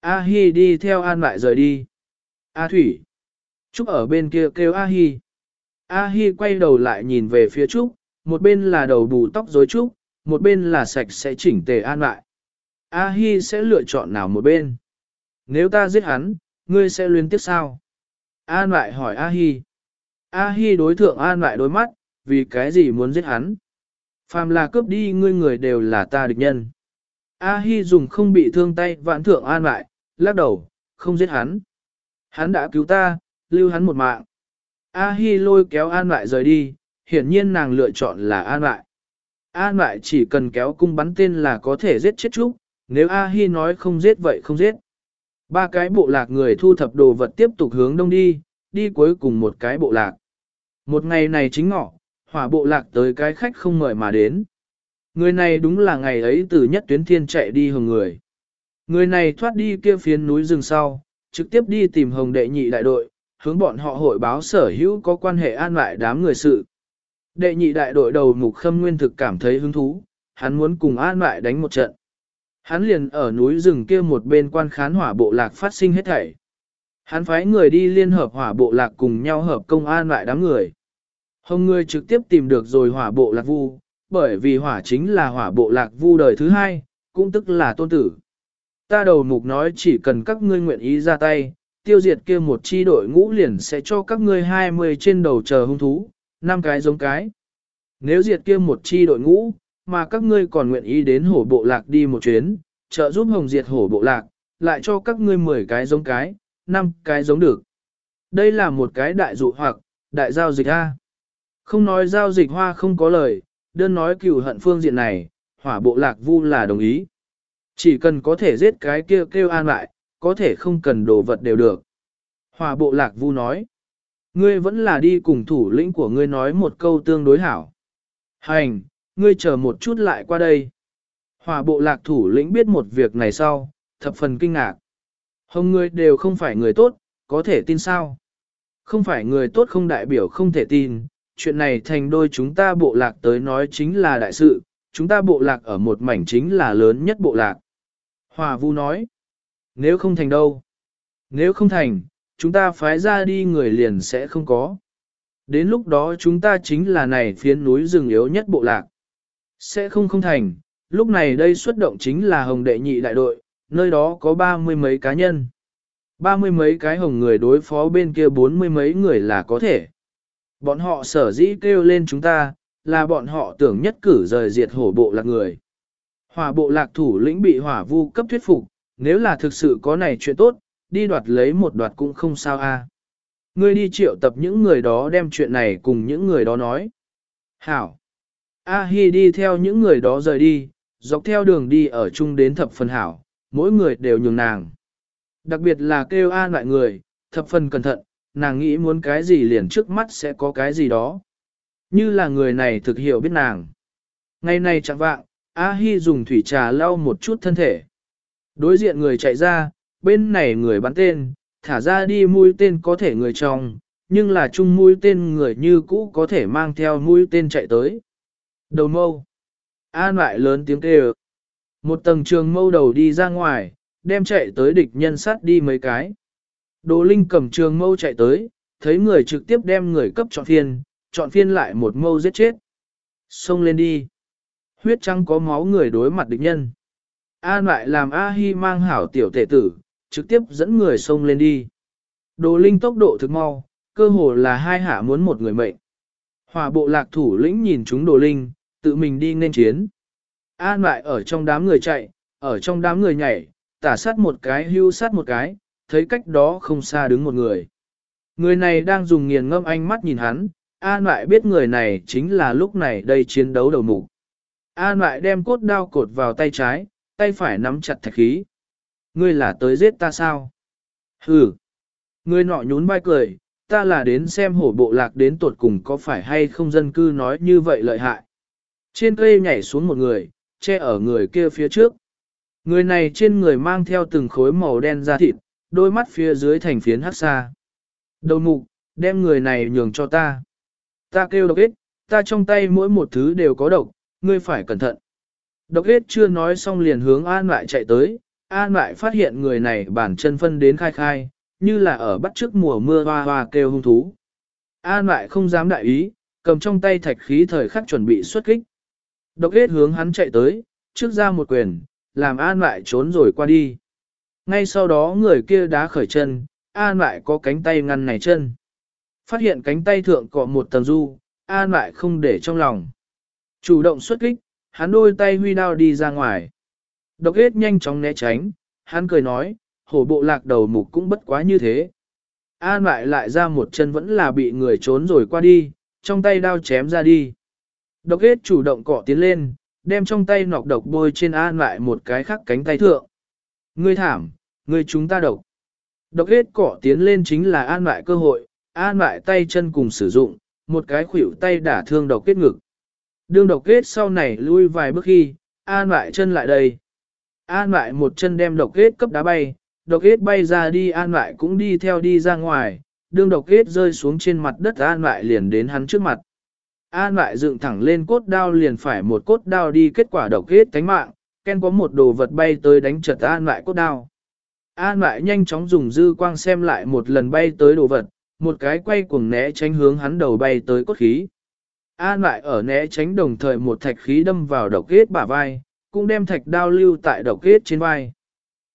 A Hi đi theo An lại rời đi. A Thủy. Trúc ở bên kia kêu A Hi. A Hi quay đầu lại nhìn về phía Trúc, một bên là đầu bù tóc rối Trúc, một bên là sạch sẽ chỉnh tề An lại. A Hi sẽ lựa chọn nào một bên? Nếu ta giết hắn, ngươi sẽ luyến tiếp sao? An lại hỏi A Hi. A Hi đối thượng An lại đối mắt, vì cái gì muốn giết hắn? Phàm là cướp đi ngươi người đều là ta địch nhân. A Hi dùng không bị thương tay vạn thượng An lại, lắc đầu, không giết hắn. Hắn đã cứu ta, lưu hắn một mạng. A Hi lôi kéo An lại rời đi, hiển nhiên nàng lựa chọn là An lại. An lại chỉ cần kéo cung bắn tên là có thể giết chết Trúc, nếu A Hi nói không giết vậy không giết. Ba cái bộ lạc người thu thập đồ vật tiếp tục hướng đông đi, đi cuối cùng một cái bộ lạc. Một ngày này chính ngọ, hỏa bộ lạc tới cái khách không mời mà đến. Người này đúng là ngày ấy từ nhất tuyến thiên chạy đi hồng người. Người này thoát đi kia phiến núi rừng sau, trực tiếp đi tìm hồng đệ nhị đại đội, hướng bọn họ hội báo sở hữu có quan hệ an lại đám người sự. Đệ nhị đại đội đầu mục khâm nguyên thực cảm thấy hứng thú, hắn muốn cùng an lại đánh một trận. Hắn liền ở núi rừng kia một bên quan khán hỏa bộ lạc phát sinh hết thảy. Hắn phái người đi liên hợp hỏa bộ lạc cùng nhau hợp công an lại đám người. Hồng người trực tiếp tìm được rồi hỏa bộ lạc vu, bởi vì hỏa chính là hỏa bộ lạc vu đời thứ hai, cũng tức là tôn tử. Ta đầu mục nói chỉ cần các ngươi nguyện ý ra tay, tiêu diệt kia một chi đội ngũ liền sẽ cho các ngươi 20 trên đầu chờ hung thú, năm cái giống cái. Nếu diệt kia một chi đội ngũ, mà các ngươi còn nguyện ý đến hổ bộ lạc đi một chuyến, trợ giúp hồng diệt hổ bộ lạc, lại cho các ngươi 10 cái giống cái, 5 cái giống được. Đây là một cái đại dụ hoặc, đại giao dịch A. Không nói giao dịch hoa không có lời, đơn nói cựu hận phương diện này, hỏa bộ lạc vu là đồng ý. Chỉ cần có thể giết cái kia kêu, kêu an lại, có thể không cần đồ vật đều được. hòa bộ lạc vu nói, ngươi vẫn là đi cùng thủ lĩnh của ngươi nói một câu tương đối hảo. Hành, ngươi chờ một chút lại qua đây. hòa bộ lạc thủ lĩnh biết một việc này sau, thập phần kinh ngạc. Hồng ngươi đều không phải người tốt, có thể tin sao? Không phải người tốt không đại biểu không thể tin, chuyện này thành đôi chúng ta bộ lạc tới nói chính là đại sự, chúng ta bộ lạc ở một mảnh chính là lớn nhất bộ lạc. Hòa Vu nói, nếu không thành đâu? Nếu không thành, chúng ta phái ra đi người liền sẽ không có. Đến lúc đó chúng ta chính là này phiến núi rừng yếu nhất bộ lạc. Sẽ không không thành, lúc này đây xuất động chính là hồng đệ nhị đại đội, nơi đó có ba mươi mấy cá nhân. Ba mươi mấy cái hồng người đối phó bên kia bốn mươi mấy người là có thể. Bọn họ sở dĩ kêu lên chúng ta, là bọn họ tưởng nhất cử rời diệt hổ bộ lạc người. Hỏa bộ lạc thủ lĩnh bị hỏa vu cấp thuyết phục, nếu là thực sự có này chuyện tốt, đi đoạt lấy một đoạt cũng không sao a. Ngươi đi triệu tập những người đó đem chuyện này cùng những người đó nói. Hảo. A Hi đi theo những người đó rời đi, dọc theo đường đi ở chung đến thập phần hảo, mỗi người đều nhường nàng. Đặc biệt là kêu an lại người, thập phần cẩn thận, nàng nghĩ muốn cái gì liền trước mắt sẽ có cái gì đó. Như là người này thực hiểu biết nàng. Ngày này chẳng vạng, A Hi dùng thủy trà lau một chút thân thể. Đối diện người chạy ra, bên này người bắn tên, thả ra đi mũi tên có thể người trong, nhưng là chung mũi tên người như cũ có thể mang theo mũi tên chạy tới. Đầu mâu. An lại lớn tiếng kêu. Một tầng trường mâu đầu đi ra ngoài, đem chạy tới địch nhân sát đi mấy cái. Đồ Linh cầm trường mâu chạy tới, thấy người trực tiếp đem người cấp chọn phiên, chọn phiên lại một mâu giết chết. Xông lên đi. Huyết trăng có máu người đối mặt địch nhân. A lại làm A-hi mang hảo tiểu tệ tử, trực tiếp dẫn người xông lên đi. Đồ Linh tốc độ thực mau, cơ hồ là hai hạ muốn một người mệnh. Hòa bộ lạc thủ lĩnh nhìn chúng Đồ Linh, tự mình đi nên chiến. A lại ở trong đám người chạy, ở trong đám người nhảy, tả sát một cái hưu sát một cái, thấy cách đó không xa đứng một người. Người này đang dùng nghiền ngâm ánh mắt nhìn hắn, A lại biết người này chính là lúc này đây chiến đấu đầu mục. An lại đem cốt đao cột vào tay trái, tay phải nắm chặt thạch khí. Ngươi là tới giết ta sao? Hừ. Ngươi nọ nhún vai cười, ta là đến xem hổ bộ lạc đến tuột cùng có phải hay không dân cư nói như vậy lợi hại. Trên cây nhảy xuống một người, che ở người kia phía trước. Người này trên người mang theo từng khối màu đen da thịt, đôi mắt phía dưới thành phiến hắc xa. Đầu mục, đem người này nhường cho ta. Ta kêu độc ích, ta trong tay mỗi một thứ đều có độc, ngươi phải cẩn thận. Độc ích chưa nói xong liền hướng an lại chạy tới, An lại phát hiện người này bản chân phân đến khai khai, như là ở bắt trước mùa mưa hoa hoa kêu hung thú. An lại không dám đại ý, cầm trong tay thạch khí thời khắc chuẩn bị xuất kích. Độc hết hướng hắn chạy tới, trước ra một quyền, làm An lại trốn rồi qua đi. Ngay sau đó người kia đá khởi chân, An lại có cánh tay ngăn này chân. Phát hiện cánh tay thượng cọ một tầng du, An lại không để trong lòng. Chủ động xuất kích, hắn đôi tay huy đao đi ra ngoài. Độc hết nhanh chóng né tránh, hắn cười nói, hổ bộ lạc đầu mục cũng bất quá như thế. An lại lại ra một chân vẫn là bị người trốn rồi qua đi, trong tay đao chém ra đi. Độc hết chủ động cọ tiến lên, đem trong tay nọc độc bôi trên an lại một cái khác cánh tay thượng. Ngươi thảm, ngươi chúng ta độc. Độc hết cọ tiến lên chính là an lại cơ hội, an lại tay chân cùng sử dụng, một cái khuỷu tay đả thương độc kết ngực. Đương độc kết sau này lui vài bước khi, an lại chân lại đây. An lại một chân đem độc kết cấp đá bay, độc kết bay ra đi an lại cũng đi theo đi ra ngoài, đương độc kết rơi xuống trên mặt đất an lại liền đến hắn trước mặt. An lại dựng thẳng lên cốt đao liền phải một cốt đao đi kết quả độc kết thánh mạng, Ken có một đồ vật bay tới đánh chật an lại cốt đao. An lại nhanh chóng dùng dư quang xem lại một lần bay tới đồ vật, một cái quay cuồng né tránh hướng hắn đầu bay tới cốt khí. An lại ở né tránh đồng thời một thạch khí đâm vào độc kết bả vai, cũng đem thạch đao lưu tại độc kết trên vai.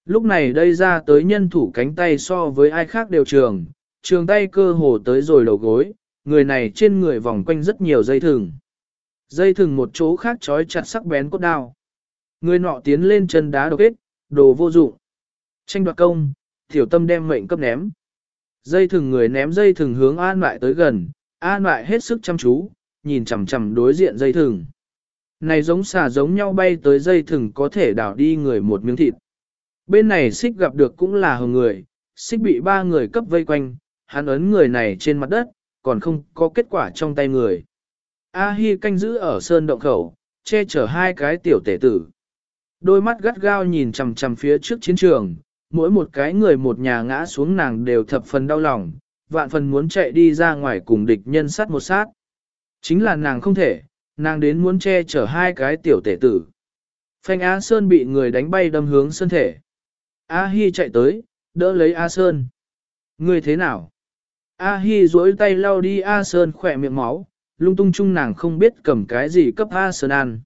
Lúc này đây ra tới nhân thủ cánh tay so với ai khác đều trường, trường tay cơ hồ tới rồi đầu gối, người này trên người vòng quanh rất nhiều dây thừng. Dây thừng một chỗ khác trói chặt sắc bén cốt đao. Người nọ tiến lên chân đá độc kết, đồ vô dụng. Tranh đoạt công, tiểu tâm đem mệnh cấp ném. Dây thừng người ném dây thừng hướng an lại tới gần, an lại hết sức chăm chú, nhìn chằm chằm đối diện dây thừng. Này giống xà giống nhau bay tới dây thừng có thể đảo đi người một miếng thịt. Bên này xích gặp được cũng là hờ người, xích bị ba người cấp vây quanh, hắn ấn người này trên mặt đất, còn không có kết quả trong tay người. A-hi canh giữ ở sơn động khẩu, che chở hai cái tiểu tể tử. Đôi mắt gắt gao nhìn chằm chằm phía trước chiến trường, mỗi một cái người một nhà ngã xuống nàng đều thập phần đau lòng, vạn phần muốn chạy đi ra ngoài cùng địch nhân sát một sát. Chính là nàng không thể, nàng đến muốn che chở hai cái tiểu tể tử. Phanh A Sơn bị người đánh bay đâm hướng sơn thể. A Hi chạy tới, đỡ lấy A Sơn. Người thế nào? A Hi duỗi tay lau đi A Sơn khỏe miệng máu, lung tung chung nàng không biết cầm cái gì cấp A Sơn ăn.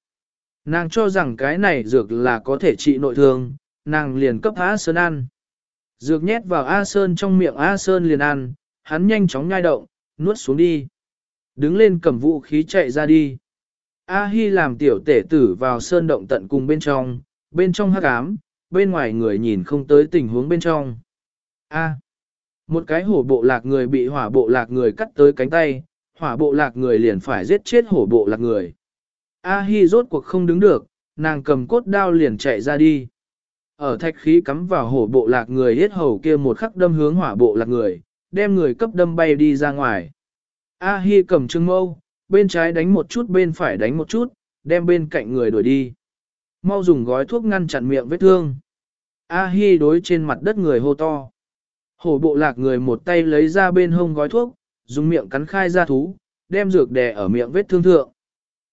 Nàng cho rằng cái này dược là có thể trị nội thương, nàng liền cấp A Sơn ăn. Dược nhét vào A Sơn trong miệng A Sơn liền ăn, hắn nhanh chóng nhai động, nuốt xuống đi. Đứng lên cầm vũ khí chạy ra đi. A Hi làm tiểu tể tử vào sơn động tận cùng bên trong, bên trong hắc ám, bên ngoài người nhìn không tới tình huống bên trong. A. Một cái hổ bộ lạc người bị hỏa bộ lạc người cắt tới cánh tay, hỏa bộ lạc người liền phải giết chết hổ bộ lạc người. A Hi rốt cuộc không đứng được, nàng cầm cốt đao liền chạy ra đi. Ở thạch khí cắm vào hổ bộ lạc người hết hầu kia một khắc đâm hướng hỏa bộ lạc người, đem người cấp đâm bay đi ra ngoài. A Hi cầm trưng mâu, bên trái đánh một chút bên phải đánh một chút, đem bên cạnh người đuổi đi. Mau dùng gói thuốc ngăn chặn miệng vết thương. A Hi đối trên mặt đất người hô to. Hổ bộ lạc người một tay lấy ra bên hông gói thuốc, dùng miệng cắn khai ra thú, đem dược đè ở miệng vết thương thượng.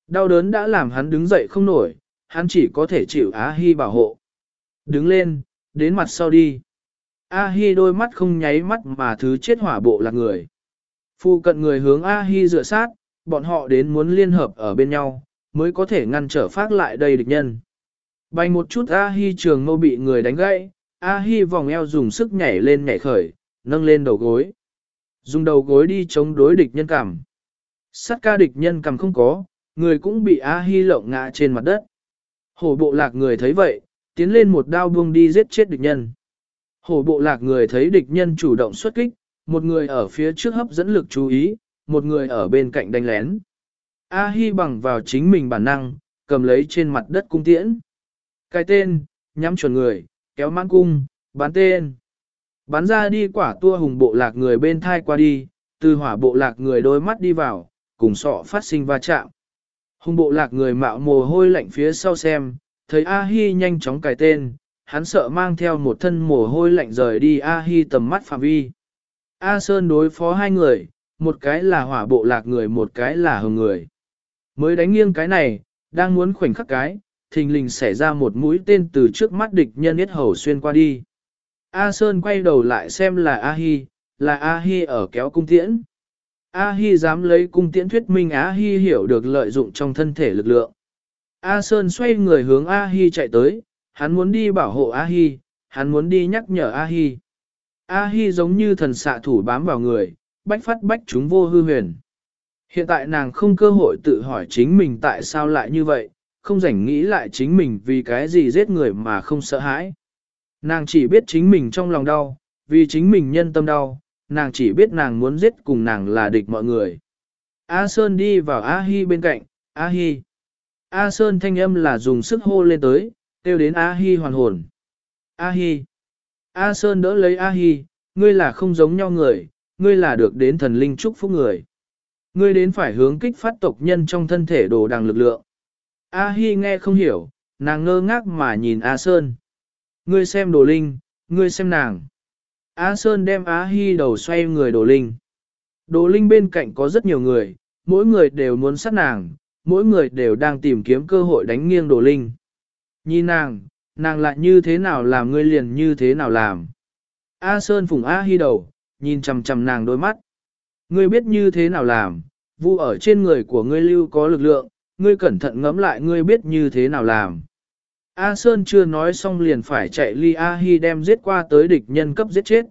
Đau đớn đã làm hắn đứng dậy không nổi, hắn chỉ có thể chịu A Hi bảo hộ. Đứng lên, đến mặt sau đi. A Hi đôi mắt không nháy mắt mà thứ chết hỏa bộ lạc người. Phu cận người hướng A Hi dựa sát, bọn họ đến muốn liên hợp ở bên nhau, mới có thể ngăn trở phát lại đây địch nhân. Bành một chút A Hi trường mâu bị người đánh gãy, A Hi vòng eo dùng sức nhảy lên nhảy khởi, nâng lên đầu gối. Dùng đầu gối đi chống đối địch nhân cảm. Sát ca địch nhân cầm không có, người cũng bị A Hi lộng ngã trên mặt đất. Hổ bộ lạc người thấy vậy, tiến lên một đao buông đi giết chết địch nhân. Hổ bộ lạc người thấy địch nhân chủ động xuất kích, một người ở phía trước hấp dẫn lực chú ý, một người ở bên cạnh đánh lén. A Hi bằng vào chính mình bản năng, cầm lấy trên mặt đất cung tiễn. Cái tên, nhắm chuẩn người, kéo mãn cung, bán tên. Bắn ra đi quả tua hùng bộ lạc người bên thai qua đi, từ hỏa bộ lạc người đôi mắt đi vào, cùng sọ phát sinh va chạm. Hùng bộ lạc người mạo mồ hôi lạnh phía sau xem, thấy A-hi nhanh chóng cài tên, hắn sợ mang theo một thân mồ hôi lạnh rời đi A-hi tầm mắt phạm vi. A Sơn đối phó hai người, một cái là hỏa bộ lạc người một cái là hồng người. Mới đánh nghiêng cái này, đang muốn khoảnh khắc cái, thình lình xảy ra một mũi tên từ trước mắt địch nhân yết hầu xuyên qua đi. A Sơn quay đầu lại xem là A Hi, là A Hi ở kéo cung tiễn. A Hi dám lấy cung tiễn thuyết minh A Hi hiểu được lợi dụng trong thân thể lực lượng. A Sơn xoay người hướng A Hi chạy tới, hắn muốn đi bảo hộ A Hi, hắn muốn đi nhắc nhở A Hi. A Hi giống như thần xạ thủ bám vào người, bách phát bách chúng vô hư huyền. Hiện tại nàng không cơ hội tự hỏi chính mình tại sao lại như vậy, không rảnh nghĩ lại chính mình vì cái gì giết người mà không sợ hãi. Nàng chỉ biết chính mình trong lòng đau, vì chính mình nhân tâm đau, nàng chỉ biết nàng muốn giết cùng nàng là địch mọi người. A Sơn đi vào A Hi bên cạnh, A Hi. A Sơn thanh âm là dùng sức hô lên tới, kêu đến A Hi hoàn hồn. A Hi. A Sơn đỡ lấy A Hi, ngươi là không giống nhau người, ngươi là được đến thần linh chúc phúc người. Ngươi đến phải hướng kích phát tộc nhân trong thân thể đồ đằng lực lượng. A Hi nghe không hiểu, nàng ngơ ngác mà nhìn A Sơn. Ngươi xem đồ linh, ngươi xem nàng. A Sơn đem A Hi đầu xoay người đồ linh. Đồ linh bên cạnh có rất nhiều người, mỗi người đều muốn sát nàng, mỗi người đều đang tìm kiếm cơ hội đánh nghiêng đồ linh. Nhìn nàng, nàng lại như thế nào làm ngươi liền như thế nào làm. A Sơn phùng A Hi đầu, nhìn chằm chằm nàng đôi mắt. Ngươi biết như thế nào làm, vu ở trên người của ngươi lưu có lực lượng, ngươi cẩn thận ngẫm lại ngươi biết như thế nào làm. A Sơn chưa nói xong liền phải chạy ly A Hi đem giết qua tới địch nhân cấp giết chết.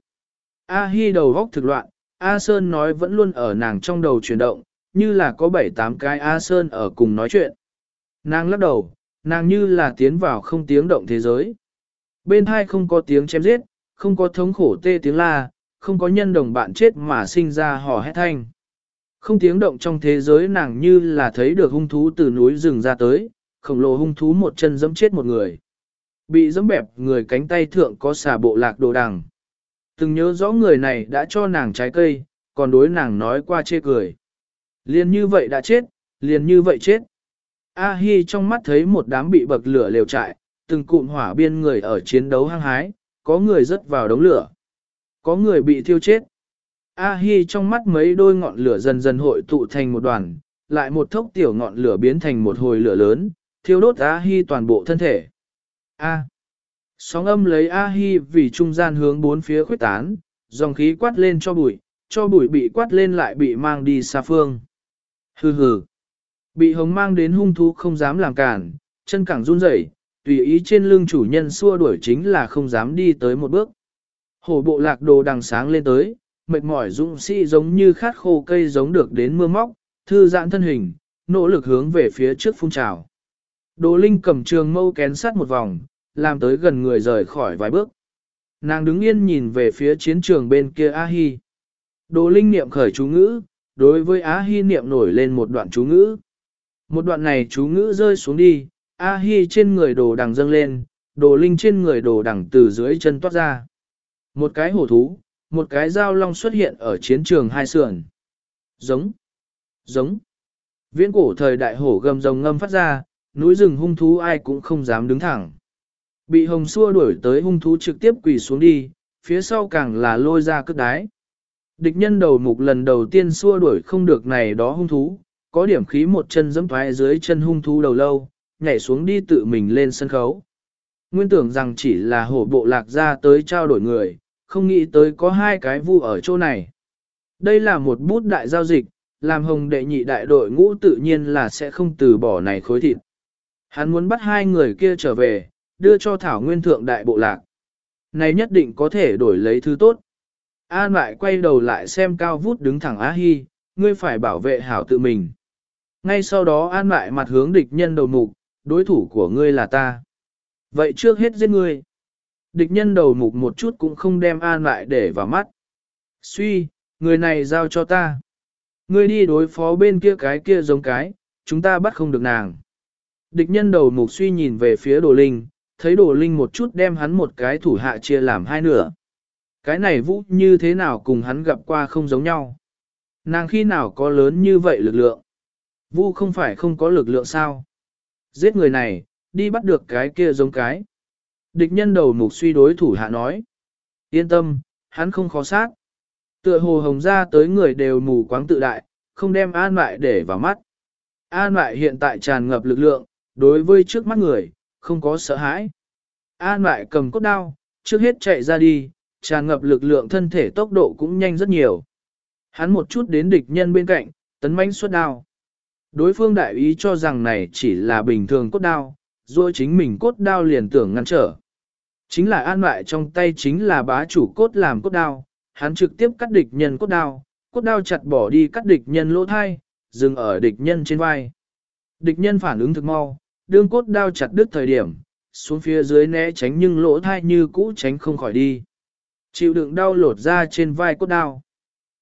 A Hi đầu góc thực loạn, A Sơn nói vẫn luôn ở nàng trong đầu chuyển động, như là có 7-8 cái A Sơn ở cùng nói chuyện. Nàng lắc đầu, nàng như là tiến vào không tiếng động thế giới. Bên hai không có tiếng chém giết, không có thống khổ tê tiếng la, không có nhân đồng bạn chết mà sinh ra hò hét thanh. Không tiếng động trong thế giới nàng như là thấy được hung thú từ núi rừng ra tới, khổng lồ hung thú một chân giẫm chết một người. Bị giẫm bẹp người cánh tay thượng có xà bộ lạc đồ đằng. Từng nhớ rõ người này đã cho nàng trái cây, còn đối nàng nói qua chê cười. Liền như vậy đã chết, liền như vậy chết. A Hi trong mắt thấy một đám bị bậc lửa lều trại, từng cụm hỏa biên người ở chiến đấu hăng hái, có người rớt vào đống lửa. Có người bị thiêu chết. A Hi trong mắt mấy đôi ngọn lửa dần dần hội tụ thành một đoàn, lại một thốc tiểu ngọn lửa biến thành một hồi lửa lớn, thiêu đốt A Hi toàn bộ thân thể. A. Sóng âm lấy A Hi vì trung gian hướng bốn phía khuếch tán, dòng khí quát lên cho bụi, cho bụi bị quát lên lại bị mang đi xa phương. Hừ hừ. Bị hống mang đến hung thú không dám làm cản, chân cẳng run rẩy, tùy ý trên lưng chủ nhân xua đuổi chính là không dám đi tới một bước. Hổ bộ lạc đồ đằng sáng lên tới, mệt mỏi dũng sĩ giống như khát khô cây giống được đến mưa móc, thư giãn thân hình, nỗ lực hướng về phía trước phun trào. Đồ Linh cầm trường mâu kén sát một vòng, làm tới gần người rời khỏi vài bước. Nàng đứng yên nhìn về phía chiến trường bên kia A-hi. Đồ Linh niệm khởi chú ngữ, đối với A-hi niệm nổi lên một đoạn chú ngữ. Một đoạn này chú ngữ rơi xuống đi, A-hi trên người đồ đằng dâng lên, đồ Linh trên người đồ đằng từ dưới chân toát ra. Một cái hổ thú, một cái dao long xuất hiện ở chiến trường hai sườn. Giống, giống. Viễn cổ thời đại hổ gầm rồng ngâm phát ra, núi rừng hung thú ai cũng không dám đứng thẳng. Bị hồng xua đuổi tới hung thú trực tiếp quỳ xuống đi, phía sau càng là lôi ra cất đái. Địch nhân đầu mục lần đầu tiên xua đuổi không được này đó hung thú, có điểm khí một chân dẫm thoái dưới chân hung thú đầu lâu, nhảy xuống đi tự mình lên sân khấu. Nguyên tưởng rằng chỉ là hổ bộ lạc ra tới trao đổi người, không nghĩ tới có hai cái vu ở chỗ này. Đây là một bút đại giao dịch, làm hồng đệ nhị đại đội ngũ tự nhiên là sẽ không từ bỏ này khối thịt. Hắn muốn bắt hai người kia trở về, đưa cho Thảo Nguyên Thượng đại bộ lạc. Này nhất định có thể đổi lấy thứ tốt. An lại quay đầu lại xem cao vút đứng thẳng Á Hi, ngươi phải bảo vệ hảo tự mình. Ngay sau đó an lại mặt hướng địch nhân đầu mục, đối thủ của ngươi là ta. Vậy trước hết giết ngươi. Địch nhân đầu mục một chút cũng không đem an lại để vào mắt. Suy, người này giao cho ta. Ngươi đi đối phó bên kia cái kia giống cái, chúng ta bắt không được nàng. Địch nhân đầu mục suy nhìn về phía đồ linh, thấy đồ linh một chút đem hắn một cái thủ hạ chia làm hai nửa. Cái này vũ như thế nào cùng hắn gặp qua không giống nhau. Nàng khi nào có lớn như vậy lực lượng. Vu không phải không có lực lượng sao. Giết người này, đi bắt được cái kia giống cái. Địch nhân đầu mục suy đối thủ hạ nói. Yên tâm, hắn không khó sát. Tựa hồ hồng ra tới người đều mù quáng tự đại, không đem an lại để vào mắt. An lại hiện tại tràn ngập lực lượng, đối với trước mắt người, không có sợ hãi. An lại cầm cốt đao, trước hết chạy ra đi, tràn ngập lực lượng thân thể tốc độ cũng nhanh rất nhiều. Hắn một chút đến địch nhân bên cạnh, tấn mãnh xuất đao. Đối phương đại ý cho rằng này chỉ là bình thường cốt đao, rồi chính mình cốt đao liền tưởng ngăn trở. Chính là an lại trong tay chính là bá chủ cốt làm cốt đao, hắn trực tiếp cắt địch nhân cốt đao, cốt đao chặt bỏ đi cắt địch nhân lỗ thai, dừng ở địch nhân trên vai. Địch nhân phản ứng thực mau, đương cốt đao chặt đứt thời điểm, xuống phía dưới né tránh nhưng lỗ thai như cũ tránh không khỏi đi. Chịu đựng đau lột ra trên vai cốt đao.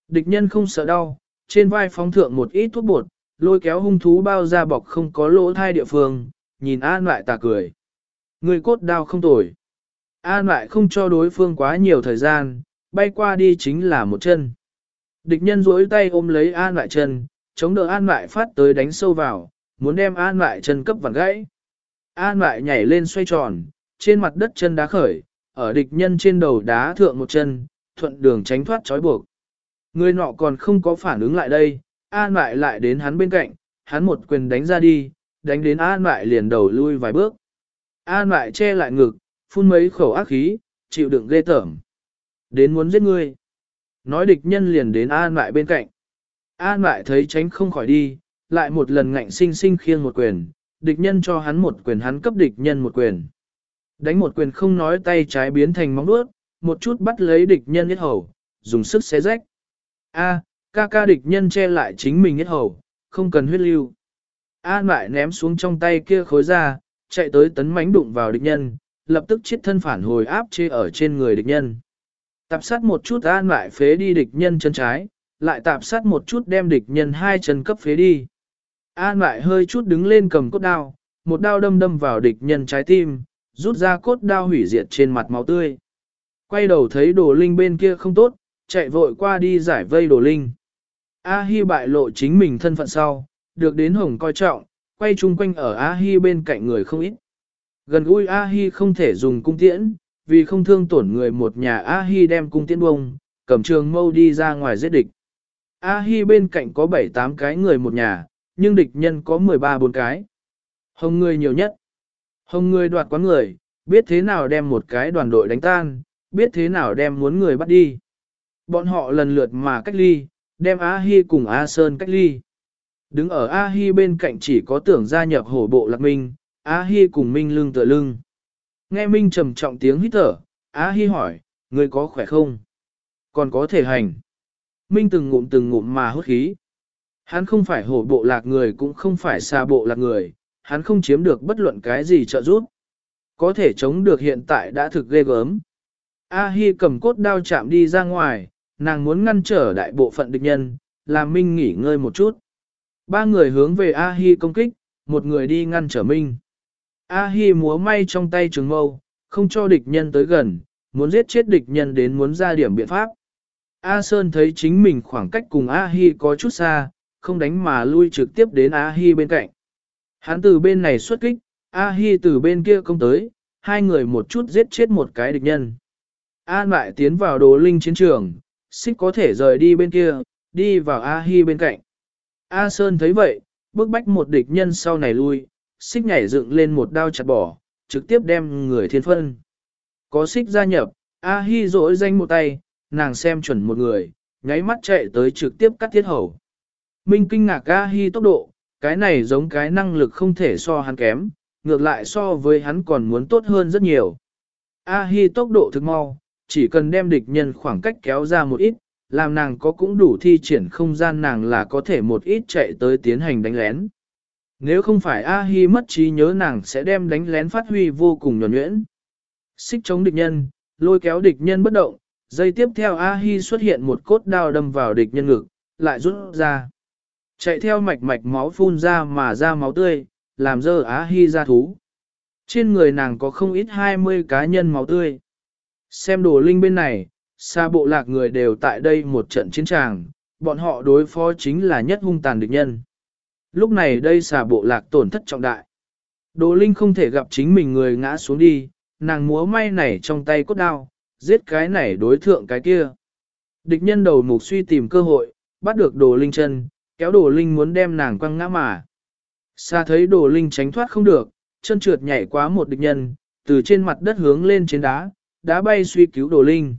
Địch nhân không sợ đau, trên vai phóng thượng một ít thuốc bột, lôi kéo hung thú bao ra bọc không có lỗ thai địa phương, nhìn an lại tà cười. Người cốt đao không tồi. An lại không cho đối phương quá nhiều thời gian, bay qua đi chính là một chân. Địch nhân duỗi tay ôm lấy an lại chân, chống đỡ an lại phát tới đánh sâu vào, muốn đem an lại chân cấp vặn gãy. An lại nhảy lên xoay tròn, trên mặt đất chân đá khởi, ở địch nhân trên đầu đá thượng một chân, thuận đường tránh thoát trói buộc. Người nọ còn không có phản ứng lại đây, an lại lại đến hắn bên cạnh, hắn một quyền đánh ra đi, đánh đến an lại liền đầu lui vài bước. An lại che lại ngực, phun mấy khẩu ác khí, chịu đựng ghê tởm. Đến muốn giết ngươi. Nói địch nhân liền đến an lại bên cạnh. An lại thấy tránh không khỏi đi, lại một lần ngạnh sinh sinh khiêng một quyền, địch nhân cho hắn một quyền hắn cấp địch nhân một quyền. Đánh một quyền không nói tay trái biến thành móng vuốt, một chút bắt lấy địch nhân hết hầu, dùng sức xé rách. A, ca ca địch nhân che lại chính mình hết hầu, không cần huyết lưu. An lại ném xuống trong tay kia khối ra, chạy tới tấn mánh đụng vào địch nhân, lập tức chết thân phản hồi áp chế ở trên người địch nhân. Tạp sát một chút an lại phế đi địch nhân chân trái, lại tạp sát một chút đem địch nhân hai chân cấp phế đi. An lại hơi chút đứng lên cầm cốt đao, một đao đâm đâm vào địch nhân trái tim, rút ra cốt đao hủy diệt trên mặt máu tươi. Quay đầu thấy đồ linh bên kia không tốt, chạy vội qua đi giải vây đồ linh. A-hi bại lộ chính mình thân phận sau, được đến hồng coi trọng, quay chung quanh ở A-hi bên cạnh người không ít. Gần gũi A-hi không thể dùng cung tiễn, vì không thương tổn người một nhà A-hi đem cung tiễn bông, cầm trường mâu đi ra ngoài giết địch. A-hi bên cạnh có 7-8 cái người một nhà, nhưng địch nhân có 13-4 cái. Hồng người nhiều nhất. Hồng người đoạt quán người, biết thế nào đem một cái đoàn đội đánh tan, biết thế nào đem muốn người bắt đi. Bọn họ lần lượt mà cách ly, đem A-hi cùng A-sơn cách ly. Đứng ở A-hi bên cạnh chỉ có tưởng gia nhập hổ bộ lạc minh, A-hi cùng minh lưng tựa lưng. Nghe minh trầm trọng tiếng hít thở, A-hi hỏi, người có khỏe không? Còn có thể hành. Minh từng ngụm từng ngụm mà hút khí. Hắn không phải hổ bộ lạc người cũng không phải xa bộ lạc người, hắn không chiếm được bất luận cái gì trợ giúp. Có thể chống được hiện tại đã thực ghê gớm. A-hi cầm cốt đao chạm đi ra ngoài, nàng muốn ngăn trở đại bộ phận địch nhân, làm Minh nghỉ ngơi một chút. Ba người hướng về A-hi công kích, một người đi ngăn trở Minh. A-hi múa may trong tay trường mâu, không cho địch nhân tới gần, muốn giết chết địch nhân đến muốn ra điểm biện pháp. A Sơn thấy chính mình khoảng cách cùng A Hi có chút xa, không đánh mà lui trực tiếp đến A Hi bên cạnh. Hắn từ bên này xuất kích, A Hi từ bên kia công tới, hai người một chút giết chết một cái địch nhân. An lại tiến vào đồ linh chiến trường, xích có thể rời đi bên kia, đi vào A Hi bên cạnh. A Sơn thấy vậy, bước bách một địch nhân sau này lui, xích nhảy dựng lên một đao chặt bỏ, trực tiếp đem người thiên phân. Có xích gia nhập, A Hi rỗi danh một tay, nàng xem chuẩn một người, nháy mắt chạy tới trực tiếp cắt thiết hầu. Minh kinh ngạc A Hi tốc độ, cái này giống cái năng lực không thể so hắn kém, ngược lại so với hắn còn muốn tốt hơn rất nhiều. A Hi tốc độ thực mau, chỉ cần đem địch nhân khoảng cách kéo ra một ít, làm nàng có cũng đủ thi triển không gian nàng là có thể một ít chạy tới tiến hành đánh lén. Nếu không phải A Hi mất trí nhớ nàng sẽ đem đánh lén phát huy vô cùng nhuẩn nhuyễn. Xích chống địch nhân, lôi kéo địch nhân bất động, dây tiếp theo A-hi xuất hiện một cốt đao đâm vào địch nhân ngực, lại rút ra. Chạy theo mạch mạch máu phun ra mà ra máu tươi, làm dơ A-hi ra thú. Trên người nàng có không ít 20 cá nhân máu tươi. Xem đồ linh bên này, xa bộ lạc người đều tại đây một trận chiến tràng, bọn họ đối phó chính là nhất hung tàn địch nhân. Lúc này đây xà bộ lạc tổn thất trọng đại. Đồ linh không thể gặp chính mình người ngã xuống đi, nàng múa may này trong tay cốt đao, giết cái này đối thượng cái kia. Địch nhân đầu mục suy tìm cơ hội, bắt được đồ linh chân, kéo đồ linh muốn đem nàng quăng ngã mà. Xa thấy đồ linh tránh thoát không được, chân trượt nhảy quá một địch nhân, từ trên mặt đất hướng lên trên đá, đã bay suy cứu đồ linh.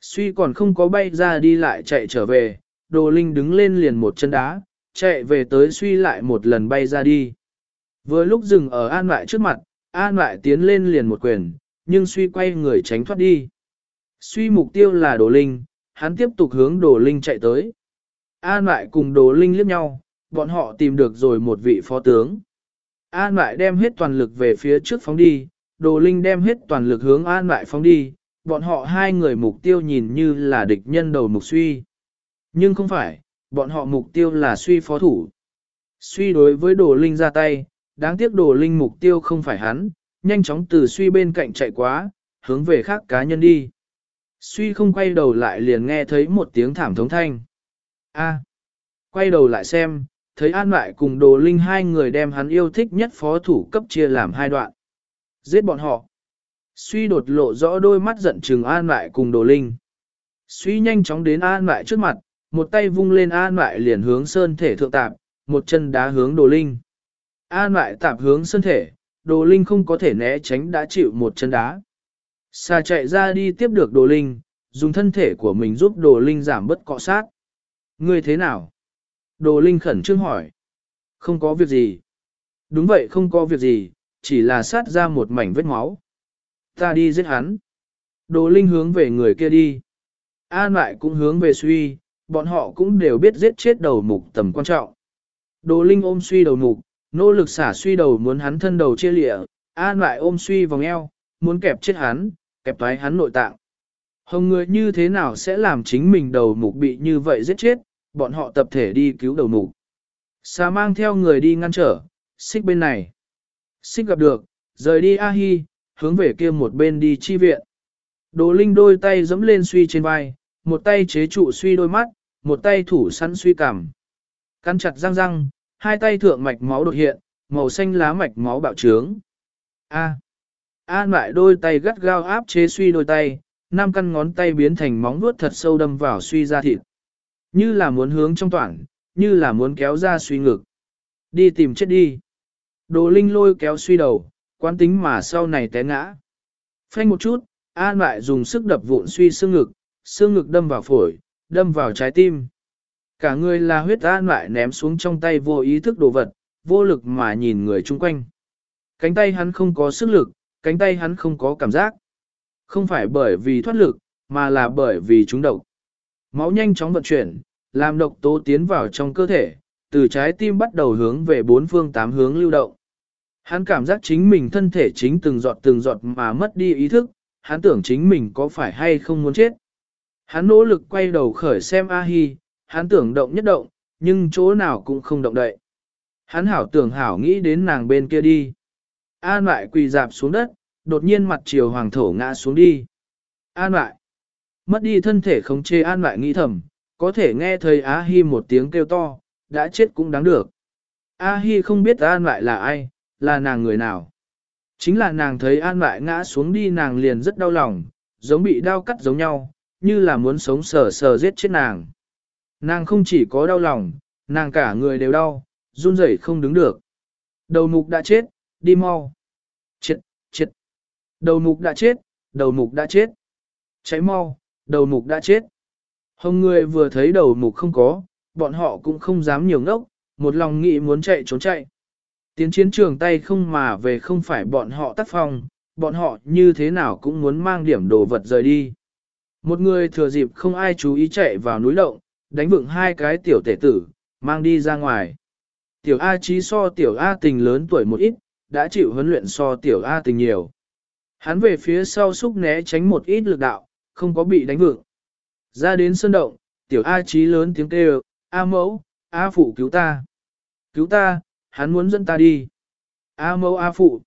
Suy còn không có bay ra đi lại chạy trở về, đồ linh đứng lên liền một chân đá, chạy về tới suy lại một lần bay ra đi. Vừa lúc dừng ở an lại trước mặt, an lại tiến lên liền một quyền, nhưng suy quay người tránh thoát đi. Suy mục tiêu là đồ linh, hắn tiếp tục hướng đồ linh chạy tới. An lại cùng đồ linh liếc nhau, bọn họ tìm được rồi một vị phó tướng. An lại đem hết toàn lực về phía trước phóng đi, đồ linh đem hết toàn lực hướng an lại phóng đi, bọn họ hai người mục tiêu nhìn như là địch nhân đầu mục suy. Nhưng không phải, bọn họ mục tiêu là suy phó thủ. Suy đối với đồ linh ra tay, đáng tiếc đồ linh mục tiêu không phải hắn, nhanh chóng từ suy bên cạnh chạy quá, hướng về khác cá nhân đi. Suy không quay đầu lại liền nghe thấy một tiếng thảm thống thanh. A. Quay đầu lại xem, thấy An lại cùng đồ linh hai người đem hắn yêu thích nhất phó thủ cấp chia làm hai đoạn. Giết bọn họ. Suy đột lộ rõ đôi mắt giận trừng An lại cùng đồ linh. Suy nhanh chóng đến An lại trước mặt, một tay vung lên An lại liền hướng sơn thể thượng tạp, một chân đá hướng đồ linh. An lại tạp hướng sơn thể, đồ linh không có thể né tránh đã chịu một chân đá. Xà chạy ra đi tiếp được đồ linh, dùng thân thể của mình giúp đồ linh giảm bất cọ sát. Ngươi thế nào? Đồ linh khẩn trương hỏi. Không có việc gì. Đúng vậy không có việc gì, chỉ là sát ra một mảnh vết máu. Ta đi giết hắn. Đồ linh hướng về người kia đi. An lại cũng hướng về suy, bọn họ cũng đều biết giết chết đầu mục tầm quan trọng. Đồ linh ôm suy đầu mục, nỗ lực xả suy đầu muốn hắn thân đầu chia lịa, an lại ôm suy vòng eo, muốn kẹp chết hắn, kẹp toái hắn nội tạng. Hồng người như thế nào sẽ làm chính mình đầu mục bị như vậy giết chết, bọn họ tập thể đi cứu đầu mục. Xà mang theo người đi ngăn trở, xích bên này. Xích gặp được, rời đi A-hi, hướng về kia một bên đi chi viện. Đồ Linh đôi tay giẫm lên suy trên vai, một tay chế trụ suy đôi mắt, một tay thủ săn suy cảm. Căn chặt răng răng, hai tay thượng mạch máu đột hiện, màu xanh lá mạch máu bạo trướng. A. An lại đôi tay gắt gao áp chế suy đôi tay, năm căn ngón tay biến thành móng vuốt thật sâu đâm vào suy ra thịt. Như là muốn hướng trong toàn, như là muốn kéo ra suy ngực. Đi tìm chết đi. Đồ Linh lôi kéo suy đầu, quán tính mà sau này té ngã. Phanh một chút, An lại dùng sức đập vụn suy xương ngực, xương ngực đâm vào phổi, đâm vào trái tim. Cả người là huyết An lại ném xuống trong tay vô ý thức đồ vật, vô lực mà nhìn người chung quanh. Cánh tay hắn không có sức lực, cánh tay hắn không có cảm giác. Không phải bởi vì thoát lực, mà là bởi vì chúng độc. Máu nhanh chóng vận chuyển, làm độc tố tiến vào trong cơ thể, từ trái tim bắt đầu hướng về bốn phương tám hướng lưu động. Hắn cảm giác chính mình thân thể chính từng giọt từng giọt mà mất đi ý thức, hắn tưởng chính mình có phải hay không muốn chết. Hắn nỗ lực quay đầu khởi xem A-hi, hắn tưởng động nhất động, nhưng chỗ nào cũng không động đậy. Hắn hảo tưởng hảo nghĩ đến nàng bên kia đi. An lại quỳ dạp xuống đất, đột nhiên mặt chiều hoàng thổ ngã xuống đi. An lại. Mất đi thân thể không chê an lại nghĩ thầm, có thể nghe thấy A-hi một tiếng kêu to, đã chết cũng đáng được. A-hi không biết an lại là ai, là nàng người nào. Chính là nàng thấy an lại ngã xuống đi nàng liền rất đau lòng, giống bị đau cắt giống nhau, như là muốn sống sờ sờ giết chết nàng. Nàng không chỉ có đau lòng, nàng cả người đều đau, run rẩy không đứng được. Đầu mục đã chết, đi mau. Chết, chết. Đầu mục đã chết, đầu mục đã chết. Cháy mau, đầu mục đã chết. Hồng người vừa thấy đầu mục không có, bọn họ cũng không dám nhiều ngốc, một lòng nghĩ muốn chạy trốn chạy. Tiến chiến trường tay không mà về không phải bọn họ tác phong, bọn họ như thế nào cũng muốn mang điểm đồ vật rời đi. Một người thừa dịp không ai chú ý chạy vào núi động, đánh vựng hai cái tiểu tể tử, mang đi ra ngoài. Tiểu A trí so tiểu A tình lớn tuổi một ít, đã chịu huấn luyện so tiểu A tình nhiều. Hắn về phía sau xúc né tránh một ít lực đạo, không có bị đánh vựng. Ra đến sơn động, tiểu A trí lớn tiếng kêu, A mẫu, A phụ cứu ta. Cứu ta, hắn muốn dẫn ta đi. A mẫu A phụ.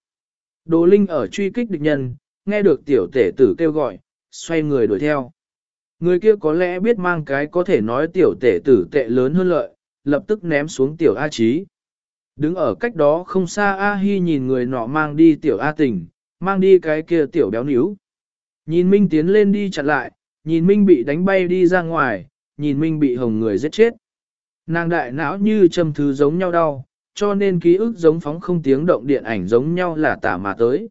Đồ Linh ở truy kích địch nhân, nghe được tiểu tể tử kêu gọi, xoay người đuổi theo. Người kia có lẽ biết mang cái có thể nói tiểu tể tử tệ lớn hơn lợi, lập tức ném xuống tiểu A Chí. Đứng ở cách đó không xa A Hi nhìn người nọ mang đi tiểu A Tình, mang đi cái kia tiểu béo níu. Nhìn Minh tiến lên đi chặn lại, nhìn Minh bị đánh bay đi ra ngoài, nhìn Minh bị hồng người giết chết. Nàng đại não như châm thứ giống nhau đau, cho nên ký ức giống phóng không tiếng động điện ảnh giống nhau là tả mà tới.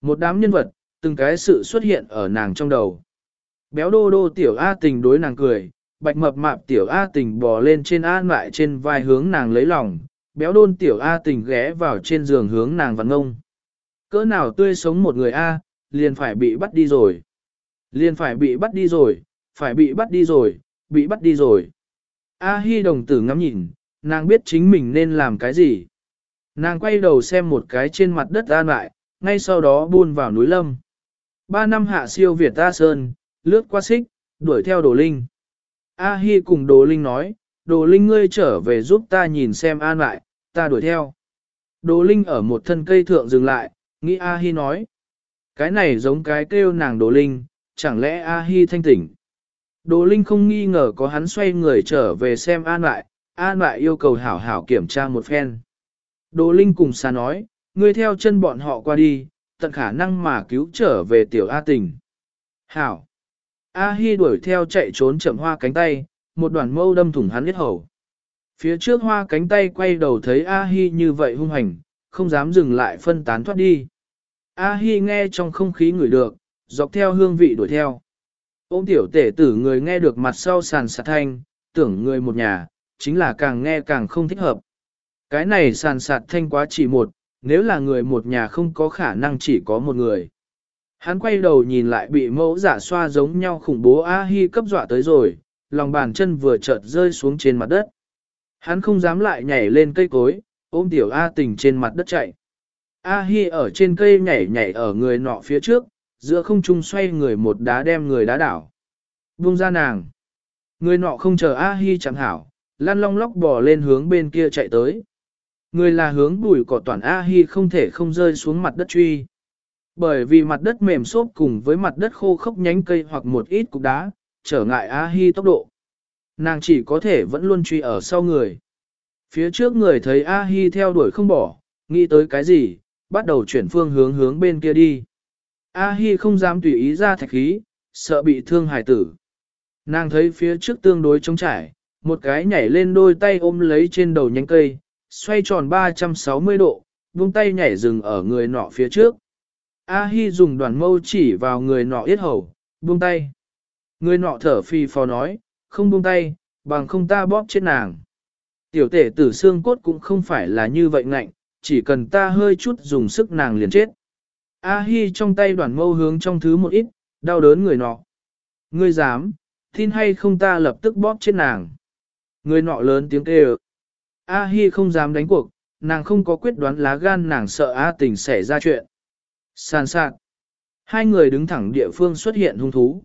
Một đám nhân vật, từng cái sự xuất hiện ở nàng trong đầu. Béo đô đô tiểu A tình đối nàng cười, bạch mập mạp tiểu A tình bò lên trên an lại trên vai hướng nàng lấy lòng, béo đôn tiểu A tình ghé vào trên giường hướng nàng vặn ngông. Cỡ nào tươi sống một người A, liền phải bị bắt đi rồi. Liền phải bị bắt đi rồi, phải bị bắt đi rồi, bị bắt đi rồi. A Hi đồng tử ngắm nhìn, nàng biết chính mình nên làm cái gì. Nàng quay đầu xem một cái trên mặt đất an lại, ngay sau đó buôn vào núi lâm. Ba năm hạ siêu Việt Ta Sơn, lướt qua xích, đuổi theo Đồ Linh. A Hi cùng Đồ Linh nói, Đồ Linh ngươi trở về giúp ta nhìn xem an lại, ta đuổi theo. Đồ Linh ở một thân cây thượng dừng lại, nghĩ A Hi nói. Cái này giống cái kêu nàng Đồ Linh, chẳng lẽ A Hi thanh tỉnh. Đồ Linh không nghi ngờ có hắn xoay người trở về xem an lại, an lại yêu cầu hảo hảo kiểm tra một phen. Đồ Linh cùng xa nói, ngươi theo chân bọn họ qua đi, tận khả năng mà cứu trở về tiểu A tình. Hảo! A Hi đuổi theo chạy trốn chậm hoa cánh tay, một đoàn mâu đâm thủng hắn huyết hầu. Phía trước hoa cánh tay quay đầu thấy A Hi như vậy hung hành, không dám dừng lại phân tán thoát đi. A Hi nghe trong không khí ngửi được, dọc theo hương vị đuổi theo. Ôm tiểu tể tử người nghe được mặt sau sàn sạt thanh, tưởng người một nhà, chính là càng nghe càng không thích hợp. Cái này sàn sạt thanh quá chỉ một, nếu là người một nhà không có khả năng chỉ có một người. Hắn quay đầu nhìn lại bị mẫu giả xoa giống nhau khủng bố A-hi cấp dọa tới rồi, lòng bàn chân vừa chợt rơi xuống trên mặt đất. Hắn không dám lại nhảy lên cây cối, ôm tiểu A tình trên mặt đất chạy. A-hi ở trên cây nhảy nhảy ở người nọ phía trước, giữa không trung xoay người một đá đem người đá đảo. Buông ra nàng. Người nọ không chờ A-hi chẳng hảo, lan long lóc bò lên hướng bên kia chạy tới. Người là hướng bùi cỏ toàn A-hi không thể không rơi xuống mặt đất truy. Bởi vì mặt đất mềm xốp cùng với mặt đất khô khốc nhánh cây hoặc một ít cục đá, trở ngại A-hi tốc độ. Nàng chỉ có thể vẫn luôn truy ở sau người. Phía trước người thấy A-hi theo đuổi không bỏ, nghĩ tới cái gì, bắt đầu chuyển phương hướng hướng bên kia đi. A-hi không dám tùy ý ra thạch khí, sợ bị thương hải tử. Nàng thấy phía trước tương đối trống trải, một cái nhảy lên đôi tay ôm lấy trên đầu nhánh cây, xoay tròn 360 độ, buông tay nhảy dừng ở người nọ phía trước. A-hi dùng đoàn mâu chỉ vào người nọ yết hầu, buông tay. Người nọ thở phì phò nói, không buông tay, bằng không ta bóp chết nàng. Tiểu tể tử xương cốt cũng không phải là như vậy ngạnh, chỉ cần ta hơi chút dùng sức nàng liền chết. A-hi trong tay đoàn mâu hướng trong thứ một ít, đau đớn người nọ. Ngươi dám, tin hay không ta lập tức bóp chết nàng. Người nọ lớn tiếng kêu. A-hi không dám đánh cuộc, nàng không có quyết đoán lá gan nàng sợ A tình xảy ra chuyện. Sàn sạc. Hai người đứng thẳng địa phương xuất hiện hung thú.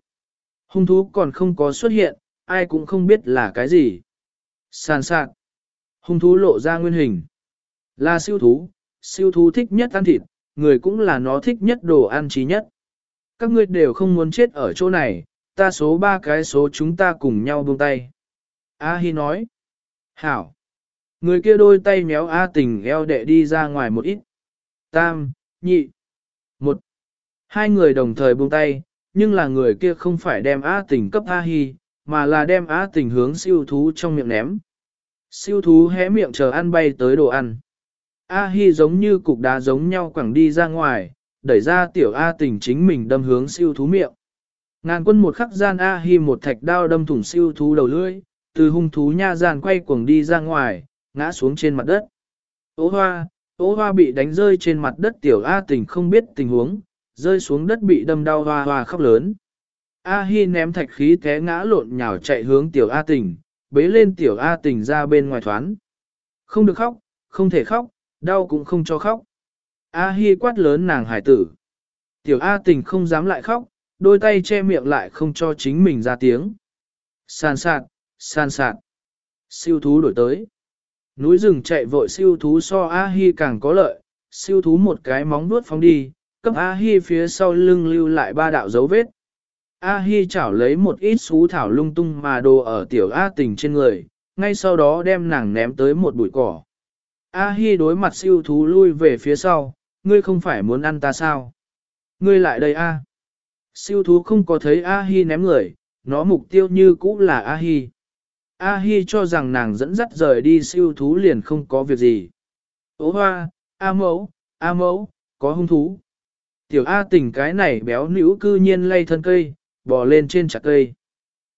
Hung thú còn không có xuất hiện, ai cũng không biết là cái gì. Sàn sạc. Hung thú lộ ra nguyên hình. Là siêu thú, siêu thú thích nhất ăn thịt, người cũng là nó thích nhất đồ ăn trí nhất. Các ngươi đều không muốn chết ở chỗ này, ta số ba cái số chúng ta cùng nhau buông tay. A Hi nói. Hảo. Người kia đôi tay méo A tình eo đệ đi ra ngoài một ít. Tam, nhị, một. Hai người đồng thời buông tay, nhưng là người kia không phải đem A tình cấp A Hi, mà là đem A tình hướng siêu thú trong miệng ném. Siêu thú hé miệng chờ ăn bay tới đồ ăn. A Hi giống như cục đá giống nhau quẳng đi ra ngoài, đẩy ra tiểu A tình chính mình đâm hướng siêu thú miệng. Ngàn quân một khắc gian A Hi một thạch đao đâm thủng siêu thú đầu lưỡi, từ hung thú nha gian quay cuồng đi ra ngoài, ngã xuống trên mặt đất. Ô hoa, ô hoa bị đánh rơi trên mặt đất tiểu A tình không biết tình huống, rơi xuống đất bị đâm đau hoa hoa khóc lớn. A Hi ném thạch khí té ngã lộn nhào chạy hướng tiểu A tình, bế lên tiểu A tình ra bên ngoài thoán. Không được khóc, không thể khóc, đau cũng không cho khóc. A Hi quát lớn nàng hải tử. Tiểu A tình không dám lại khóc, đôi tay che miệng lại không cho chính mình ra tiếng. sàn sạt, san sạt. Siêu thú đổi tới. Núi rừng chạy vội siêu thú so A-hi càng có lợi, siêu thú một cái móng vuốt phóng đi, cấp A-hi phía sau lưng lưu lại ba đạo dấu vết. A-hi chảo lấy một ít xú thảo lung tung mà đồ ở tiểu A tình trên người, ngay sau đó đem nàng ném tới một bụi cỏ. A-hi đối mặt siêu thú lui về phía sau, ngươi không phải muốn ăn ta sao? Ngươi lại đây A. Siêu thú không có thấy A-hi ném người, nó mục tiêu như cũ là A-hi. A-hi cho rằng nàng dẫn dắt rời đi siêu thú liền không có việc gì. Ô hoa, A mẫu, A mẫu, có hung thú. Tiểu A tỉnh cái này béo nữ cư nhiên lay thân cây, bò lên trên chặt cây.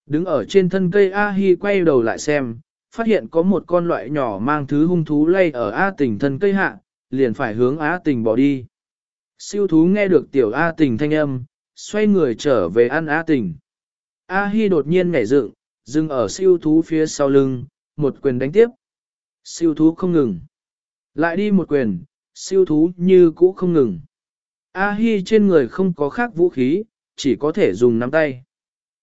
Đứng ở trên thân cây A Hi quay đầu lại xem, phát hiện có một con loại nhỏ mang thứ hung thú lay ở A tỉnh thân cây hạ, liền phải hướng A tỉnh bỏ đi. Siêu thú nghe được tiểu A tỉnh thanh âm, xoay người trở về ăn A tỉnh. A Hi đột nhiên nhảy dựng, dừng ở siêu thú phía sau lưng, một quyền đánh tiếp. Siêu thú không ngừng. Lại đi một quyền, siêu thú như cũ không ngừng. A Hi trên người không có khác vũ khí, chỉ có thể dùng nắm tay.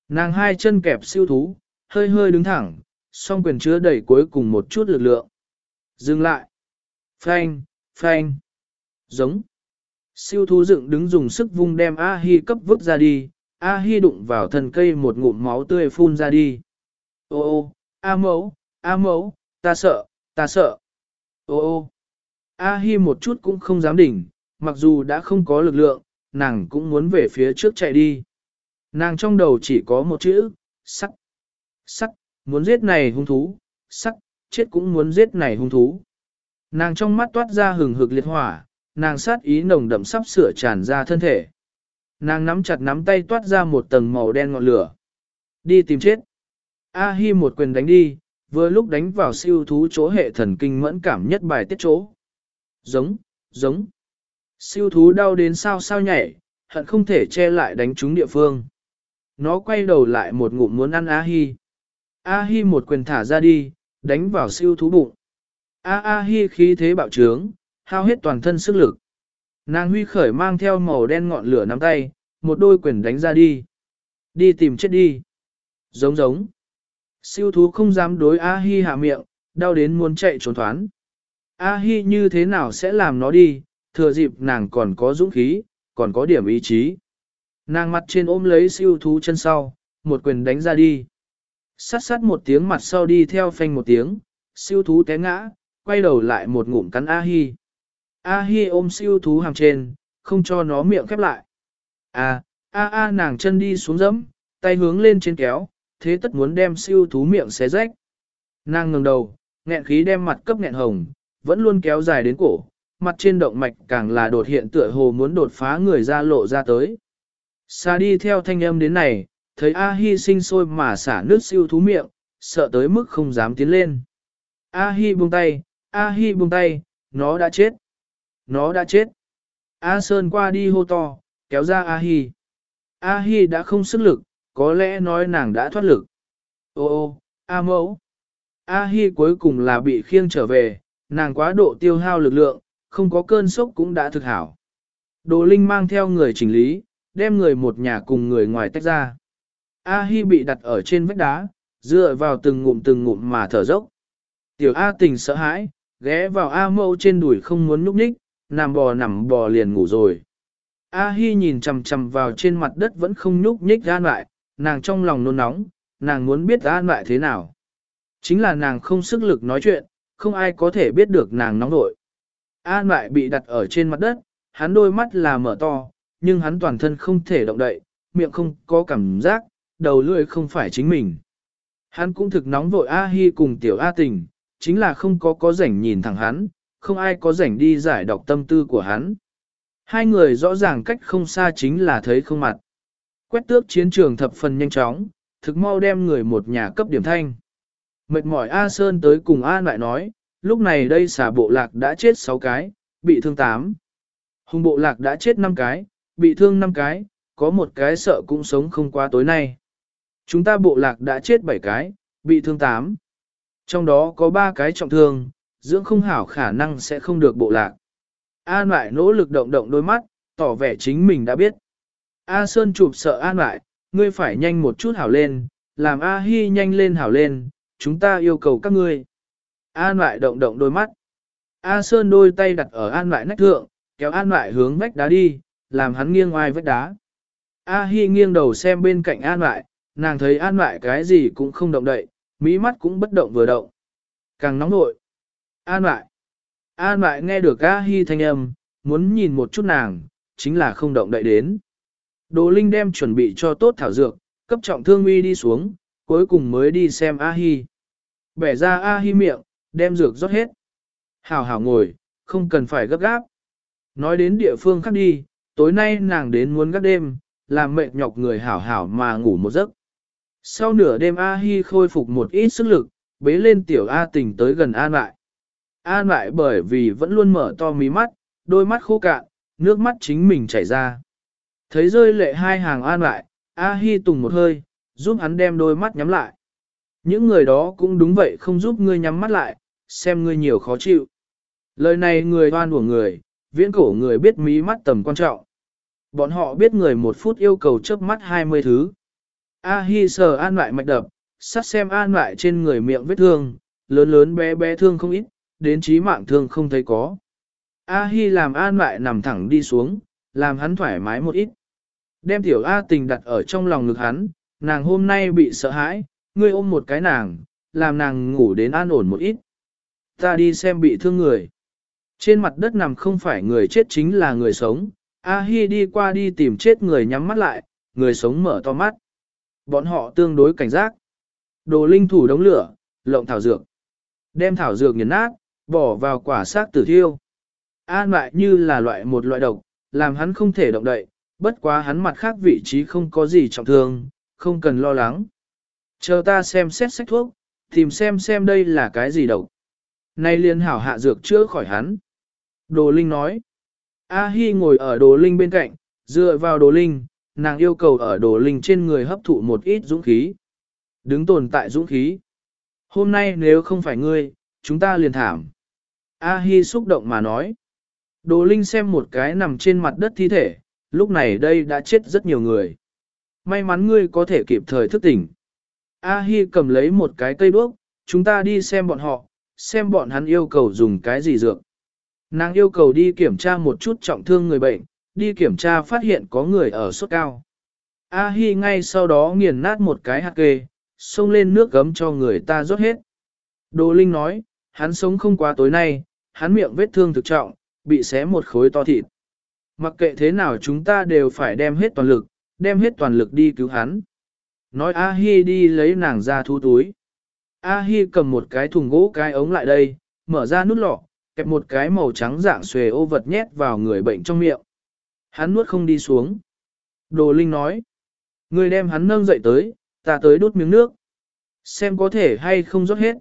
Nàng hai chân kẹp siêu thú, hơi hơi đứng thẳng, song quyền chứa đầy cuối cùng một chút lực lượng. Dừng lại. Phanh, phanh. Giống. Siêu thú dựng đứng dùng sức vung đem A Hi cấp vứt ra đi, A Hi đụng vào thân cây một ngụm máu tươi phun ra đi. Ô ô, A mẫu, A mẫu, ta sợ, ta sợ. Ô ô. A Hi một chút cũng không dám đỉnh, mặc dù đã không có lực lượng, nàng cũng muốn về phía trước chạy đi. Nàng trong đầu chỉ có một chữ, sắc. Sắc, muốn giết này hung thú, sắc, chết cũng muốn giết này hung thú. Nàng trong mắt toát ra hừng hực liệt hỏa, nàng sát ý nồng đậm sắp sửa tràn ra thân thể. Nàng nắm chặt nắm tay toát ra một tầng màu đen ngọn lửa. Đi tìm chết. A Hi một quyền đánh đi, vừa lúc đánh vào siêu thú chỗ hệ thần kinh mẫn cảm nhất bài tiết chỗ. Giống, giống. Siêu thú đau đến sao sao nhảy, hận không thể che lại đánh trúng địa phương. Nó quay đầu lại một ngụm muốn ăn A-hi. A-hi một quyền thả ra đi, đánh vào siêu thú bụng. A-a-hi khí thế bạo trướng, hao hết toàn thân sức lực. Nàng huy khởi mang theo màu đen ngọn lửa nắm tay, một đôi quyền đánh ra đi. Đi tìm chết đi. Giống giống. Siêu thú không dám đối A-hi hạ miệng, đau đến muốn chạy trốn thoán. A-hi như thế nào sẽ làm nó đi, thừa dịp nàng còn có dũng khí, còn có điểm ý chí. Nàng mặt trên ôm lấy siêu thú chân sau, một quyền đánh ra đi. Sát sát một tiếng mặt sau đi theo phanh một tiếng, siêu thú té ngã, quay đầu lại một ngụm cắn A-hi. A-hi ôm siêu thú hàng trên, không cho nó miệng khép lại. A, A A nàng chân đi xuống dẫm, tay hướng lên trên kéo, thế tất muốn đem siêu thú miệng xé rách. Nàng ngừng đầu, nghẹn khí đem mặt cấp nghẹn hồng, vẫn luôn kéo dài đến cổ, mặt trên động mạch càng là đột hiện tựa hồ muốn đột phá người ra lộ ra tới. Xa đi theo thanh âm đến này, thấy A Hi sinh sôi mà xả nước siêu thú miệng, sợ tới mức không dám tiến lên. A Hi buông tay, A Hi buông tay, nó đã chết. Nó đã chết. A Sơn qua đi hô to, kéo ra A Hi. A Hi đã không sức lực, có lẽ nói nàng đã thoát lực. Ô ô, A mẫu. A Hi cuối cùng là bị khiêng trở về, nàng quá độ tiêu hao lực lượng, không có cơn sốc cũng đã thực hảo. Đồ Linh mang theo người chỉnh lý, đem người một nhà cùng người ngoài tách ra. A Hi bị đặt ở trên vách đá, dựa vào từng ngụm từng ngụm mà thở dốc. Tiểu A tình sợ hãi, ghé vào A mẫu trên đùi không muốn núp ních, nằm bò nằm bò liền ngủ rồi. A Hi nhìn chằm chằm vào trên mặt đất vẫn không nhúc nhích gan lại, nàng trong lòng nôn nóng, nàng muốn biết an lại thế nào. Chính là nàng không sức lực nói chuyện, không ai có thể biết được nàng nóng nội. An lại bị đặt ở trên mặt đất, hắn đôi mắt là mở to, nhưng hắn toàn thân không thể động đậy, miệng không có cảm giác, đầu lưỡi không phải chính mình. Hắn cũng thực nóng vội A Hi cùng tiểu A tình, chính là không có có rảnh nhìn thẳng hắn, không ai có rảnh đi giải đọc tâm tư của hắn. Hai người rõ ràng cách không xa chính là thấy không mặt. Quét tước chiến trường thập phần nhanh chóng, thực mau đem người một nhà cấp điểm thanh. Mệt mỏi A Sơn tới cùng A lại nói, lúc này đây xà bộ lạc đã chết 6 cái, bị thương 8. Hùng bộ lạc đã chết 5 cái, bị thương 5 cái, có một cái sợ cũng sống không qua tối nay. Chúng ta bộ lạc đã chết 7 cái, bị thương 8. Trong đó có 3 cái trọng thương, dưỡng không hảo khả năng sẽ không được bộ lạc. An lại nỗ lực động động đôi mắt, tỏ vẻ chính mình đã biết. A Sơn chụp sợ An lại, ngươi phải nhanh một chút hảo lên, làm A Hi nhanh lên hảo lên, chúng ta yêu cầu các ngươi. An lại động động đôi mắt. A Sơn đôi tay đặt ở An lại nách thượng, kéo An lại hướng vách đá đi, làm hắn nghiêng ngoài vách đá. A Hi nghiêng đầu xem bên cạnh An lại, nàng thấy An lại cái gì cũng không động đậy, mỹ mắt cũng bất động vừa động. Càng nóng nội. An lại. An lại nghe được A Hi thanh âm, muốn nhìn một chút nàng, chính là không động đậy đến. Đồ Linh đem chuẩn bị cho tốt thảo dược, cấp trọng thương uy đi xuống, cuối cùng mới đi xem A Hi. Bẻ ra A Hi miệng, đem dược rót hết. Hảo hảo ngồi, không cần phải gấp gáp. Nói đến địa phương khác đi, tối nay nàng đến muốn gác đêm, làm mệt nhọc người hảo hảo mà ngủ một giấc. Sau nửa đêm A Hi khôi phục một ít sức lực, bế lên tiểu A tình tới gần An lại. An lại bởi vì vẫn luôn mở to mí mắt, đôi mắt khô cạn, nước mắt chính mình chảy ra. Thấy rơi lệ hai hàng An lại, A Hi tùng một hơi, giúp hắn đem đôi mắt nhắm lại. Những người đó cũng đúng vậy không giúp ngươi nhắm mắt lại, xem ngươi nhiều khó chịu. Lời này người oan của người, viễn cổ người biết mí mắt tầm quan trọng. Bọn họ biết người một phút yêu cầu chớp mắt 20 thứ. A Hi sờ an lại mạch đập, sát xem an lại trên người miệng vết thương, lớn lớn bé bé thương không ít, đến trí mạng thương không thấy có. A Hi làm an lại nằm thẳng đi xuống, làm hắn thoải mái một ít. Đem tiểu A tình đặt ở trong lòng ngực hắn, nàng hôm nay bị sợ hãi, ngươi ôm một cái nàng, làm nàng ngủ đến an ổn một ít. Ta đi xem bị thương người. Trên mặt đất nằm không phải người chết chính là người sống, A Hi đi qua đi tìm chết người nhắm mắt lại, người sống mở to mắt. Bọn họ tương đối cảnh giác. Đồ linh thủ đống lửa, lộng thảo dược. Đem thảo dược nghiền nát, bỏ vào quả xác tử thiêu. An lại như là loại một loại độc, làm hắn không thể động đậy, bất quá hắn mặt khác vị trí không có gì trọng thương, không cần lo lắng. Chờ ta xem xét sách thuốc, tìm xem xem đây là cái gì độc. Nay liên hảo hạ dược chữa khỏi hắn. Đồ Linh nói. A Hi ngồi ở Đồ Linh bên cạnh, dựa vào Đồ Linh, nàng yêu cầu ở Đồ Linh trên người hấp thụ một ít dũng khí. Đứng tồn tại dũng khí. Hôm nay nếu không phải ngươi, chúng ta liền thảm. A Hi xúc động mà nói. Đồ Linh xem một cái nằm trên mặt đất thi thể, lúc này đây đã chết rất nhiều người. May mắn ngươi có thể kịp thời thức tỉnh. A Hi cầm lấy một cái cây đuốc, chúng ta đi xem bọn họ, xem bọn hắn yêu cầu dùng cái gì dược. Nàng yêu cầu đi kiểm tra một chút trọng thương người bệnh, đi kiểm tra phát hiện có người ở sốt cao. A Hi ngay sau đó nghiền nát một cái hạt kê, xông lên nước gấm cho người ta rót hết. Đồ Linh nói, hắn sống không qua tối nay, hắn miệng vết thương thực trọng, bị xé một khối to thịt. Mặc kệ thế nào chúng ta đều phải đem hết toàn lực, đem hết toàn lực đi cứu hắn. Nói A Hi đi lấy nàng ra thu túi. A Hi cầm một cái thùng gỗ cái ống lại đây, mở ra nút lọ, kẹp một cái màu trắng dạng xuề ô vật nhét vào người bệnh trong miệng. Hắn nuốt không đi xuống. Đồ Linh nói. Người đem hắn nâng dậy tới, ta tới đốt miếng nước. Xem có thể hay không rót hết.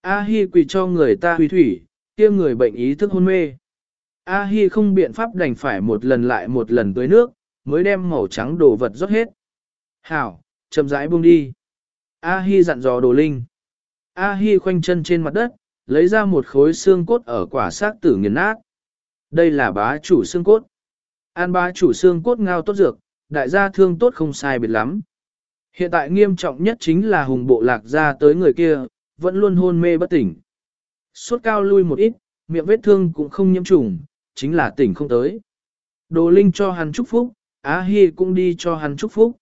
A Hi quỳ cho người ta hủy thủy, kia người bệnh ý thức hôn mê. A Hi không biện pháp đành phải một lần lại một lần tưới nước, mới đem màu trắng đồ vật rót hết. Hảo, chậm rãi buông đi. A Hi dặn dò đồ linh. A Hi khoanh chân trên mặt đất, lấy ra một khối xương cốt ở quả xác tử nghiền nát. Đây là bá chủ xương cốt. An bá chủ xương cốt ngao tốt dược, đại gia thương tốt không sai biệt lắm. Hiện tại nghiêm trọng nhất chính là hùng bộ lạc ra tới người kia, vẫn luôn hôn mê bất tỉnh. Suốt cao lui một ít, miệng vết thương cũng không nhiễm trùng, chính là tỉnh không tới. Đồ Linh cho hắn chúc phúc, Á Hi cũng đi cho hắn chúc phúc.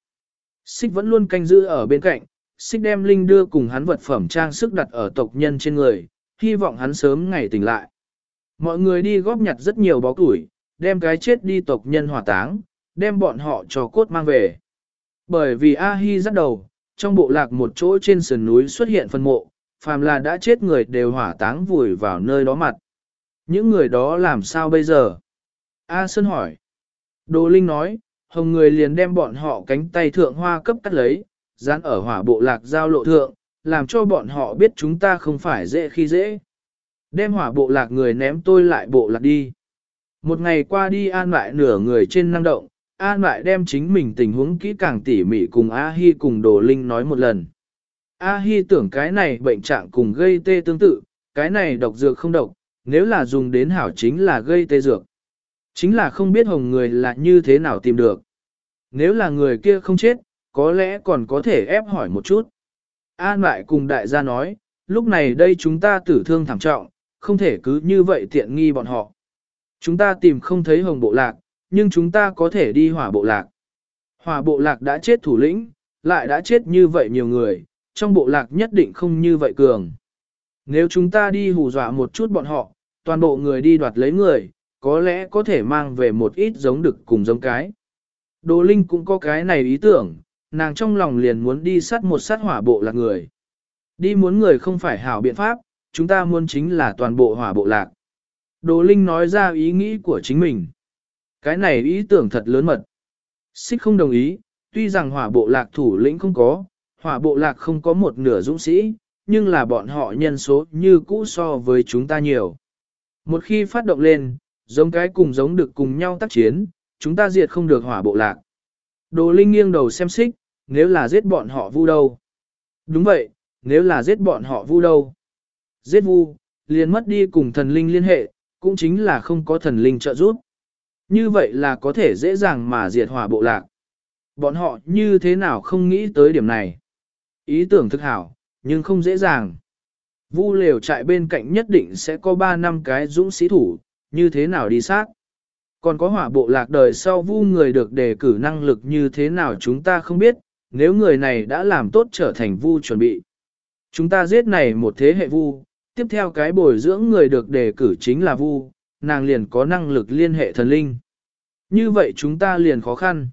Xích vẫn luôn canh giữ ở bên cạnh, Xích đem Linh đưa cùng hắn vật phẩm trang sức đặt ở tộc nhân trên người, hy vọng hắn sớm ngày tỉnh lại. Mọi người đi góp nhặt rất nhiều bó củi, đem cái chết đi tộc nhân hỏa táng, đem bọn họ cho cốt mang về. Bởi vì A-hi dắt đầu, trong bộ lạc một chỗ trên sườn núi xuất hiện phân mộ, phàm là đã chết người đều hỏa táng vùi vào nơi đó mặt. Những người đó làm sao bây giờ? A Sơn hỏi. Đồ Linh nói, hồng người liền đem bọn họ cánh tay thượng hoa cấp cắt lấy, dán ở hỏa bộ lạc giao lộ thượng, làm cho bọn họ biết chúng ta không phải dễ khi dễ. Đem hỏa bộ lạc người ném tôi lại bộ lạc đi. Một ngày qua đi an lại nửa người trên năng động, an lại đem chính mình tình huống kỹ càng tỉ mỉ cùng A-hi cùng Đồ Linh nói một lần. A-hi tưởng cái này bệnh trạng cùng gây tê tương tự, cái này độc dược không độc, nếu là dùng đến hảo chính là gây tê dược. Chính là không biết hồng người là như thế nào tìm được. Nếu là người kia không chết, có lẽ còn có thể ép hỏi một chút. An lại cùng đại gia nói, lúc này đây chúng ta tử thương thảm trọng, không thể cứ như vậy tiện nghi bọn họ. Chúng ta tìm không thấy hồng bộ lạc, nhưng chúng ta có thể đi hỏa bộ lạc. Hỏa bộ lạc đã chết thủ lĩnh, lại đã chết như vậy nhiều người, trong bộ lạc nhất định không như vậy cường. Nếu chúng ta đi hù dọa một chút bọn họ, toàn bộ người đi đoạt lấy người, có lẽ có thể mang về một ít giống đực cùng giống cái. Đồ Linh cũng có cái này ý tưởng, nàng trong lòng liền muốn đi sát một sát hỏa bộ lạc người. Đi muốn người không phải hảo biện pháp, chúng ta muốn chính là toàn bộ hỏa bộ lạc. Đồ Linh nói ra ý nghĩ của chính mình. Cái này ý tưởng thật lớn mật. Xích không đồng ý, tuy rằng hỏa bộ lạc thủ lĩnh không có, hỏa bộ lạc không có một nửa dũng sĩ, nhưng là bọn họ nhân số như cũ so với chúng ta nhiều. Một khi phát động lên, giống cái cùng giống được cùng nhau tác chiến, chúng ta diệt không được hỏa bộ lạc. Đồ Linh nghiêng đầu xem xích, nếu là giết bọn họ vu đâu. Đúng vậy, nếu là giết bọn họ vu đâu. Giết vu, liền mất đi cùng thần linh liên hệ, cũng chính là không có thần linh trợ giúp. Như vậy là có thể dễ dàng mà diệt hỏa bộ lạc. Bọn họ như thế nào không nghĩ tới điểm này. Ý tưởng thực hảo, nhưng không dễ dàng. Vu lều trại bên cạnh nhất định sẽ có 3 năm cái dũng sĩ thủ, như thế nào đi sát. Còn có hỏa bộ lạc đời sau vu người được đề cử năng lực như thế nào chúng ta không biết, nếu người này đã làm tốt trở thành vu chuẩn bị. Chúng ta giết này một thế hệ vu, tiếp theo cái bồi dưỡng người được đề cử chính là vu, nàng liền có năng lực liên hệ thần linh. Như vậy chúng ta liền khó khăn.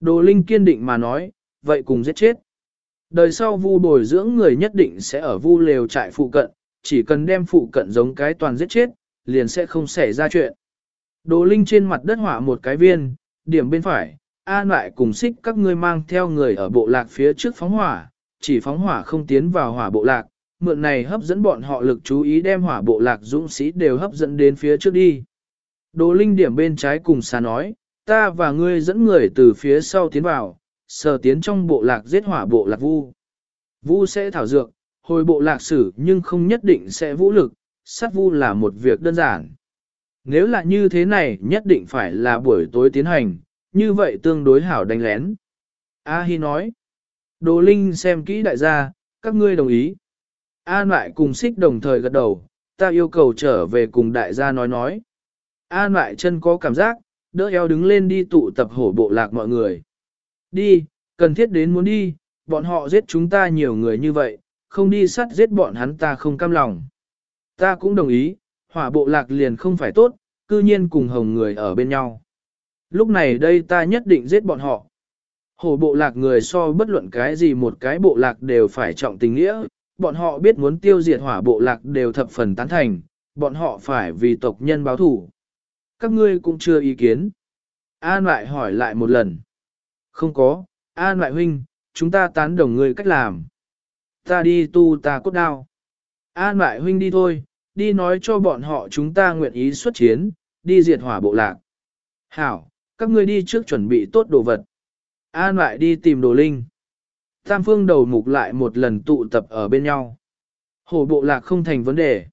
Đồ Linh kiên định mà nói, vậy cùng giết chết. Đời sau vu bồi dưỡng người nhất định sẽ ở vu lều trại phụ cận, chỉ cần đem phụ cận giống cái toàn giết chết, liền sẽ không xảy ra chuyện. Đồ Linh trên mặt đất hỏa một cái viên, điểm bên phải, an lại cùng xích các ngươi mang theo người ở bộ lạc phía trước phóng hỏa, chỉ phóng hỏa không tiến vào hỏa bộ lạc, mượn này hấp dẫn bọn họ lực chú ý đem hỏa bộ lạc dũng sĩ đều hấp dẫn đến phía trước đi. Đồ Linh điểm bên trái cùng xa nói, ta và ngươi dẫn người từ phía sau tiến vào, sờ tiến trong bộ lạc giết hỏa bộ lạc vu. Vu sẽ thảo dược, hồi bộ lạc sử nhưng không nhất định sẽ vũ lực, sát vu là một việc đơn giản. Nếu là như thế này nhất định phải là buổi tối tiến hành, như vậy tương đối hảo đánh lén. A Hi nói, Đồ Linh xem kỹ đại gia, các ngươi đồng ý. An lại cùng xích đồng thời gật đầu, ta yêu cầu trở về cùng đại gia nói nói. An lại chân có cảm giác, đỡ eo đứng lên đi tụ tập hổ bộ lạc mọi người. Đi, cần thiết đến muốn đi, bọn họ giết chúng ta nhiều người như vậy, không đi sát giết bọn hắn ta không cam lòng. Ta cũng đồng ý, hỏa bộ lạc liền không phải tốt, cư nhiên cùng hồng người ở bên nhau. Lúc này đây ta nhất định giết bọn họ. Hổ bộ lạc người so bất luận cái gì một cái bộ lạc đều phải trọng tình nghĩa, bọn họ biết muốn tiêu diệt hỏa bộ lạc đều thập phần tán thành, bọn họ phải vì tộc nhân báo thủ. Các ngươi cũng chưa ý kiến. An lại hỏi lại một lần. Không có, An lại huynh, chúng ta tán đồng người cách làm. Ta đi tu ta cốt đao. An lại huynh đi thôi, đi nói cho bọn họ chúng ta nguyện ý xuất chiến, đi diệt hỏa bộ lạc. Hảo, các ngươi đi trước chuẩn bị tốt đồ vật. An lại đi tìm đồ linh. Tam phương đầu mục lại một lần tụ tập ở bên nhau. Hổ bộ lạc không thành vấn đề.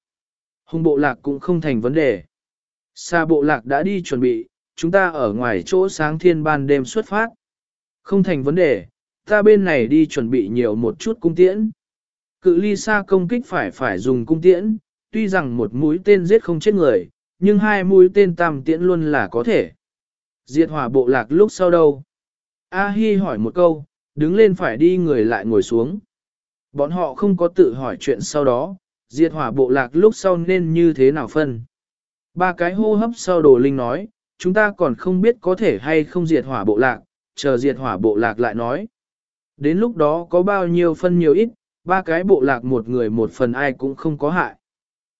Hùng bộ lạc cũng không thành vấn đề. xa bộ lạc đã đi chuẩn bị, chúng ta ở ngoài chỗ sáng thiên ban đêm xuất phát. Không thành vấn đề, ta bên này đi chuẩn bị nhiều một chút cung tiễn. Cự ly xa công kích phải phải dùng cung tiễn, tuy rằng một mũi tên giết không chết người, nhưng hai mũi tên tam tiễn luôn là có thể. Diệt hỏa bộ lạc lúc sau đâu? A Hi hỏi một câu, đứng lên phải đi người lại ngồi xuống. Bọn họ không có tự hỏi chuyện sau đó, diệt hỏa bộ lạc lúc sau nên như thế nào phân. Ba cái hô hấp sau đồ linh nói, chúng ta còn không biết có thể hay không diệt hỏa bộ lạc, chờ diệt hỏa bộ lạc lại nói. Đến lúc đó có bao nhiêu phân nhiều ít, ba cái bộ lạc một người một phần ai cũng không có hại.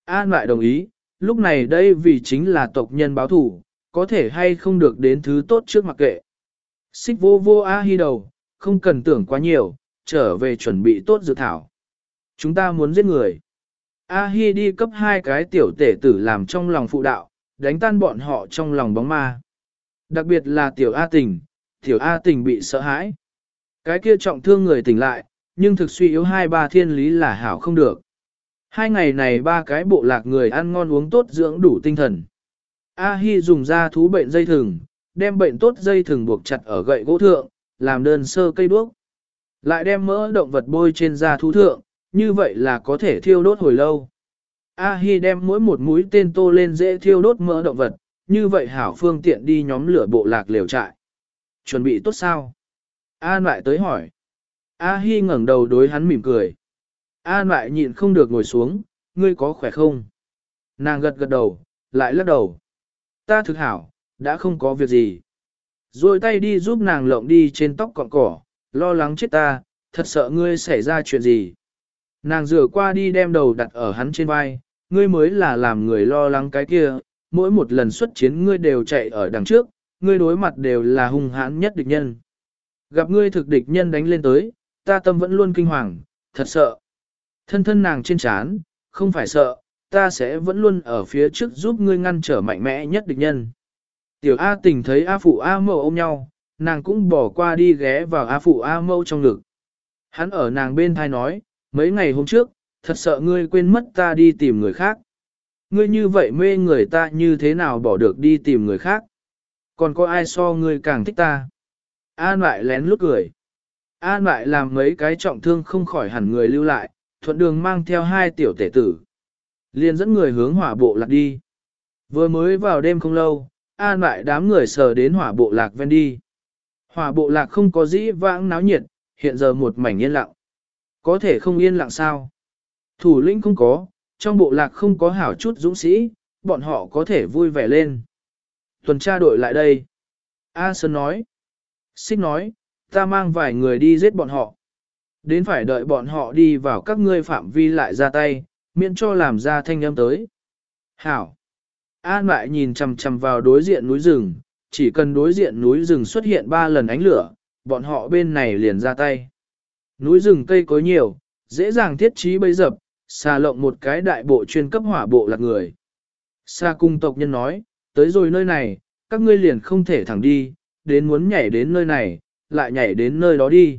An lại đồng ý, lúc này đây vì chính là tộc nhân báo thủ, có thể hay không được đến thứ tốt trước mặc kệ. Xích vô vô A Hi đầu, không cần tưởng quá nhiều, trở về chuẩn bị tốt dự thảo. Chúng ta muốn giết người. A Hi đi cấp hai cái tiểu tể tử làm trong lòng phụ đạo, đánh tan bọn họ trong lòng bóng ma. Đặc biệt là tiểu A tình, tiểu A tình bị sợ hãi. Cái kia trọng thương người tỉnh lại, nhưng thực suy yếu hai ba thiên lý là hảo không được. Hai ngày này ba cái bộ lạc người ăn ngon uống tốt dưỡng đủ tinh thần. A Hi dùng ra thú bệnh dây thừng, đem bệnh tốt dây thừng buộc chặt ở gậy gỗ thượng, làm đơn sơ cây đuốc. Lại đem mỡ động vật bôi trên da thú thượng, như vậy là có thể thiêu đốt hồi lâu. A Hi đem mỗi một mũi tên tô lên dễ thiêu đốt mỡ động vật, như vậy hảo phương tiện đi nhóm lửa bộ lạc liều trại. Chuẩn bị tốt sao? An lại tới hỏi. A Hi ngẩng đầu đối hắn mỉm cười. An lại nhịn không được ngồi xuống, ngươi có khỏe không? Nàng gật gật đầu, lại lắc đầu. Ta thực hảo, đã không có việc gì. Rồi tay đi giúp nàng lộng đi trên tóc cọn cỏ, lo lắng chết ta, thật sợ ngươi xảy ra chuyện gì. Nàng rửa qua đi đem đầu đặt ở hắn trên vai, ngươi mới là làm người lo lắng cái kia, mỗi một lần xuất chiến ngươi đều chạy ở đằng trước, ngươi đối mặt đều là hung hãn nhất địch nhân. Gặp ngươi thực địch nhân đánh lên tới, ta tâm vẫn luôn kinh hoàng, thật sợ. Thân thân nàng trên chán, không phải sợ, ta sẽ vẫn luôn ở phía trước giúp ngươi ngăn trở mạnh mẽ nhất địch nhân. Tiểu A tình thấy A phụ A mẫu ôm nhau, nàng cũng bỏ qua đi ghé vào A phụ A mẫu trong ngực. Hắn ở nàng bên thai nói, mấy ngày hôm trước, thật sợ ngươi quên mất ta đi tìm người khác. Ngươi như vậy mê người ta như thế nào bỏ được đi tìm người khác. Còn có ai so ngươi càng thích ta? An lại lén lút cười. An lại làm mấy cái trọng thương không khỏi hẳn người lưu lại, thuận đường mang theo hai tiểu tể tử. liền dẫn người hướng hỏa bộ lạc đi. Vừa mới vào đêm không lâu, an lại đám người sờ đến hỏa bộ lạc ven đi. Hỏa bộ lạc không có dĩ vãng náo nhiệt, hiện giờ một mảnh yên lặng. Có thể không yên lặng sao? Thủ lĩnh không có, trong bộ lạc không có hảo chút dũng sĩ, bọn họ có thể vui vẻ lên. Tuần tra đội lại đây. A Sơn nói. Xích nói, ta mang vài người đi giết bọn họ. Đến phải đợi bọn họ đi vào các ngươi phạm vi lại ra tay, miễn cho làm ra thanh âm tới. Hảo. An lại nhìn chằm chằm vào đối diện núi rừng, chỉ cần đối diện núi rừng xuất hiện ba lần ánh lửa, bọn họ bên này liền ra tay. Núi rừng cây cối nhiều, dễ dàng thiết trí bấy dập, xà lộng một cái đại bộ chuyên cấp hỏa bộ lạc người. Sa cung tộc nhân nói, tới rồi nơi này, các ngươi liền không thể thẳng đi, đến muốn nhảy đến nơi này, lại nhảy đến nơi đó đi.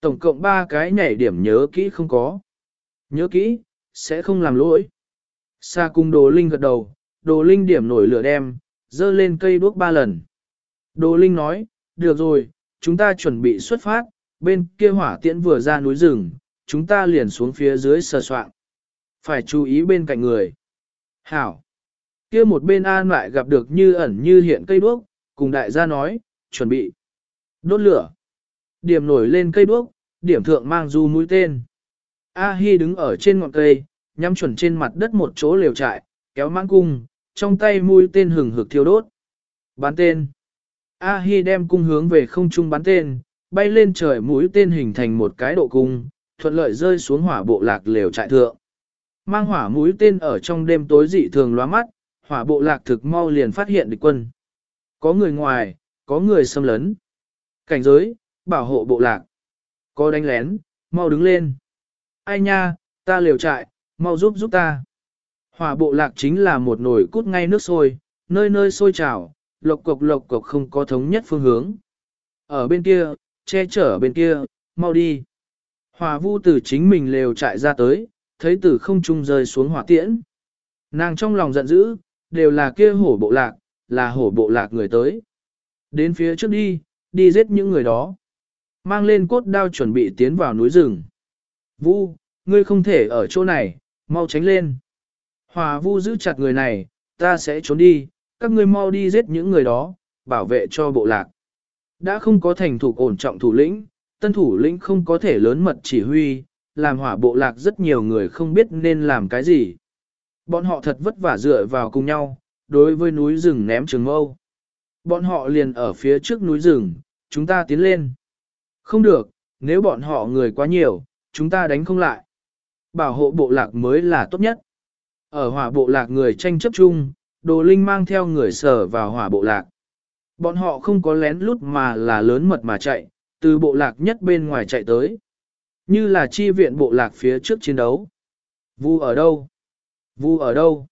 Tổng cộng 3 cái nhảy điểm nhớ kỹ không có. Nhớ kỹ, sẽ không làm lỗi. Sa cung đồ linh gật đầu, đồ linh điểm nổi lửa đem, dơ lên cây đuốc ba lần. Đồ linh nói, được rồi, chúng ta chuẩn bị xuất phát, bên kia hỏa tiễn vừa ra núi rừng, chúng ta liền xuống phía dưới sờ soạn. Phải chú ý bên cạnh người. Hảo kia một bên an lại gặp được như ẩn như hiện cây đuốc, cùng đại gia nói, chuẩn bị. Đốt lửa. Điểm nổi lên cây đuốc, điểm thượng mang du mũi tên. A-hi đứng ở trên ngọn cây, nhắm chuẩn trên mặt đất một chỗ liều trại, kéo mang cung, trong tay mũi tên hừng hực thiêu đốt. Bắn tên. A-hi đem cung hướng về không trung bắn tên, bay lên trời mũi tên hình thành một cái độ cung, thuận lợi rơi xuống hỏa bộ lạc lều trại thượng. Mang hỏa mũi tên ở trong đêm tối dị thường loa mắt, hỏa bộ lạc thực mau liền phát hiện địch quân. Có người ngoài, có người xâm lấn. Cảnh giới, bảo hộ bộ lạc. Có đánh lén, mau đứng lên. Ai nha, ta liều trại, mau giúp giúp ta. Hỏa bộ lạc chính là một nồi cút ngay nước sôi, nơi nơi sôi trào, lộc cục lộc cục không có thống nhất phương hướng. Ở bên kia, che chở bên kia, mau đi. Hỏa vu Tử chính mình lều trại ra tới, thấy tử không trung rơi xuống hỏa tiễn. Nàng trong lòng giận dữ, đều là kia hổ bộ lạc, là hổ bộ lạc người tới. Đến phía trước đi, đi giết những người đó. Mang lên cốt đao chuẩn bị tiến vào núi rừng. Vu, ngươi không thể ở chỗ này, mau tránh lên. Hòa vu giữ chặt người này, ta sẽ trốn đi, các ngươi mau đi giết những người đó, bảo vệ cho bộ lạc. Đã không có thành thủ ổn trọng thủ lĩnh, tân thủ lĩnh không có thể lớn mật chỉ huy, làm hỏa bộ lạc rất nhiều người không biết nên làm cái gì. Bọn họ thật vất vả dựa vào cùng nhau, đối với núi rừng ném trường mâu. Bọn họ liền ở phía trước núi rừng, chúng ta tiến lên. Không được, nếu bọn họ người quá nhiều, chúng ta đánh không lại. Bảo hộ bộ lạc mới là tốt nhất. Ở hỏa bộ lạc người tranh chấp chung, đồ linh mang theo người sở vào hỏa bộ lạc. Bọn họ không có lén lút mà là lớn mật mà chạy, từ bộ lạc nhất bên ngoài chạy tới. Như là chi viện bộ lạc phía trước chiến đấu. Vu ở đâu? Vu ở đâu?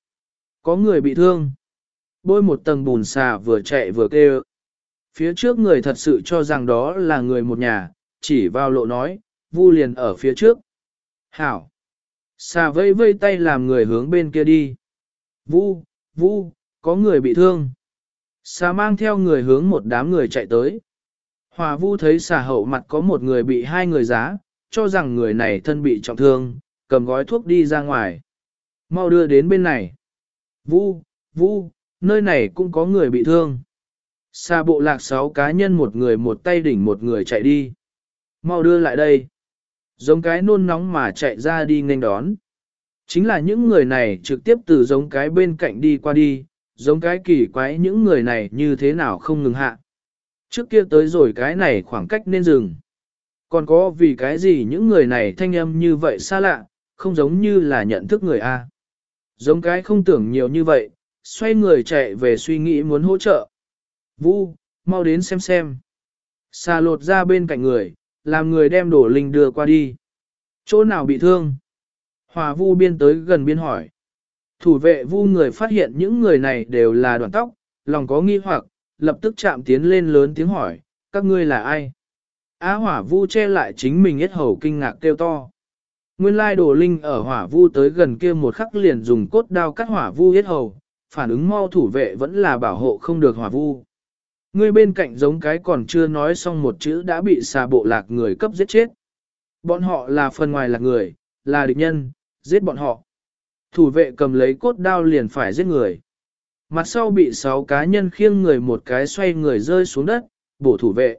Có người bị thương. Bôi một tầng bùn xà vừa chạy vừa kêu. Phía trước người thật sự cho rằng đó là người một nhà, chỉ vào lộ nói, Vu liền ở phía trước. Hảo! Xà vây vây tay làm người hướng bên kia đi. Vu, Vu, có người bị thương. Xà mang theo người hướng một đám người chạy tới. Hòa Vu thấy xà hậu mặt có một người bị hai người giá, cho rằng người này thân bị trọng thương, cầm gói thuốc đi ra ngoài. Mau đưa đến bên này. Vu, Vu, nơi này cũng có người bị thương. Xa bộ lạc sáu cá nhân một người một tay đỉnh một người chạy đi. Mau đưa lại đây. Giống cái nôn nóng mà chạy ra đi nghênh đón. Chính là những người này trực tiếp từ giống cái bên cạnh đi qua đi, giống cái kỳ quái những người này như thế nào không ngừng hạ. Trước kia tới rồi cái này khoảng cách nên dừng. Còn có vì cái gì những người này thanh âm như vậy xa lạ, không giống như là nhận thức người A. Giống cái không tưởng nhiều như vậy, xoay người chạy về suy nghĩ muốn hỗ trợ. Vu, mau đến xem xem. Xà lột ra bên cạnh người, làm người đem đổ linh đưa qua đi. Chỗ nào bị thương? Hòa vu biên tới gần biên hỏi. Thủ vệ vu người phát hiện những người này đều là đoạn tóc, lòng có nghi hoặc, lập tức chạm tiến lên lớn tiếng hỏi, các ngươi là ai? Á hỏa vu che lại chính mình hết hầu kinh ngạc kêu to. Nguyên lai đồ linh ở hỏa vu tới gần kia một khắc liền dùng cốt đao cắt hỏa vu hết hầu, phản ứng mau thủ vệ vẫn là bảo hộ không được hỏa vu. Người bên cạnh giống cái còn chưa nói xong một chữ đã bị xà bộ lạc người cấp giết chết. Bọn họ là phần ngoài là người, là địch nhân, giết bọn họ. Thủ vệ cầm lấy cốt đao liền phải giết người. Mặt sau bị sáu cá nhân khiêng người một cái xoay người rơi xuống đất, bổ thủ vệ.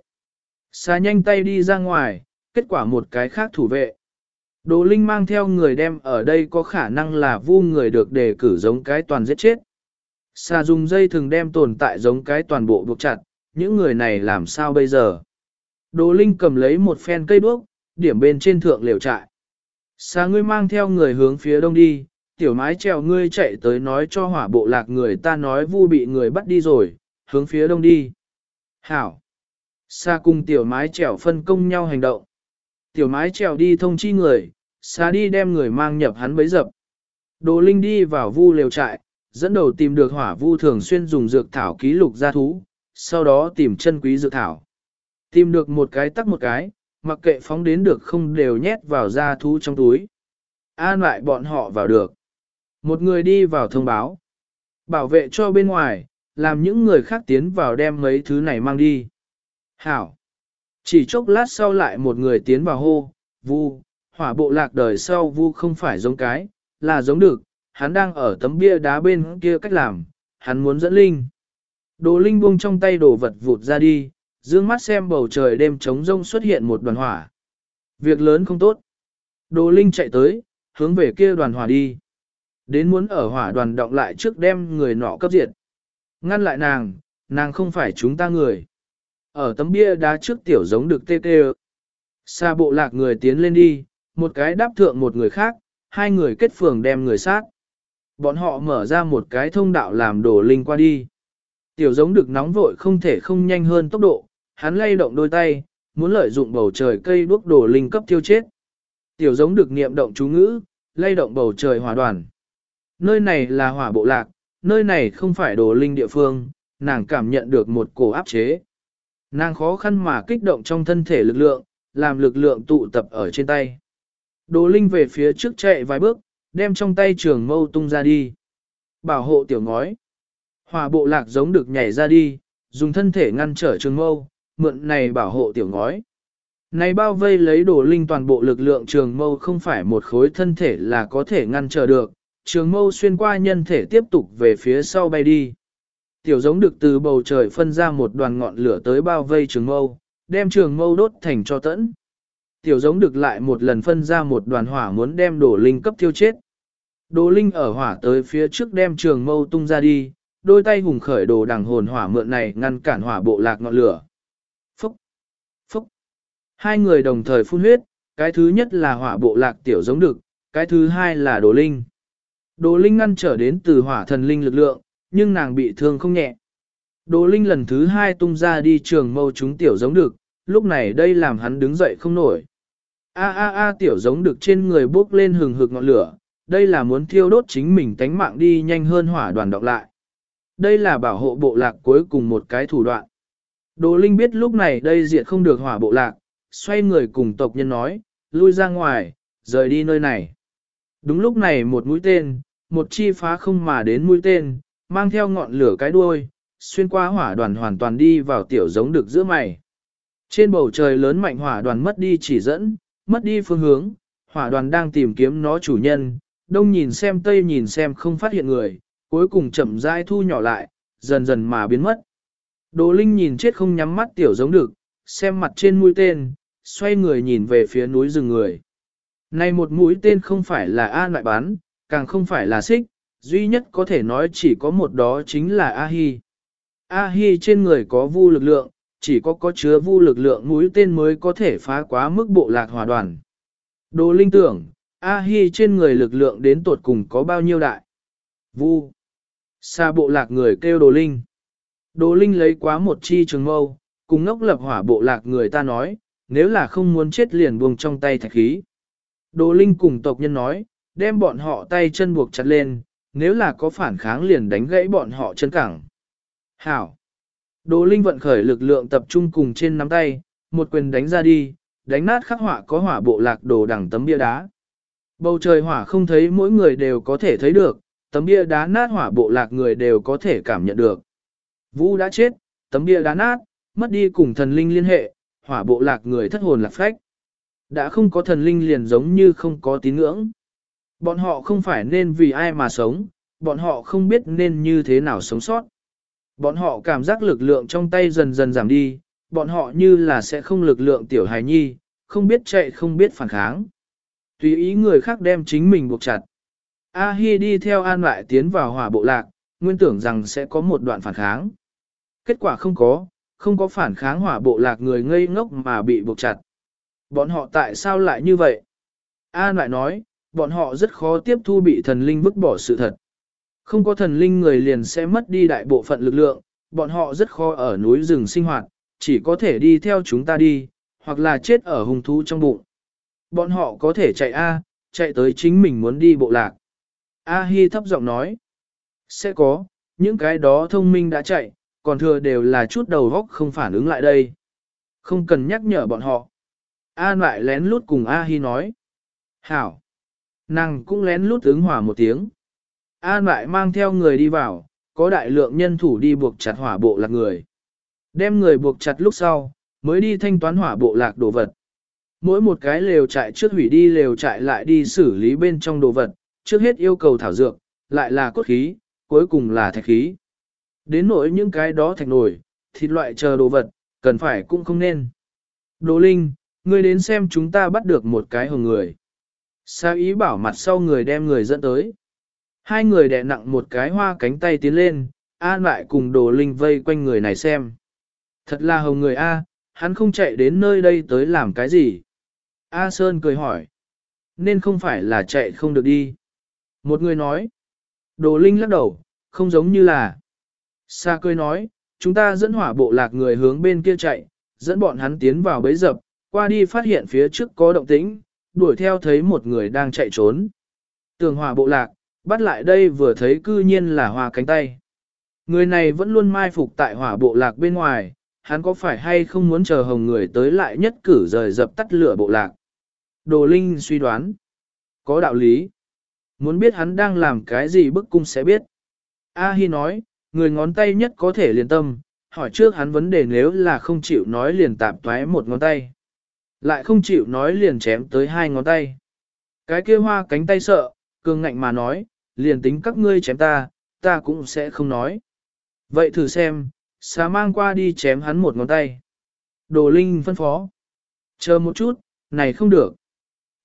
Xà nhanh tay đi ra ngoài, kết quả một cái khác thủ vệ. Đồ Linh mang theo người đem ở đây có khả năng là vu người được đề cử giống cái toàn giết chết. Xà dùng dây thường đem tồn tại giống cái toàn bộ buộc chặt, những người này làm sao bây giờ? Đồ Linh cầm lấy một phen cây đuốc, điểm bên trên thượng liều trại. Xà ngươi mang theo người hướng phía đông đi, tiểu mái trèo ngươi chạy tới nói cho hỏa bộ lạc người ta nói vu bị người bắt đi rồi, hướng phía đông đi. Hảo! Sa cùng tiểu mái trèo phân công nhau hành động. Tiểu mái trèo đi thông chi người, xa đi đem người mang nhập hắn bấy dập. Đồ Linh đi vào vu liều trại, dẫn đầu tìm được hỏa vu thường xuyên dùng dược thảo ký lục gia thú, sau đó tìm chân quý dược thảo. Tìm được một cái tắc một cái, mặc kệ phóng đến được không đều nhét vào gia thú trong túi. An lại bọn họ vào được. Một người đi vào thông báo. Bảo vệ cho bên ngoài, làm những người khác tiến vào đem mấy thứ này mang đi. Hảo. Chỉ chốc lát sau lại một người tiến vào hô, vu, hỏa bộ lạc đời sau vu không phải giống cái, là giống được, hắn đang ở tấm bia đá bên kia cách làm, hắn muốn dẫn linh. Đồ linh buông trong tay đồ vật vụt ra đi, dương mắt xem bầu trời đêm trống rông xuất hiện một đoàn hỏa. Việc lớn không tốt. Đồ linh chạy tới, hướng về kia đoàn hỏa đi. Đến muốn ở hỏa đoàn động lại trước đem người nọ cấp diệt. Ngăn lại nàng, nàng không phải chúng ta người. Ở tấm bia đá trước tiểu giống được tê tê. Xa bộ lạc người tiến lên đi, một cái đáp thượng một người khác, hai người kết phường đem người sát. Bọn họ mở ra một cái thông đạo làm đổ linh qua đi. Tiểu giống được nóng vội không thể không nhanh hơn tốc độ, hắn lay động đôi tay, muốn lợi dụng bầu trời cây đuốc đổ linh cấp tiêu chết. Tiểu giống được niệm động chú ngữ, lay động bầu trời hòa đoàn. Nơi này là hỏa bộ lạc, nơi này không phải đồ linh địa phương, nàng cảm nhận được một cổ áp chế. Nàng khó khăn mà kích động trong thân thể lực lượng, làm lực lượng tụ tập ở trên tay. Đồ Linh về phía trước chạy vài bước, đem trong tay trường mâu tung ra đi. Bảo hộ tiểu ngói. Hòa bộ lạc giống được nhảy ra đi, dùng thân thể ngăn trở trường mâu, mượn này bảo hộ tiểu ngói. Này bao vây lấy đồ linh toàn bộ lực lượng trường mâu không phải một khối thân thể là có thể ngăn trở được, trường mâu xuyên qua nhân thể tiếp tục về phía sau bay đi. Tiểu giống được từ bầu trời phân ra một đoàn ngọn lửa tới bao vây trường mâu, đem trường mâu đốt thành cho tẫn. Tiểu giống được lại một lần phân ra một đoàn hỏa muốn đem đổ linh cấp thiêu chết. Đồ linh ở hỏa tới phía trước đem trường mâu tung ra đi, đôi tay hùng khởi đồ đằng hồn hỏa mượn này ngăn cản hỏa bộ lạc ngọn lửa. Phúc! Phúc! Hai người đồng thời phun huyết, cái thứ nhất là hỏa bộ lạc tiểu giống được, cái thứ hai là đồ linh. Đồ linh ngăn trở đến từ hỏa thần linh lực lượng, nhưng nàng bị thương không nhẹ. Đồ Linh lần thứ hai tung ra đi trường mâu chúng tiểu giống được, lúc này đây làm hắn đứng dậy không nổi. A a a tiểu giống được trên người bốc lên hừng hực ngọn lửa, đây là muốn thiêu đốt chính mình tánh mạng đi nhanh hơn hỏa đoàn đọc lại. Đây là bảo hộ bộ lạc cuối cùng một cái thủ đoạn. Đồ Linh biết lúc này đây diệt không được hỏa bộ lạc, xoay người cùng tộc nhân nói, lui ra ngoài, rời đi nơi này. Đúng lúc này một mũi tên, một chi phá không mà đến mũi tên, mang theo ngọn lửa cái đuôi, xuyên qua hỏa đoàn hoàn toàn đi vào tiểu giống được giữa mày. Trên bầu trời lớn mạnh hỏa đoàn mất đi chỉ dẫn, mất đi phương hướng, hỏa đoàn đang tìm kiếm nó chủ nhân, đông nhìn xem tây nhìn xem không phát hiện người, cuối cùng chậm rãi thu nhỏ lại, dần dần mà biến mất. Đồ Linh nhìn chết không nhắm mắt tiểu giống được, xem mặt trên mũi tên, xoay người nhìn về phía núi rừng người. Này một mũi tên không phải là A loại bán, càng không phải là xích, duy nhất có thể nói chỉ có một đó chính là A-hi. A-hi trên người có vu lực lượng, chỉ có có chứa vu lực lượng mũi tên mới có thể phá quá mức bộ lạc hòa đoàn. Đồ linh tưởng, A-hi trên người lực lượng đến tột cùng có bao nhiêu đại. Vu. Xa bộ lạc người kêu đồ linh. Đồ linh lấy quá một chi trường mâu, cùng ngốc lập hỏa bộ lạc người ta nói, nếu là không muốn chết liền buông trong tay thạch khí. Đồ linh cùng tộc nhân nói, đem bọn họ tay chân buộc chặt lên, nếu là có phản kháng liền đánh gãy bọn họ chân cẳng. Hảo. Đồ linh vận khởi lực lượng tập trung cùng trên nắm tay, một quyền đánh ra đi, đánh nát khắc họa có hỏa bộ lạc đồ đằng tấm bia đá. Bầu trời hỏa không thấy mỗi người đều có thể thấy được, tấm bia đá nát hỏa bộ lạc người đều có thể cảm nhận được. Vũ đã chết, tấm bia đá nát, mất đi cùng thần linh liên hệ, hỏa bộ lạc người thất hồn lạc phách. Đã không có thần linh liền giống như không có tín ngưỡng. Bọn họ không phải nên vì ai mà sống, bọn họ không biết nên như thế nào sống sót. Bọn họ cảm giác lực lượng trong tay dần dần giảm đi, bọn họ như là sẽ không lực lượng tiểu hài nhi, không biết chạy không biết phản kháng. Tùy ý người khác đem chính mình buộc chặt. A-hi đi theo an lại tiến vào hỏa bộ lạc, nguyên tưởng rằng sẽ có một đoạn phản kháng. Kết quả không có, không có phản kháng hỏa bộ lạc người ngây ngốc mà bị buộc chặt. Bọn họ tại sao lại như vậy? An lại nói, bọn họ rất khó tiếp thu bị thần linh vứt bỏ sự thật. Không có thần linh người liền sẽ mất đi đại bộ phận lực lượng, bọn họ rất khó ở núi rừng sinh hoạt, chỉ có thể đi theo chúng ta đi, hoặc là chết ở hung thú trong bụng. Bọn họ có thể chạy A, chạy tới chính mình muốn đi bộ lạc. A Hi thấp giọng nói, sẽ có, những cái đó thông minh đã chạy, còn thừa đều là chút đầu góc không phản ứng lại đây. Không cần nhắc nhở bọn họ. A lại lén lút cùng A Hi nói. Hảo. Nàng cũng lén lút ứng hỏa một tiếng. An lại mang theo người đi vào, có đại lượng nhân thủ đi buộc chặt hỏa bộ lạc người. Đem người buộc chặt lúc sau, mới đi thanh toán hỏa bộ lạc đồ vật. Mỗi một cái lều trại trước hủy đi lều trại lại đi xử lý bên trong đồ vật, trước hết yêu cầu thảo dược, lại là cốt khí, cuối cùng là thạch khí. Đến nỗi những cái đó thạch nổi, thịt loại chờ đồ vật, cần phải cũng không nên. Đồ Linh, ngươi đến xem chúng ta bắt được một cái hồng người. Sa ý bảo mặt sau người đem người dẫn tới. Hai người đè nặng một cái hoa cánh tay tiến lên, an lại cùng đồ linh vây quanh người này xem. Thật là hồng người A, hắn không chạy đến nơi đây tới làm cái gì. A Sơn cười hỏi. Nên không phải là chạy không được đi. Một người nói. Đồ linh lắc đầu, không giống như là. Sa cười nói, chúng ta dẫn hỏa bộ lạc người hướng bên kia chạy, dẫn bọn hắn tiến vào bấy dập, qua đi phát hiện phía trước có động tĩnh, đuổi theo thấy một người đang chạy trốn. Tường hỏa bộ lạc, bắt lại đây vừa thấy cư nhiên là hòa cánh tay. Người này vẫn luôn mai phục tại hỏa bộ lạc bên ngoài, hắn có phải hay không muốn chờ hồng người tới lại nhất cử rời dập tắt lửa bộ lạc. Đồ Linh suy đoán. Có đạo lý. Muốn biết hắn đang làm cái gì bức cung sẽ biết. A Hi nói, người ngón tay nhất có thể liền tâm, hỏi trước hắn vấn đề nếu là không chịu nói liền tạp thoái một ngón tay. Lại không chịu nói liền chém tới hai ngón tay. Cái kia hoa cánh tay sợ, cường ngạnh mà nói, liền tính các ngươi chém ta, ta cũng sẽ không nói. Vậy thử xem, xá mang qua đi chém hắn một ngón tay. Đồ Linh phân phó. Chờ một chút, này không được.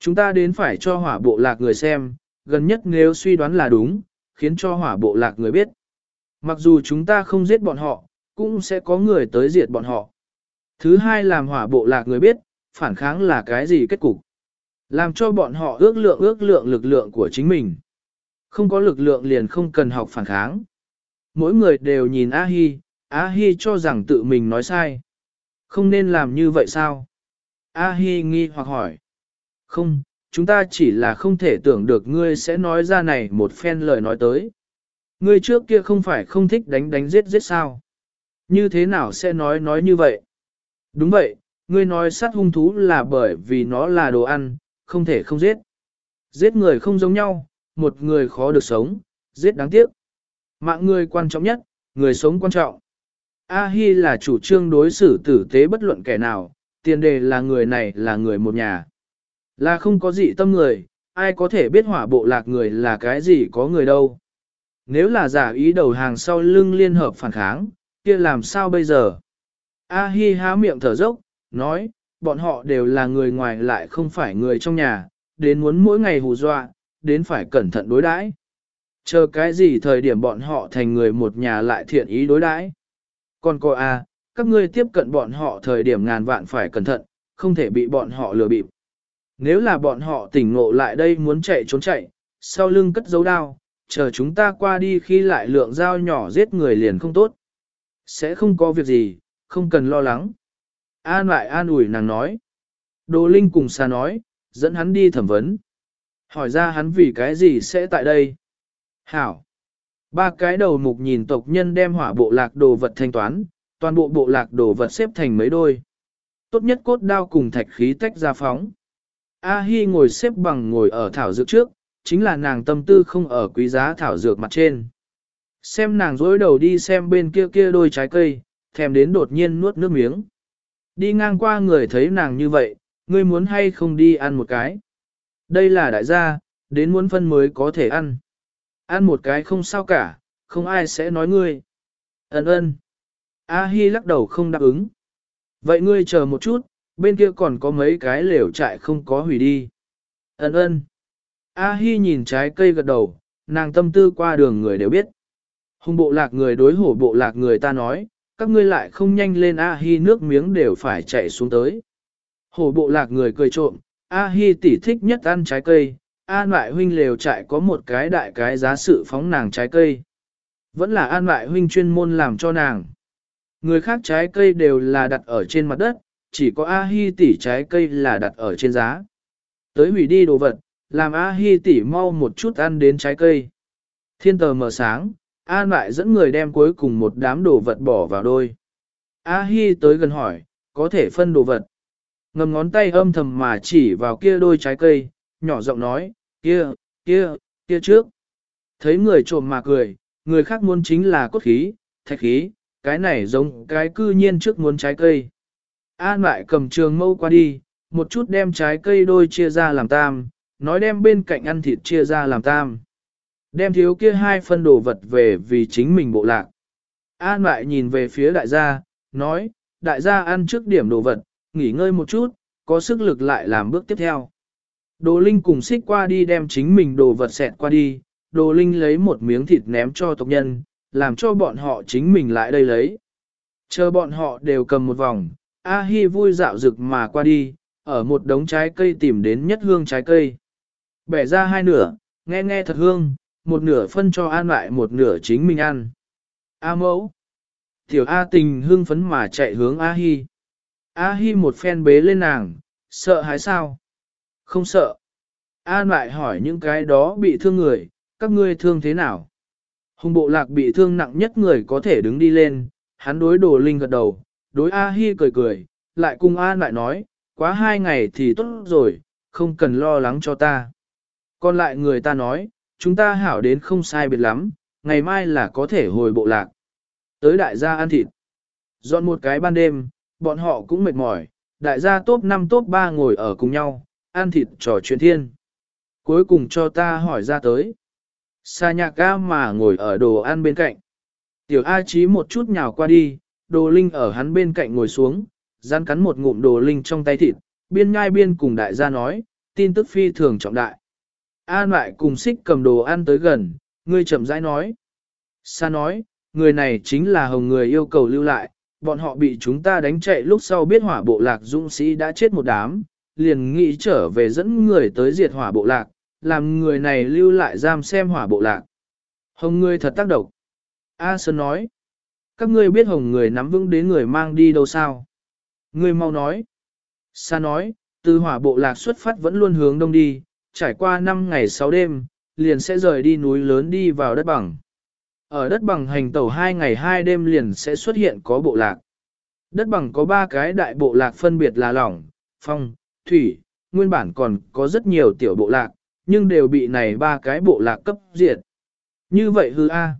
Chúng ta đến phải cho hỏa bộ lạc người xem, gần nhất nếu suy đoán là đúng, khiến cho hỏa bộ lạc người biết. Mặc dù chúng ta không giết bọn họ, cũng sẽ có người tới diệt bọn họ. Thứ hai làm hỏa bộ lạc người biết, phản kháng là cái gì kết cục. Làm cho bọn họ ước lượng ước lượng lực lượng của chính mình. Không có lực lượng liền không cần học phản kháng. Mỗi người đều nhìn A-hi, A-hi cho rằng tự mình nói sai. Không nên làm như vậy sao? A-hi nghi hoặc hỏi. Không, chúng ta chỉ là không thể tưởng được ngươi sẽ nói ra này một phen lời nói tới. Ngươi trước kia không phải không thích đánh đánh giết giết sao? Như thế nào sẽ nói nói như vậy? Đúng vậy, ngươi nói sát hung thú là bởi vì nó là đồ ăn, không thể không giết. Giết người không giống nhau, một người khó được sống, giết đáng tiếc. Mạng người quan trọng nhất, người sống quan trọng. A-hi là chủ trương đối xử tử tế bất luận kẻ nào, tiền đề là người này là người một nhà. Là không có gì tâm người, ai có thể biết hỏa bộ lạc người là cái gì có người đâu. Nếu là giả ý đầu hàng sau lưng liên hợp phản kháng, kia làm sao bây giờ? A-hi há miệng thở dốc, nói, bọn họ đều là người ngoài lại không phải người trong nhà, đến muốn mỗi ngày hù dọa, đến phải cẩn thận đối đãi. Chờ cái gì thời điểm bọn họ thành người một nhà lại thiện ý đối đãi. Còn cô a, à, các ngươi tiếp cận bọn họ thời điểm ngàn vạn phải cẩn thận, không thể bị bọn họ lừa bịp. Nếu là bọn họ tỉnh ngộ lại đây muốn chạy trốn chạy, sau lưng cất dấu đao, chờ chúng ta qua đi khi lại lượng dao nhỏ giết người liền không tốt. Sẽ không có việc gì, không cần lo lắng. An lại an ủi nàng nói. Đồ Linh cùng xa nói, dẫn hắn đi thẩm vấn. Hỏi ra hắn vì cái gì sẽ tại đây? Hảo. Ba cái đầu mục nhìn tộc nhân đem hỏa bộ lạc đồ vật thanh toán, toàn bộ bộ lạc đồ vật xếp thành mấy đôi. Tốt nhất cốt đao cùng thạch khí tách ra phóng. A Hi ngồi xếp bằng ngồi ở thảo dược trước, chính là nàng tâm tư không ở quý giá thảo dược mặt trên. Xem nàng dối đầu đi xem bên kia kia đôi trái cây, thèm đến đột nhiên nuốt nước miếng. Đi ngang qua người thấy nàng như vậy, ngươi muốn hay không đi ăn một cái. Đây là đại gia, đến muốn phân mới có thể ăn. Ăn một cái không sao cả, không ai sẽ nói ngươi. Ấn ơn. A Hi lắc đầu không đáp ứng. Vậy ngươi chờ một chút, bên kia còn có mấy cái lều trại không có hủy đi. Ấn ơn. A Hi nhìn trái cây gật đầu, nàng tâm tư qua đường người đều biết. Hùng bộ lạc người đối hổ bộ lạc người ta nói, các ngươi lại không nhanh lên A Hi nước miếng đều phải chạy xuống tới. Hổ bộ lạc người cười trộm, A Hi tỉ thích nhất ăn trái cây, An lại huynh lều trại có một cái đại cái giá sự phóng nàng trái cây. Vẫn là an lại huynh chuyên môn làm cho nàng. Người khác trái cây đều là đặt ở trên mặt đất, chỉ có A Hi tỉ trái cây là đặt ở trên giá. Tới hủy đi đồ vật, làm A Hi tỉ mau một chút ăn đến trái cây. Thiên tờ mở sáng, An lại dẫn người đem cuối cùng một đám đồ vật bỏ vào đôi. A Hi tới gần hỏi, có thể phân đồ vật. Ngầm ngón tay âm thầm mà chỉ vào kia đôi trái cây, nhỏ giọng nói, kia, kia, kia trước. Thấy người trộm mà cười, người khác muốn chính là cốt khí, thạch khí, cái này giống cái cư nhiên trước muốn trái cây. An lại cầm trường mâu qua đi, một chút đem trái cây đôi chia ra làm tam, nói đem bên cạnh ăn thịt chia ra làm tam. Đem thiếu kia hai phân đồ vật về vì chính mình bộ lạc. An lại nhìn về phía đại gia, nói, đại gia ăn trước điểm đồ vật, nghỉ ngơi một chút, có sức lực lại làm bước tiếp theo. Đồ Linh cùng xích qua đi đem chính mình đồ vật xẹt qua đi, Đồ Linh lấy một miếng thịt ném cho tộc nhân, làm cho bọn họ chính mình lại đây lấy. Chờ bọn họ đều cầm một vòng, A Hi vui dạo rực mà qua đi, ở một đống trái cây tìm đến nhất hương trái cây. Bẻ ra hai nửa, nghe nghe thật hương, một nửa phân cho an lại một nửa chính mình ăn. A mẫu. Tiểu A tình hưng phấn mà chạy hướng A Hi. A Hi một phen bế lên nàng, sợ hãi sao? Không sợ. An lại hỏi những cái đó bị thương người, các ngươi thương thế nào? Hùng bộ lạc bị thương nặng nhất người có thể đứng đi lên, hắn đối đồ linh gật đầu, đối A Hi cười cười, lại cùng An lại nói, quá hai ngày thì tốt rồi, không cần lo lắng cho ta. Còn lại người ta nói, chúng ta hảo đến không sai biệt lắm, ngày mai là có thể hồi bộ lạc. Tới đại gia ăn thịt. Dọn một cái ban đêm, bọn họ cũng mệt mỏi, đại gia top 5 top 3 ngồi ở cùng nhau, ăn thịt trò chuyện thiên. Cuối cùng cho ta hỏi ra tới. Sa nhạc ca mà ngồi ở đồ ăn bên cạnh. Tiểu A Chí một chút nhào qua đi, đồ linh ở hắn bên cạnh ngồi xuống, gian cắn một ngụm đồ linh trong tay thịt, biên nhai biên cùng đại gia nói, tin tức phi thường trọng đại. An lại cùng xích cầm đồ ăn tới gần, ngươi chậm rãi nói. Sa nói, người này chính là hồng người yêu cầu lưu lại, bọn họ bị chúng ta đánh chạy lúc sau biết hỏa bộ lạc dũng sĩ đã chết một đám, liền nghĩ trở về dẫn người tới diệt hỏa bộ lạc, làm người này lưu lại giam xem hỏa bộ lạc. Hồng người thật tác động. A Sơn nói, các ngươi biết hồng người nắm vững đến người mang đi đâu sao? Ngươi mau nói. Sa nói, từ hỏa bộ lạc xuất phát vẫn luôn hướng đông đi, trải qua 5 ngày 6 đêm, liền sẽ rời đi núi lớn đi vào đất bằng. Ở đất bằng hành tàu 2 ngày 2 đêm liền sẽ xuất hiện có bộ lạc. Đất bằng có 3 cái đại bộ lạc phân biệt là lỏng, phong, thủy, nguyên bản còn có rất nhiều tiểu bộ lạc, nhưng đều bị này ba cái bộ lạc cấp diệt. Như vậy hư a.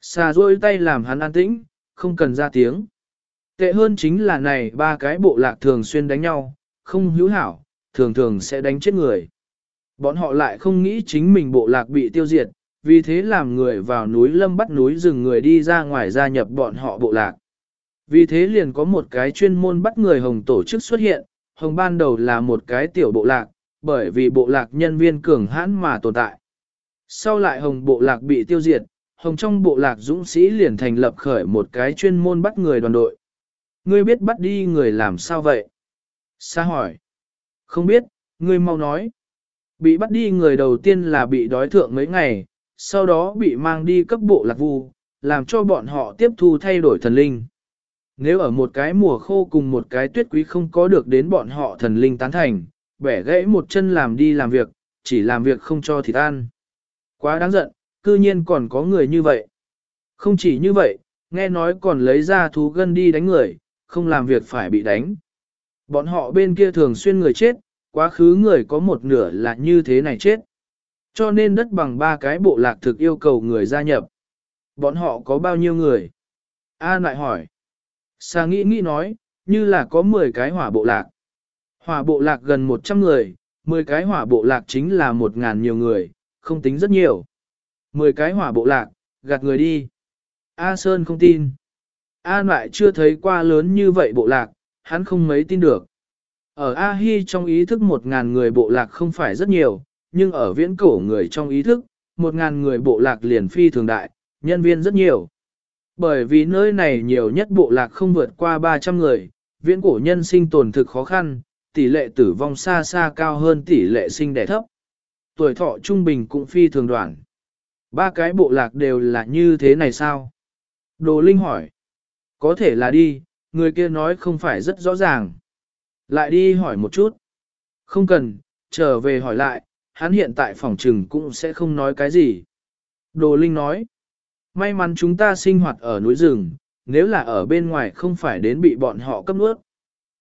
Xà rôi tay làm hắn an tĩnh, không cần ra tiếng. Tệ hơn chính là này ba cái bộ lạc thường xuyên đánh nhau, không hữu hảo, thường thường sẽ đánh chết người. Bọn họ lại không nghĩ chính mình bộ lạc bị tiêu diệt, vì thế làm người vào núi lâm bắt núi rừng người đi ra ngoài gia nhập bọn họ bộ lạc. Vì thế liền có một cái chuyên môn bắt người hồng tổ chức xuất hiện, hồng ban đầu là một cái tiểu bộ lạc, bởi vì bộ lạc nhân viên cường hãn mà tồn tại. Sau lại hồng bộ lạc bị tiêu diệt, hồng trong bộ lạc dũng sĩ liền thành lập khởi một cái chuyên môn bắt người đoàn đội. Ngươi biết bắt đi người làm sao vậy? Sa hỏi. Không biết, ngươi mau nói. Bị bắt đi người đầu tiên là bị đói thượng mấy ngày, sau đó bị mang đi cấp bộ lạc vu, làm cho bọn họ tiếp thu thay đổi thần linh. Nếu ở một cái mùa khô cùng một cái tuyết quý không có được đến bọn họ thần linh tán thành, bẻ gãy một chân làm đi làm việc, chỉ làm việc không cho thịt ăn. Quá đáng giận, cư nhiên còn có người như vậy. Không chỉ như vậy, nghe nói còn lấy ra thú gân đi đánh người, không làm việc phải bị đánh. Bọn họ bên kia thường xuyên người chết, quá khứ người có một nửa là như thế này chết. Cho nên đất bằng ba cái bộ lạc thực yêu cầu người gia nhập. Bọn họ có bao nhiêu người? A lại hỏi. Sa nghĩ nghĩ nói, như là có 10 cái hỏa bộ lạc. Hỏa bộ lạc gần 100 người, 10 cái hỏa bộ lạc chính là 1.000 nhiều người, không tính rất nhiều. 10 cái hỏa bộ lạc, gạt người đi. A Sơn không tin. A lại chưa thấy qua lớn như vậy bộ lạc, hắn không mấy tin được. Ở A Hi trong ý thức một ngàn người bộ lạc không phải rất nhiều, nhưng ở viễn cổ người trong ý thức, một ngàn người bộ lạc liền phi thường đại, nhân viên rất nhiều. Bởi vì nơi này nhiều nhất bộ lạc không vượt qua 300 người, viễn cổ nhân sinh tồn thực khó khăn, tỷ lệ tử vong xa xa cao hơn tỷ lệ sinh đẻ thấp. Tuổi thọ trung bình cũng phi thường đoạn. Ba cái bộ lạc đều là như thế này sao? Đồ Linh hỏi. Có thể là đi, người kia nói không phải rất rõ ràng. Lại đi hỏi một chút. Không cần, trở về hỏi lại, hắn hiện tại phòng trừng cũng sẽ không nói cái gì. Đồ Linh nói. May mắn chúng ta sinh hoạt ở núi rừng, nếu là ở bên ngoài không phải đến bị bọn họ cấp nuốt.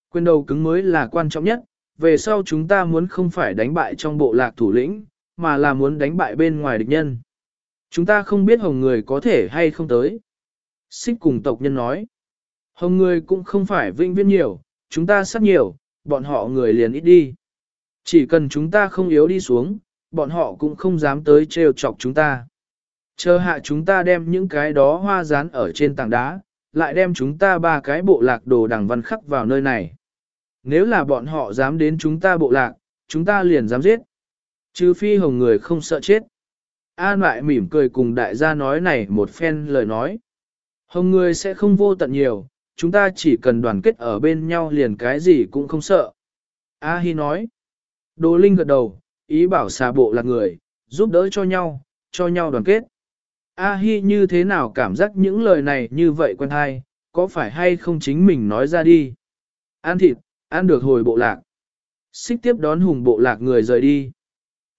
Quyền đầu cứng mới là quan trọng nhất, về sau chúng ta muốn không phải đánh bại trong bộ lạc thủ lĩnh, mà là muốn đánh bại bên ngoài địch nhân. Chúng ta không biết hồng người có thể hay không tới. Xích cùng tộc nhân nói. Hồng người cũng không phải vinh viên nhiều, chúng ta sát nhiều, bọn họ người liền ít đi. Chỉ cần chúng ta không yếu đi xuống, bọn họ cũng không dám tới trêu chọc chúng ta. Chờ hạ chúng ta đem những cái đó hoa dán ở trên tảng đá, lại đem chúng ta ba cái bộ lạc đồ đằng văn khắc vào nơi này. Nếu là bọn họ dám đến chúng ta bộ lạc, chúng ta liền dám giết. Chứ phi hồng người không sợ chết. An lại mỉm cười cùng đại gia nói này một phen lời nói. Hồng người sẽ không vô tận nhiều, chúng ta chỉ cần đoàn kết ở bên nhau liền cái gì cũng không sợ. A Hi nói. Đồ Linh gật đầu, ý bảo xà bộ là người, giúp đỡ cho nhau, cho nhau đoàn kết. A Hi như thế nào cảm giác những lời này như vậy quen hay, có phải hay không chính mình nói ra đi. Ăn thịt, ăn được hồi bộ lạc. Xích tiếp đón hùng bộ lạc người rời đi.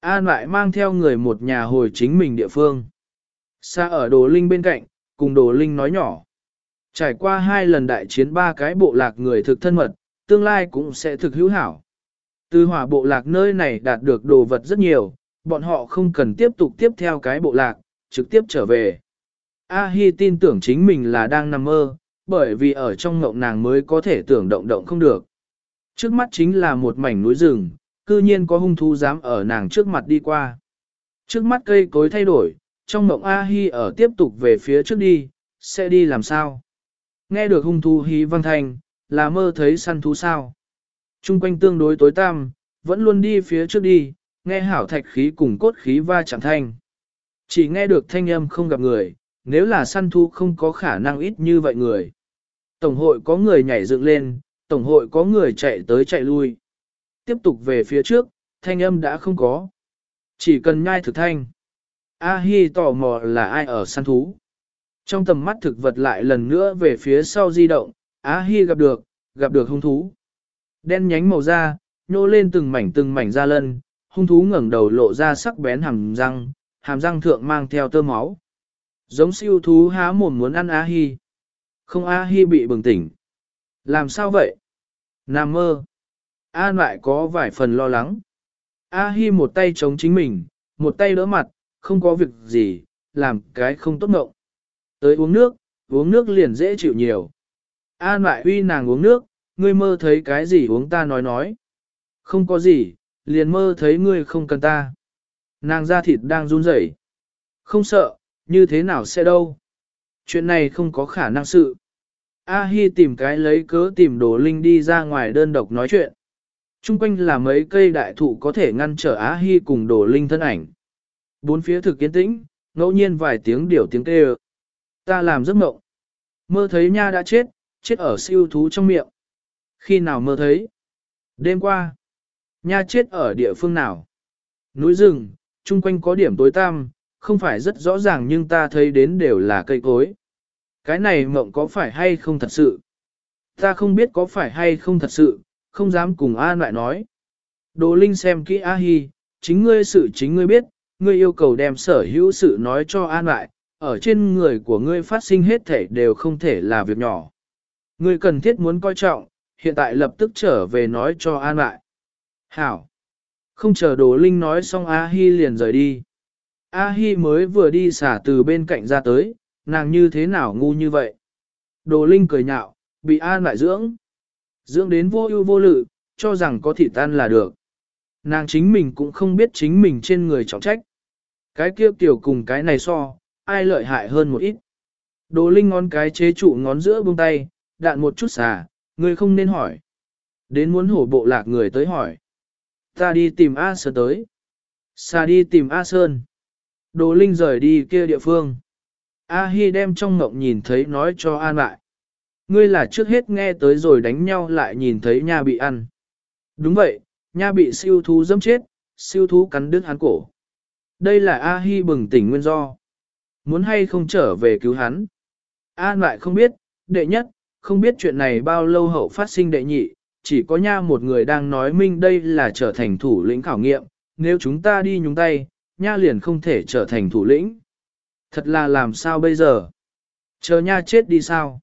An lại mang theo người một nhà hồi chính mình địa phương. Xa ở đồ linh bên cạnh, cùng đồ linh nói nhỏ. Trải qua hai lần đại chiến ba cái bộ lạc người thực thân mật, tương lai cũng sẽ thực hữu hảo. Từ hỏa bộ lạc nơi này đạt được đồ vật rất nhiều, bọn họ không cần tiếp tục tiếp theo cái bộ lạc, trực tiếp trở về. A Hi tin tưởng chính mình là đang nằm mơ, bởi vì ở trong ngộng nàng mới có thể tưởng động động không được. Trước mắt chính là một mảnh núi rừng, cư nhiên có hung thú dám ở nàng trước mặt đi qua. Trước mắt cây cối thay đổi, trong ngộng A Hi ở tiếp tục về phía trước đi, sẽ đi làm sao? Nghe được hung thú hí văn thành là mơ thấy săn thú sao? Trung quanh tương đối tối tăm, vẫn luôn đi phía trước đi, nghe hảo thạch khí cùng cốt khí va chạm thanh. Chỉ nghe được thanh âm không gặp người, nếu là săn thú không có khả năng ít như vậy người. Tổng hội có người nhảy dựng lên, tổng hội có người chạy tới chạy lui. Tiếp tục về phía trước, thanh âm đã không có. Chỉ cần nhai thực thanh. A-hi tò mò là ai ở săn thú. Trong tầm mắt thực vật lại lần nữa về phía sau di động, á hi gặp được, gặp được hung thú. Đen nhánh màu da, nhô lên từng mảnh từng mảnh da lân, hung thú ngẩng đầu lộ ra sắc bén hàm răng, hàm răng thượng mang theo tơ máu. Giống siêu thú há mồm muốn ăn á hi, Không á hi bị bừng tỉnh. Làm sao vậy? Nam mơ. An lại có vài phần lo lắng. A-hi một tay chống chính mình, một tay đỡ mặt, không có việc gì, làm cái không tốt ngộng. Tới uống nước, uống nước liền dễ chịu nhiều. An lại huy nàng uống nước, ngươi mơ thấy cái gì uống ta nói nói. Không có gì, liền mơ thấy ngươi không cần ta. Nàng da thịt đang run rẩy. Không sợ, như thế nào sẽ đâu. Chuyện này không có khả năng sự. A Hi tìm cái lấy cớ tìm đồ linh đi ra ngoài đơn độc nói chuyện. Trung quanh là mấy cây đại thụ có thể ngăn trở A Hi cùng đồ linh thân ảnh. Bốn phía thực kiến tĩnh, ngẫu nhiên vài tiếng điểu tiếng kêu. Ta làm giấc mộng. Mơ thấy nha đã chết, chết ở siêu thú trong miệng. Khi nào mơ thấy? Đêm qua. Nha chết ở địa phương nào? Núi rừng, chung quanh có điểm tối tăm, không phải rất rõ ràng nhưng ta thấy đến đều là cây cối. Cái này mộng có phải hay không thật sự? Ta không biết có phải hay không thật sự, không dám cùng An lại nói. Đồ Linh xem kỹ A Hi, chính ngươi sự chính ngươi biết, ngươi yêu cầu đem sở hữu sự nói cho An lại, ở trên người của ngươi phát sinh hết thể đều không thể là việc nhỏ. Ngươi cần thiết muốn coi trọng, hiện tại lập tức trở về nói cho An lại. Hảo! Không chờ Đồ Linh nói xong A Hi liền rời đi. A Hi mới vừa đi xả từ bên cạnh ra tới, nàng như thế nào ngu như vậy? Đồ Linh cười nhạo, bị An lại dưỡng. Dưỡng đến vô ưu vô lự, cho rằng có thịt tan là được. Nàng chính mình cũng không biết chính mình trên người trọng trách. Cái kia tiểu cùng cái này so, ai lợi hại hơn một ít. Đồ Linh ngón cái chế trụ ngón giữa buông tay, đạn một chút xà, người không nên hỏi. Đến muốn hổ bộ lạc người tới hỏi. Ta đi tìm A Sơn tới. Xà đi tìm A Sơn. Đồ Linh rời đi kia địa phương. A Hi đem trong ngộng nhìn thấy nói cho An lại. Ngươi là trước hết nghe tới rồi đánh nhau lại nhìn thấy nha bị ăn. Đúng vậy, nha bị siêu thú dâm chết, siêu thú cắn đứt hắn cổ. Đây là A Hi bừng tỉnh nguyên do. Muốn hay không trở về cứu hắn. An lại không biết, đệ nhất, không biết chuyện này bao lâu hậu phát sinh đệ nhị, chỉ có nha một người đang nói minh đây là trở thành thủ lĩnh khảo nghiệm, nếu chúng ta đi nhúng tay, nha liền không thể trở thành thủ lĩnh. Thật là làm sao bây giờ? Chờ nha chết đi sao?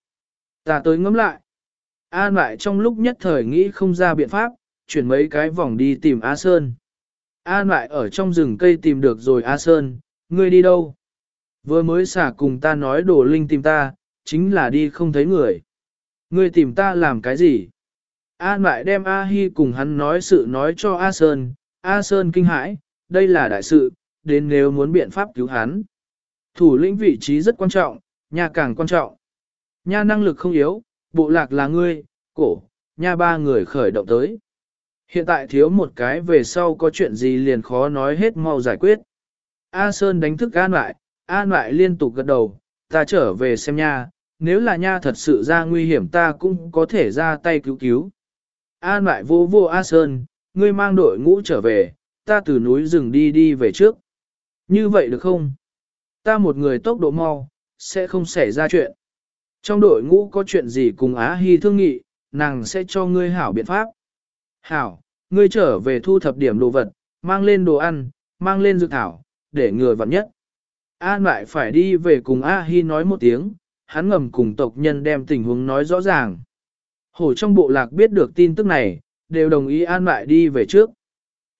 Ta tới ngẫm lại. An lại trong lúc nhất thời nghĩ không ra biện pháp, chuyển mấy cái vòng đi tìm A Sơn. An lại ở trong rừng cây tìm được rồi A Sơn, ngươi đi đâu? Vừa mới xả cùng ta nói đồ linh tìm ta, chính là đi không thấy người. Ngươi tìm ta làm cái gì? An lại đem A Hi cùng hắn nói sự nói cho A Sơn, A Sơn kinh hãi, đây là đại sự, đến nếu muốn biện pháp cứu hắn. Thủ lĩnh vị trí rất quan trọng, nhà càng quan trọng. Nha năng lực không yếu, bộ lạc là ngươi, cổ, nha ba người khởi động tới. Hiện tại thiếu một cái về sau có chuyện gì liền khó nói hết mau giải quyết. A Sơn đánh thức An lại, An lại liên tục gật đầu, ta trở về xem nha, nếu là nha thật sự ra nguy hiểm ta cũng có thể ra tay cứu cứu. An lại vô vô A Sơn, ngươi mang đội ngũ trở về, ta từ núi rừng đi đi về trước. Như vậy được không? Ta một người tốc độ mau, sẽ không xảy ra chuyện. Trong đội ngũ có chuyện gì cùng Á Hi thương nghị, nàng sẽ cho ngươi hảo biện pháp. Hảo, ngươi trở về thu thập điểm đồ vật, mang lên đồ ăn, mang lên dược thảo, để người vật nhất. An lại phải đi về cùng A Hi nói một tiếng, hắn ngầm cùng tộc nhân đem tình huống nói rõ ràng. Hổ trong bộ lạc biết được tin tức này, đều đồng ý An lại đi về trước.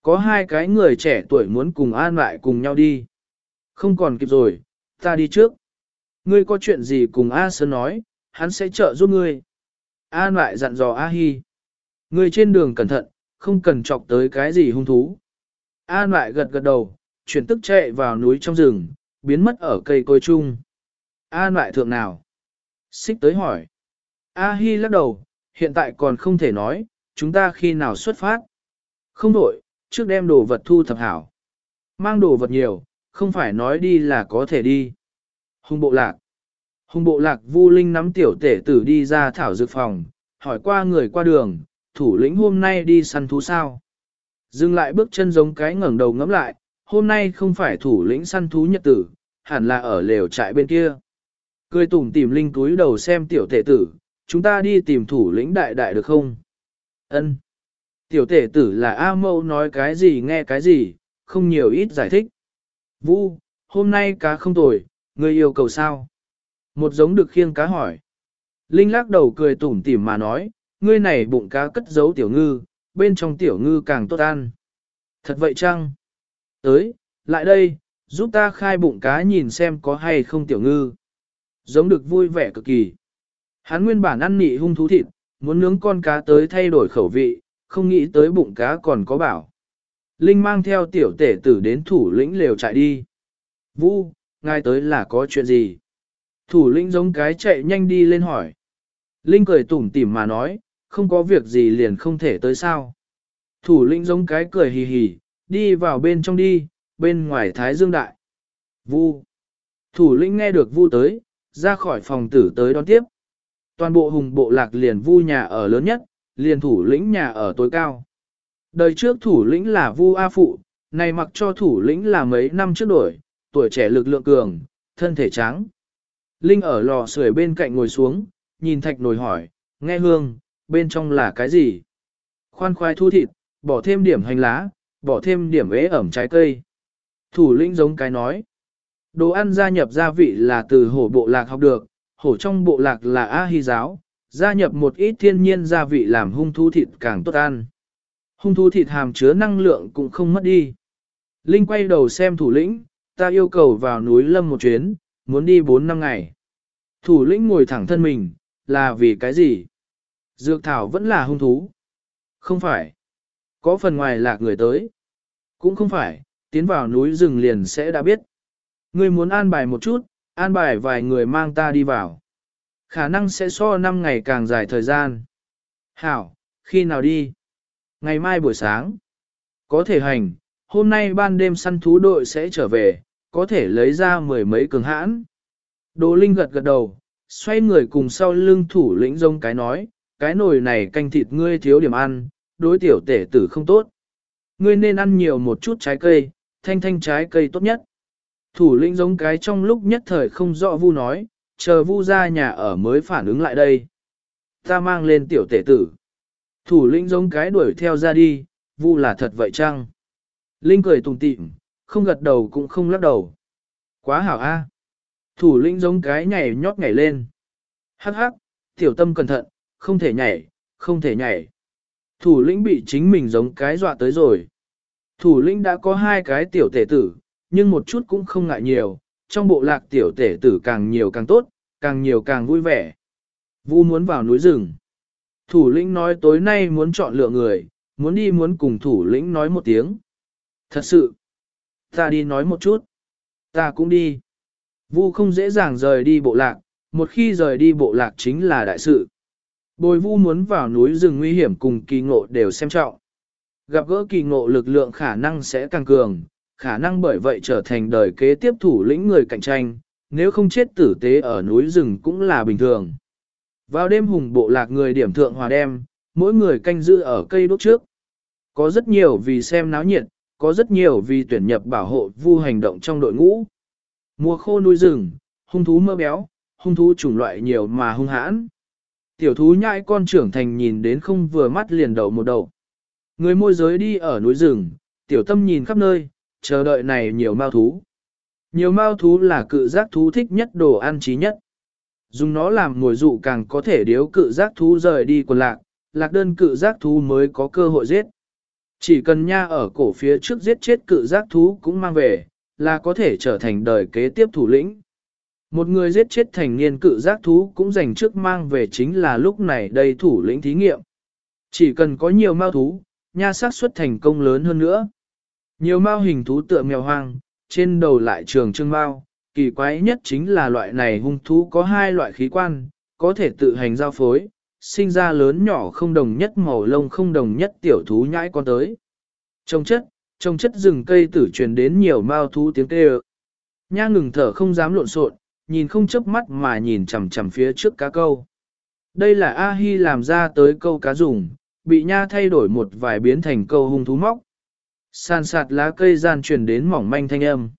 Có hai cái người trẻ tuổi muốn cùng An lại cùng nhau đi. Không còn kịp rồi, ta đi trước. Ngươi có chuyện gì cùng A Sơn nói, hắn sẽ trợ giúp ngươi. An lại dặn dò A Hi. Ngươi trên đường cẩn thận, không cần chọc tới cái gì hung thú. An lại gật gật đầu, chuyển tức chạy vào núi trong rừng, biến mất ở cây cối chung. A loại thượng nào? Xích tới hỏi. A Hi lắc đầu, hiện tại còn không thể nói, chúng ta khi nào xuất phát. Không đổi, trước đem đồ vật thu thập hảo. Mang đồ vật nhiều, không phải nói đi là có thể đi. Hùng bộ lạc. Hùng bộ lạc Vu Linh nắm tiểu tể tử đi ra thảo dược phòng, hỏi qua người qua đường, thủ lĩnh hôm nay đi săn thú sao. Dừng lại bước chân giống cái ngẩng đầu ngắm lại, hôm nay không phải thủ lĩnh săn thú nhật tử, hẳn là ở lều trại bên kia. Cười tủm tìm Linh túi đầu xem tiểu tể tử, chúng ta đi tìm thủ lĩnh đại đại được không? Ân. Tiểu tể tử là A mâu nói cái gì nghe cái gì, không nhiều ít giải thích. Vu, hôm nay cá không tồi, ngươi yêu cầu sao? Một giống được khiêng cá hỏi. Linh lắc đầu cười tủm tỉm mà nói, ngươi này bụng cá cất giấu tiểu ngư, bên trong tiểu ngư càng tốt ăn. Thật vậy chăng? Tới, lại đây, giúp ta khai bụng cá nhìn xem có hay không tiểu ngư. Giống được vui vẻ cực kỳ. Hắn nguyên bản ăn nị hung thú thịt, muốn nướng con cá tới thay đổi khẩu vị, không nghĩ tới bụng cá còn có bảo. Linh mang theo tiểu tể tử đến thủ lĩnh lều chạy đi. Vu, ngài tới là có chuyện gì? Thủ lĩnh giống cái chạy nhanh đi lên hỏi. Linh cười tủm tỉm mà nói, không có việc gì liền không thể tới sao. Thủ lĩnh giống cái cười hì hì, đi vào bên trong đi, bên ngoài thái dương đại. Vu. Thủ lĩnh nghe được vu tới, ra khỏi phòng tử tới đón tiếp. Toàn bộ hùng bộ lạc liền vu nhà ở lớn nhất, liền thủ lĩnh nhà ở tối cao. Đời trước thủ lĩnh là vu A Phụ, này mặc cho thủ lĩnh là mấy năm trước đổi, tuổi trẻ lực lượng cường, thân thể trắng. Linh ở lò sưởi bên cạnh ngồi xuống, nhìn thạch nồi hỏi, nghe hương, bên trong là cái gì? Khoan khoai thu thịt, bỏ thêm điểm hành lá, bỏ thêm điểm ế ẩm trái cây. Thủ lĩnh giống cái nói. Đồ ăn gia nhập gia vị là từ hổ bộ lạc học được, hổ trong bộ lạc là A-hi giáo, gia nhập một ít thiên nhiên gia vị làm hung thú thịt càng tốt ăn. Hung thú thịt hàm chứa năng lượng cũng không mất đi. Linh quay đầu xem thủ lĩnh, ta yêu cầu vào núi lâm một chuyến, muốn đi 4 năm ngày. Thủ lĩnh ngồi thẳng thân mình, là vì cái gì? Dược thảo vẫn là hung thú. Không phải. Có phần ngoài lạc người tới. Cũng không phải, tiến vào núi rừng liền sẽ đã biết. Ngươi muốn an bài một chút, an bài vài người mang ta đi vào. Khả năng sẽ so 5 ngày càng dài thời gian. Hảo, khi nào đi? Ngày mai buổi sáng. Có thể hành, hôm nay ban đêm săn thú đội sẽ trở về, có thể lấy ra mười mấy cường hãn. Đồ Linh gật gật đầu, xoay người cùng sau lưng thủ lĩnh rông cái nói, cái nồi này canh thịt ngươi thiếu điểm ăn, đối tiểu tể tử không tốt. Ngươi nên ăn nhiều một chút trái cây, thanh thanh trái cây tốt nhất. Thủ lĩnh giống cái trong lúc nhất thời không rõ vu nói, chờ vu ra nhà ở mới phản ứng lại đây. Ta mang lên tiểu tể tử. Thủ lĩnh giống cái đuổi theo ra đi, vu là thật vậy chăng? Linh cười tùng tịm, không gật đầu cũng không lắc đầu. Quá hảo a. Thủ lĩnh giống cái nhảy nhót nhảy lên. Hắc hắc, tiểu tâm cẩn thận, không thể nhảy, không thể nhảy. Thủ lĩnh bị chính mình giống cái dọa tới rồi. Thủ lĩnh đã có hai cái tiểu tể tử, nhưng một chút cũng không ngại nhiều, trong bộ lạc tiểu tể tử càng nhiều càng tốt, càng nhiều càng vui vẻ. Vu muốn vào núi rừng. Thủ lĩnh nói tối nay muốn chọn lựa người, muốn đi muốn cùng thủ lĩnh nói một tiếng. Thật sự, ta đi nói một chút. Ta cũng đi. Vu không dễ dàng rời đi bộ lạc, một khi rời đi bộ lạc chính là đại sự. Bồi vu muốn vào núi rừng nguy hiểm cùng kỳ ngộ đều xem trọng. Gặp gỡ kỳ ngộ lực lượng khả năng sẽ càng cường, khả năng bởi vậy trở thành đời kế tiếp thủ lĩnh người cạnh tranh, nếu không chết tử tế ở núi rừng cũng là bình thường. Vào đêm hùng bộ lạc người điểm thượng hòa đem, mỗi người canh giữ ở cây đốt trước. Có rất nhiều vì xem náo nhiệt, có rất nhiều vì tuyển nhập bảo hộ vu hành động trong đội ngũ. Mùa khô núi rừng, hung thú mơ béo, hung thú chủng loại nhiều mà hung hãn. Tiểu thú nhãi con trưởng thành nhìn đến không vừa mắt liền đầu một đầu. Người môi giới đi ở núi rừng, tiểu tâm nhìn khắp nơi, chờ đợi này nhiều mao thú. Nhiều mao thú là cự giác thú thích nhất đồ ăn trí nhất. Dùng nó làm ngồi dụ càng có thể điếu cự giác thú rời đi quần lạc, lạc đơn cự giác thú mới có cơ hội giết. Chỉ cần nha ở cổ phía trước giết chết cự giác thú cũng mang về, là có thể trở thành đời kế tiếp thủ lĩnh. Một người giết chết thành niên cự giác thú cũng dành trước mang về chính là lúc này đây thủ lĩnh thí nghiệm. Chỉ cần có nhiều mao thú, nha xác suất thành công lớn hơn nữa. Nhiều mao hình thú tựa mèo hoang, trên đầu lại trường trưng mao, kỳ quái nhất chính là loại này hung thú có hai loại khí quan, có thể tự hành giao phối, sinh ra lớn nhỏ không đồng nhất màu lông không đồng nhất tiểu thú nhãi con tới. Trong chất, trong chất rừng cây tử truyền đến nhiều mao thú tiếng kêu. Nha ngừng thở không dám lộn xộn, nhìn không chớp mắt mà nhìn chằm chằm phía trước cá câu. Đây là A-hi làm ra tới câu cá dùng, bị nha thay đổi một vài biến thành câu hung thú móc. San sạt lá cây gian truyền đến mỏng manh thanh âm.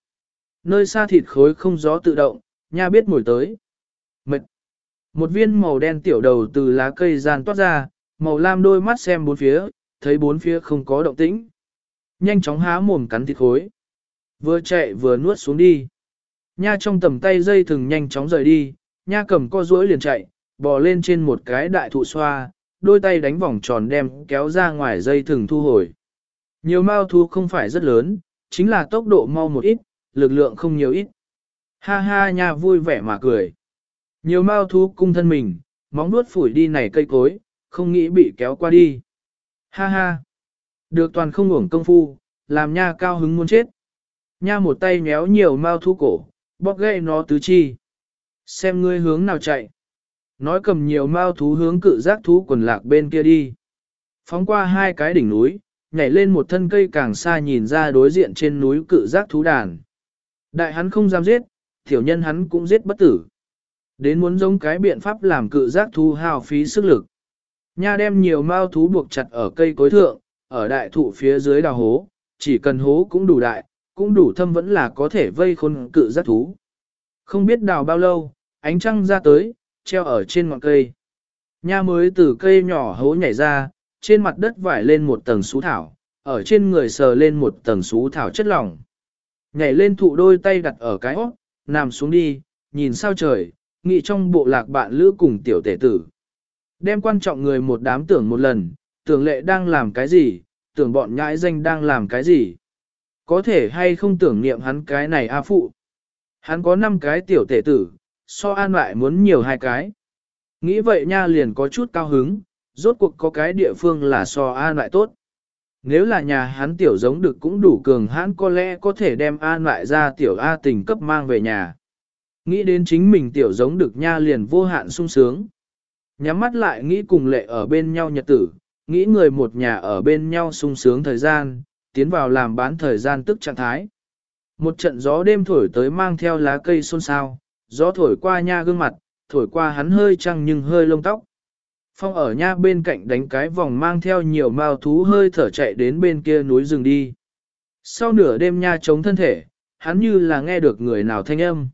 Nơi xa thịt khối không gió tự động, nha biết mùi tới. Mệt. Một viên màu đen tiểu đầu từ lá cây gian toát ra, màu lam đôi mắt xem bốn phía, thấy bốn phía không có động tĩnh. Nhanh chóng há mồm cắn thịt khối. Vừa chạy vừa nuốt xuống đi. Nha trong tầm tay dây thừng nhanh chóng rời đi, nha cầm co duỗi liền chạy, bò lên trên một cái đại thụ xoa, đôi tay đánh vòng tròn đem kéo ra ngoài dây thừng thu hồi. Nhiều mao thú không phải rất lớn, chính là tốc độ mau một ít, lực lượng không nhiều ít. Ha ha nha vui vẻ mà cười. Nhiều mao thú cung thân mình, móng nuốt phủi đi này cây cối, không nghĩ bị kéo qua đi. Ha ha. Được toàn không ngủng công phu, làm nha cao hứng muốn chết. Nha một tay méo nhiều mao thú cổ, bóp gãy nó tứ chi. Xem ngươi hướng nào chạy. Nói cầm nhiều mao thú hướng cự giác thú quần lạc bên kia đi. Phóng qua hai cái đỉnh núi, nhảy lên một thân cây càng xa nhìn ra đối diện trên núi cự giác thú đàn. Đại hắn không dám giết, tiểu nhân hắn cũng giết bất tử. Đến muốn giống cái biện pháp làm cự giác thú hao phí sức lực. Nha đem nhiều mao thú buộc chặt ở cây cối thượng, ở đại thụ phía dưới đào hố, chỉ cần hố cũng đủ đại, cũng đủ thâm vẫn là có thể vây khôn cự giác thú. Không biết đào bao lâu, ánh trăng ra tới, treo ở trên ngọn cây. Nha mới từ cây nhỏ hố nhảy ra, trên mặt đất vải lên một tầng xú thảo, ở trên người sờ lên một tầng xú thảo chất lỏng. Nhảy lên thụ đôi tay đặt ở cái óc, nằm xuống đi, nhìn sao trời, nghĩ trong bộ lạc bạn lữ cùng tiểu tể tử. Đem quan trọng người một đám tưởng một lần, tưởng lệ đang làm cái gì, tưởng bọn nhãi danh đang làm cái gì. Có thể hay không tưởng niệm hắn cái này a phụ. Hắn có 5 cái tiểu tể tử, so an lại muốn nhiều hai cái. Nghĩ vậy nha liền có chút cao hứng, rốt cuộc có cái địa phương là so an lại tốt. Nếu là nhà hắn tiểu giống được cũng đủ cường hắn có lẽ có thể đem an lại ra tiểu A tình cấp mang về nhà. Nghĩ đến chính mình tiểu giống được nha liền vô hạn sung sướng. Nhắm mắt lại nghĩ cùng lệ ở bên nhau nhật tử, nghĩ người một nhà ở bên nhau sung sướng thời gian, tiến vào làm bán thời gian tức trạng thái. Một trận gió đêm thổi tới mang theo lá cây xôn xao, gió thổi qua nha gương mặt, thổi qua hắn hơi trăng nhưng hơi lông tóc. Phong ở nha bên cạnh đánh cái vòng mang theo nhiều mao thú hơi thở chạy đến bên kia núi rừng đi. Sau nửa đêm nha chống thân thể, hắn như là nghe được người nào thanh âm.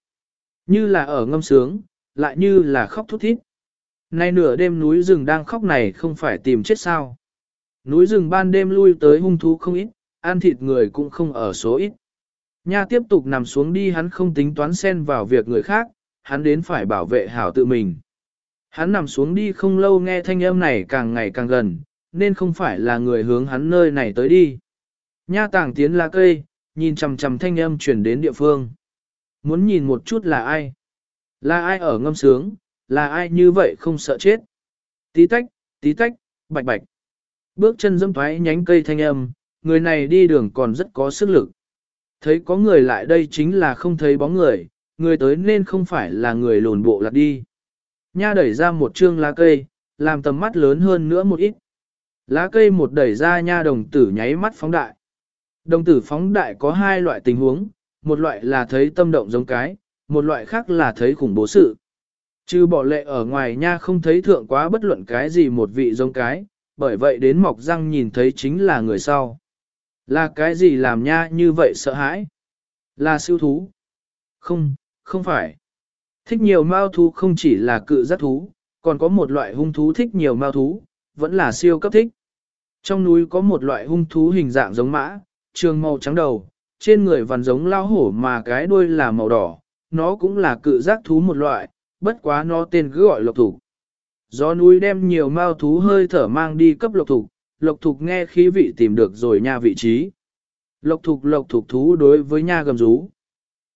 Như là ở ngâm sướng, lại như là khóc thút thít. Nay nửa đêm núi rừng đang khóc này không phải tìm chết sao. Núi rừng ban đêm lui tới hung thú không ít, ăn thịt người cũng không ở số ít. Nha tiếp tục nằm xuống đi hắn không tính toán xen vào việc người khác, hắn đến phải bảo vệ hảo tự mình. Hắn nằm xuống đi không lâu nghe thanh âm này càng ngày càng gần, nên không phải là người hướng hắn nơi này tới đi. Nha tàng tiến lá cây, nhìn chằm chằm thanh âm chuyển đến địa phương. Muốn nhìn một chút là ai? Là ai ở ngâm sướng? Là ai như vậy không sợ chết? Tí tách, tí tách, bạch bạch. Bước chân dâm thoái nhánh cây thanh âm, người này đi đường còn rất có sức lực. Thấy có người lại đây chính là không thấy bóng người, người tới nên không phải là người lồn bộ lạc đi. Nha đẩy ra một chương lá cây, làm tầm mắt lớn hơn nữa một ít. Lá cây một đẩy ra nha đồng tử nháy mắt phóng đại. Đồng tử phóng đại có hai loại tình huống, một loại là thấy tâm động giống cái, một loại khác là thấy khủng bố sự. Trừ bỏ lệ ở ngoài nha không thấy thượng quá bất luận cái gì một vị giống cái, bởi vậy đến mọc răng nhìn thấy chính là người sau. Là cái gì làm nha như vậy sợ hãi? Là siêu thú? Không, không phải. Thích nhiều mao thú không chỉ là cự giác thú, còn có một loại hung thú thích nhiều mao thú, vẫn là siêu cấp thích. Trong núi có một loại hung thú hình dạng giống mã, trường màu trắng đầu, trên người vằn giống lao hổ mà cái đuôi là màu đỏ, nó cũng là cự giác thú một loại, bất quá nó tên cứ gọi lộc thủ. gió núi đem nhiều mao thú hơi thở mang đi cấp lộc thủ, lộc thục nghe khí vị tìm được rồi nha vị trí. Lộc thục lộc thục thú đối với nha gầm rú.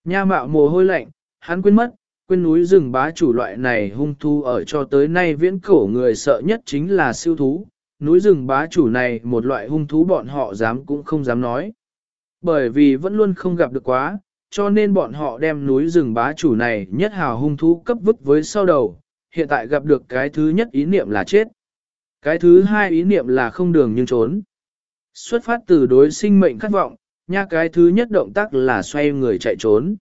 Nha mạo mồ hôi lạnh, hắn quên mất, quên núi rừng bá chủ loại này hung thú ở cho tới nay viễn cổ người sợ nhất chính là siêu thú. Núi rừng bá chủ này một loại hung thú bọn họ dám cũng không dám nói. Bởi vì vẫn luôn không gặp được quá, cho nên bọn họ đem núi rừng bá chủ này nhất hào hung thú cấp vứt với sau đầu, hiện tại gặp được cái thứ nhất ý niệm là chết. Cái thứ hai ý niệm là không đường nhưng trốn. Xuất phát từ đối sinh mệnh khát vọng, nha cái thứ nhất động tác là xoay người chạy trốn.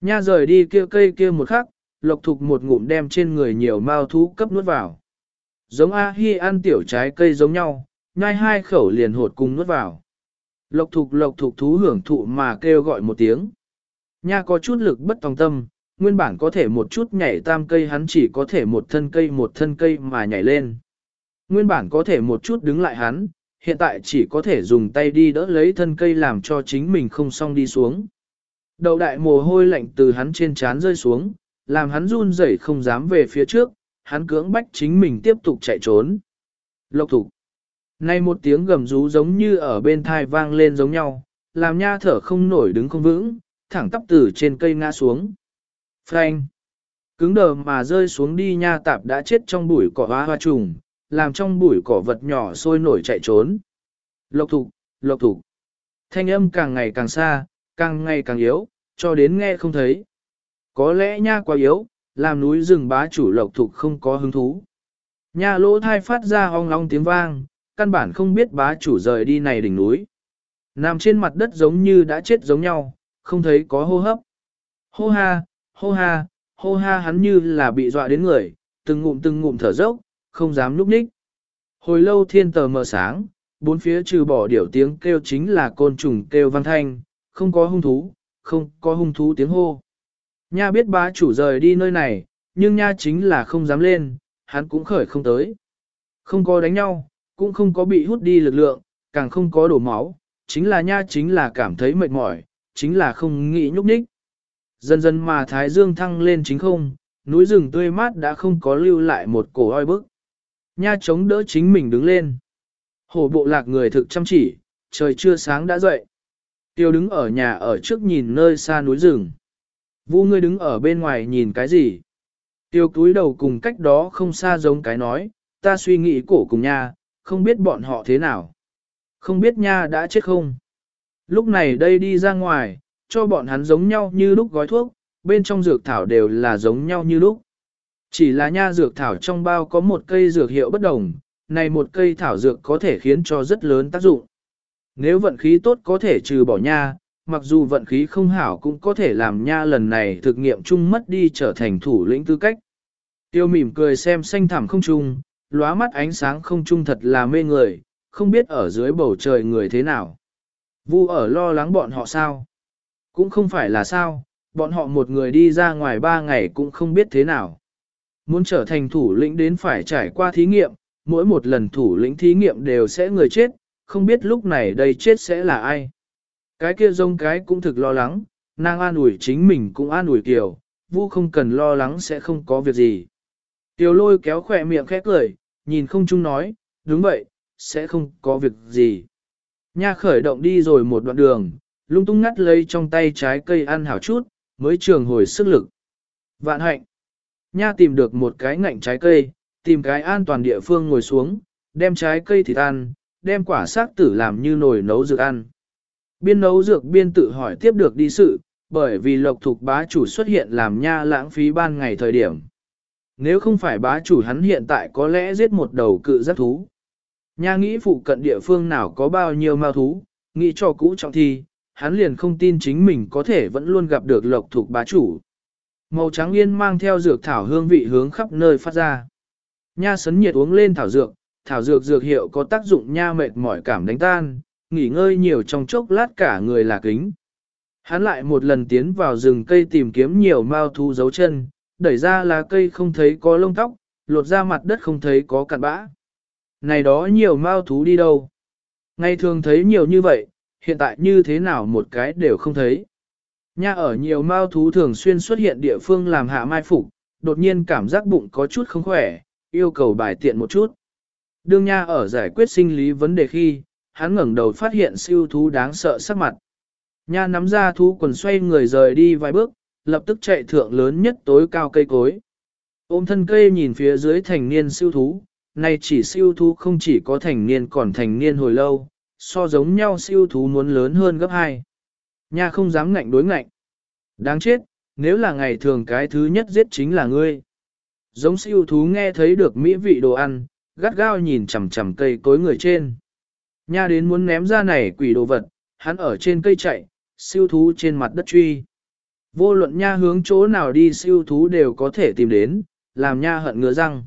Nha rời đi kia cây kia một khắc, lộc thục một ngụm đem trên người nhiều mao thú cấp nuốt vào. Giống A-hi ăn tiểu trái cây giống nhau, nhai hai khẩu liền hột cùng nuốt vào. Lộc thục lộc thục thú hưởng thụ mà kêu gọi một tiếng. Nha có chút lực bất tòng tâm, nguyên bản có thể một chút nhảy tam cây hắn chỉ có thể một thân cây một thân cây mà nhảy lên. Nguyên bản có thể một chút đứng lại hắn, hiện tại chỉ có thể dùng tay đi đỡ lấy thân cây làm cho chính mình không xong đi xuống. Đầu đại mồ hôi lạnh từ hắn trên trán rơi xuống, làm hắn run rẩy không dám về phía trước, hắn cưỡng bách chính mình tiếp tục chạy trốn. Lộc thủ. Nay một tiếng gầm rú giống như ở bên thai vang lên giống nhau, làm nha thở không nổi đứng không vững, thẳng tắp từ trên cây ngã xuống. Frank Cứng đờ mà rơi xuống đi nha tạp đã chết trong bụi cỏ hoa hoa trùng, làm trong bụi cỏ vật nhỏ sôi nổi chạy trốn. Lộc thục, lộc thục. Thanh âm càng ngày càng xa, càng ngày càng yếu, cho đến nghe không thấy. Có lẽ nha quá yếu, làm núi rừng bá chủ lộc thục không có hứng thú. Nha lỗ thai phát ra ong long tiếng vang, căn bản không biết bá chủ rời đi này đỉnh núi. Nằm trên mặt đất giống như đã chết giống nhau, không thấy có hô hấp. Hô ha, hô ha, hô ha hắn như là bị dọa đến người, từng ngụm từng ngụm thở dốc, không dám núp ních. Hồi lâu thiên tờ mờ sáng, bốn phía trừ bỏ điểu tiếng kêu chính là côn trùng kêu văn thanh, không có hung thú, không có hung thú tiếng hô. Nha biết bá chủ rời đi nơi này, nhưng nha chính là không dám lên, hắn cũng khởi không tới. Không có đánh nhau, cũng không có bị hút đi lực lượng, càng không có đổ máu, chính là nha chính là cảm thấy mệt mỏi, chính là không nghĩ nhúc nhích. Dần dần mà thái dương thăng lên chính không, núi rừng tươi mát đã không có lưu lại một cổ oi bức. Nha chống đỡ chính mình đứng lên. Hổ bộ lạc người thực chăm chỉ, trời chưa sáng đã dậy. Tiêu đứng ở nhà ở trước nhìn nơi xa núi rừng. Vu ngươi đứng ở bên ngoài nhìn cái gì? Tiêu túi đầu cùng cách đó không xa giống cái nói, ta suy nghĩ cổ cùng nha, không biết bọn họ thế nào. Không biết nha đã chết không? Lúc này đây đi ra ngoài, cho bọn hắn giống nhau như lúc gói thuốc, bên trong dược thảo đều là giống nhau như lúc. Chỉ là nha dược thảo trong bao có một cây dược hiệu bất đồng, này một cây thảo dược có thể khiến cho rất lớn tác dụng. Nếu vận khí tốt có thể trừ bỏ nha, mặc dù vận khí không hảo cũng có thể làm nha lần này thực nghiệm chung mất đi trở thành thủ lĩnh tư cách. Tiêu mỉm cười xem xanh thẳm không trung, lóa mắt ánh sáng không trung thật là mê người, không biết ở dưới bầu trời người thế nào. Vu ở lo lắng bọn họ sao? Cũng không phải là sao, bọn họ một người đi ra ngoài ba ngày cũng không biết thế nào. Muốn trở thành thủ lĩnh đến phải trải qua thí nghiệm, mỗi một lần thủ lĩnh thí nghiệm đều sẽ người chết, không biết lúc này đây chết sẽ là ai. Cái kia rông cái cũng thực lo lắng, nàng an ủi chính mình cũng an ủi Kiều, Vu không cần lo lắng sẽ không có việc gì. Kiều lôi kéo khỏe miệng khẽ cười, nhìn không chung nói, đúng vậy, sẽ không có việc gì. Nha khởi động đi rồi một đoạn đường, lung tung ngắt lấy trong tay trái cây ăn hảo chút, mới trường hồi sức lực. Vạn hạnh. Nha tìm được một cái ngạnh trái cây, tìm cái an toàn địa phương ngồi xuống, đem trái cây thịt ăn, đem quả xác tử làm như nồi nấu dược ăn. Biên nấu dược biên tự hỏi tiếp được đi sự, bởi vì lộc thục bá chủ xuất hiện làm nha lãng phí ban ngày thời điểm. Nếu không phải bá chủ hắn hiện tại có lẽ giết một đầu cự giác thú. Nha nghĩ phụ cận địa phương nào có bao nhiêu mao thú, nghĩ cho cũ trọng thi, hắn liền không tin chính mình có thể vẫn luôn gặp được lộc thục bá chủ. Màu trắng yên mang theo dược thảo hương vị hướng khắp nơi phát ra. Nha sấn nhiệt uống lên thảo dược, thảo dược dược hiệu có tác dụng nha mệt mỏi cảm đánh tan, nghỉ ngơi nhiều trong chốc lát cả người là kính. Hắn lại một lần tiến vào rừng cây tìm kiếm nhiều mao thú dấu chân, đẩy ra lá cây không thấy có lông tóc, lột ra mặt đất không thấy có cặn bã. Này đó nhiều mao thú đi đâu? Ngày thường thấy nhiều như vậy, hiện tại như thế nào một cái đều không thấy. Nha ở nhiều mao thú thường xuyên xuất hiện địa phương làm hạ mai phục, đột nhiên cảm giác bụng có chút không khỏe, yêu cầu bài tiện một chút. Đương nha ở giải quyết sinh lý vấn đề khi, hắn ngẩng đầu phát hiện siêu thú đáng sợ sắc mặt. Nha nắm ra thú quần xoay người rời đi vài bước, lập tức chạy thượng lớn nhất tối cao cây cối. Ôm thân cây nhìn phía dưới thành niên siêu thú, nay chỉ siêu thú không chỉ có thành niên còn thành niên hồi lâu, so giống nhau siêu thú muốn lớn hơn gấp hai. Nha không dám ngạnh đối ngạnh. Đáng chết, nếu là ngày thường cái thứ nhất giết chính là ngươi. Giống siêu thú nghe thấy được mỹ vị đồ ăn, gắt gao nhìn chằm chằm cây cối người trên. Nha đến muốn ném ra này quỷ đồ vật, hắn ở trên cây chạy, siêu thú trên mặt đất truy. Vô luận nha hướng chỗ nào đi siêu thú đều có thể tìm đến, làm nha hận ngứa răng.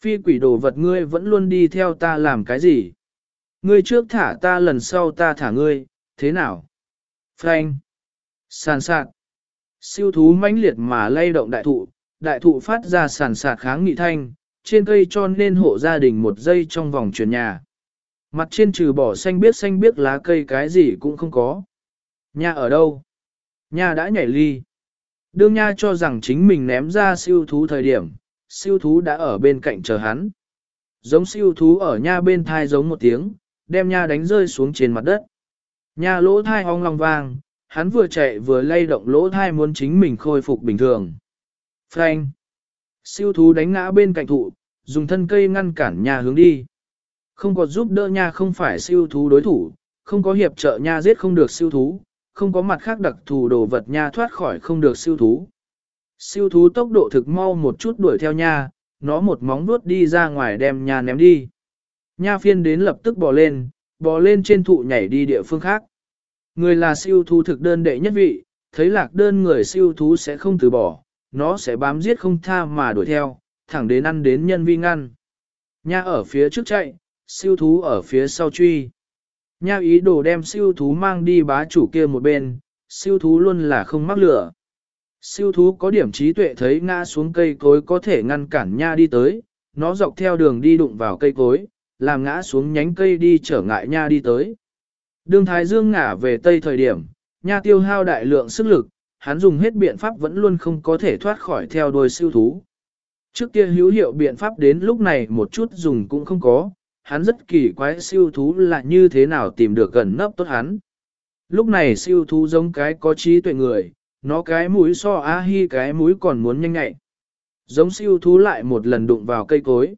Phi quỷ đồ vật ngươi vẫn luôn đi theo ta làm cái gì? Ngươi trước thả ta lần sau ta thả ngươi, thế nào? Phanh. Sàn sạt. Siêu thú mãnh liệt mà lay động đại thụ, đại thụ phát ra sàn sạt kháng nghị thanh, trên cây cho nên hộ gia đình một giây trong vòng chuyển nhà. Mặt trên trừ bỏ xanh biết xanh biết lá cây cái gì cũng không có. Nhà ở đâu? Nhà đã nhảy ly. Đương nha cho rằng chính mình ném ra siêu thú thời điểm, siêu thú đã ở bên cạnh chờ hắn. Giống siêu thú ở nha bên thai giống một tiếng, đem nha đánh rơi xuống trên mặt đất. Nhà lỗ thai ong long vang, hắn vừa chạy vừa lay động lỗ thai muốn chính mình khôi phục bình thường. Frank. Siêu thú đánh ngã bên cạnh thụ, dùng thân cây ngăn cản nhà hướng đi. Không có giúp đỡ nha không phải siêu thú đối thủ, không có hiệp trợ nha giết không được siêu thú, không có mặt khác đặc thù đồ vật nha thoát khỏi không được siêu thú. Siêu thú tốc độ thực mau một chút đuổi theo nha, nó một móng vuốt đi ra ngoài đem nha ném đi. Nha phiên đến lập tức bỏ lên, bò lên trên thụ nhảy đi địa phương khác. Người là siêu thú thực đơn đệ nhất vị, thấy lạc đơn người siêu thú sẽ không từ bỏ, nó sẽ bám giết không tha mà đuổi theo, thẳng đến ăn đến nhân vi ngăn. Nha ở phía trước chạy, siêu thú ở phía sau truy. Nha ý đồ đem siêu thú mang đi bá chủ kia một bên, siêu thú luôn là không mắc lửa. Siêu thú có điểm trí tuệ thấy ngã xuống cây cối có thể ngăn cản nha đi tới, nó dọc theo đường đi đụng vào cây cối, làm ngã xuống nhánh cây đi trở ngại nha đi tới. Đường Thái Dương ngả về tây thời điểm, nha tiêu hao đại lượng sức lực, hắn dùng hết biện pháp vẫn luôn không có thể thoát khỏi theo đuôi siêu thú. Trước kia hữu hiệu biện pháp đến lúc này một chút dùng cũng không có, hắn rất kỳ quái siêu thú là như thế nào tìm được gần nấp tốt hắn. Lúc này siêu thú giống cái có trí tuệ người, nó cái mũi so a hi cái mũi còn muốn nhanh ngại. Giống siêu thú lại một lần đụng vào cây cối.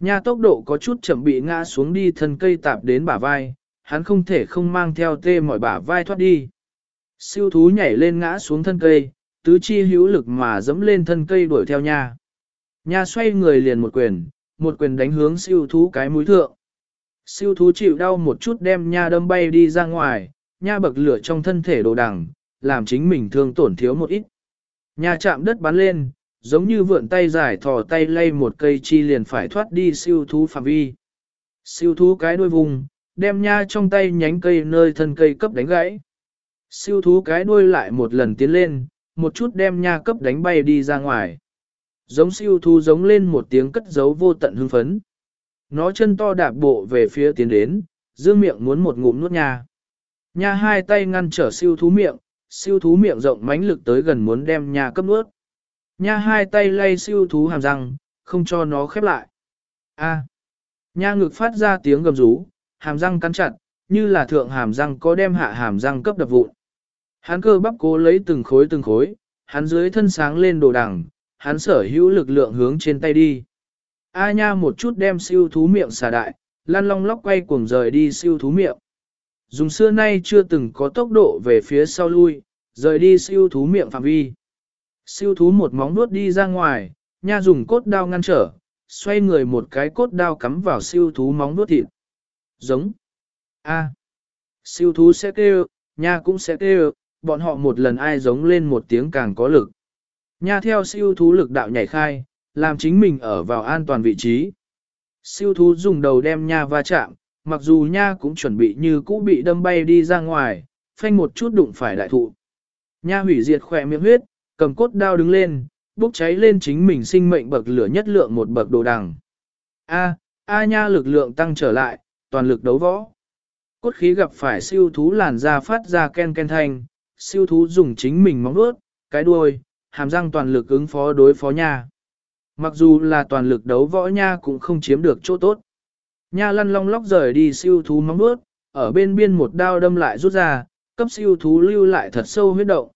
Nha tốc độ có chút chậm bị ngã xuống đi thân cây tạp đến bả vai, hắn không thể không mang theo tê mọi bả vai thoát đi. Siêu thú nhảy lên ngã xuống thân cây, tứ chi hữu lực mà dẫm lên thân cây đuổi theo nha. Nha xoay người liền một quyền, một quyền đánh hướng siêu thú cái mũi thượng. Siêu thú chịu đau một chút đem nha đâm bay đi ra ngoài, nha bậc lửa trong thân thể đồ đằng, làm chính mình thương tổn thiếu một ít. Nha chạm đất bắn lên, giống như vượn tay dài thò tay lay một cây chi liền phải thoát đi siêu thú phạm vi. Siêu thú cái đuôi vùng, đem nha trong tay nhánh cây nơi thân cây cấp đánh gãy. Siêu thú cái đuôi lại một lần tiến lên, một chút đem nha cấp đánh bay đi ra ngoài. Giống siêu thú giống lên một tiếng cất giấu vô tận hưng phấn. Nó chân to đạp bộ về phía tiến đến, dương miệng muốn một ngụm nuốt nha. Nha hai tay ngăn trở siêu thú miệng, siêu thú miệng rộng mãnh lực tới gần muốn đem nha cấp nuốt. Nha hai tay lay siêu thú hàm răng, không cho nó khép lại. A. À. Nha ngực phát ra tiếng gầm rú, hàm răng cắn chặt, như là thượng hàm răng có đem hạ hàm răng cấp đập vụn. Hắn cơ bắp cố lấy từng khối từng khối, hắn dưới thân sáng lên đồ đằng, hắn sở hữu lực lượng hướng trên tay đi. A nha một chút đem siêu thú miệng xà đại, lăn long lóc quay cuồng rời đi siêu thú miệng. Dùng xưa nay chưa từng có tốc độ về phía sau lui, rời đi siêu thú miệng phạm vi. Siêu thú một móng nuốt đi ra ngoài, nha dùng cốt đao ngăn trở, xoay người một cái cốt đao cắm vào siêu thú móng nuốt thịt. Giống. A. Siêu thú sẽ kêu, nha cũng sẽ kêu, bọn họ một lần ai giống lên một tiếng càng có lực. Nha theo siêu thú lực đạo nhảy khai, làm chính mình ở vào an toàn vị trí. Siêu thú dùng đầu đem nha va chạm, mặc dù nha cũng chuẩn bị như cũ bị đâm bay đi ra ngoài, phanh một chút đụng phải đại thụ. Nha hủy diệt khỏe miệng huyết, cầm cốt đao đứng lên, bốc cháy lên chính mình sinh mệnh bậc lửa nhất lượng một bậc đồ đằng. A, A nha lực lượng tăng trở lại, toàn lực đấu võ. Cốt khí gặp phải siêu thú làn da phát ra ken ken thanh, siêu thú dùng chính mình móng vuốt, cái đuôi, hàm răng toàn lực ứng phó đối phó nha. Mặc dù là toàn lực đấu võ nha cũng không chiếm được chỗ tốt. Nha lăn long lóc rời đi siêu thú móng vuốt, ở bên biên một đao đâm lại rút ra, cấp siêu thú lưu lại thật sâu huyết động.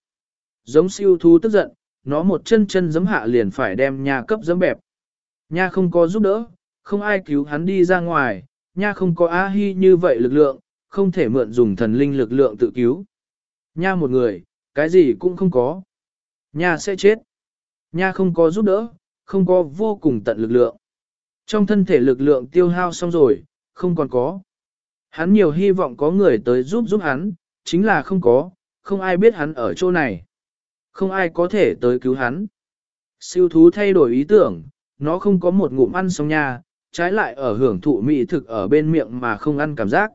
Giống siêu thú tức giận, nó một chân chân giấm hạ liền phải đem nha cấp giấm bẹp. Nha không có giúp đỡ, không ai cứu hắn đi ra ngoài, nha không có A-hi như vậy lực lượng, không thể mượn dùng thần linh lực lượng tự cứu. Nha một người, cái gì cũng không có. Nha sẽ chết. Nha không có giúp đỡ, không có vô cùng tận lực lượng. Trong thân thể lực lượng tiêu hao xong rồi, không còn có. Hắn nhiều hy vọng có người tới giúp giúp hắn, chính là không có, không ai biết hắn ở chỗ này. Không ai có thể tới cứu hắn. Siêu thú thay đổi ý tưởng, nó không có một ngụm ăn xong nha, trái lại ở hưởng thụ mỹ thực ở bên miệng mà không ăn cảm giác.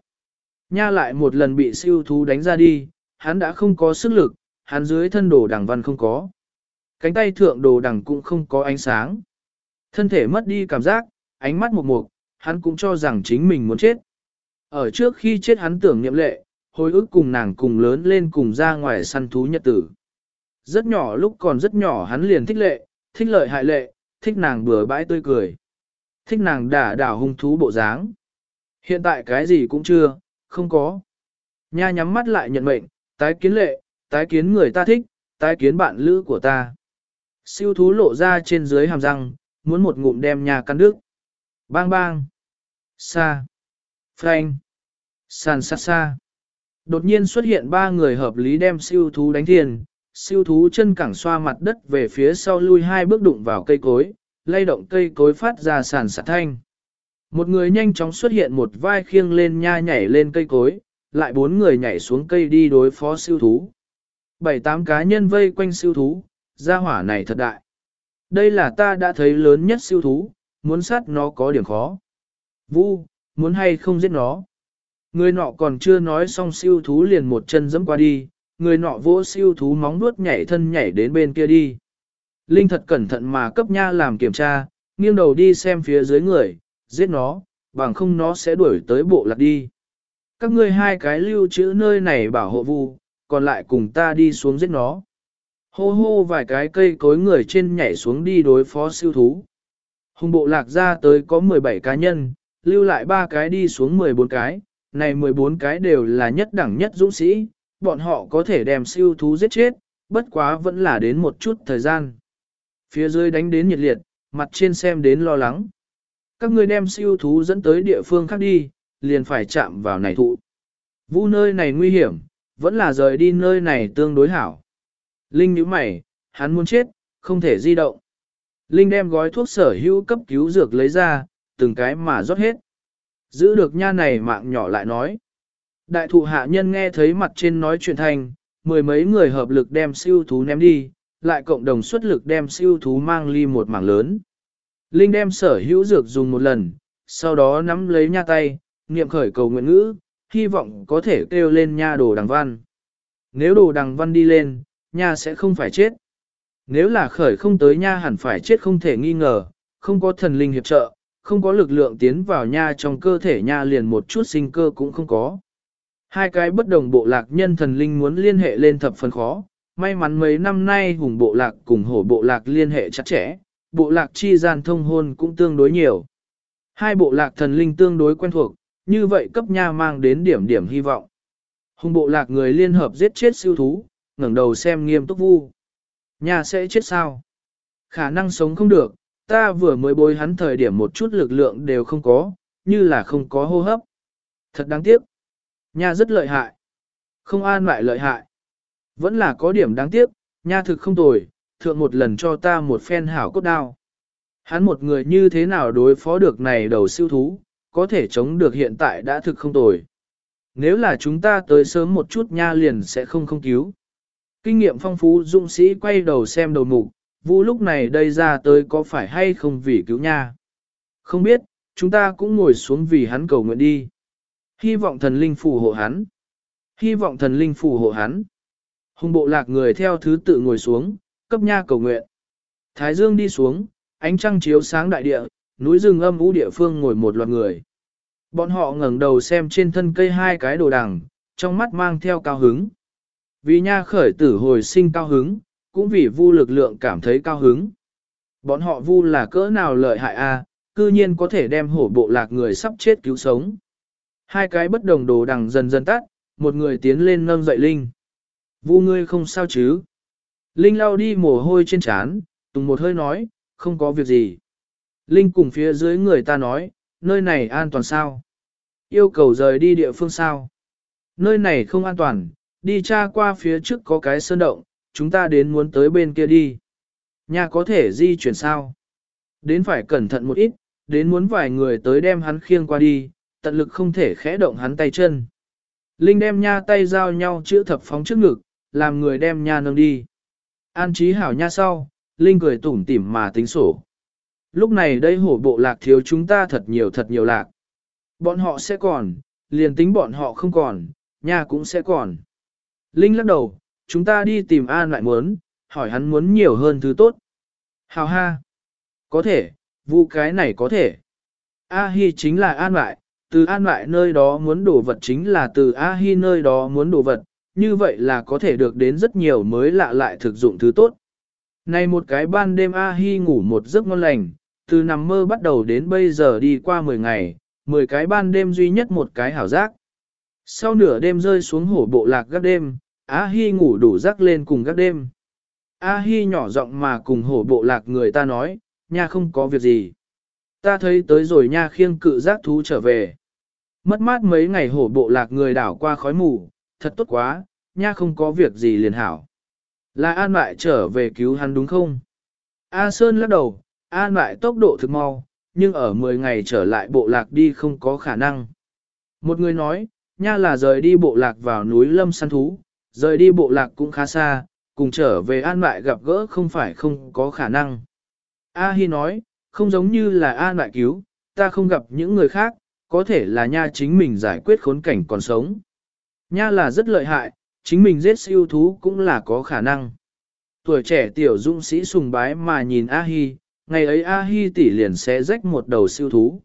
Nha lại một lần bị siêu thú đánh ra đi, hắn đã không có sức lực, hắn dưới thân đồ đằng văn không có. Cánh tay thượng đồ đằng cũng không có ánh sáng. Thân thể mất đi cảm giác, ánh mắt mục mục, hắn cũng cho rằng chính mình muốn chết. Ở trước khi chết hắn tưởng niệm lệ, hồi ức cùng nàng cùng lớn lên cùng ra ngoài săn thú nhật tử. Rất nhỏ lúc còn rất nhỏ hắn liền thích lệ, thích lợi hại lệ, thích nàng bừa bãi tươi cười. Thích nàng đả đảo hung thú bộ dáng. Hiện tại cái gì cũng chưa, không có. Nha nhắm mắt lại nhận mệnh, tái kiến lệ, tái kiến người ta thích, tái kiến bạn lữ của ta. Siêu thú lộ ra trên dưới hàm răng, muốn một ngụm đem nhà căn đức. Bang bang. Xa. Frank. Sàn sát xa. Đột nhiên xuất hiện ba người hợp lý đem siêu thú đánh thiền, siêu thú chân cẳng xoa mặt đất về phía sau lui hai bước đụng vào cây cối, lay động cây cối phát ra sàn sạt thanh. Một người nhanh chóng xuất hiện một vai khiêng lên nha nhảy lên cây cối, lại bốn người nhảy xuống cây đi đối phó siêu thú. Bảy tám cá nhân vây quanh siêu thú, gia hỏa này thật đại. Đây là ta đã thấy lớn nhất siêu thú, muốn sát nó có điểm khó. Vu, muốn hay không giết nó. Người nọ còn chưa nói xong siêu thú liền một chân dẫm qua đi, người nọ vỗ siêu thú móng nuốt nhảy thân nhảy đến bên kia đi. Linh thật cẩn thận mà cấp nha làm kiểm tra, nghiêng đầu đi xem phía dưới người, giết nó, bằng không nó sẽ đuổi tới bộ lạc đi. Các ngươi hai cái lưu trữ nơi này bảo hộ vu, còn lại cùng ta đi xuống giết nó. Hô hô vài cái cây cối người trên nhảy xuống đi đối phó siêu thú. Hùng bộ lạc ra tới có 17 cá nhân, lưu lại ba cái đi xuống 14 cái, này 14 cái đều là nhất đẳng nhất dũng sĩ, bọn họ có thể đem siêu thú giết chết, bất quá vẫn là đến một chút thời gian. Phía dưới đánh đến nhiệt liệt, mặt trên xem đến lo lắng. Các ngươi đem siêu thú dẫn tới địa phương khác đi, liền phải chạm vào này thụ. Vũ nơi này nguy hiểm, vẫn là rời đi nơi này tương đối hảo. Linh nhíu mày, hắn muốn chết, không thể di động. Linh đem gói thuốc sở hữu cấp cứu dược lấy ra, từng cái mà rót hết. Giữ được nha này mạng nhỏ lại nói. Đại thụ hạ nhân nghe thấy mặt trên nói chuyện thành, mười mấy người hợp lực đem siêu thú ném đi, lại cộng đồng xuất lực đem siêu thú mang ly một mảng lớn. Linh đem sở hữu dược dùng một lần, sau đó nắm lấy nha tay, niệm khởi cầu nguyện ngữ, hy vọng có thể kêu lên nha đồ đằng văn. Nếu đồ đằng văn đi lên, nha sẽ không phải chết. Nếu là khởi không tới nha hẳn phải chết không thể nghi ngờ, không có thần linh hiệp trợ, không có lực lượng tiến vào nha trong cơ thể nha liền một chút sinh cơ cũng không có. Hai cái bất đồng bộ lạc nhân thần linh muốn liên hệ lên thập phần khó, may mắn mấy năm nay hùng bộ lạc cùng hổ bộ lạc liên hệ chặt chẽ, bộ lạc chi gian thông hôn cũng tương đối nhiều. Hai bộ lạc thần linh tương đối quen thuộc, như vậy cấp nha mang đến điểm điểm hy vọng. Hùng bộ lạc người liên hợp giết chết siêu thú, ngẩng đầu xem nghiêm túc vu. nhà sẽ chết sao? Khả năng sống không được, ta vừa mới bôi hắn thời điểm một chút lực lượng đều không có, như là không có hô hấp. Thật đáng tiếc. Nha rất lợi hại. Không an lại lợi hại. Vẫn là có điểm đáng tiếc, nha thực không tồi, thượng một lần cho ta một phen hảo cốt đao. Hắn một người như thế nào đối phó được này đầu siêu thú, có thể chống được hiện tại đã thực không tồi. Nếu là chúng ta tới sớm một chút nha liền sẽ không không cứu. Kinh nghiệm phong phú dũng sĩ quay đầu xem đầu mục, vũ lúc này đây ra tới có phải hay không vì cứu nha. Không biết, chúng ta cũng ngồi xuống vì hắn cầu nguyện đi. Hy vọng thần linh phù hộ hắn. Hy vọng thần linh phù hộ hắn. Hùng bộ lạc người theo thứ tự ngồi xuống, cấp nha cầu nguyện. Thái dương đi xuống, ánh trăng chiếu sáng đại địa, núi rừng âm u địa phương ngồi một loạt người. Bọn họ ngẩng đầu xem trên thân cây hai cái đồ đằng, trong mắt mang theo cao hứng. Vì nha khởi tử hồi sinh cao hứng, cũng vì vu lực lượng cảm thấy cao hứng. Bọn họ vu là cỡ nào lợi hại a, cư nhiên có thể đem hổ bộ lạc người sắp chết cứu sống. Hai cái bất đồng đồ đằng dần dần tắt, một người tiến lên nâng dậy Linh. Vu ngươi không sao chứ? Linh lau đi mồ hôi trên trán, tùng một hơi nói, không có việc gì. Linh cùng phía dưới người ta nói, nơi này an toàn sao? Yêu cầu rời đi địa phương sao? Nơi này không an toàn, đi tra qua phía trước có cái sơn động, chúng ta đến muốn tới bên kia đi. Nhà có thể di chuyển sao? Đến phải cẩn thận một ít, đến muốn vài người tới đem hắn khiêng qua đi, tận lực không thể khẽ động hắn tay chân. Linh đem nha tay giao nhau chữa thập phóng trước ngực, làm người đem nha nâng đi. An trí hảo nha sau, Linh cười tủm tỉm mà tính sổ. Lúc này đây hổ bộ lạc thiếu chúng ta thật nhiều thật nhiều lạc. Bọn họ sẽ còn, liền tính bọn họ không còn, nha cũng sẽ còn. Linh lắc đầu, chúng ta đi tìm An lại muốn, hỏi hắn muốn nhiều hơn thứ tốt. Hào ha. Có thể, vụ cái này có thể. A Hi chính là An lại, từ An lại nơi đó muốn đổ vật chính là từ A Hi nơi đó muốn đổ vật, như vậy là có thể được đến rất nhiều mới lạ lại thực dụng thứ tốt. Này một cái ban đêm A Hi ngủ một giấc ngon lành, từ nằm mơ bắt đầu đến bây giờ đi qua 10 ngày, 10 cái ban đêm duy nhất một cái hảo giác. Sau nửa đêm rơi xuống hổ bộ lạc gác đêm, A Hi ngủ đủ giấc lên cùng gác đêm. A Hi nhỏ giọng mà cùng hổ bộ lạc người ta nói, nha không có việc gì. Ta thấy tới rồi nha khiêng cự giác thú trở về. Mất mát mấy ngày hổ bộ lạc người đảo qua khói mù, thật tốt quá, nha không có việc gì liền hảo. Là an lại trở về cứu hắn đúng không? A Sơn lắc đầu, an lại tốc độ thực mau, nhưng ở 10 ngày trở lại bộ lạc đi không có khả năng. Một người nói, nha là rời đi bộ lạc vào núi lâm săn thú, rời đi bộ lạc cũng khá xa, cùng trở về an lại gặp gỡ không phải không có khả năng. A Hi nói, không giống như là an lại cứu, ta không gặp những người khác, có thể là nha chính mình giải quyết khốn cảnh còn sống. Nha là rất lợi hại, chính mình giết siêu thú cũng là có khả năng. Tuổi trẻ tiểu dũng sĩ sùng bái mà nhìn A-hi, ngày ấy A-hi tỷ liền sẽ rách một đầu siêu thú.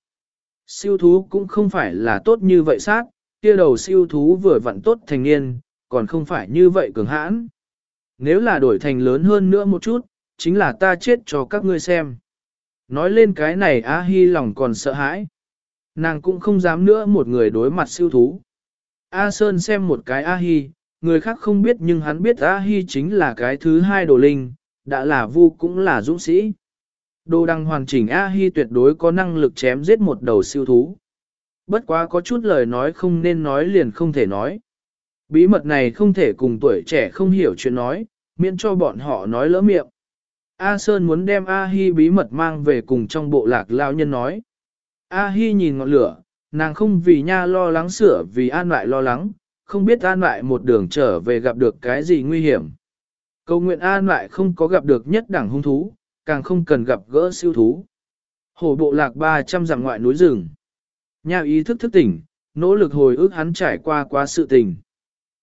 Siêu thú cũng không phải là tốt như vậy sát, kia đầu siêu thú vừa vặn tốt thành niên, còn không phải như vậy cường hãn. Nếu là đổi thành lớn hơn nữa một chút, chính là ta chết cho các ngươi xem. Nói lên cái này A-hi lòng còn sợ hãi. Nàng cũng không dám nữa một người đối mặt siêu thú. A Sơn xem một cái A-hi, người khác không biết nhưng hắn biết A-hi chính là cái thứ hai đồ linh, đã là vu cũng là dũng sĩ. Đồ đăng hoàn chỉnh A-hi tuyệt đối có năng lực chém giết một đầu siêu thú. Bất quá có chút lời nói không nên nói liền không thể nói. Bí mật này không thể cùng tuổi trẻ không hiểu chuyện nói, miễn cho bọn họ nói lỡ miệng. A Sơn muốn đem A-hi bí mật mang về cùng trong bộ lạc lao nhân nói. A-hi nhìn ngọn lửa, nàng không vì nha lo lắng sửa vì an lại lo lắng, không biết an lại một đường trở về gặp được cái gì nguy hiểm. Cầu nguyện an lại không có gặp được nhất đẳng hung thú, càng không cần gặp gỡ siêu thú. Hồ bộ lạc 300 dặm ngoại núi rừng. Nha ý thức thức tỉnh, nỗ lực hồi ức hắn trải qua quá sự tình.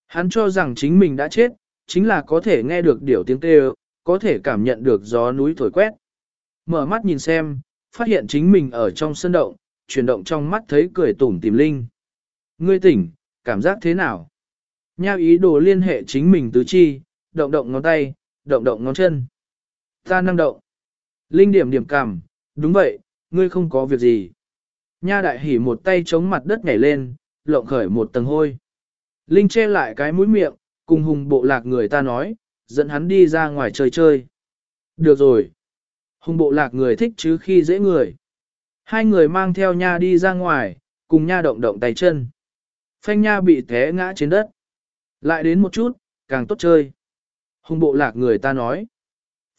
Hắn cho rằng chính mình đã chết, chính là có thể nghe được điểu tiếng kêu, có thể cảm nhận được gió núi thổi quét. Mở mắt nhìn xem, phát hiện chính mình ở trong sân động, chuyển động trong mắt thấy cười tủm tìm linh. Ngươi tỉnh, cảm giác thế nào? Nha ý đồ liên hệ chính mình tứ chi, động động ngón tay, động động ngón chân. Ta năng động. Linh điểm điểm cảm, đúng vậy, ngươi không có việc gì. Nha đại hỉ một tay chống mặt đất nhảy lên, lộng khởi một tầng hôi. Linh che lại cái mũi miệng, cùng hùng bộ lạc người ta nói, dẫn hắn đi ra ngoài chơi chơi. Được rồi. Hùng bộ lạc người thích chứ khi dễ người. Hai người mang theo nha đi ra ngoài, cùng nha động động tay chân. Phanh nha bị té ngã trên đất. Lại đến một chút, càng tốt chơi. Hùng bộ lạc người ta nói.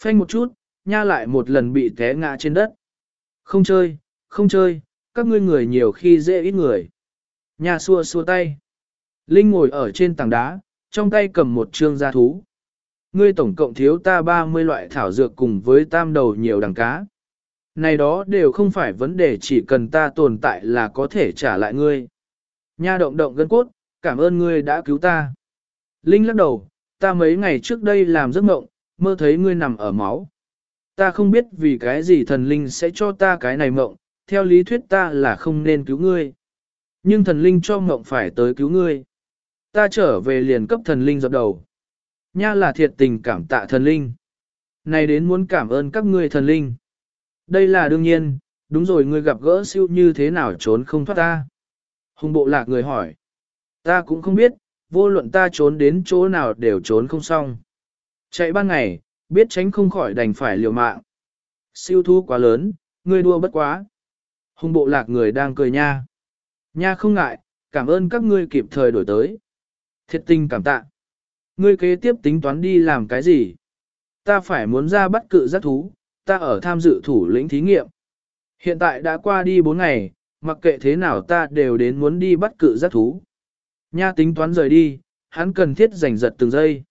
Phanh một chút, nha lại một lần bị té ngã trên đất. Không chơi, không chơi, các ngươi người nhiều khi dễ ít người. Nha xua xua tay. Linh ngồi ở trên tảng đá, trong tay cầm một trương gia thú. Ngươi tổng cộng thiếu ta 30 loại thảo dược cùng với tam đầu nhiều đằng cá. Này đó đều không phải vấn đề chỉ cần ta tồn tại là có thể trả lại ngươi. Nha động động gân cốt, cảm ơn ngươi đã cứu ta. Linh lắc đầu, ta mấy ngày trước đây làm giấc mộng, mơ thấy ngươi nằm ở máu. Ta không biết vì cái gì thần linh sẽ cho ta cái này mộng, theo lý thuyết ta là không nên cứu ngươi. Nhưng thần linh cho mộng phải tới cứu ngươi. Ta trở về liền cấp thần linh dập đầu. Nha là thiệt tình cảm tạ thần linh. Này đến muốn cảm ơn các ngươi thần linh. Đây là đương nhiên, đúng rồi ngươi gặp gỡ siêu như thế nào trốn không thoát ta. Hùng bộ lạc người hỏi. Ta cũng không biết, vô luận ta trốn đến chỗ nào đều trốn không xong. Chạy ban ngày, biết tránh không khỏi đành phải liều mạng. Siêu thu quá lớn, ngươi đua bất quá. Hùng bộ lạc người đang cười nha. Nha không ngại, cảm ơn các ngươi kịp thời đổi tới. Thiệt tình cảm tạ. Ngươi kế tiếp tính toán đi làm cái gì? Ta phải muốn ra bắt cự giác thú, ta ở tham dự thủ lĩnh thí nghiệm. Hiện tại đã qua đi 4 ngày, mặc kệ thế nào ta đều đến muốn đi bắt cự giác thú. Nha tính toán rời đi, hắn cần thiết giành giật từng giây.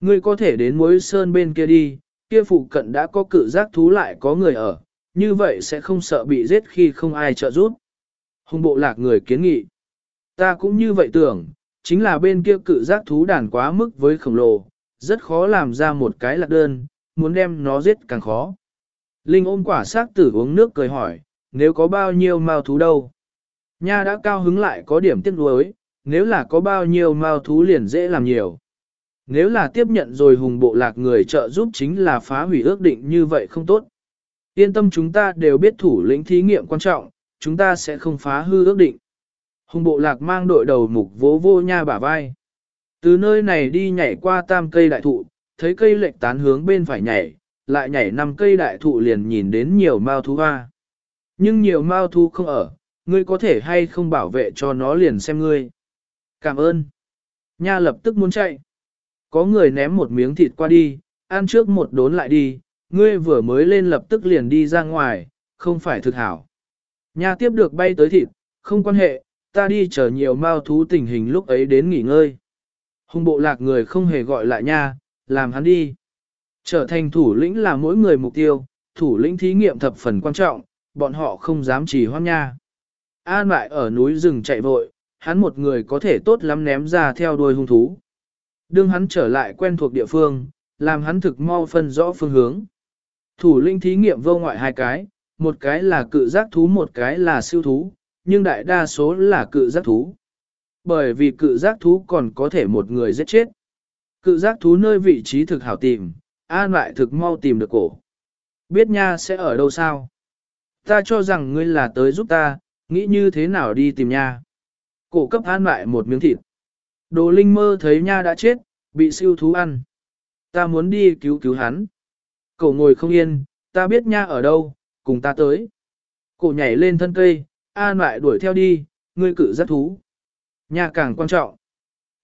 Ngươi có thể đến mối sơn bên kia đi, kia phụ cận đã có cự giác thú lại có người ở, như vậy sẽ không sợ bị giết khi không ai trợ giúp. Hùng bộ lạc người kiến nghị. Ta cũng như vậy tưởng, chính là bên kia cự giác thú đàn quá mức với khổng lồ, rất khó làm ra một cái lạc đơn, muốn đem nó giết càng khó. Linh ôm quả xác tử uống nước cười hỏi, nếu có bao nhiêu mao thú đâu? Nha đã cao hứng lại có điểm tiếc nuối, nếu là có bao nhiêu mao thú liền dễ làm nhiều. Nếu là tiếp nhận rồi hùng bộ lạc người trợ giúp chính là phá hủy ước định như vậy không tốt. Yên tâm chúng ta đều biết thủ lĩnh thí nghiệm quan trọng, chúng ta sẽ không phá hư ước định. Hùng bộ lạc mang đội đầu mục vỗ vô nha bả vai. Từ nơi này đi nhảy qua tam cây đại thụ, thấy cây lệch tán hướng bên phải nhảy, lại nhảy năm cây đại thụ liền nhìn đến nhiều mao thú hoa. Nhưng nhiều mao thú không ở, ngươi có thể hay không bảo vệ cho nó liền xem ngươi. Cảm ơn. Nha lập tức muốn chạy. Có người ném một miếng thịt qua đi, ăn trước một đốn lại đi, ngươi vừa mới lên lập tức liền đi ra ngoài, không phải thực hảo. Nha tiếp được bay tới thịt, không quan hệ, ta đi chờ nhiều mao thú tình hình lúc ấy đến nghỉ ngơi. Hùng bộ lạc người không hề gọi lại nha, làm hắn đi. Trở thành thủ lĩnh là mỗi người mục tiêu, thủ lĩnh thí nghiệm thập phần quan trọng, bọn họ không dám chỉ hoan nha. An lại ở núi rừng chạy vội, hắn một người có thể tốt lắm ném ra theo đuôi hung thú. Đương hắn trở lại quen thuộc địa phương, làm hắn thực mau phân rõ phương hướng. Thủ lĩnh thí nghiệm vô ngoại hai cái, một cái là cự giác thú một cái là siêu thú, nhưng đại đa số là cự giác thú. Bởi vì cự giác thú còn có thể một người giết chết. Cự giác thú nơi vị trí thực hảo tìm, an lại thực mau tìm được cổ. Biết nha sẽ ở đâu sao? Ta cho rằng ngươi là tới giúp ta, nghĩ như thế nào đi tìm nha. Cổ cấp an lại một miếng thịt. Đồ linh mơ thấy nha đã chết, bị siêu thú ăn. Ta muốn đi cứu cứu hắn. Cổ ngồi không yên, ta biết nha ở đâu, cùng ta tới. Cổ nhảy lên thân cây, an lại đuổi theo đi, ngươi cự rất thú. nhà càng quan trọng.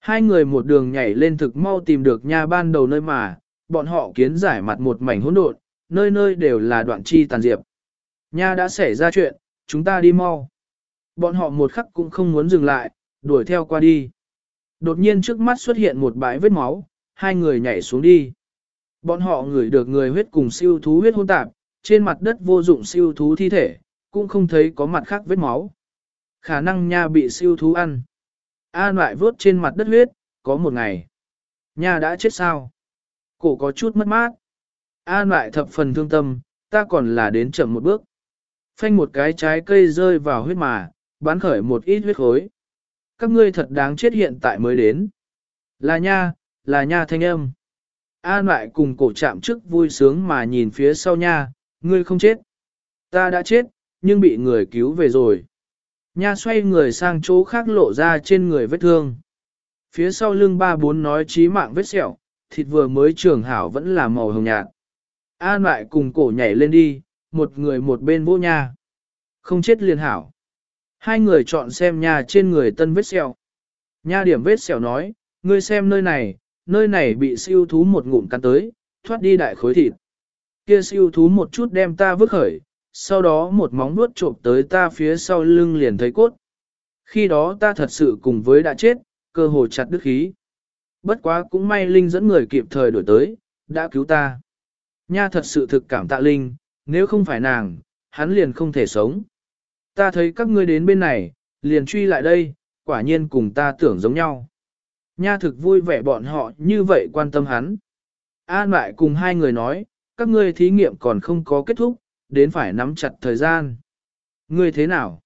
Hai người một đường nhảy lên thực mau tìm được nhà ban đầu nơi mà, bọn họ kiến giải mặt một mảnh hỗn độn, nơi nơi đều là đoạn chi tàn diệp. Nhà đã xảy ra chuyện, chúng ta đi mau. Bọn họ một khắc cũng không muốn dừng lại, đuổi theo qua đi. Đột nhiên trước mắt xuất hiện một bãi vết máu, hai người nhảy xuống đi. Bọn họ ngửi được người huyết cùng siêu thú huyết hôn tạp, trên mặt đất vô dụng siêu thú thi thể, cũng không thấy có mặt khác vết máu. Khả năng nha bị siêu thú ăn. An lại vớt trên mặt đất huyết, có một ngày. Nha đã chết sao? Cổ có chút mất mát. An lại thập phần thương tâm, ta còn là đến chậm một bước. Phanh một cái trái cây rơi vào huyết mà, bán khởi một ít huyết khối. Các ngươi thật đáng chết hiện tại mới đến. Là nha, là nha thanh âm. An lại cùng cổ chạm trước vui sướng mà nhìn phía sau nha, ngươi không chết. Ta đã chết, nhưng bị người cứu về rồi. Nha xoay người sang chỗ khác lộ ra trên người vết thương. Phía sau lưng ba bốn nói chí mạng vết sẹo, thịt vừa mới trường hảo vẫn là màu hồng nhạt. An lại cùng cổ nhảy lên đi, một người một bên vô nha. Không chết liền hảo. Hai người chọn xem nha trên người tân vết sẹo. Nha điểm vết sẹo nói, ngươi xem nơi này, nơi này bị siêu thú một ngụm cắn tới, thoát đi đại khối thịt. Kia siêu thú một chút đem ta vứt khởi, sau đó một móng vuốt trộm tới ta phía sau lưng liền thấy cốt. Khi đó ta thật sự cùng với đã chết, cơ hồ chặt đứt khí. Bất quá cũng may Linh dẫn người kịp thời đổi tới, đã cứu ta. Nha thật sự thực cảm tạ Linh, nếu không phải nàng, hắn liền không thể sống. Ta thấy các ngươi đến bên này, liền truy lại đây, quả nhiên cùng ta tưởng giống nhau. Nha thực vui vẻ bọn họ như vậy quan tâm hắn. An lại cùng hai người nói, các ngươi thí nghiệm còn không có kết thúc, đến phải nắm chặt thời gian. Ngươi thế nào?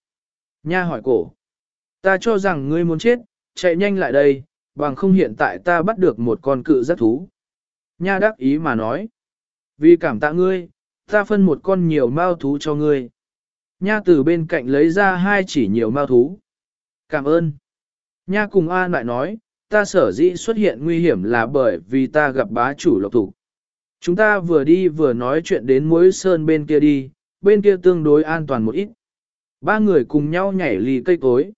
Nha hỏi cổ. Ta cho rằng ngươi muốn chết, chạy nhanh lại đây, bằng không hiện tại ta bắt được một con cự giác thú. Nha đắc ý mà nói. Vì cảm tạ ngươi, ta phân một con nhiều mao thú cho ngươi. Nha từ bên cạnh lấy ra hai chỉ nhiều mao thú. Cảm ơn. Nha cùng An lại nói, ta sở dĩ xuất hiện nguy hiểm là bởi vì ta gặp bá chủ lộc thủ. Chúng ta vừa đi vừa nói chuyện đến mối sơn bên kia đi, bên kia tương đối an toàn một ít. Ba người cùng nhau nhảy lì cây cối.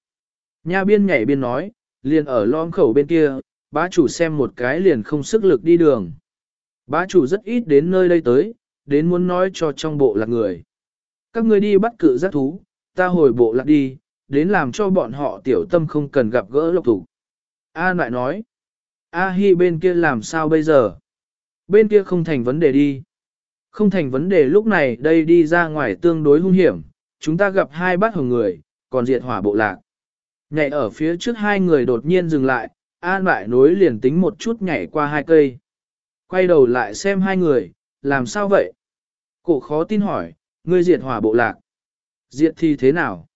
Nha biên nhảy biên nói, liền ở lõm khẩu bên kia, bá chủ xem một cái liền không sức lực đi đường. Bá chủ rất ít đến nơi đây tới, đến muốn nói cho trong bộ lạc người. Các người đi bắt cự giác thú, ta hồi bộ lạc đi, đến làm cho bọn họ tiểu tâm không cần gặp gỡ lộc thủ. A lại nói, A Hi bên kia làm sao bây giờ? Bên kia không thành vấn đề đi. Không thành vấn đề lúc này đây đi ra ngoài tương đối hung hiểm, chúng ta gặp hai bát hồng người, còn diệt hỏa bộ lạc. Nhảy ở phía trước hai người đột nhiên dừng lại, an lại nối liền tính một chút nhảy qua hai cây. Quay đầu lại xem hai người, làm sao vậy? Cổ khó tin hỏi, ngươi diệt hỏa bộ lạc. Diệt thì thế nào?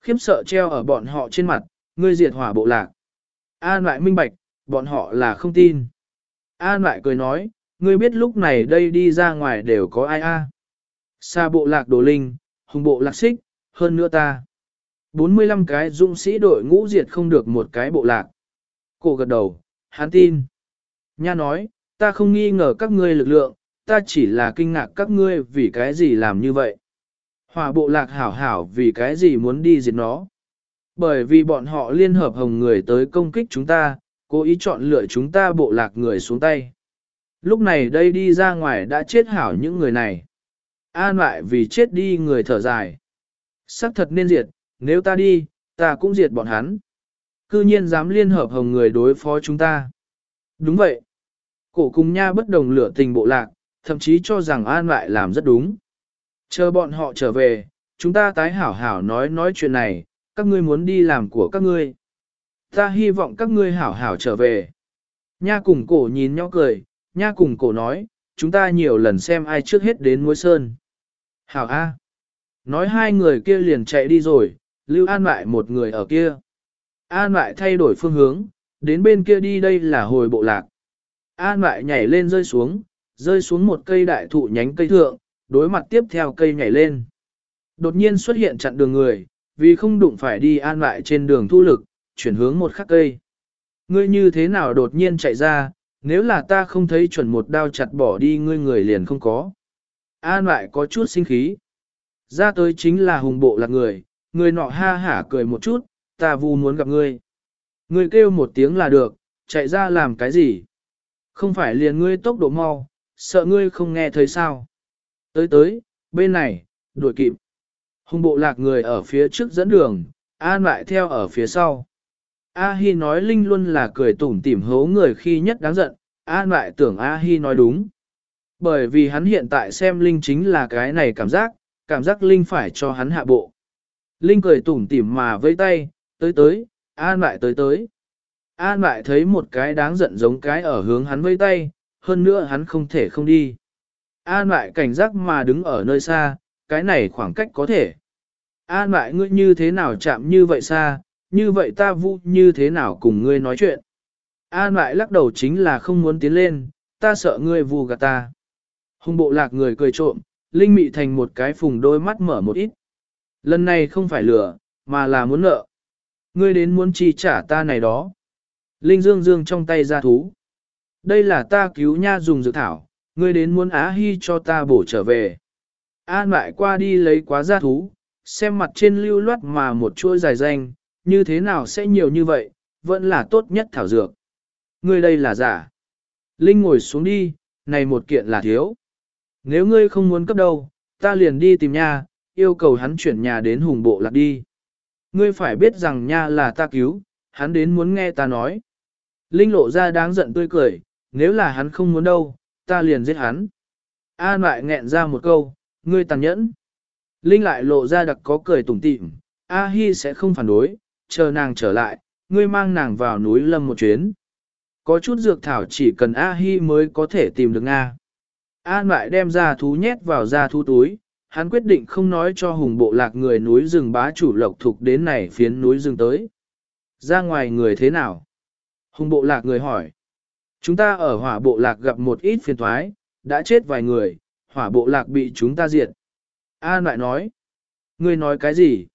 Khiếm sợ treo ở bọn họ trên mặt, ngươi diệt hỏa bộ lạc. An lại minh bạch, bọn họ là không tin. An lại cười nói, ngươi biết lúc này đây đi ra ngoài đều có ai a? Xa bộ lạc đồ linh, hùng bộ lạc xích, hơn nữa ta. 45 cái dũng sĩ đội ngũ diệt không được một cái bộ lạc. Cổ gật đầu, hắn tin. Nha nói, ta không nghi ngờ các ngươi lực lượng, ta chỉ là kinh ngạc các ngươi vì cái gì làm như vậy. Hòa bộ lạc hảo hảo vì cái gì muốn đi diệt nó. Bởi vì bọn họ liên hợp hồng người tới công kích chúng ta, cố ý chọn lựa chúng ta bộ lạc người xuống tay. Lúc này đây đi ra ngoài đã chết hảo những người này. An lại vì chết đi người thở dài. Sắc thật nên diệt, nếu ta đi, ta cũng diệt bọn hắn. Cư nhiên dám liên hợp hồng người đối phó chúng ta. Đúng vậy. Cổ cùng nha bất đồng lửa tình bộ lạc, thậm chí cho rằng An lại làm rất đúng. Chờ bọn họ trở về, chúng ta tái hảo hảo nói nói chuyện này, các ngươi muốn đi làm của các ngươi. Ta hy vọng các ngươi hảo hảo trở về. Nha cùng cổ nhìn nhau cười, nha cùng cổ nói, chúng ta nhiều lần xem ai trước hết đến muối sơn. Hảo A. Nói hai người kia liền chạy đi rồi, lưu an lại một người ở kia. An lại thay đổi phương hướng, đến bên kia đi đây là hồi bộ lạc. An lại nhảy lên rơi xuống, rơi xuống một cây đại thụ nhánh cây thượng, đối mặt tiếp theo cây nhảy lên. Đột nhiên xuất hiện chặn đường người, vì không đụng phải đi an lại trên đường thu lực, chuyển hướng một khắc cây. Ngươi như thế nào đột nhiên chạy ra, nếu là ta không thấy chuẩn một đao chặt bỏ đi ngươi người liền không có. An lại có chút sinh khí. Ra tới chính là hùng bộ lạc người, người nọ ha hả cười một chút, ta vu muốn gặp ngươi. Ngươi kêu một tiếng là được, chạy ra làm cái gì? Không phải liền ngươi tốc độ mau, sợ ngươi không nghe thấy sao? Tới tới, bên này, đuổi kịp. Hùng bộ lạc người ở phía trước dẫn đường, An lại theo ở phía sau. A Hi nói Linh luôn là cười tủm tỉm hố người khi nhất đáng giận, An lại tưởng A Hi nói đúng. Bởi vì hắn hiện tại xem Linh chính là cái này cảm giác, cảm giác Linh phải cho hắn hạ bộ. Linh cười tủm tỉm mà vây tay, tới tới, An lại tới tới. An lại thấy một cái đáng giận giống cái ở hướng hắn vây tay, hơn nữa hắn không thể không đi. An lại cảnh giác mà đứng ở nơi xa, cái này khoảng cách có thể. An lại ngươi như thế nào chạm như vậy xa, như vậy ta vu như thế nào cùng ngươi nói chuyện. An lại lắc đầu chính là không muốn tiến lên, ta sợ ngươi vu gạt ta. Hùng bộ lạc người cười trộm, Linh mị thành một cái phùng đôi mắt mở một ít. Lần này không phải lừa, mà là muốn nợ. Ngươi đến muốn chi trả ta này đó. Linh dương dương trong tay ra thú. Đây là ta cứu nha dùng dược thảo, ngươi đến muốn á hy cho ta bổ trở về. An lại qua đi lấy quá gia thú, xem mặt trên lưu loát mà một chuỗi dài danh, như thế nào sẽ nhiều như vậy, vẫn là tốt nhất thảo dược. Ngươi đây là giả. Linh ngồi xuống đi, này một kiện là thiếu. Nếu ngươi không muốn cấp đâu, ta liền đi tìm nha, yêu cầu hắn chuyển nhà đến hùng bộ lạc đi. Ngươi phải biết rằng nha là ta cứu, hắn đến muốn nghe ta nói. Linh lộ ra đáng giận tươi cười, nếu là hắn không muốn đâu, ta liền giết hắn. An lại nghẹn ra một câu, ngươi tàn nhẫn. Linh lại lộ ra đặc có cười tủm tỉm, A Hi sẽ không phản đối, chờ nàng trở lại, ngươi mang nàng vào núi lâm một chuyến. Có chút dược thảo chỉ cần A Hi mới có thể tìm được Nga. An lại đem ra thú nhét vào ra thú túi, hắn quyết định không nói cho hùng bộ lạc người núi rừng bá chủ lộc thục đến này phiến núi rừng tới. Ra ngoài người thế nào? Hùng bộ lạc người hỏi. Chúng ta ở hỏa bộ lạc gặp một ít phiền thoái, đã chết vài người, hỏa bộ lạc bị chúng ta diệt. An lại nói. Ngươi nói cái gì?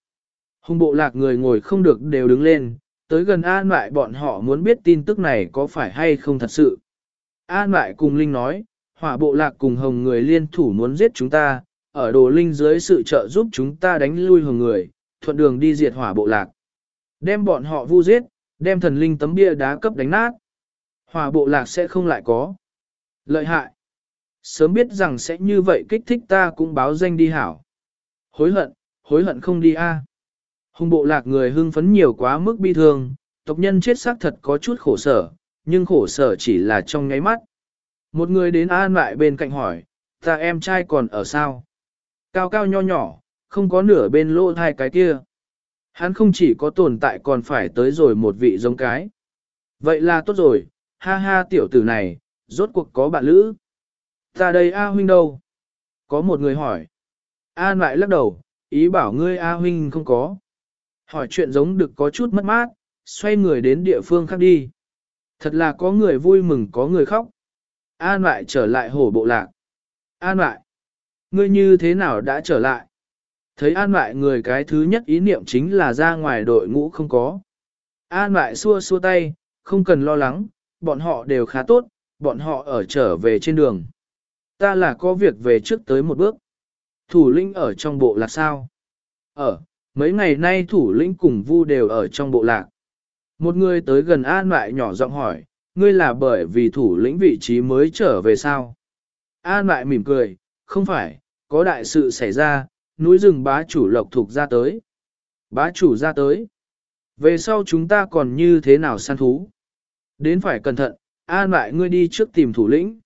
Hùng bộ lạc người ngồi không được đều đứng lên, tới gần An Mại bọn họ muốn biết tin tức này có phải hay không thật sự. An Mại cùng Linh nói, hỏa bộ lạc cùng hồng người liên thủ muốn giết chúng ta, ở đồ Linh dưới sự trợ giúp chúng ta đánh lui hồng người, thuận đường đi diệt hỏa bộ lạc. Đem bọn họ vu giết, đem thần linh tấm bia đá cấp đánh nát. Hỏa bộ lạc sẽ không lại có. Lợi hại. Sớm biết rằng sẽ như vậy kích thích ta cũng báo danh đi hảo. Hối hận, hối hận không đi a. Hùng bộ lạc người hưng phấn nhiều quá mức bi thương, tộc nhân chết xác thật có chút khổ sở, nhưng khổ sở chỉ là trong nháy mắt. Một người đến an lại bên cạnh hỏi, ta em trai còn ở sao? Cao cao nho nhỏ, không có nửa bên lỗ hai cái kia. Hắn không chỉ có tồn tại còn phải tới rồi một vị giống cái. Vậy là tốt rồi, ha ha tiểu tử này, rốt cuộc có bạn lữ. Ta đây A huynh đâu? Có một người hỏi. An lại lắc đầu, ý bảo ngươi A huynh không có. Hỏi chuyện giống được có chút mất mát, xoay người đến địa phương khác đi. Thật là có người vui mừng có người khóc. An lại trở lại hổ bộ lạc. An lại, ngươi như thế nào đã trở lại? Thấy an lại người cái thứ nhất ý niệm chính là ra ngoài đội ngũ không có. An lại xua xua tay, không cần lo lắng, bọn họ đều khá tốt, bọn họ ở trở về trên đường. Ta là có việc về trước tới một bước. Thủ lĩnh ở trong bộ lạc sao? Ở, mấy ngày nay thủ lĩnh cùng vu đều ở trong bộ lạc. Một người tới gần An Mại nhỏ giọng hỏi, ngươi là bởi vì thủ lĩnh vị trí mới trở về sao? An Mại mỉm cười, không phải, có đại sự xảy ra, núi rừng bá chủ lộc thuộc ra tới. Bá chủ ra tới. Về sau chúng ta còn như thế nào săn thú? Đến phải cẩn thận, an Mại ngươi đi trước tìm thủ lĩnh.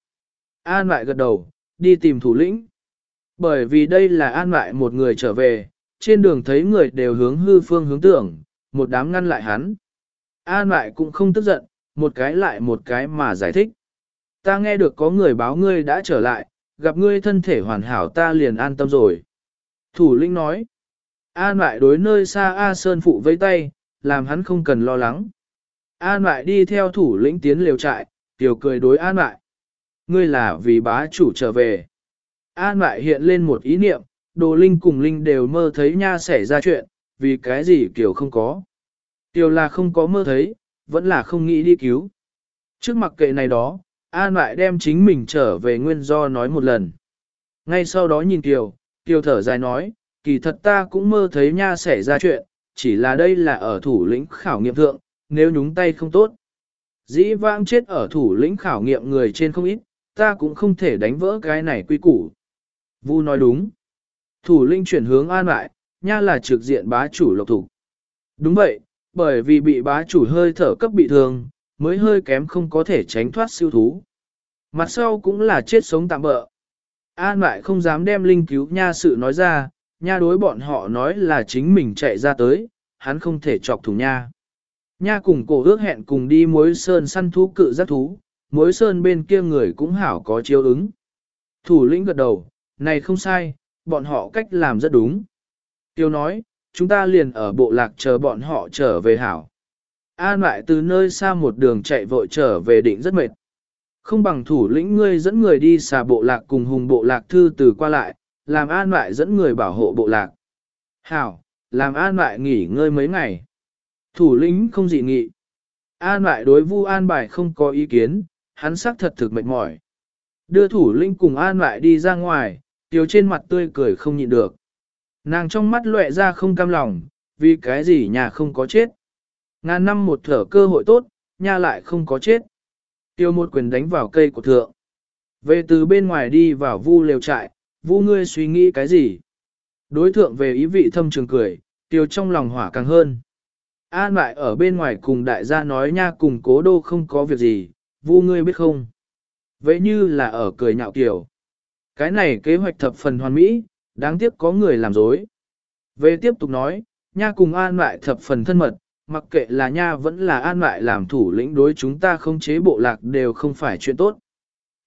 An Mại gật đầu, đi tìm thủ lĩnh. Bởi vì đây là an Mại một người trở về, trên đường thấy người đều hướng hư phương hướng tưởng, một đám ngăn lại hắn. An lại cũng không tức giận, một cái lại một cái mà giải thích. Ta nghe được có người báo ngươi đã trở lại, gặp ngươi thân thể hoàn hảo ta liền an tâm rồi. Thủ lĩnh nói, An lại đối nơi xa A Sơn phụ vây tay, làm hắn không cần lo lắng. An lại đi theo thủ lĩnh tiến liều trại, tiểu cười đối An lại. Ngươi là vì bá chủ trở về. An lại hiện lên một ý niệm, đồ linh cùng linh đều mơ thấy nha xảy ra chuyện, vì cái gì kiểu không có. Tiểu là không có mơ thấy, vẫn là không nghĩ đi cứu. Trước mặc kệ này đó, An lại đem chính mình trở về nguyên do nói một lần. Ngay sau đó nhìn Kiều, Kiều thở dài nói, kỳ thật ta cũng mơ thấy nha xảy ra chuyện, chỉ là đây là ở thủ lĩnh khảo nghiệm thượng, nếu nhúng tay không tốt. Dĩ vãng chết ở thủ lĩnh khảo nghiệm người trên không ít, ta cũng không thể đánh vỡ cái này quy củ. Vu nói đúng. Thủ Linh chuyển hướng an lại, nha là trực diện bá chủ lộc thủ. Đúng vậy, bởi vì bị bá chủ hơi thở cấp bị thương, mới hơi kém không có thể tránh thoát siêu thú. Mặt sau cũng là chết sống tạm bỡ. An lại không dám đem linh cứu nha sự nói ra, nha đối bọn họ nói là chính mình chạy ra tới, hắn không thể chọc thủng nha. Nha cùng cổ ước hẹn cùng đi mối sơn săn thú cự giác thú, mối sơn bên kia người cũng hảo có chiếu ứng. Thủ lĩnh gật đầu, này không sai, bọn họ cách làm rất đúng. Tiêu nói, chúng ta liền ở bộ lạc chờ bọn họ trở về hảo. An lại từ nơi xa một đường chạy vội trở về định rất mệt. Không bằng thủ lĩnh ngươi dẫn người đi xà bộ lạc cùng hùng bộ lạc thư từ qua lại, làm an lại dẫn người bảo hộ bộ lạc. Hảo, làm an lại nghỉ ngơi mấy ngày. Thủ lĩnh không dị nghị. An lại đối vu an bài không có ý kiến, hắn xác thật thực mệt mỏi. Đưa thủ lĩnh cùng an lại đi ra ngoài, tiêu trên mặt tươi cười không nhịn được. Nàng trong mắt lệ ra không cam lòng, vì cái gì nhà không có chết. Ngàn năm một thở cơ hội tốt, nha lại không có chết. Tiêu một quyền đánh vào cây của thượng. Về từ bên ngoài đi vào vu lều trại, vu ngươi suy nghĩ cái gì? Đối thượng về ý vị thâm trường cười, tiêu trong lòng hỏa càng hơn. An lại ở bên ngoài cùng đại gia nói nha cùng cố đô không có việc gì, vu ngươi biết không? Vậy như là ở cười nhạo kiểu. Cái này kế hoạch thập phần hoàn mỹ, đáng tiếc có người làm dối. Về tiếp tục nói, nha cùng an lại thập phần thân mật, mặc kệ là nha vẫn là an lại làm thủ lĩnh đối chúng ta không chế bộ lạc đều không phải chuyện tốt.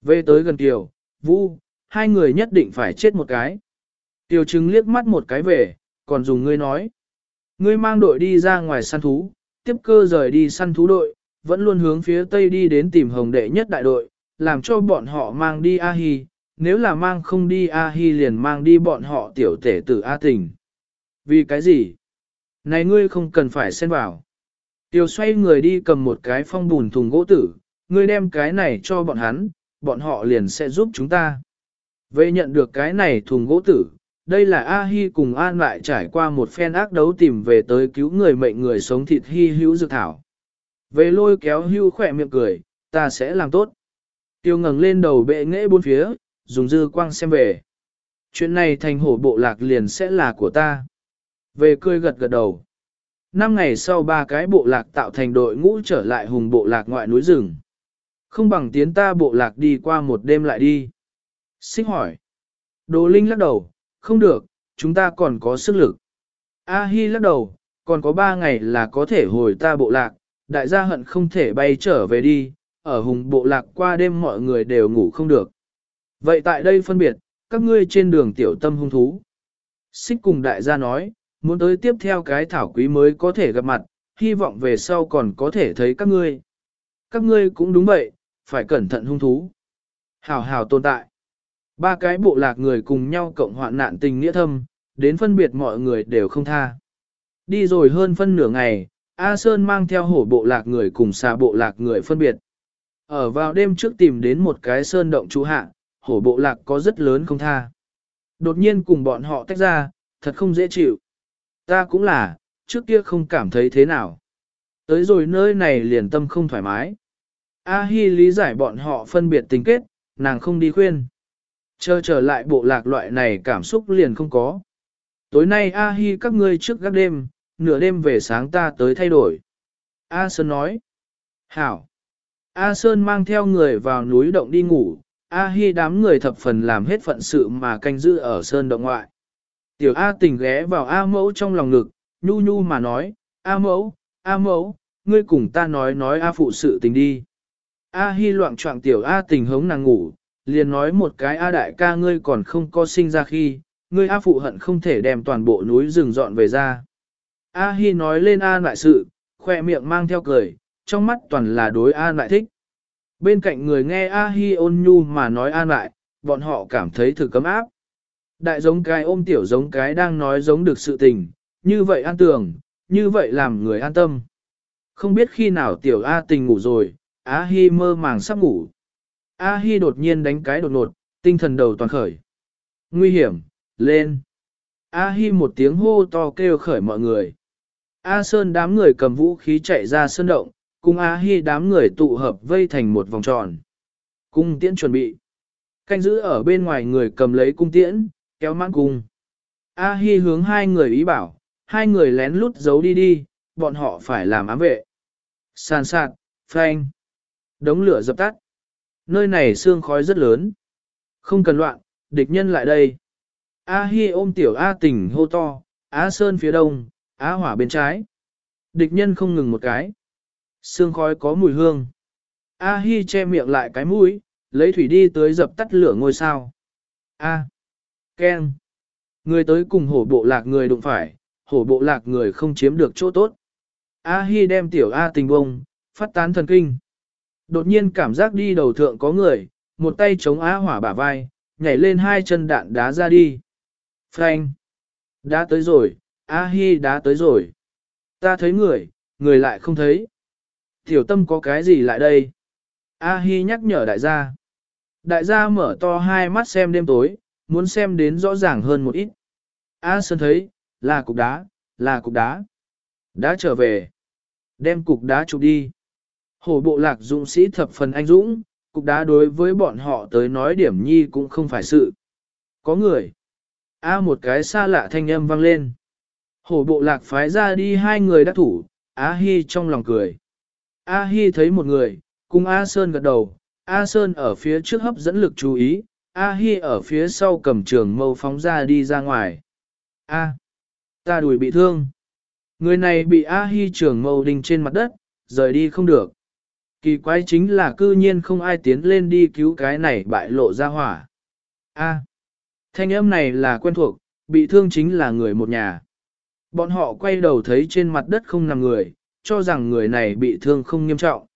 Về tới gần Kiều, Vu, hai người nhất định phải chết một cái. Tiêu chứng liếc mắt một cái về, còn dùng ngươi nói. Ngươi mang đội đi ra ngoài săn thú, tiếp cơ rời đi săn thú đội, vẫn luôn hướng phía tây đi đến tìm hồng đệ nhất đại đội, làm cho bọn họ mang đi A-hi, nếu là mang không đi A-hi liền mang đi bọn họ tiểu tể tử A tình. Vì cái gì? Này ngươi không cần phải xen vào. Tiêu xoay người đi cầm một cái phong bùn thùng gỗ tử, ngươi đem cái này cho bọn hắn, bọn họ liền sẽ giúp chúng ta. Về nhận được cái này thùng gỗ tử, đây là A-hi cùng An lại trải qua một phen ác đấu tìm về tới cứu người mệnh người sống thịt hy hữu dược thảo. Về lôi kéo hưu khỏe miệng cười, ta sẽ làm tốt. Tiêu ngẩng lên đầu bệ nghệ bốn phía, dùng dư quang xem về. Chuyện này thành hổ bộ lạc liền sẽ là của ta. Về cười gật gật đầu. Năm ngày sau ba cái bộ lạc tạo thành đội ngũ trở lại hùng bộ lạc ngoại núi rừng. Không bằng tiến ta bộ lạc đi qua một đêm lại đi. Xích hỏi. Đồ Linh lắc đầu, không được, chúng ta còn có sức lực. A Hi lắc đầu, còn có ba ngày là có thể hồi ta bộ lạc, đại gia hận không thể bay trở về đi, ở hùng bộ lạc qua đêm mọi người đều ngủ không được. Vậy tại đây phân biệt, các ngươi trên đường tiểu tâm hung thú. Xích cùng đại gia nói, muốn tới tiếp theo cái thảo quý mới có thể gặp mặt, hy vọng về sau còn có thể thấy các ngươi. Các ngươi cũng đúng vậy, phải cẩn thận hung thú. Hảo hảo tồn tại. Ba cái bộ lạc người cùng nhau cộng hoạn nạn tình nghĩa thâm, đến phân biệt mọi người đều không tha. Đi rồi hơn phân nửa ngày, A Sơn mang theo hổ bộ lạc người cùng xà bộ lạc người phân biệt. Ở vào đêm trước tìm đến một cái sơn động trú hạ, hổ bộ lạc có rất lớn không tha. Đột nhiên cùng bọn họ tách ra, thật không dễ chịu. Ta cũng là, trước kia không cảm thấy thế nào. Tới rồi nơi này liền tâm không thoải mái. A Hi lý giải bọn họ phân biệt tình kết, nàng không đi khuyên. Chờ trở lại bộ lạc loại này cảm xúc liền không có. Tối nay A Hi các ngươi trước gác đêm, nửa đêm về sáng ta tới thay đổi. A Sơn nói. Hảo. A Sơn mang theo người vào núi động đi ngủ, A Hi đám người thập phần làm hết phận sự mà canh giữ ở Sơn động ngoại. Tiểu A tình ghé vào A mẫu trong lòng ngực, nhu nhu mà nói, A mẫu, A mẫu, ngươi cùng ta nói nói A phụ sự tình đi. A Hi loạn trọng tiểu A tình hống nàng ngủ, liền nói một cái A đại ca ngươi còn không có sinh ra khi, ngươi A phụ hận không thể đem toàn bộ núi rừng dọn về ra. A Hi nói lên A lại sự, khoe miệng mang theo cười, trong mắt toàn là đối A lại thích. Bên cạnh người nghe A Hi ôn nhu mà nói an lại, bọn họ cảm thấy thực cấm áp. Đại giống cái ôm tiểu giống cái đang nói giống được sự tình, như vậy an tường, như vậy làm người an tâm. Không biết khi nào tiểu A tình ngủ rồi, A Hi mơ màng sắp ngủ. A Hi đột nhiên đánh cái đột ngột, tinh thần đầu toàn khởi. Nguy hiểm, lên. A Hi một tiếng hô to kêu khởi mọi người. A Sơn đám người cầm vũ khí chạy ra sơn động, Cung A Hi đám người tụ hợp vây thành một vòng tròn. Cung tiễn chuẩn bị. Canh giữ ở bên ngoài người cầm lấy cung tiễn, kéo mãn cung. A Hi hướng hai người ý bảo, hai người lén lút giấu đi đi, bọn họ phải làm ám vệ. Sàn sạt, phanh. Đống lửa dập tắt. Nơi này xương khói rất lớn. Không cần loạn, địch nhân lại đây. A Hi ôm tiểu A tỉnh hô to, A Sơn phía đông, A Hỏa bên trái. Địch nhân không ngừng một cái. Sương khói có mùi hương. A Hi che miệng lại cái mũi, lấy thủy đi tới dập tắt lửa ngôi sao. A. Ken. Người tới cùng hổ bộ lạc người đụng phải, hổ bộ lạc người không chiếm được chỗ tốt. A Hi đem tiểu A tình bông, phát tán thần kinh. Đột nhiên cảm giác đi đầu thượng có người, một tay chống A hỏa bả vai, nhảy lên hai chân đạn đá ra đi. Frank! Đã tới rồi, A Hi đã tới rồi. Ta thấy người, người lại không thấy. Tiểu tâm có cái gì lại đây? A Hi nhắc nhở đại gia. Đại gia mở to hai mắt xem đêm tối, muốn xem đến rõ ràng hơn một ít. A Sơn thấy, là cục đá, là cục đá. Đã trở về. Đem cục đá chụp đi. Hổ bộ lạc dũng sĩ thập phần anh dũng, cục đá đối với bọn họ tới nói điểm nhi cũng không phải sự. Có người. A một cái xa lạ thanh âm vang lên. Hổ bộ lạc phái ra đi hai người đắc thủ, A Hi trong lòng cười. A Hi thấy một người, cùng A Sơn gật đầu, A Sơn ở phía trước hấp dẫn lực chú ý, A Hi ở phía sau cầm trường mâu phóng ra đi ra ngoài. A. Ta đuổi bị thương. Người này bị A Hi trường mâu đinh trên mặt đất, rời đi không được. Kỳ quái chính là cư nhiên không ai tiến lên đi cứu cái này bại lộ ra hỏa. A. Thanh âm này là quen thuộc, bị thương chính là người một nhà. Bọn họ quay đầu thấy trên mặt đất không nằm người, cho rằng người này bị thương không nghiêm trọng.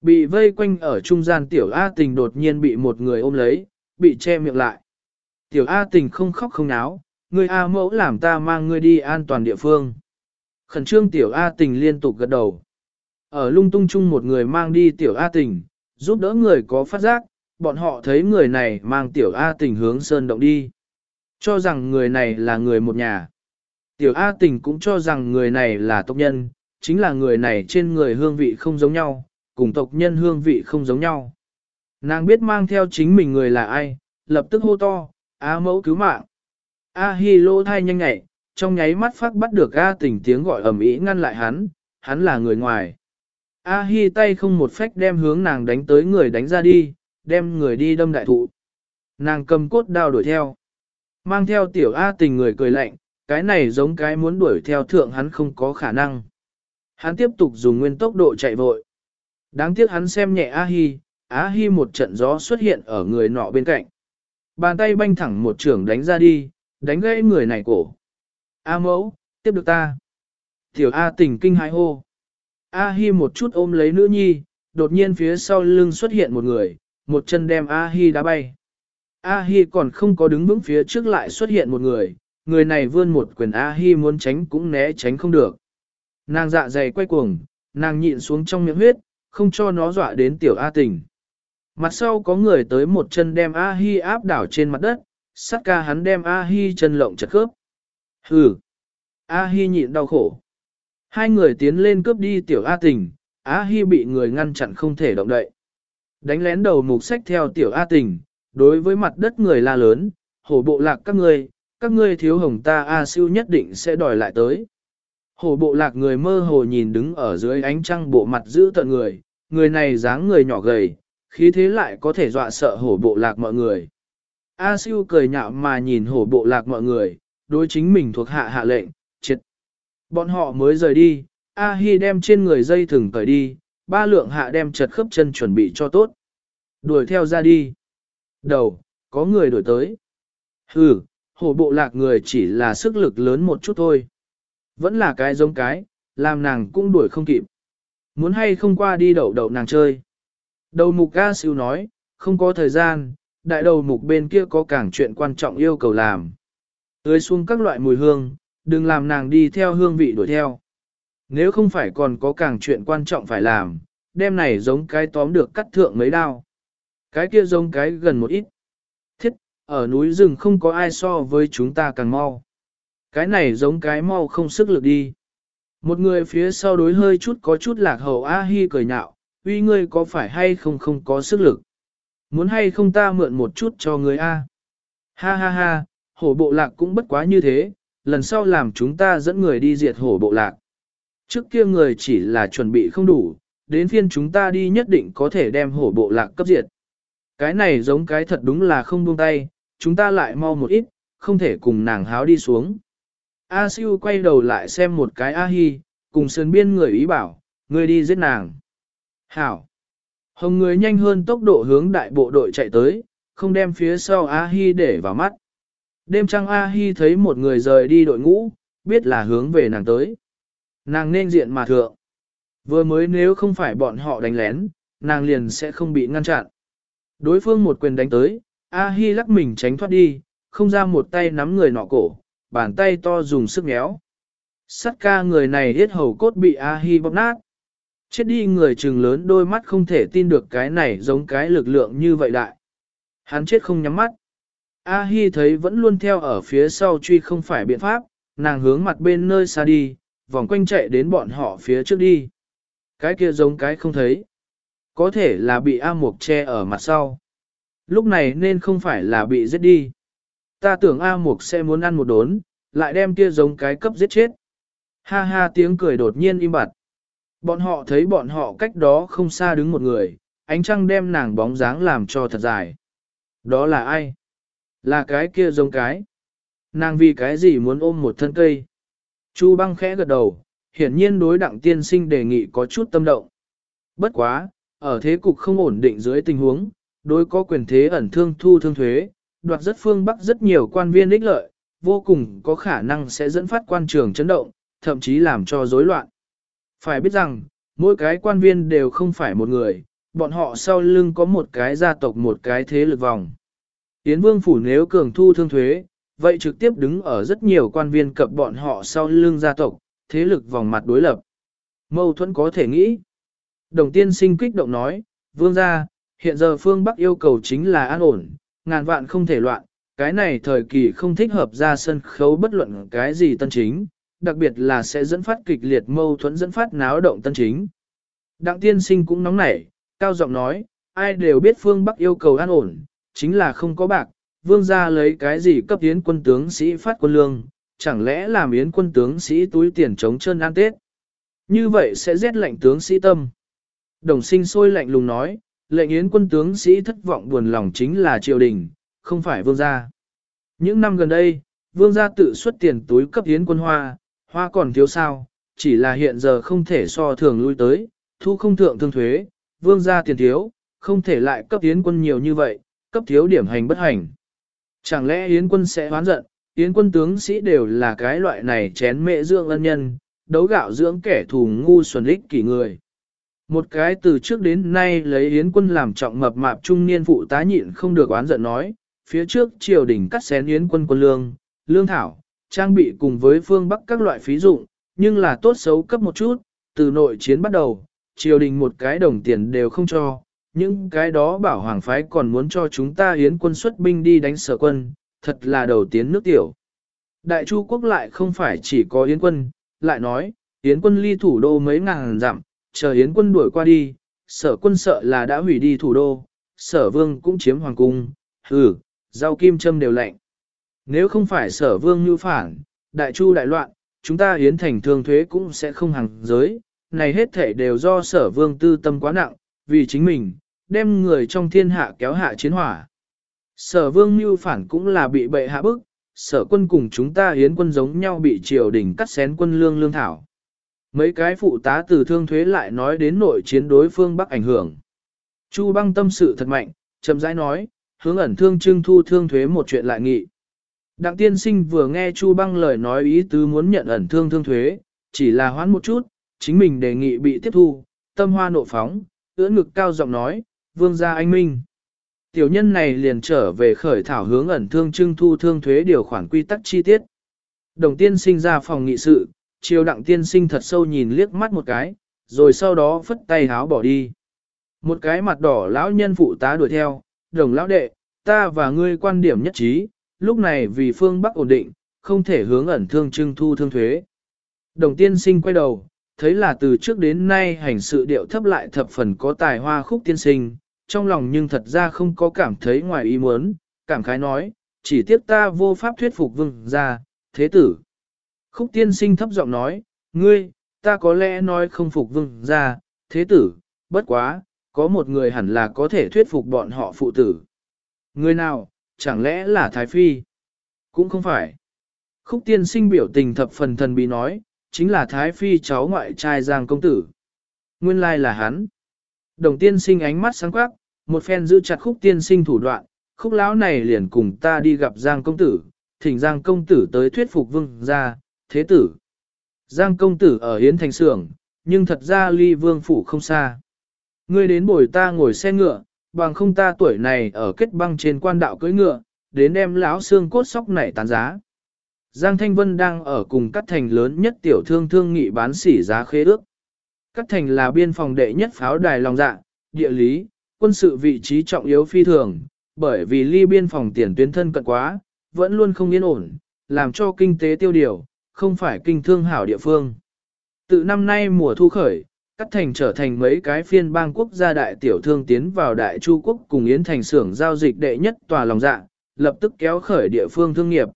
Bị vây quanh ở trung gian tiểu A tình đột nhiên bị một người ôm lấy, bị che miệng lại. Tiểu A tình không khóc không náo, người A mẫu làm ta mang ngươi đi an toàn địa phương. Khẩn trương tiểu A tình liên tục gật đầu. Ở lung tung chung một người mang đi tiểu A tình, giúp đỡ người có phát giác, bọn họ thấy người này mang tiểu A tình hướng sơn động đi. Cho rằng người này là người một nhà. Tiểu A tình cũng cho rằng người này là tộc nhân, chính là người này trên người hương vị không giống nhau, cùng tộc nhân hương vị không giống nhau. Nàng biết mang theo chính mình người là ai, lập tức hô to, A mẫu cứu mạng. A hi lô thai nhanh nhẹ trong nháy mắt phát bắt được A tình tiếng gọi ầm ĩ ngăn lại hắn, hắn là người ngoài. A hi tay không một phách đem hướng nàng đánh tới người đánh ra đi, đem người đi đâm đại thụ. Nàng cầm cốt đao đuổi theo. Mang theo tiểu A tình người cười lạnh, cái này giống cái muốn đuổi theo thượng hắn không có khả năng. Hắn tiếp tục dùng nguyên tốc độ chạy vội. Đáng tiếc hắn xem nhẹ A Hi, A Hi một trận gió xuất hiện ở người nọ bên cạnh. Bàn tay banh thẳng một trường đánh ra đi, đánh gãy người này cổ. A mẫu, tiếp được ta. Tiểu A tình kinh hãi hô. A Hi một chút ôm lấy nữ nhi, đột nhiên phía sau lưng xuất hiện một người, một chân đem A Hi đá bay. A Hi còn không có đứng vững phía trước lại xuất hiện một người, người này vươn một quyền A Hi muốn tránh cũng né tránh không được. Nàng dạ dày quay cuồng, nàng nhịn xuống trong miệng huyết, không cho nó dọa đến tiểu A tình. Mặt sau có người tới một chân đem A Hi áp đảo trên mặt đất, sát ca hắn đem A Hi chân lộng chật khớp. Hừ! A Hi nhịn đau khổ. Hai người tiến lên cướp đi tiểu A tình, A Hi bị người ngăn chặn không thể động đậy. Đánh lén đầu mục sách theo tiểu A tình, đối với mặt đất người la lớn, hổ bộ lạc các ngươi, các ngươi thiếu hồng ta A siêu nhất định sẽ đòi lại tới. Hổ bộ lạc người mơ hồ nhìn đứng ở dưới ánh trăng bộ mặt giữ tận người, người này dáng người nhỏ gầy, khí thế lại có thể dọa sợ hổ bộ lạc mọi người. A siêu cười nhạo mà nhìn hổ bộ lạc mọi người, đối chính mình thuộc hạ hạ lệnh, triệt. Bọn họ mới rời đi, A-hi đem trên người dây thừng cởi đi, ba lượng hạ đem chật khớp chân chuẩn bị cho tốt. Đuổi theo ra đi. Đầu, có người đuổi tới. Hừ, hổ bộ lạc người chỉ là sức lực lớn một chút thôi. Vẫn là cái giống cái, làm nàng cũng đuổi không kịp. Muốn hay không qua đi đậu đậu nàng chơi. Đầu mục ca siêu nói, không có thời gian, đại đầu mục bên kia có càng chuyện quan trọng yêu cầu làm. Tưới xuống các loại mùi hương, đừng làm nàng đi theo hương vị đuổi theo. Nếu không phải còn có càng chuyện quan trọng phải làm, đêm này giống cái tóm được cắt thượng mấy đao. Cái kia giống cái gần một ít. Thiết, ở núi rừng không có ai so với chúng ta càng mau. Cái này giống cái mau không sức lực đi. Một người phía sau đối hơi chút có chút lạc hậu A-hi cười nhạo, uy ngươi có phải hay không không có sức lực. Muốn hay không ta mượn một chút cho ngươi A. Ha ha ha, hổ bộ lạc cũng bất quá như thế, lần sau làm chúng ta dẫn người đi diệt hổ bộ lạc. Trước kia người chỉ là chuẩn bị không đủ, đến phiên chúng ta đi nhất định có thể đem hổ bộ lạc cấp diệt. Cái này giống cái thật đúng là không buông tay, chúng ta lại mau một ít, không thể cùng nàng háo đi xuống. A siêu quay đầu lại xem một cái A hi, cùng sơn biên người ý bảo, người đi giết nàng. Hảo! Hồng người nhanh hơn tốc độ hướng đại bộ đội chạy tới, không đem phía sau A hi để vào mắt. Đêm trăng A hi thấy một người rời đi đội ngũ, biết là hướng về nàng tới. Nàng nên diện mà thượng. Vừa mới nếu không phải bọn họ đánh lén, nàng liền sẽ không bị ngăn chặn. Đối phương một quyền đánh tới, A Hi lắc mình tránh thoát đi, không ra một tay nắm người nọ cổ, bàn tay to dùng sức méo. Sắt ca người này hết hầu cốt bị A Hi bóp nát. Chết đi người trừng lớn đôi mắt không thể tin được cái này giống cái lực lượng như vậy đại. Hắn chết không nhắm mắt. A Hi thấy vẫn luôn theo ở phía sau truy không phải biện pháp, nàng hướng mặt bên nơi xa đi, vòng quanh chạy đến bọn họ phía trước đi. Cái kia giống cái không thấy. Có thể là bị A Mục che ở mặt sau. Lúc này nên không phải là bị giết đi. Ta tưởng A Mục sẽ muốn ăn một đốn, lại đem kia giống cái cấp giết chết. Ha ha tiếng cười đột nhiên im bặt. Bọn họ thấy bọn họ cách đó không xa đứng một người, ánh trăng đem nàng bóng dáng làm cho thật dài. Đó là ai? Là cái kia giống cái. Nàng vì cái gì muốn ôm một thân cây? Chu băng khẽ gật đầu, hiển nhiên đối đặng tiên sinh đề nghị có chút tâm động. Bất quá, ở thế cục không ổn định dưới tình huống, đối có quyền thế ẩn thương thu thương thuế, đoạt rất phương Bắc rất nhiều quan viên ích lợi, vô cùng có khả năng sẽ dẫn phát quan trường chấn động, thậm chí làm cho rối loạn. Phải biết rằng, mỗi cái quan viên đều không phải một người, bọn họ sau lưng có một cái gia tộc một cái thế lực vòng. Yến Vương Phủ nếu cường thu thương thuế, vậy trực tiếp đứng ở rất nhiều quan viên cập bọn họ sau lưng gia tộc, thế lực vòng mặt đối lập. Mâu thuẫn có thể nghĩ. Đồng tiên sinh kích động nói, vương gia, hiện giờ phương Bắc yêu cầu chính là an ổn, ngàn vạn không thể loạn, cái này thời kỳ không thích hợp ra sân khấu bất luận cái gì tân chính, đặc biệt là sẽ dẫn phát kịch liệt mâu thuẫn dẫn phát náo động tân chính. Đặng tiên sinh cũng nóng nảy, cao giọng nói, ai đều biết phương Bắc yêu cầu an ổn, chính là không có bạc, vương gia lấy cái gì cấp yến quân tướng sĩ phát quân lương, chẳng lẽ làm yến quân tướng sĩ túi tiền chống chân ăn tết. Như vậy sẽ rét lạnh tướng sĩ tâm. Đồng sinh sôi lạnh lùng nói, lệnh yến quân tướng sĩ thất vọng buồn lòng chính là triều đình, không phải vương gia. Những năm gần đây, vương gia tự xuất tiền túi cấp yến quân hoa, hoa còn thiếu sao, chỉ là hiện giờ không thể so thường lui tới, thu không thượng thương thuế, vương gia tiền thiếu, không thể lại cấp yến quân nhiều như vậy, cấp thiếu điểm hành bất hành. Chẳng lẽ Yến quân sẽ hoán giận, Yến quân tướng sĩ đều là cái loại này chén mẹ dưỡng ân nhân, đấu gạo dưỡng kẻ thù ngu xuẩn lích kỷ người. Một cái từ trước đến nay lấy Yến quân làm trọng mập mạp trung niên phụ tá nhịn không được oán giận nói, phía trước triều đình cắt xén Yến quân quân lương, lương thảo, trang bị cùng với phương Bắc các loại phí dụng, nhưng là tốt xấu cấp một chút, từ nội chiến bắt đầu, triều đình một cái đồng tiền đều không cho, những cái đó bảo hoàng phái còn muốn cho chúng ta yến quân xuất binh đi đánh sở quân, thật là đầu tiến nước tiểu. Đại Chu quốc lại không phải chỉ có yến quân, lại nói, yến quân ly thủ đô mấy ngàn dặm, chờ yến quân đuổi qua đi, sở quân sợ là đã hủy đi thủ đô, sở vương cũng chiếm hoàng cung, hừ, rau kim châm đều lạnh. Nếu không phải sở vương như phản, đại chu đại loạn, chúng ta yến thành thương thuế cũng sẽ không hàng giới, này hết thể đều do sở vương tư tâm quá nặng, vì chính mình, đem người trong thiên hạ kéo hạ chiến hỏa. Sở vương mưu phản cũng là bị bệ hạ bức, sở quân cùng chúng ta hiến quân giống nhau bị triều đình cắt xén quân lương lương thảo. Mấy cái phụ tá từ thương thuế lại nói đến nội chiến đối phương Bắc ảnh hưởng. Chu băng tâm sự thật mạnh, chậm rãi nói, hướng ẩn thương trưng thu thương thuế một chuyện lại nghị. Đặng tiên sinh vừa nghe Chu băng lời nói ý tứ muốn nhận ẩn thương thương thuế, chỉ là hoãn một chút, chính mình đề nghị bị tiếp thu, tâm hoa nộ phóng, ưỡn ngực cao giọng nói, vương gia anh minh. Tiểu nhân này liền trở về khởi thảo hướng ẩn thương trưng thu thương thuế điều khoản quy tắc chi tiết. Đồng tiên sinh ra phòng nghị sự, chiều đặng tiên sinh thật sâu nhìn liếc mắt một cái, rồi sau đó phất tay háo bỏ đi. Một cái mặt đỏ lão nhân phụ tá đuổi theo, đồng lão đệ, ta và ngươi quan điểm nhất trí, lúc này vì phương Bắc ổn định, không thể hướng ẩn thương trưng thu thương thuế. Đồng tiên sinh quay đầu, thấy là từ trước đến nay hành sự điệu thấp lại thập phần có tài hoa khúc tiên sinh, trong lòng nhưng thật ra không có cảm thấy ngoài ý muốn, cảm khái nói, chỉ tiếc ta vô pháp thuyết phục vương gia thế tử. Khúc tiên sinh thấp giọng nói, ngươi, ta có lẽ nói không phục vương ra, thế tử, bất quá, có một người hẳn là có thể thuyết phục bọn họ phụ tử. Người nào, chẳng lẽ là Thái Phi? Cũng không phải. Khúc tiên sinh biểu tình thập phần thần bí nói, chính là Thái Phi cháu ngoại trai Giang Công Tử. Nguyên lai là hắn. Đồng tiên sinh ánh mắt sáng quắc, một phen giữ chặt khúc tiên sinh thủ đoạn, khúc lão này liền cùng ta đi gặp Giang Công Tử, thỉnh Giang Công Tử tới thuyết phục vương ra, thế tử. Giang Công Tử ở Hiến Thành Sưởng, nhưng thật ra ly vương phủ không xa. Ngươi đến bồi ta ngồi xe ngựa, bằng không ta tuổi này ở kết băng trên quan đạo cưỡi ngựa, đến đem lão xương cốt sóc này tán giá. Giang Thanh Vân đang ở cùng các thành lớn nhất tiểu thương thương nghị bán sỉ giá khế ước. Các thành là biên phòng đệ nhất pháo đài lòng dạ, địa lý, quân sự vị trí trọng yếu phi thường, bởi vì ly biên phòng tiền tuyến thân cận quá, vẫn luôn không yên ổn, làm cho kinh tế tiêu điều, không phải kinh thương hảo địa phương. Từ năm nay mùa thu khởi, Cắt Thành trở thành mấy cái phiên bang quốc gia đại tiểu thương tiến vào Đại Chu Quốc cùng Yến Thành xưởng giao dịch đệ nhất tòa lòng dạ, lập tức kéo khởi địa phương thương nghiệp.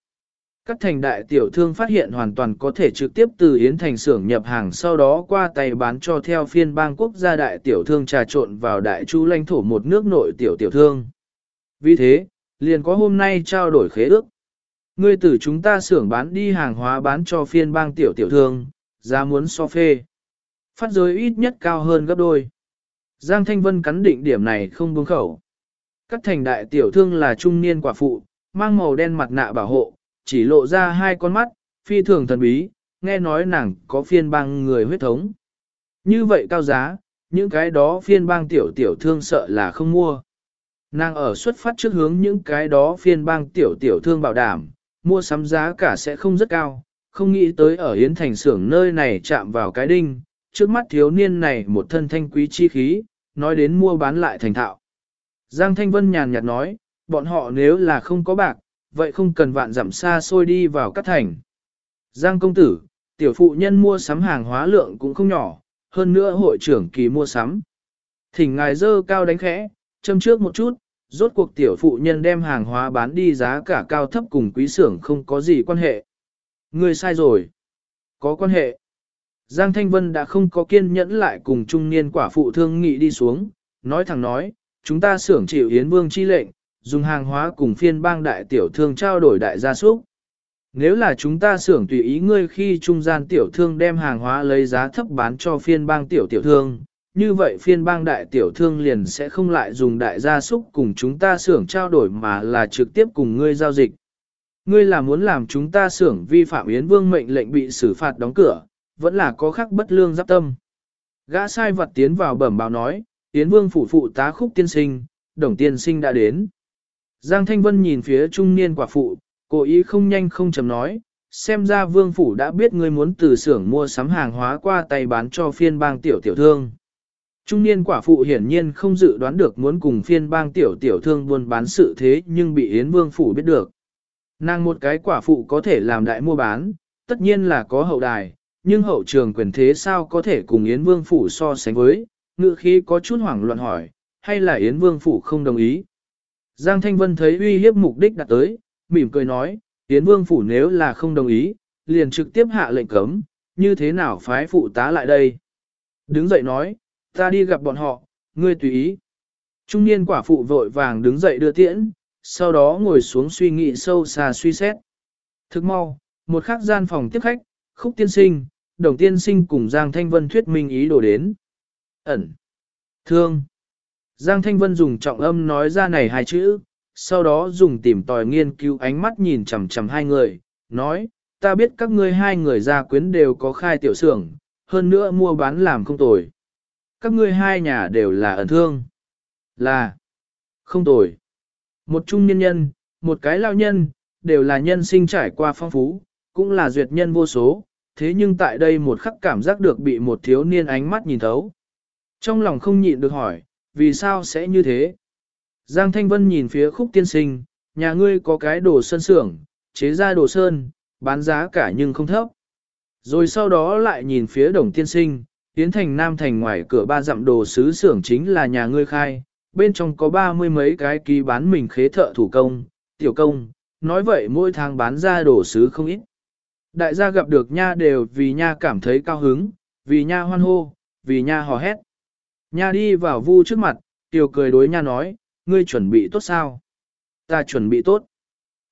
Cắt Thành đại tiểu thương phát hiện hoàn toàn có thể trực tiếp từ Yến Thành xưởng nhập hàng sau đó qua tay bán cho theo phiên bang quốc gia đại tiểu thương trà trộn vào Đại Chu lãnh thổ một nước nội tiểu tiểu thương. Vì thế, liền có hôm nay trao đổi khế ước. Ngươi từ chúng ta xưởng bán đi hàng hóa bán cho phiên bang tiểu tiểu thương, giá muốn so phê phát giới ít nhất cao hơn gấp đôi. Giang Thanh Vân cắn định điểm này không buông khẩu. Các thành đại tiểu thương là trung niên quả phụ, mang màu đen mặt nạ bảo hộ, chỉ lộ ra hai con mắt, phi thường thần bí, nghe nói nàng có phiên bang người huyết thống. Như vậy cao giá, những cái đó phiên bang tiểu tiểu thương sợ là không mua. Nàng ở xuất phát trước hướng những cái đó phiên bang tiểu tiểu thương bảo đảm, mua sắm giá cả sẽ không rất cao, không nghĩ tới ở Yến Thành xưởng nơi này chạm vào cái đinh, trước mắt thiếu niên này một thân thanh quý chi khí, nói đến mua bán lại thành thạo. Giang Thanh Vân nhàn nhạt nói, bọn họ nếu là không có bạc, vậy không cần vạn dặm xa xôi đi vào các thành. Giang công tử, tiểu phụ nhân mua sắm hàng hóa lượng cũng không nhỏ, hơn nữa hội trưởng kỳ mua sắm. Thỉnh ngài dơ cao đánh khẽ, châm trước một chút, rốt cuộc tiểu phụ nhân đem hàng hóa bán đi giá cả cao thấp cùng quý xưởng không có gì quan hệ. Người sai rồi. Có quan hệ. Giang Thanh Vân đã không có kiên nhẫn lại cùng trung niên quả phụ thương nghị đi xuống, nói thẳng nói, chúng ta xưởng chịu Yến Vương chi lệnh, dùng hàng hóa cùng phiên bang đại tiểu thương trao đổi đại gia súc. Nếu là chúng ta xưởng tùy ý ngươi khi trung gian tiểu thương đem hàng hóa lấy giá thấp bán cho phiên bang tiểu tiểu thương, như vậy phiên bang đại tiểu thương liền sẽ không lại dùng đại gia súc cùng chúng ta xưởng trao đổi mà là trực tiếp cùng ngươi giao dịch. Ngươi là muốn làm chúng ta xưởng vi phạm Yến Vương mệnh lệnh bị xử phạt đóng cửa, vẫn là có khác bất lương giáp tâm. Gã sai vật tiến vào bẩm báo nói, Yến Vương phủ phụ tá khúc tiên sinh, đồng tiên sinh đã đến. Giang Thanh Vân nhìn phía trung niên quả phụ, cố ý không nhanh không chậm nói, xem ra vương phủ đã biết ngươi muốn từ xưởng mua sắm hàng hóa qua tay bán cho phiên bang tiểu tiểu thương. Trung niên quả phụ hiển nhiên không dự đoán được muốn cùng phiên bang tiểu tiểu thương buôn bán sự thế nhưng bị Yến Vương phủ biết được. Nàng một cái quả phụ có thể làm đại mua bán, tất nhiên là có hậu đài, nhưng hậu trường quyền thế sao có thể cùng Yến Vương Phủ so sánh với, ngự khí có chút hoảng loạn hỏi, hay là Yến Vương Phủ không đồng ý. Giang Thanh Vân thấy uy hiếp mục đích đặt tới, mỉm cười nói, Yến Vương Phủ nếu là không đồng ý, liền trực tiếp hạ lệnh cấm, như thế nào phái phụ tá lại đây. Đứng dậy nói, ta đi gặp bọn họ, ngươi tùy ý. Trung niên quả phụ vội vàng đứng dậy đưa tiễn, sau đó ngồi xuống suy nghĩ sâu xa suy xét. Thức mau, một khắc gian phòng tiếp khách, khúc tiên sinh, đồng tiên sinh cùng Giang Thanh Vân thuyết minh ý đồ đến. Ẩn. Thương. Giang Thanh Vân dùng trọng âm nói ra này hai chữ, sau đó dùng tìm tòi nghiên cứu ánh mắt nhìn chằm chằm hai người, nói, ta biết các ngươi hai người gia quyến đều có khai tiểu xưởng, hơn nữa mua bán làm không tồi. Các ngươi hai nhà đều là ẩn thương. Là. Không tồi. Một trung nhân nhân, một cái lao nhân, đều là nhân sinh trải qua phong phú, cũng là duyệt nhân vô số, thế nhưng tại đây một khắc cảm giác được bị một thiếu niên ánh mắt nhìn thấu. Trong lòng không nhịn được hỏi, vì sao sẽ như thế? Giang Thanh Vân nhìn phía khúc tiên sinh, nhà ngươi có cái đồ sơn xưởng, chế ra đồ sơn, bán giá cả nhưng không thấp. Rồi sau đó lại nhìn phía đồng tiên sinh, tiến thành nam thành ngoài cửa ba dặm đồ sứ xưởng chính là nhà ngươi khai, bên trong có ba mươi mấy cái ký bán mình khế thợ thủ công, tiểu công, nói vậy mỗi tháng bán ra đồ sứ không ít. Đại gia gặp được nha đều vì nha cảm thấy cao hứng, vì nha hoan hô, vì nha hò hét. Nha đi vào vu trước mặt, tiểu cười đối nha nói, ngươi chuẩn bị tốt sao? Ta chuẩn bị tốt.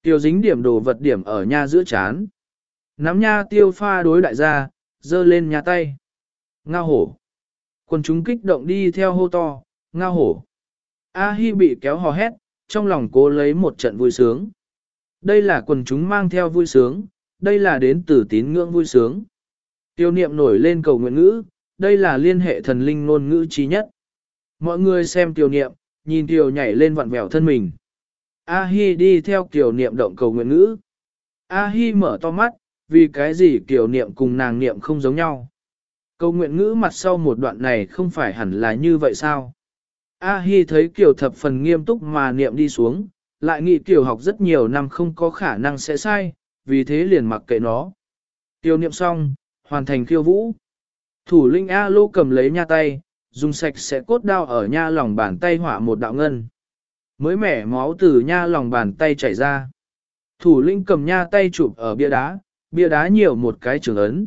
Tiểu dính điểm đồ vật điểm ở nha giữa chán. Nắm nha tiêu pha đối đại gia, dơ lên nha tay nga hổ. Quân chúng kích động đi theo hô to, nga hổ. A Hi bị kéo hò hét, trong lòng cố lấy một trận vui sướng. Đây là quần chúng mang theo vui sướng, đây là đến từ tín ngưỡng vui sướng. Tiêu niệm nổi lên cầu nguyện ngữ, đây là liên hệ thần linh ngôn ngữ trí nhất. Mọi người xem tiêu niệm, nhìn tiêu nhảy lên vặn vẹo thân mình. A Hi đi theo tiểu niệm động cầu nguyện ngữ. A Hi mở to mắt, vì cái gì tiểu niệm cùng nàng niệm không giống nhau. Câu nguyện ngữ mặt sau một đoạn này không phải hẳn là như vậy sao? A Hi thấy Kiều thập phần nghiêm túc mà niệm đi xuống, lại nghĩ Kiều học rất nhiều năm không có khả năng sẽ sai, vì thế liền mặc kệ nó. Kiều niệm xong, hoàn thành khiêu vũ. Thủ linh A lô cầm lấy nha tay, dùng sạch sẽ cốt đao ở nha lòng bàn tay hỏa một đạo ngân. Mới mẻ máu từ nha lòng bàn tay chảy ra. Thủ linh cầm nha tay chụp ở bia đá, bia đá nhiều một cái trường ấn.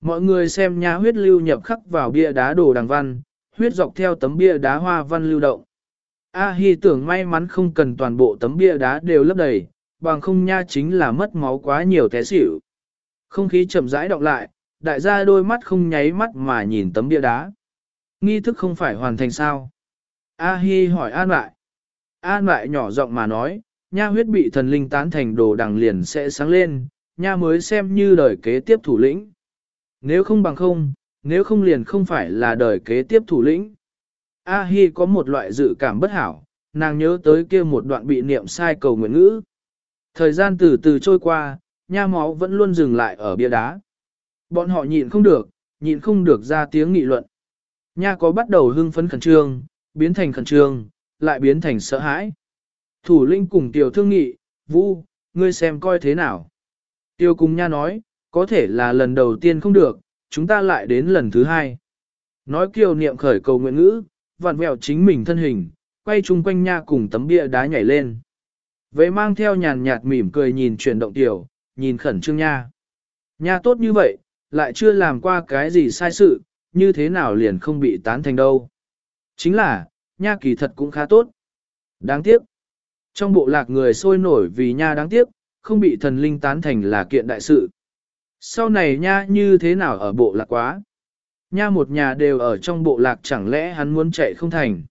Mọi người xem nha huyết lưu nhập khắc vào bia đá đồ đằng văn, huyết dọc theo tấm bia đá hoa văn lưu động. A Hi tưởng may mắn không cần toàn bộ tấm bia đá đều lấp đầy, bằng không nha chính là mất máu quá nhiều té xỉu. Không khí chậm rãi đọc lại, đại gia đôi mắt không nháy mắt mà nhìn tấm bia đá. Nghi thức không phải hoàn thành sao? A Hi hỏi An lại. An lại nhỏ giọng mà nói, nha huyết bị thần linh tán thành đồ đằng liền sẽ sáng lên, nha mới xem như đời kế tiếp thủ lĩnh. Nếu không bằng không, nếu không liền không phải là đời kế tiếp thủ lĩnh. A Hi có một loại dự cảm bất hảo, nàng nhớ tới kia một đoạn bị niệm sai cầu nguyện ngữ. Thời gian từ từ trôi qua, nha máu vẫn luôn dừng lại ở bia đá. Bọn họ nhịn không được, nhịn không được ra tiếng nghị luận. Nha có bắt đầu hưng phấn khẩn trương, biến thành khẩn trương, lại biến thành sợ hãi. Thủ linh cùng tiểu thương nghị, Vu, ngươi xem coi thế nào. Tiêu cùng nha nói, có thể là lần đầu tiên không được, chúng ta lại đến lần thứ hai. Nói kiều niệm khởi cầu nguyện ngữ, vặn vẹo chính mình thân hình, quay chung quanh nha cùng tấm bia đá nhảy lên. Vậy mang theo nhàn nhạt mỉm cười nhìn chuyển động tiểu, nhìn khẩn trương nha. Nha tốt như vậy, lại chưa làm qua cái gì sai sự, như thế nào liền không bị tán thành đâu. Chính là, nha kỳ thật cũng khá tốt. Đáng tiếc. Trong bộ lạc người sôi nổi vì nha đáng tiếc, không bị thần linh tán thành là kiện đại sự. Sau này nha như thế nào ở bộ lạc quá? Nha một nhà đều ở trong bộ lạc chẳng lẽ hắn muốn chạy không thành?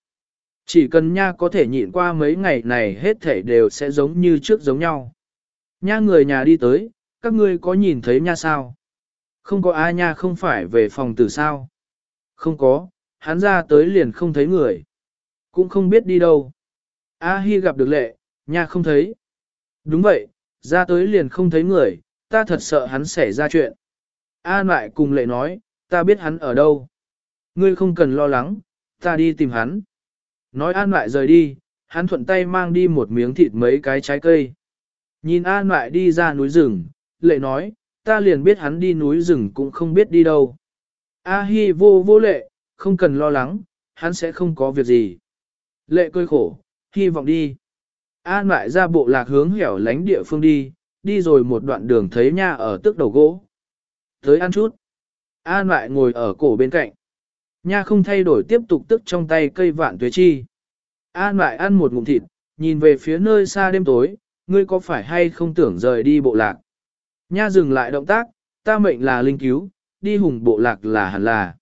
Chỉ cần nha có thể nhịn qua mấy ngày này hết thể đều sẽ giống như trước giống nhau. Nha người nhà đi tới, các ngươi có nhìn thấy nha sao? Không có ai nha không phải về phòng từ sao? Không có, hắn ra tới liền không thấy người. Cũng không biết đi đâu. A Hi gặp được lệ, nha không thấy. Đúng vậy, ra tới liền không thấy người, ta thật sợ hắn xảy ra chuyện. An lại cùng lệ nói, ta biết hắn ở đâu. Ngươi không cần lo lắng, ta đi tìm hắn. Nói An lại rời đi, hắn thuận tay mang đi một miếng thịt mấy cái trái cây. Nhìn An lại đi ra núi rừng, lệ nói, ta liền biết hắn đi núi rừng cũng không biết đi đâu. A hi vô vô lệ, không cần lo lắng, hắn sẽ không có việc gì. Lệ cười khổ, hy vọng đi. An lại ra bộ lạc hướng hẻo lánh địa phương đi, đi rồi một đoạn đường thấy nha ở tức đầu gỗ. Tới ăn chút. An lại ngồi ở cổ bên cạnh. Nha không thay đổi tiếp tục tức trong tay cây vạn tuế chi. An lại ăn một ngụm thịt, nhìn về phía nơi xa đêm tối, ngươi có phải hay không tưởng rời đi bộ lạc? Nha dừng lại động tác, ta mệnh là linh cứu, đi hùng bộ lạc là hẳn là.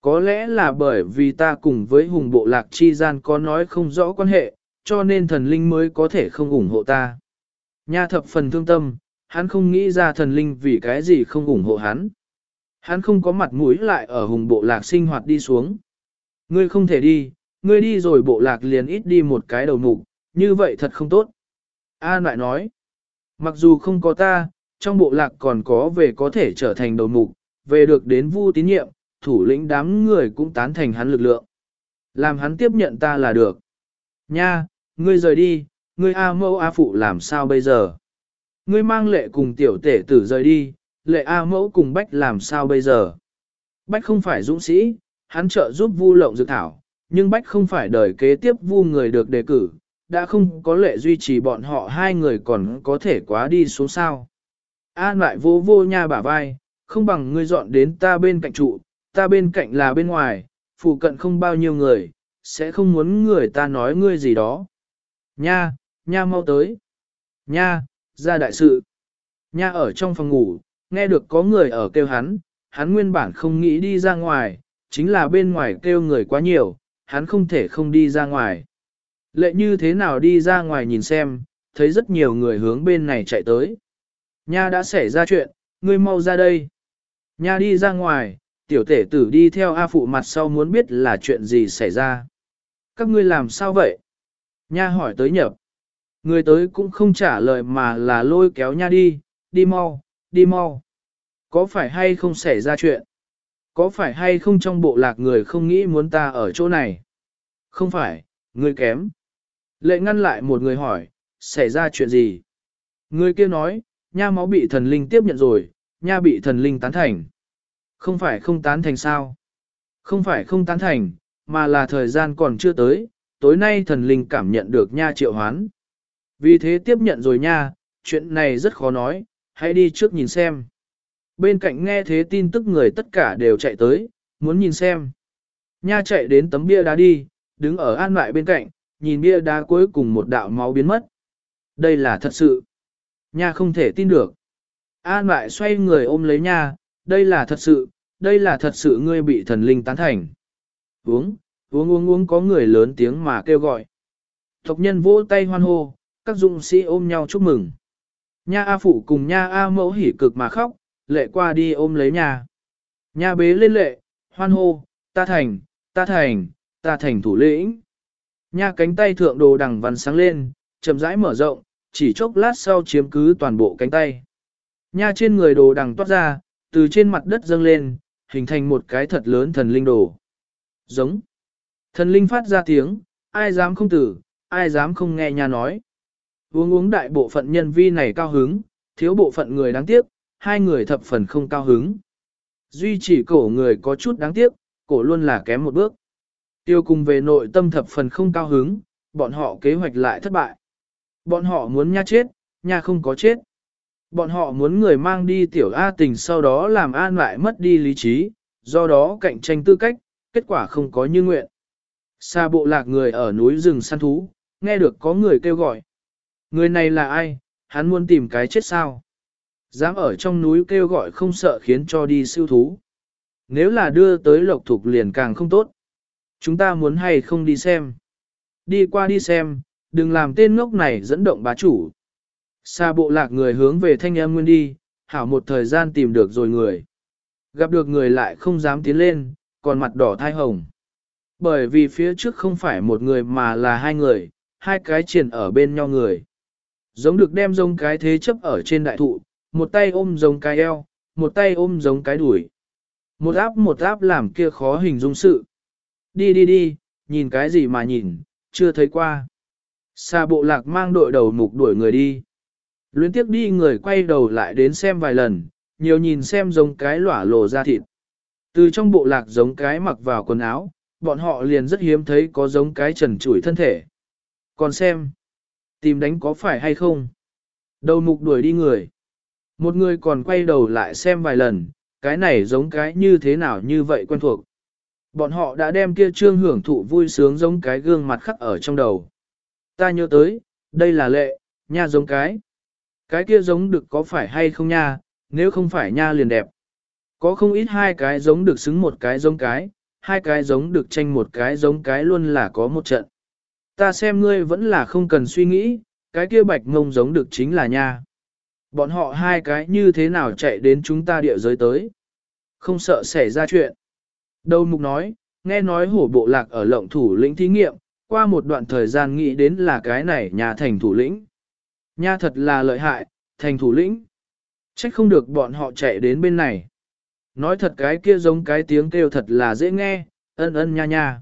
Có lẽ là bởi vì ta cùng với hùng bộ lạc chi gian có nói không rõ quan hệ, cho nên thần linh mới có thể không ủng hộ ta. Nha thập phần thương tâm, hắn không nghĩ ra thần linh vì cái gì không ủng hộ hắn. Hắn không có mặt mũi lại ở hùng bộ lạc sinh hoạt đi xuống. Ngươi không thể đi, ngươi đi rồi bộ lạc liền ít đi một cái đầu mục, như vậy thật không tốt. A lại nói, mặc dù không có ta, trong bộ lạc còn có về có thể trở thành đầu mục, về được đến vu tín nhiệm, thủ lĩnh đám người cũng tán thành hắn lực lượng. Làm hắn tiếp nhận ta là được. Nha, ngươi rời đi, ngươi A mẫu A phụ làm sao bây giờ? Ngươi mang lệ cùng tiểu tể tử rời đi, lệ A mẫu cùng Bách làm sao bây giờ? Bách không phải dũng sĩ, hắn trợ giúp vu lộng dược thảo, nhưng Bách không phải đời kế tiếp vu người được đề cử, đã không có lệ duy trì bọn họ hai người còn có thể quá đi xuống sao. An lại vô vô nha bả vai, không bằng ngươi dọn đến ta bên cạnh trụ, ta bên cạnh là bên ngoài, phụ cận không bao nhiêu người, sẽ không muốn người ta nói ngươi gì đó. Nha, nha mau tới. Nha, ra đại sự. Nha ở trong phòng ngủ, nghe được có người ở kêu hắn, hắn nguyên bản không nghĩ đi ra ngoài, chính là bên ngoài kêu người quá nhiều, hắn không thể không đi ra ngoài. Lệ như thế nào đi ra ngoài nhìn xem, thấy rất nhiều người hướng bên này chạy tới. Nha đã xảy ra chuyện, ngươi mau ra đây. Nha đi ra ngoài, tiểu tể tử đi theo A phụ mặt sau muốn biết là chuyện gì xảy ra. Các ngươi làm sao vậy? Nha hỏi tới nhập. Người tới cũng không trả lời mà là lôi kéo nha đi, đi mau, đi mau. Có phải hay không xảy ra chuyện? Có phải hay không trong bộ lạc người không nghĩ muốn ta ở chỗ này? Không phải, người kém. Lệ ngăn lại một người hỏi, xảy ra chuyện gì? Người kia nói, nha máu bị thần linh tiếp nhận rồi, nha bị thần linh tán thành. Không phải không tán thành sao? Không phải không tán thành, mà là thời gian còn chưa tới, tối nay thần linh cảm nhận được nha triệu hoán. Vì thế tiếp nhận rồi nha, chuyện này rất khó nói, hãy đi trước nhìn xem. Bên cạnh nghe thế tin tức người tất cả đều chạy tới, muốn nhìn xem. Nha chạy đến tấm bia đá đi, đứng ở an lại bên cạnh, nhìn bia đá cuối cùng một đạo máu biến mất. Đây là thật sự. Nha không thể tin được. An lại xoay người ôm lấy nha, đây là thật sự, đây là thật sự ngươi bị thần linh tán thành. Uống, uống uống uống có người lớn tiếng mà kêu gọi. Tộc nhân vỗ tay hoan hô, các dụng sĩ ôm nhau chúc mừng. Nha A Phụ cùng Nha A Mẫu hỉ cực mà khóc, lệ qua đi ôm lấy nhà. Nha bế lên lệ, hoan hô, ta thành, ta thành, ta thành thủ lĩnh. Nha cánh tay thượng đồ đằng văn sáng lên, chậm rãi mở rộng, chỉ chốc lát sau chiếm cứ toàn bộ cánh tay. Nha trên người đồ đằng toát ra, từ trên mặt đất dâng lên, hình thành một cái thật lớn thần linh đồ. Giống. Thần linh phát ra tiếng, ai dám không tử, ai dám không nghe nha nói. Uống uống đại bộ phận nhân vi này cao hứng, thiếu bộ phận người đáng tiếc, hai người thập phần không cao hứng. Duy chỉ cổ người có chút đáng tiếc, cổ luôn là kém một bước. Tiêu cùng về nội tâm thập phần không cao hứng, bọn họ kế hoạch lại thất bại. Bọn họ muốn nha chết, nha không có chết. Bọn họ muốn người mang đi tiểu A tình sau đó làm an lại mất đi lý trí, do đó cạnh tranh tư cách, kết quả không có như nguyện. Xa bộ lạc người ở núi rừng săn thú, nghe được có người kêu gọi. Người này là ai, hắn muốn tìm cái chết sao? Dám ở trong núi kêu gọi không sợ khiến cho đi siêu thú. Nếu là đưa tới lộc thục liền càng không tốt. Chúng ta muốn hay không đi xem. Đi qua đi xem, đừng làm tên ngốc này dẫn động bá chủ. Xa bộ lạc người hướng về thanh em nguyên đi, hảo một thời gian tìm được rồi người. Gặp được người lại không dám tiến lên, còn mặt đỏ thai hồng. Bởi vì phía trước không phải một người mà là hai người, hai cái triển ở bên nhau người. Giống được đem giống cái thế chấp ở trên đại thụ, một tay ôm giống cái eo, một tay ôm giống cái đuổi. Một áp một áp làm kia khó hình dung sự. Đi đi đi, nhìn cái gì mà nhìn, chưa thấy qua. Xa bộ lạc mang đội đầu mục đuổi người đi. Luyến tiếc đi người quay đầu lại đến xem vài lần, nhiều nhìn xem giống cái lỏa lồ ra thịt. Từ trong bộ lạc giống cái mặc vào quần áo, bọn họ liền rất hiếm thấy có giống cái trần trụi thân thể. Còn xem, tìm đánh có phải hay không? Đầu mục đuổi đi người. Một người còn quay đầu lại xem vài lần, cái này giống cái như thế nào như vậy quen thuộc. Bọn họ đã đem kia trương hưởng thụ vui sướng giống cái gương mặt khắc ở trong đầu. Ta nhớ tới, đây là lệ, nha giống cái. Cái kia giống được có phải hay không nha, nếu không phải nha liền đẹp. Có không ít hai cái giống được xứng một cái giống cái, hai cái giống được tranh một cái giống cái luôn là có một trận. Ta xem ngươi vẫn là không cần suy nghĩ, cái kia bạch ngông giống được chính là nha. Bọn họ hai cái như thế nào chạy đến chúng ta địa giới tới. Không sợ xảy ra chuyện. Đầu mục nói, nghe nói hổ bộ lạc ở lộng thủ lĩnh thí nghiệm, qua một đoạn thời gian nghĩ đến là cái này nhà thành thủ lĩnh. Nha thật là lợi hại, thành thủ lĩnh. Trách không được bọn họ chạy đến bên này. Nói thật cái kia giống cái tiếng kêu thật là dễ nghe, ân ân nha nha.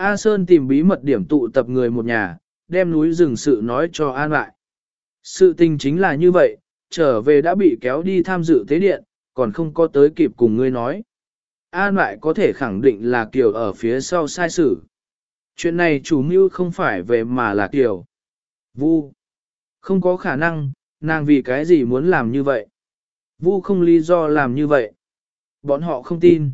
A Sơn tìm bí mật điểm tụ tập người một nhà, đem núi rừng sự nói cho an lại. Sự tình chính là như vậy, trở về đã bị kéo đi tham dự tế điện, còn không có tới kịp cùng ngươi nói. An lại có thể khẳng định là Kiều ở phía sau sai sự. Chuyện này chủ mưu không phải về mà là Kiều. Vu. Không có khả năng, nàng vì cái gì muốn làm như vậy. Vu không lý do làm như vậy. Bọn họ không tin.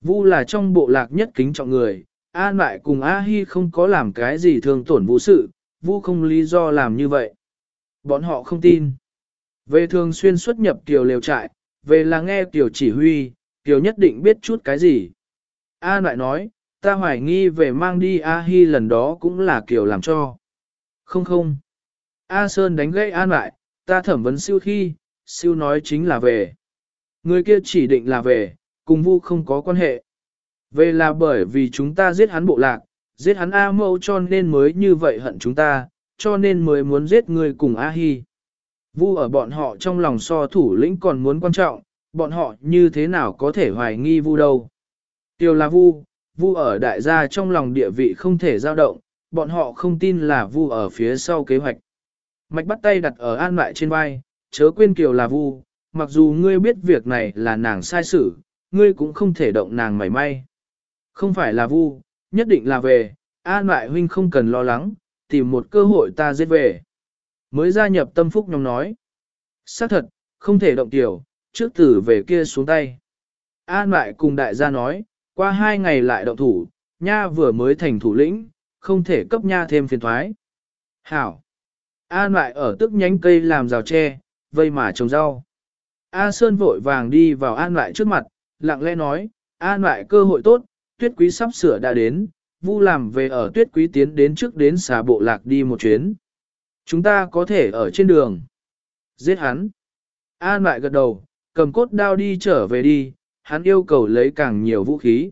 Vu là trong bộ lạc nhất kính trọng người, An lại cùng A Hi không có làm cái gì thương tổn vũ sự, Vu không lý do làm như vậy. Bọn họ không tin. Về thường xuyên xuất nhập tiểu lều trại, về là nghe tiểu chỉ huy, tiểu nhất định biết chút cái gì. An lại nói, ta hoài nghi về mang đi A Hi lần đó cũng là kiểu làm cho. Không không. A Sơn đánh gãy An lại, ta thẩm vấn siêu khi, siêu nói chính là về. Người kia chỉ định là về, cùng vu không có quan hệ. Về là bởi vì chúng ta giết hắn bộ lạc, giết hắn A mâu cho nên mới như vậy hận chúng ta, cho nên mới muốn giết người cùng A Hi. Vu ở bọn họ trong lòng so thủ lĩnh còn muốn quan trọng, bọn họ như thế nào có thể hoài nghi Vu đâu. Tiêu là Vu, Vu ở đại gia trong lòng địa vị không thể dao động, bọn họ không tin là Vu ở phía sau kế hoạch. Mạch bắt tay đặt ở an lại trên vai, chớ quên Kiều là Vu, mặc dù ngươi biết việc này là nàng sai xử, ngươi cũng không thể động nàng mảy may. Không phải là Vu, nhất định là về, an lại huynh không cần lo lắng, tìm một cơ hội ta giết về. Mới gia nhập tâm phúc nhóm nói. xác thật, không thể động tiểu, trước tử về kia xuống tay. An lại cùng đại gia nói, qua hai ngày lại động thủ, nha vừa mới thành thủ lĩnh, không thể cấp nha thêm phiền thoái. Hảo. An lại ở tức nhánh cây làm rào tre, vây mà trồng rau. A Sơn vội vàng đi vào An lại trước mặt, lặng lẽ nói, An lại cơ hội tốt, tuyết quý sắp sửa đã đến, vu làm về ở tuyết quý tiến đến trước đến xà bộ lạc đi một chuyến. Chúng ta có thể ở trên đường. Giết hắn. An lại gật đầu, cầm cốt đao đi trở về đi, hắn yêu cầu lấy càng nhiều vũ khí.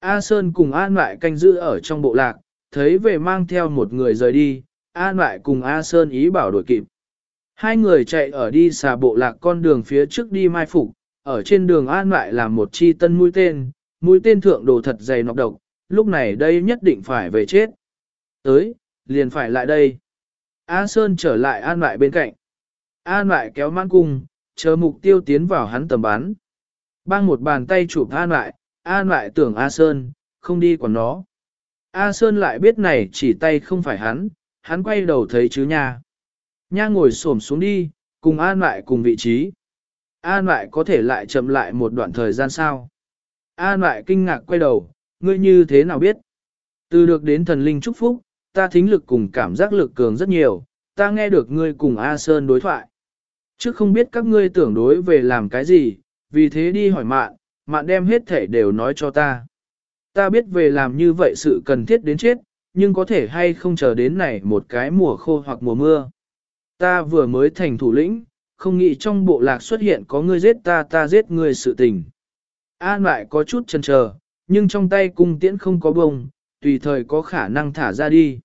A Sơn cùng An lại canh giữ ở trong bộ lạc, thấy về mang theo một người rời đi, An lại cùng A Sơn ý bảo đổi kịp. Hai người chạy ở đi xà bộ lạc con đường phía trước đi mai phục, ở trên đường An lại làm một chi tân mũi tên, mũi tên thượng đồ thật dày nọc độc, lúc này đây nhất định phải về chết. Tới, liền phải lại đây. A Sơn trở lại An lại bên cạnh. An lại kéo mang cung, chờ mục tiêu tiến vào hắn tầm bắn. Bang một bàn tay chụp An lại, An lại tưởng A Sơn, không đi quản nó. A Sơn lại biết này chỉ tay không phải hắn, hắn quay đầu thấy chứ nha. Nha ngồi xổm xuống đi, cùng An lại cùng vị trí. An lại có thể lại chậm lại một đoạn thời gian sao. An lại kinh ngạc quay đầu, ngươi như thế nào biết? Từ được đến thần linh chúc phúc, ta thính lực cùng cảm giác lực cường rất nhiều, ta nghe được ngươi cùng A Sơn đối thoại. Trước không biết các ngươi tưởng đối về làm cái gì, vì thế đi hỏi mạn, mạn đem hết thể đều nói cho ta. Ta biết về làm như vậy sự cần thiết đến chết, nhưng có thể hay không chờ đến này một cái mùa khô hoặc mùa mưa. Ta vừa mới thành thủ lĩnh, không nghĩ trong bộ lạc xuất hiện có ngươi giết ta ta giết ngươi sự tình. An lại có chút chần chờ, nhưng trong tay cung tiễn không có bông, tùy thời có khả năng thả ra đi.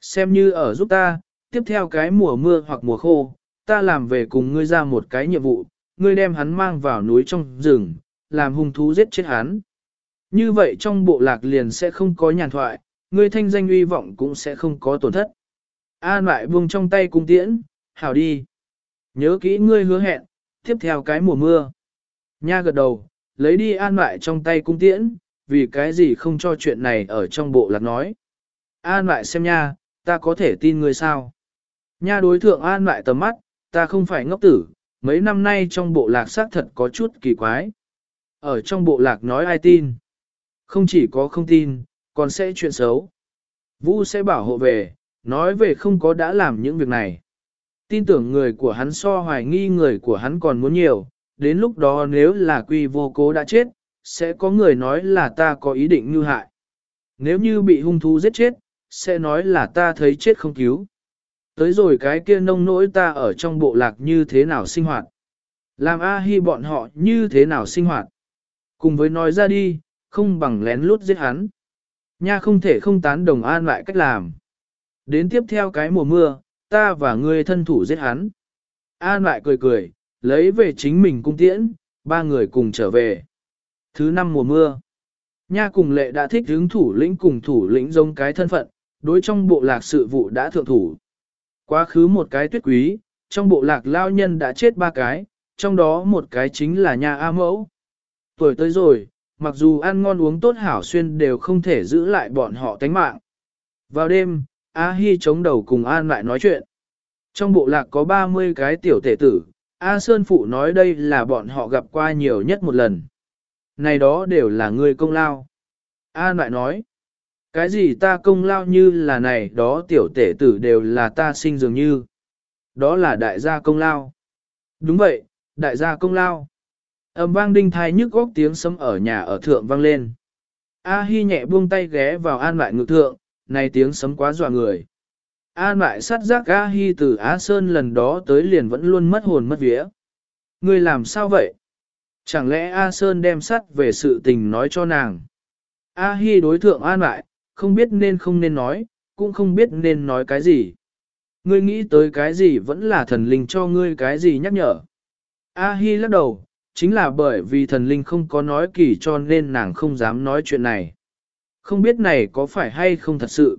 Xem như ở giúp ta, tiếp theo cái mùa mưa hoặc mùa khô, ta làm về cùng ngươi ra một cái nhiệm vụ, ngươi đem hắn mang vào núi trong rừng, làm hung thú giết chết hắn. Như vậy trong bộ lạc liền sẽ không có nhàn thoại, ngươi thanh danh uy vọng cũng sẽ không có tổn thất. An lại buông trong tay cung tiễn, hảo đi. Nhớ kỹ ngươi hứa hẹn, tiếp theo cái mùa mưa. Nha gật đầu, lấy đi an lại trong tay cung tiễn, vì cái gì không cho chuyện này ở trong bộ lạc nói. An lại xem nha, ta có thể tin ngươi sao? Nha đối thượng an lại tầm mắt, ta không phải ngốc tử, mấy năm nay trong bộ lạc xác thật có chút kỳ quái. Ở trong bộ lạc nói ai tin? Không chỉ có không tin, còn sẽ chuyện xấu. Vũ sẽ bảo hộ về, nói về không có đã làm những việc này. tin tưởng người của hắn so hoài nghi người của hắn còn muốn nhiều, đến lúc đó nếu là quy vô cố đã chết, sẽ có người nói là ta có ý định như hại. Nếu như bị hung thú giết chết, sẽ nói là ta thấy chết không cứu. Tới rồi cái kia nông nỗi ta ở trong bộ lạc như thế nào sinh hoạt. Làm A-hi bọn họ như thế nào sinh hoạt. Cùng với nói ra đi, không bằng lén lút giết hắn. Nha không thể không tán đồng an lại cách làm. Đến tiếp theo cái mùa mưa, ta và ngươi thân thủ giết hắn. An lại cười cười, lấy về chính mình cung tiễn, ba người cùng trở về. Thứ năm mùa mưa, Nha cùng lệ đã thích hướng thủ lĩnh cùng thủ lĩnh giống cái thân phận, đối trong bộ lạc sự vụ đã thượng thủ. Quá khứ một cái tuyết quý, trong bộ lạc lao nhân đã chết ba cái, trong đó một cái chính là nha A mẫu. Tuổi tới rồi, mặc dù ăn ngon uống tốt hảo xuyên đều không thể giữ lại bọn họ tánh mạng. Vào đêm, A Hi chống đầu cùng An lại nói chuyện. Trong bộ lạc có 30 cái tiểu tể tử, A Sơn Phụ nói đây là bọn họ gặp qua nhiều nhất một lần. Này đó đều là người công lao. A lại nói, cái gì ta công lao như là này đó tiểu tể tử đều là ta sinh dường như. Đó là đại gia công lao. Đúng vậy, đại gia công lao. Âm vang đinh thai nhức góc tiếng sấm ở nhà ở thượng vang lên. A Hi nhẹ buông tay ghé vào an lại ngực thượng, này tiếng sấm quá dọa người. An lại sát giác A Hi từ Á Sơn lần đó tới liền vẫn luôn mất hồn mất vía. Ngươi làm sao vậy? Chẳng lẽ A Sơn đem sắt về sự tình nói cho nàng? A Hi đối thượng an lại, không biết nên không nên nói, cũng không biết nên nói cái gì. Ngươi nghĩ tới cái gì vẫn là thần linh cho ngươi cái gì nhắc nhở. A Hi lắc đầu, chính là bởi vì thần linh không có nói kỳ cho nên nàng không dám nói chuyện này. Không biết này có phải hay không thật sự.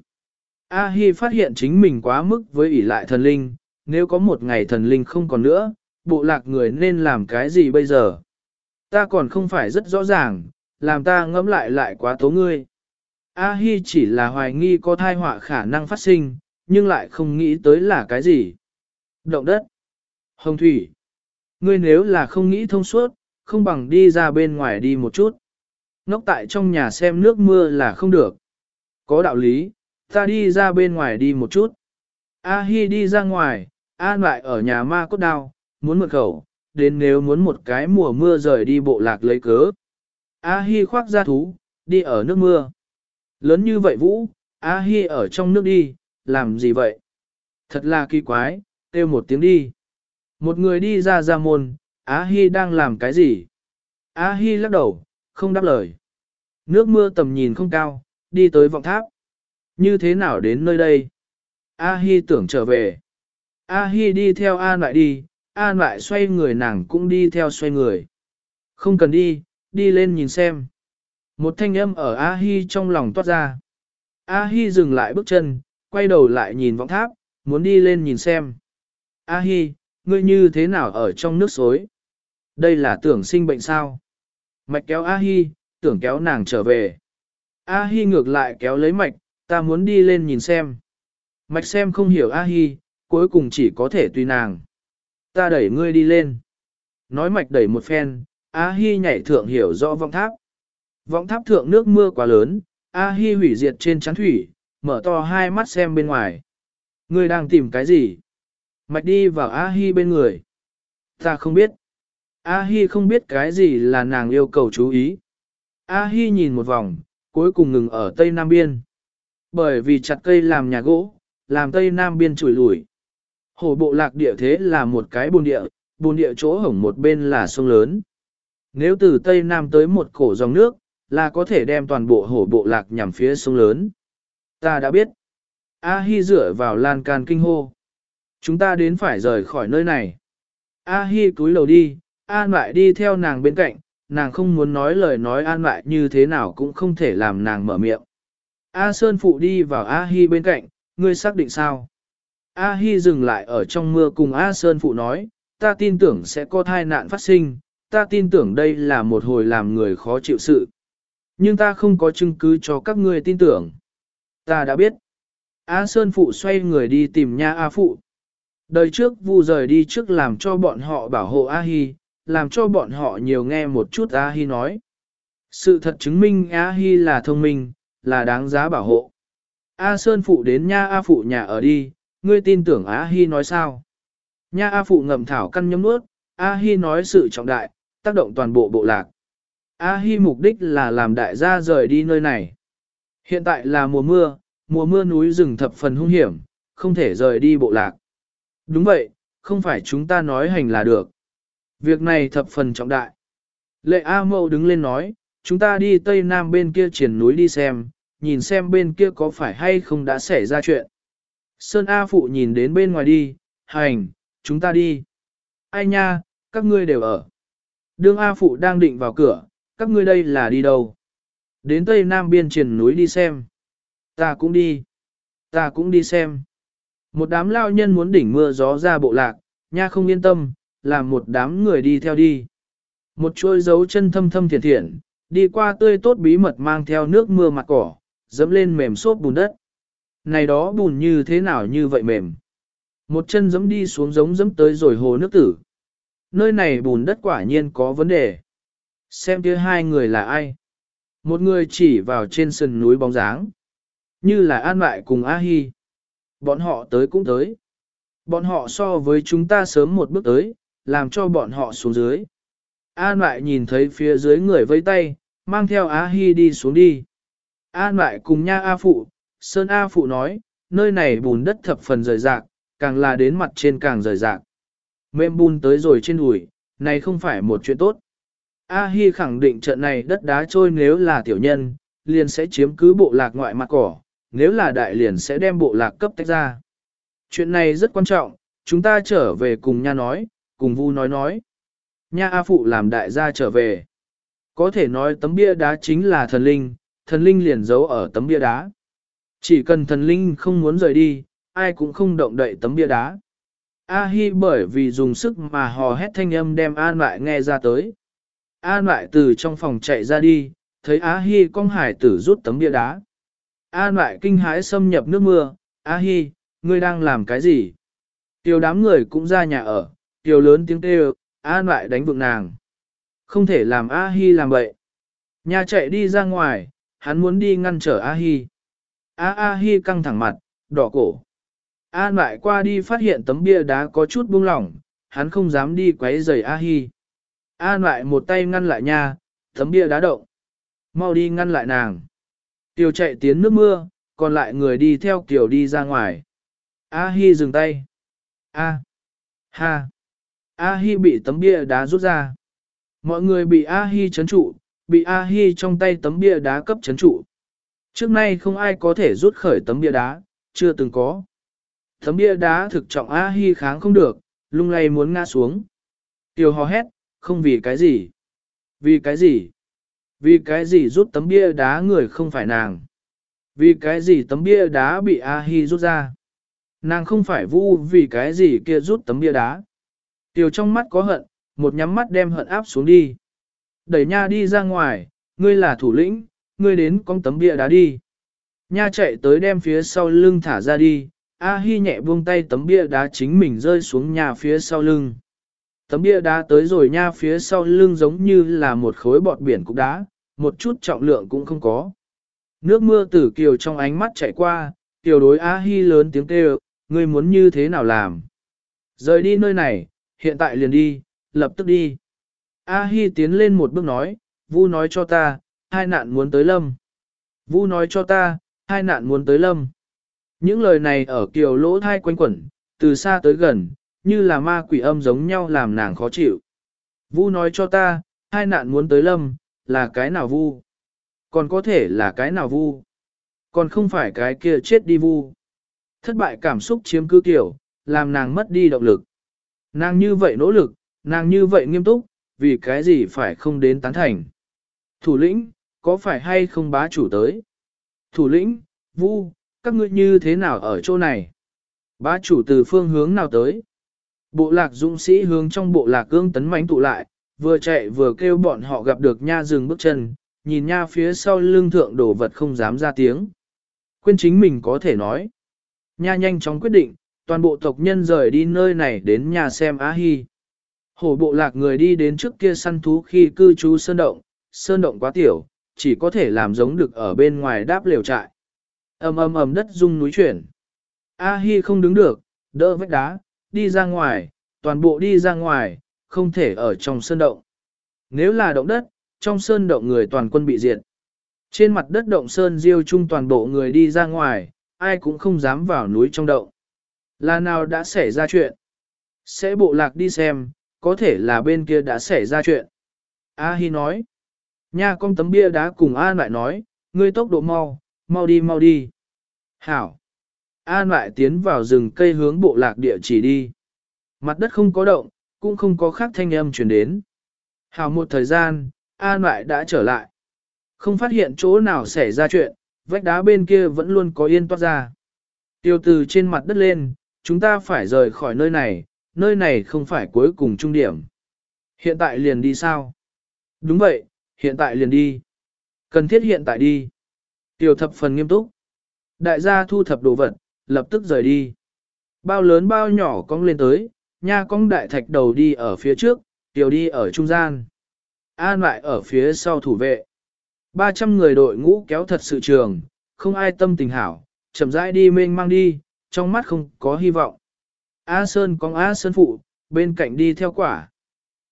A Hi phát hiện chính mình quá mức với ỷ lại thần linh, nếu có một ngày thần linh không còn nữa, bộ lạc người nên làm cái gì bây giờ? Ta còn không phải rất rõ ràng, làm ta ngẫm lại lại quá tố ngươi. A Hi chỉ là hoài nghi có thai họa khả năng phát sinh, nhưng lại không nghĩ tới là cái gì. Động đất. Hồng thủy. Ngươi nếu là không nghĩ thông suốt, không bằng đi ra bên ngoài đi một chút. Nóc tại trong nhà xem nước mưa là không được. Có đạo lý, ta đi ra bên ngoài đi một chút. A Hi đi ra ngoài, An lại ở nhà ma cốt đao, muốn mượn khẩu, đến nếu muốn một cái mùa mưa rời đi bộ lạc lấy cớ. A Hi khoác ra thú, đi ở nước mưa. Lớn như vậy Vũ, A Hi ở trong nước đi, làm gì vậy? Thật là kỳ quái, kêu một tiếng đi. Một người đi ra ra môn, A Hi đang làm cái gì? A Hi lắc đầu, không đáp lời. Nước mưa tầm nhìn không cao, đi tới vọng tháp. Như thế nào đến nơi đây? A Hi tưởng trở về. A Hi đi theo An lại đi, An lại xoay người nàng cũng đi theo xoay người. Không cần đi, đi lên nhìn xem. Một thanh âm ở A Hi trong lòng toát ra. A Hi dừng lại bước chân, quay đầu lại nhìn vọng tháp, muốn đi lên nhìn xem. A Hi, ngươi như thế nào ở trong nước xối? Đây là tưởng sinh bệnh sao? Mạch kéo A Hi, tưởng kéo nàng trở về. A Hi ngược lại kéo lấy mạch, ta muốn đi lên nhìn xem. Mạch xem không hiểu A Hi, cuối cùng chỉ có thể tùy nàng. Ta đẩy ngươi đi lên. Nói mạch đẩy một phen, A Hi nhảy thượng hiểu rõ vọng tháp. Vọng tháp thượng nước mưa quá lớn, A Hi hủy diệt trên chắn thủy, mở to hai mắt xem bên ngoài. Ngươi đang tìm cái gì? Mạch đi vào A Hi bên người. Ta không biết. A Hi không biết cái gì là nàng yêu cầu chú ý. A Hi nhìn một vòng, cuối cùng ngừng ở tây nam biên. Bởi vì chặt cây làm nhà gỗ, làm tây nam biên chùi lủi. Hồ bộ lạc địa thế là một cái bồn địa, bồn địa chỗ hổng một bên là sông lớn. Nếu từ tây nam tới một cổ dòng nước, là có thể đem toàn bộ hổ bộ lạc nhằm phía sông lớn. Ta đã biết. A Hi dựa vào lan can kinh hô. Chúng ta đến phải rời khỏi nơi này. A Hi cúi đầu đi, An lại đi theo nàng bên cạnh, nàng không muốn nói lời nói An lại như thế nào cũng không thể làm nàng mở miệng. A Sơn Phụ đi vào A Hi bên cạnh, ngươi xác định sao? A Hi dừng lại ở trong mưa cùng A Sơn Phụ nói, ta tin tưởng sẽ có thai nạn phát sinh, ta tin tưởng đây là một hồi làm người khó chịu sự. Nhưng ta không có chứng cứ cho các ngươi tin tưởng. Ta đã biết. A Sơn Phụ xoay người đi tìm nha A Phụ. Đời trước vu rời đi trước làm cho bọn họ bảo hộ A Hi, làm cho bọn họ nhiều nghe một chút A Hi nói. Sự thật chứng minh A Hi là thông minh, là đáng giá bảo hộ. A Sơn Phụ đến nha A Phụ nhà ở đi, ngươi tin tưởng A Hi nói sao? Nha A Phụ ngậm thảo căn nhấm nuốt, A Hi nói sự trọng đại, tác động toàn bộ bộ lạc. A Hi mục đích là làm đại gia rời đi nơi này. Hiện tại là mùa mưa, mùa mưa núi rừng thập phần hung hiểm, không thể rời đi bộ lạc. Đúng vậy, không phải chúng ta nói hành là được. Việc này thập phần trọng đại. Lệ A Mậu đứng lên nói, chúng ta đi tây nam bên kia triển núi đi xem, nhìn xem bên kia có phải hay không đã xảy ra chuyện. Sơn A Phụ nhìn đến bên ngoài đi, hành, chúng ta đi. Ai nha, các ngươi đều ở. Đương A Phụ đang định vào cửa, các ngươi đây là đi đâu? Đến tây nam biên triển núi đi xem. Ta cũng đi. Ta cũng đi xem. Một đám lao nhân muốn đỉnh mưa gió ra bộ lạc, nha không yên tâm, làm một đám người đi theo đi. Một chuôi dấu chân thâm thâm thiện thiện, đi qua tươi tốt bí mật mang theo nước mưa mặt cỏ, dẫm lên mềm xốp bùn đất. Này đó bùn như thế nào như vậy mềm. Một chân dẫm đi xuống giống dẫm tới rồi hồ nước tử. Nơi này bùn đất quả nhiên có vấn đề. Xem kia hai người là ai. Một người chỉ vào trên sườn núi bóng dáng. Như là An Lại cùng A Hi. Bọn họ tới cũng tới. Bọn họ so với chúng ta sớm một bước tới, làm cho bọn họ xuống dưới. An lại nhìn thấy phía dưới người vẫy tay, mang theo Á Hi đi xuống đi. An lại cùng nha A Phụ, Sơn A Phụ nói, nơi này bùn đất thập phần rời rạc, càng là đến mặt trên càng rời rạc. Mềm bùn tới rồi trên đùi, này không phải một chuyện tốt. A Hi khẳng định trận này đất đá trôi nếu là tiểu nhân, liền sẽ chiếm cứ bộ lạc ngoại mặt cỏ, nếu là đại liền sẽ đem bộ lạc cấp tách ra. Chuyện này rất quan trọng, chúng ta trở về cùng nha nói, cùng vu nói nói. Nha A Phụ làm đại gia trở về. Có thể nói tấm bia đá chính là thần linh, thần linh liền giấu ở tấm bia đá. Chỉ cần thần linh không muốn rời đi, ai cũng không động đậy tấm bia đá. A Hi bởi vì dùng sức mà hò hét thanh âm đem An lại nghe ra tới. An lại từ trong phòng chạy ra đi, thấy A Hi con hải tử rút tấm bia đá. An lại kinh hãi xâm nhập nước mưa, A Hi, ngươi đang làm cái gì? Tiểu đám người cũng ra nhà ở, tiểu lớn tiếng kêu, An lại đánh vượng nàng. Không thể làm A Hi làm vậy. Nhà chạy đi ra ngoài, hắn muốn đi ngăn trở A Hi. A A Hi căng thẳng mặt, đỏ cổ. An lại qua đi phát hiện tấm bia đá có chút buông lỏng, hắn không dám đi quấy rầy A Hi. An lại một tay ngăn lại nha, tấm bia đá động. Mau đi ngăn lại nàng. Tiểu chạy tiến nước mưa, còn lại người đi theo tiểu đi ra ngoài. A Hi dừng tay. A. Ha. A Hi bị tấm bia đá rút ra. Mọi người bị A Hi chấn trụ, bị A Hi trong tay tấm bia đá cấp chấn trụ. Trước nay không ai có thể rút khởi tấm bia đá, chưa từng có. Tấm bia đá thực trọng A Hi kháng không được, lung lay muốn ngã xuống. Tiểu hò hét, không vì cái gì. Vì cái gì? Vì cái gì rút tấm bia đá người không phải nàng? Vì cái gì tấm bia đá bị A Hi rút ra? Nàng không phải vu vì cái gì kia rút tấm bia đá. Tiểu trong mắt có hận, một nhắm mắt đem hận áp xuống đi. Đẩy nha đi ra ngoài, ngươi là thủ lĩnh, ngươi đến con tấm bia đá đi. Nha chạy tới đem phía sau lưng thả ra đi, A Hi nhẹ buông tay tấm bia đá chính mình rơi xuống nhà phía sau lưng. Tấm bia đá tới rồi nha phía sau lưng giống như là một khối bọt biển cục đá, một chút trọng lượng cũng không có. Nước mưa tử kiều trong ánh mắt chạy qua, kiều đối A Hi lớn tiếng kêu, ngươi muốn như thế nào làm? Rời đi nơi này, hiện tại liền đi, lập tức đi. A Hi tiến lên một bước nói, Vu nói cho ta, hai nạn muốn tới lâm. Vu nói cho ta, hai nạn muốn tới lâm. Những lời này ở kiều lỗ thai quanh quẩn, từ xa tới gần, như là ma quỷ âm giống nhau làm nàng khó chịu. Vu nói cho ta, hai nạn muốn tới lâm, là cái nào vu? Còn có thể là cái nào vu? Còn không phải cái kia chết đi vu. Thất bại cảm xúc chiếm cứ kiểu, làm nàng mất đi động lực. Nàng như vậy nỗ lực, nàng như vậy nghiêm túc, vì cái gì phải không đến tán thành. Thủ lĩnh, có phải hay không bá chủ tới? Thủ lĩnh, vu, các ngươi như thế nào ở chỗ này? Bá chủ từ phương hướng nào tới? Bộ lạc dũng sĩ hướng trong bộ lạc cương tấn mánh tụ lại, vừa chạy vừa kêu bọn họ gặp được nha dừng bước chân, nhìn nha phía sau lưng thượng đổ vật không dám ra tiếng. Quên chính mình có thể nói. Nha nhanh chóng quyết định, toàn bộ tộc nhân rời đi nơi này đến nhà xem Á Hi. Hổ bộ lạc người đi đến trước kia săn thú khi cư trú sơn động, sơn động quá tiểu, chỉ có thể làm giống được ở bên ngoài đáp liều trại. ầm ầm ầm đất rung núi chuyển. A Hi không đứng được, đỡ vách đá, đi ra ngoài, toàn bộ đi ra ngoài, không thể ở trong sơn động. Nếu là động đất, trong sơn động người toàn quân bị diệt. Trên mặt đất động sơn diêu chung toàn bộ người đi ra ngoài, ai cũng không dám vào núi trong động. Là nào đã xảy ra chuyện? Sẽ bộ lạc đi xem, có thể là bên kia đã xảy ra chuyện. A Hi nói. Nha con tấm bia đá cùng An lại nói, ngươi tốc độ mau, mau đi mau đi. Hảo. An lại tiến vào rừng cây hướng bộ lạc địa chỉ đi. Mặt đất không có động, cũng không có khác thanh âm truyền đến. Hảo một thời gian, An lại đã trở lại. Không phát hiện chỗ nào xảy ra chuyện, vách đá bên kia vẫn luôn có yên toát ra. Tiêu từ trên mặt đất lên, chúng ta phải rời khỏi nơi này, nơi này không phải cuối cùng trung điểm. Hiện tại liền đi sao? Đúng vậy, hiện tại liền đi. Cần thiết hiện tại đi. Tiểu thập phần nghiêm túc. Đại gia thu thập đồ vật, lập tức rời đi. Bao lớn bao nhỏ cong lên tới, nha cong đại thạch đầu đi ở phía trước, tiểu đi ở trung gian. An lại ở phía sau thủ vệ. 300 người đội ngũ kéo thật sự trường, không ai tâm tình hảo, chậm rãi đi mênh mang đi, trong mắt không có hy vọng. A Sơn có A Sơn phụ, bên cạnh đi theo quả.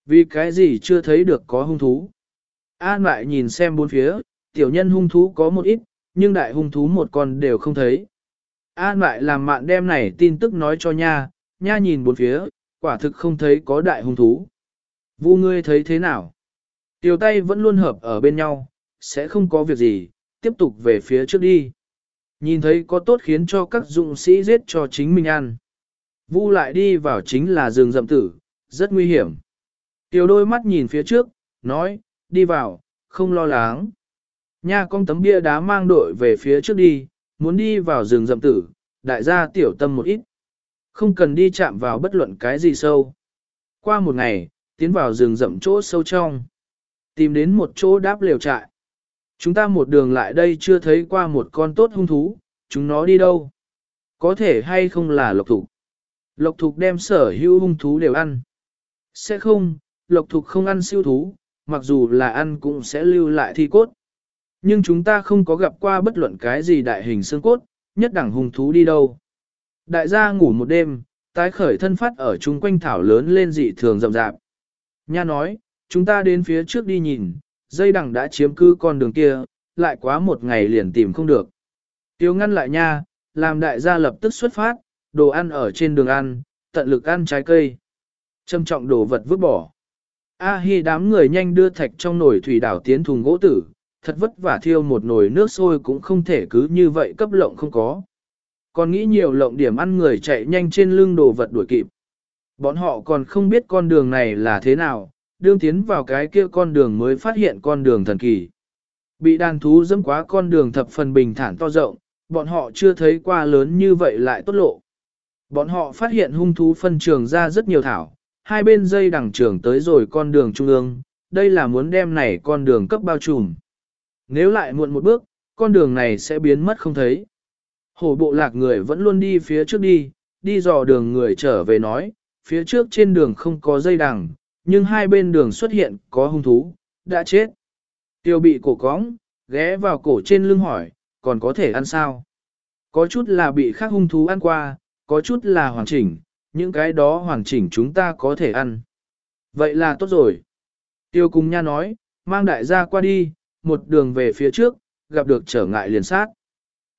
Vì cái gì chưa thấy được có hung thú. An lại nhìn xem bốn phía, tiểu nhân hung thú có một ít, nhưng đại hung thú một con đều không thấy. An lại làm mạn đem này tin tức nói cho nha, nha nhìn bốn phía, quả thực không thấy có đại hung thú. Vu ngươi thấy thế nào? Tiểu tay vẫn luôn hợp ở bên nhau, sẽ không có việc gì, tiếp tục về phía trước đi. Nhìn thấy có tốt khiến cho các dụng sĩ giết cho chính mình ăn. Vu lại đi vào chính là rừng rậm tử, rất nguy hiểm. Tiểu đôi mắt nhìn phía trước, nói, đi vào, không lo lắng. Nha con tấm bia đá mang đội về phía trước đi, muốn đi vào rừng rậm tử, đại gia tiểu tâm một ít. Không cần đi chạm vào bất luận cái gì sâu. Qua một ngày, tiến vào rừng rậm chỗ sâu trong. Tìm đến một chỗ đáp liều trại. Chúng ta một đường lại đây chưa thấy qua một con tốt hung thú, chúng nó đi đâu? Có thể hay không là lộc thủ? Lộc thục đem sở hữu hung thú đều ăn. Sẽ không, lộc thục không ăn siêu thú, mặc dù là ăn cũng sẽ lưu lại thi cốt. Nhưng chúng ta không có gặp qua bất luận cái gì đại hình xương cốt, nhất đẳng hung thú đi đâu. Đại gia ngủ một đêm, tái khởi thân phát ở chung quanh thảo lớn lên dị thường rậm rạp. Nha nói, chúng ta đến phía trước đi nhìn, dây đằng đã chiếm cứ con đường kia, lại quá một ngày liền tìm không được. Tiêu ngăn lại nha, làm đại gia lập tức xuất phát, đồ ăn ở trên đường ăn, tận lực ăn trái cây. Trâm trọng đồ vật vứt bỏ. A Hi đám người nhanh đưa thạch trong nồi thủy đảo tiến thùng gỗ tử, thật vất vả thiêu một nồi nước sôi cũng không thể cứ như vậy cấp lộng không có. Còn nghĩ nhiều lộng điểm ăn người chạy nhanh trên lưng đồ vật đuổi kịp. Bọn họ còn không biết con đường này là thế nào, đương tiến vào cái kia con đường mới phát hiện con đường thần kỳ. Bị đàn thú dẫm quá con đường thập phần bình thản to rộng, bọn họ chưa thấy qua lớn như vậy lại tốt lộ. Bọn họ phát hiện hung thú phân trường ra rất nhiều thảo, hai bên dây đằng trường tới rồi con đường trung ương, đây là muốn đem này con đường cấp bao trùm. Nếu lại muộn một bước, con đường này sẽ biến mất không thấy. Hổ bộ lạc người vẫn luôn đi phía trước đi, đi dò đường người trở về nói, phía trước trên đường không có dây đằng, nhưng hai bên đường xuất hiện có hung thú, đã chết. Tiêu bị cổ cóng, ghé vào cổ trên lưng hỏi, còn có thể ăn sao? Có chút là bị khác hung thú ăn qua, có chút là hoàn chỉnh, những cái đó hoàn chỉnh chúng ta có thể ăn. Vậy là tốt rồi. Tiêu cùng nha nói, mang đại gia qua đi, một đường về phía trước, gặp được trở ngại liền sát.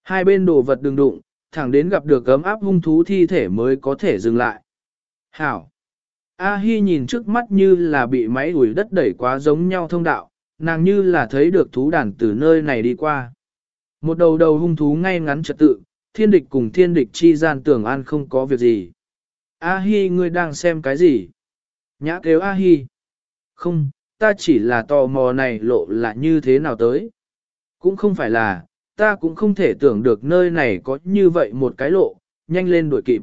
Hai bên đồ vật đừng đụng, thẳng đến gặp được gấm áp hung thú thi thể mới có thể dừng lại. Hảo! A Hi nhìn trước mắt như là bị máy ủi đất đẩy quá giống nhau thông đạo, nàng như là thấy được thú đàn từ nơi này đi qua. Một đầu đầu hung thú ngay ngắn trật tự, thiên địch cùng thiên địch chi gian tưởng an không có việc gì. A Hi ngươi đang xem cái gì? Nhã kêu A Hi. Không, ta chỉ là tò mò này lộ là như thế nào tới. Cũng không phải là, ta cũng không thể tưởng được nơi này có như vậy một cái lộ, nhanh lên đuổi kịp.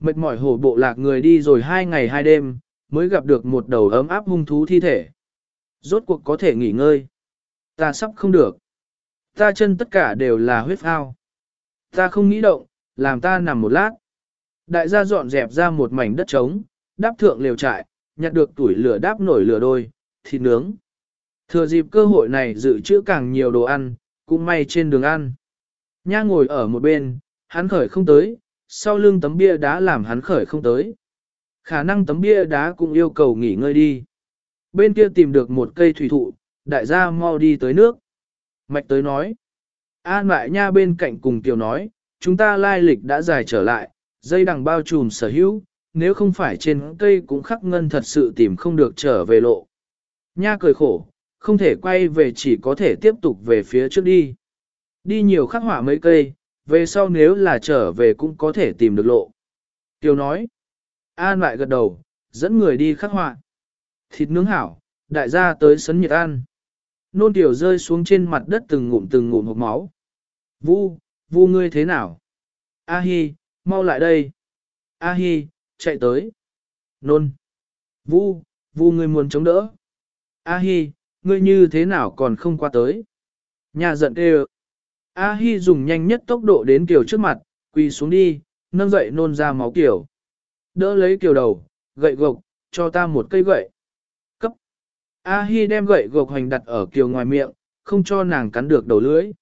Mệt mỏi hổ bộ lạc người đi rồi hai ngày hai đêm, mới gặp được một đầu ấm áp hung thú thi thể. Rốt cuộc có thể nghỉ ngơi. Ta sắp không được. Ta chân tất cả đều là huyết phao. Ta không nghĩ động, làm ta nằm một lát. Đại gia dọn dẹp ra một mảnh đất trống, đáp thượng liều trại, nhặt được tuổi lửa đáp nổi lửa đôi, thịt nướng. Thừa dịp cơ hội này dự trữ càng nhiều đồ ăn, cũng may trên đường ăn. Nha ngồi ở một bên, hắn khởi không tới, sau lưng tấm bia đá làm hắn khởi không tới. Khả năng tấm bia đá cũng yêu cầu nghỉ ngơi đi. Bên kia tìm được một cây thủy thụ, đại gia mau đi tới nước. Mạch tới nói. An lại nha bên cạnh cùng tiểu nói, chúng ta lai lịch đã dài trở lại, dây đằng bao trùm sở hữu, nếu không phải trên cây cũng khắc ngân thật sự tìm không được trở về lộ. Nha cười khổ, không thể quay về chỉ có thể tiếp tục về phía trước đi. Đi nhiều khắc họa mấy cây, về sau nếu là trở về cũng có thể tìm được lộ. Tiêu nói, An lại gật đầu, dẫn người đi khắc họa. Thịt nướng hảo, đại gia tới sấn nhiệt ăn. Nôn tiểu rơi xuống trên mặt đất từng ngụm từng ngụm hộp máu. Vu, vu ngươi thế nào? A hi, mau lại đây. A hi, chạy tới. Nôn. Vu, vu ngươi muốn chống đỡ. A hi, ngươi như thế nào còn không qua tới? Nhà giận kêu. A hi dùng nhanh nhất tốc độ đến kiểu trước mặt, quỳ xuống đi, nâng dậy nôn ra máu kiểu. Đỡ lấy kiểu đầu, gậy gộc, cho ta một cây gậy. Cấp. A hi đem gậy gộc hành đặt ở kiều ngoài miệng, không cho nàng cắn được đầu lưỡi.